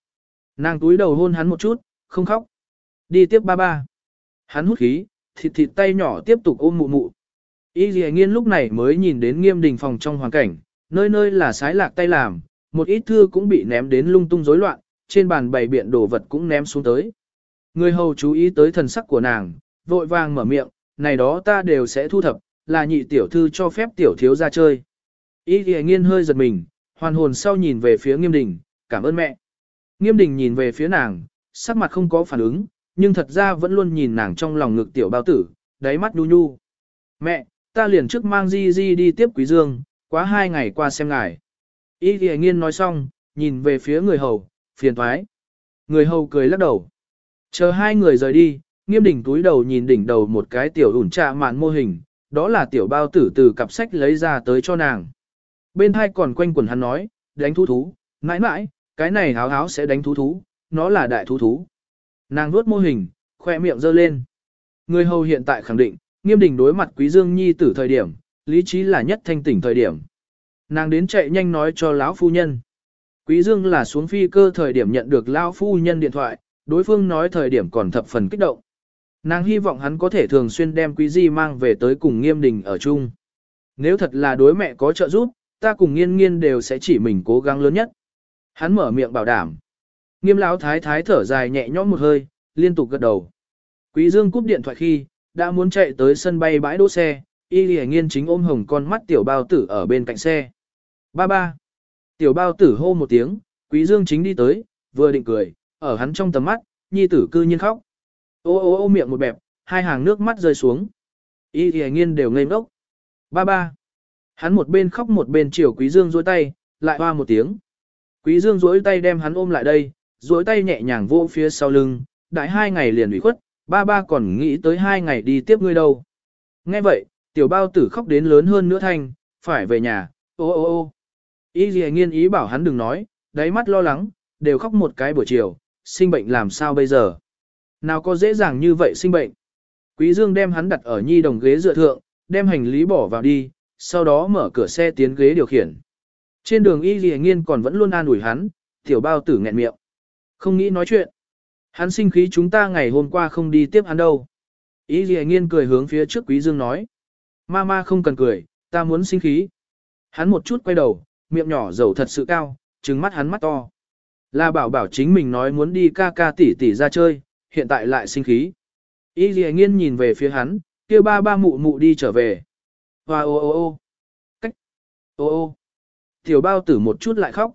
Nàng túi đầu hôn hắn một chút, không khóc. Đi tiếp ba ba. Hắn hút khí, thịt thịt tay nhỏ tiếp tục ôm mụ mụ. Y dì nghiên lúc này mới nhìn đến nghiêm đình phòng trong hoàn cảnh, nơi nơi là sái lạc tay làm, một ít thư cũng bị ném đến lung tung rối loạn, trên bàn bày biện đồ vật cũng ném xuống tới. Người hầu chú ý tới thần sắc của nàng, vội vàng mở miệng, này đó ta đều sẽ thu thập, là nhị tiểu thư cho phép tiểu thiếu ra chơi. Y thì nghiên hơi giật mình, hoàn hồn sau nhìn về phía nghiêm đình, cảm ơn mẹ. Nghiêm đình nhìn về phía nàng, sắc mặt không có phản ứng, nhưng thật ra vẫn luôn nhìn nàng trong lòng ngực tiểu bao tử, đáy mắt nhu nhu. Mẹ, ta liền trước mang Di Di đi tiếp Quý Dương, quá hai ngày qua xem ngài. Y thì nghiên nói xong, nhìn về phía người hầu, phiền thoái. Người hầu cười lắc đầu. Chờ hai người rời đi, nghiêm đỉnh túi đầu nhìn đỉnh đầu một cái tiểu ủn trạ mạn mô hình, đó là tiểu bao tử từ cặp sách lấy ra tới cho nàng. Bên hai còn quanh quần hắn nói, đánh thú thú, mãi mãi, cái này háo háo sẽ đánh thú thú, nó là đại thú thú. Nàng nuốt mô hình, khoe miệng giơ lên. Người hầu hiện tại khẳng định, nghiêm đỉnh đối mặt quý dương nhi tử thời điểm, lý trí là nhất thanh tỉnh thời điểm. Nàng đến chạy nhanh nói cho lão phu nhân. Quý dương là xuống phi cơ thời điểm nhận được lão phu nhân điện thoại, đối phương nói thời điểm còn thập phần kích động. Nàng hy vọng hắn có thể thường xuyên đem quý di mang về tới cùng nghiêm đình ở chung. Nếu thật là đối mẹ có trợ giúp, ta cùng nghiên nghiên đều sẽ chỉ mình cố gắng lớn nhất. Hắn mở miệng bảo đảm. Nghiêm lão thái thái thở dài nhẹ nhõm một hơi, liên tục gật đầu. Quý Dương cúp điện thoại khi, đã muốn chạy tới sân bay bãi đỗ xe, y lìa nghiên chính ôm hồng con mắt tiểu bao tử ở bên cạnh xe. Ba ba. Tiểu bao tử hô một tiếng, quý dương chính đi tới, vừa định cười, ở hắn trong tầm mắt, nhi tử cư nhiên khóc. Ô ô ô miệng một bẹp, hai hàng nước mắt rơi xuống. Y thì nghiên đều ngây ngốc. Ba ba. Hắn một bên khóc một bên chiều quý dương dối tay, lại hoa một tiếng. Quý dương dối tay đem hắn ôm lại đây, dối tay nhẹ nhàng vô phía sau lưng, đại hai ngày liền ủy khuất, ba ba còn nghĩ tới hai ngày đi tiếp ngươi đâu. Nghe vậy, tiểu bao tử khóc đến lớn hơn nữa thanh, phải về nhà, ô ô ô. Y dì nghiên ý bảo hắn đừng nói, đáy mắt lo lắng, đều khóc một cái buổi chiều, sinh bệnh làm sao bây giờ. Nào có dễ dàng như vậy sinh bệnh. Quý Dương đem hắn đặt ở nhi đồng ghế dựa thượng, đem hành lý bỏ vào đi, sau đó mở cửa xe tiến ghế điều khiển. Trên đường Y Lì Nghiên còn vẫn luôn an ủi hắn, tiểu bao tử nghẹn miệng. Không nghĩ nói chuyện. Hắn sinh khí chúng ta ngày hôm qua không đi tiếp hắn đâu. Y Lì nghiên cười hướng phía trước quý dương nói. Mama không cần cười, ta muốn sinh khí. Hắn một chút quay đầu, miệng nhỏ dầu thật sự cao, trừng mắt hắn mắt to. Là bảo bảo chính mình nói muốn đi ca ca tỷ tỷ ra chơi, hiện tại lại sinh khí. Y gì nghiên nhìn về phía hắn, kêu ba ba mụ mụ đi trở về. Hoa ô ô ô. Cách. Ô ô. Tiểu bao tử một chút lại khóc.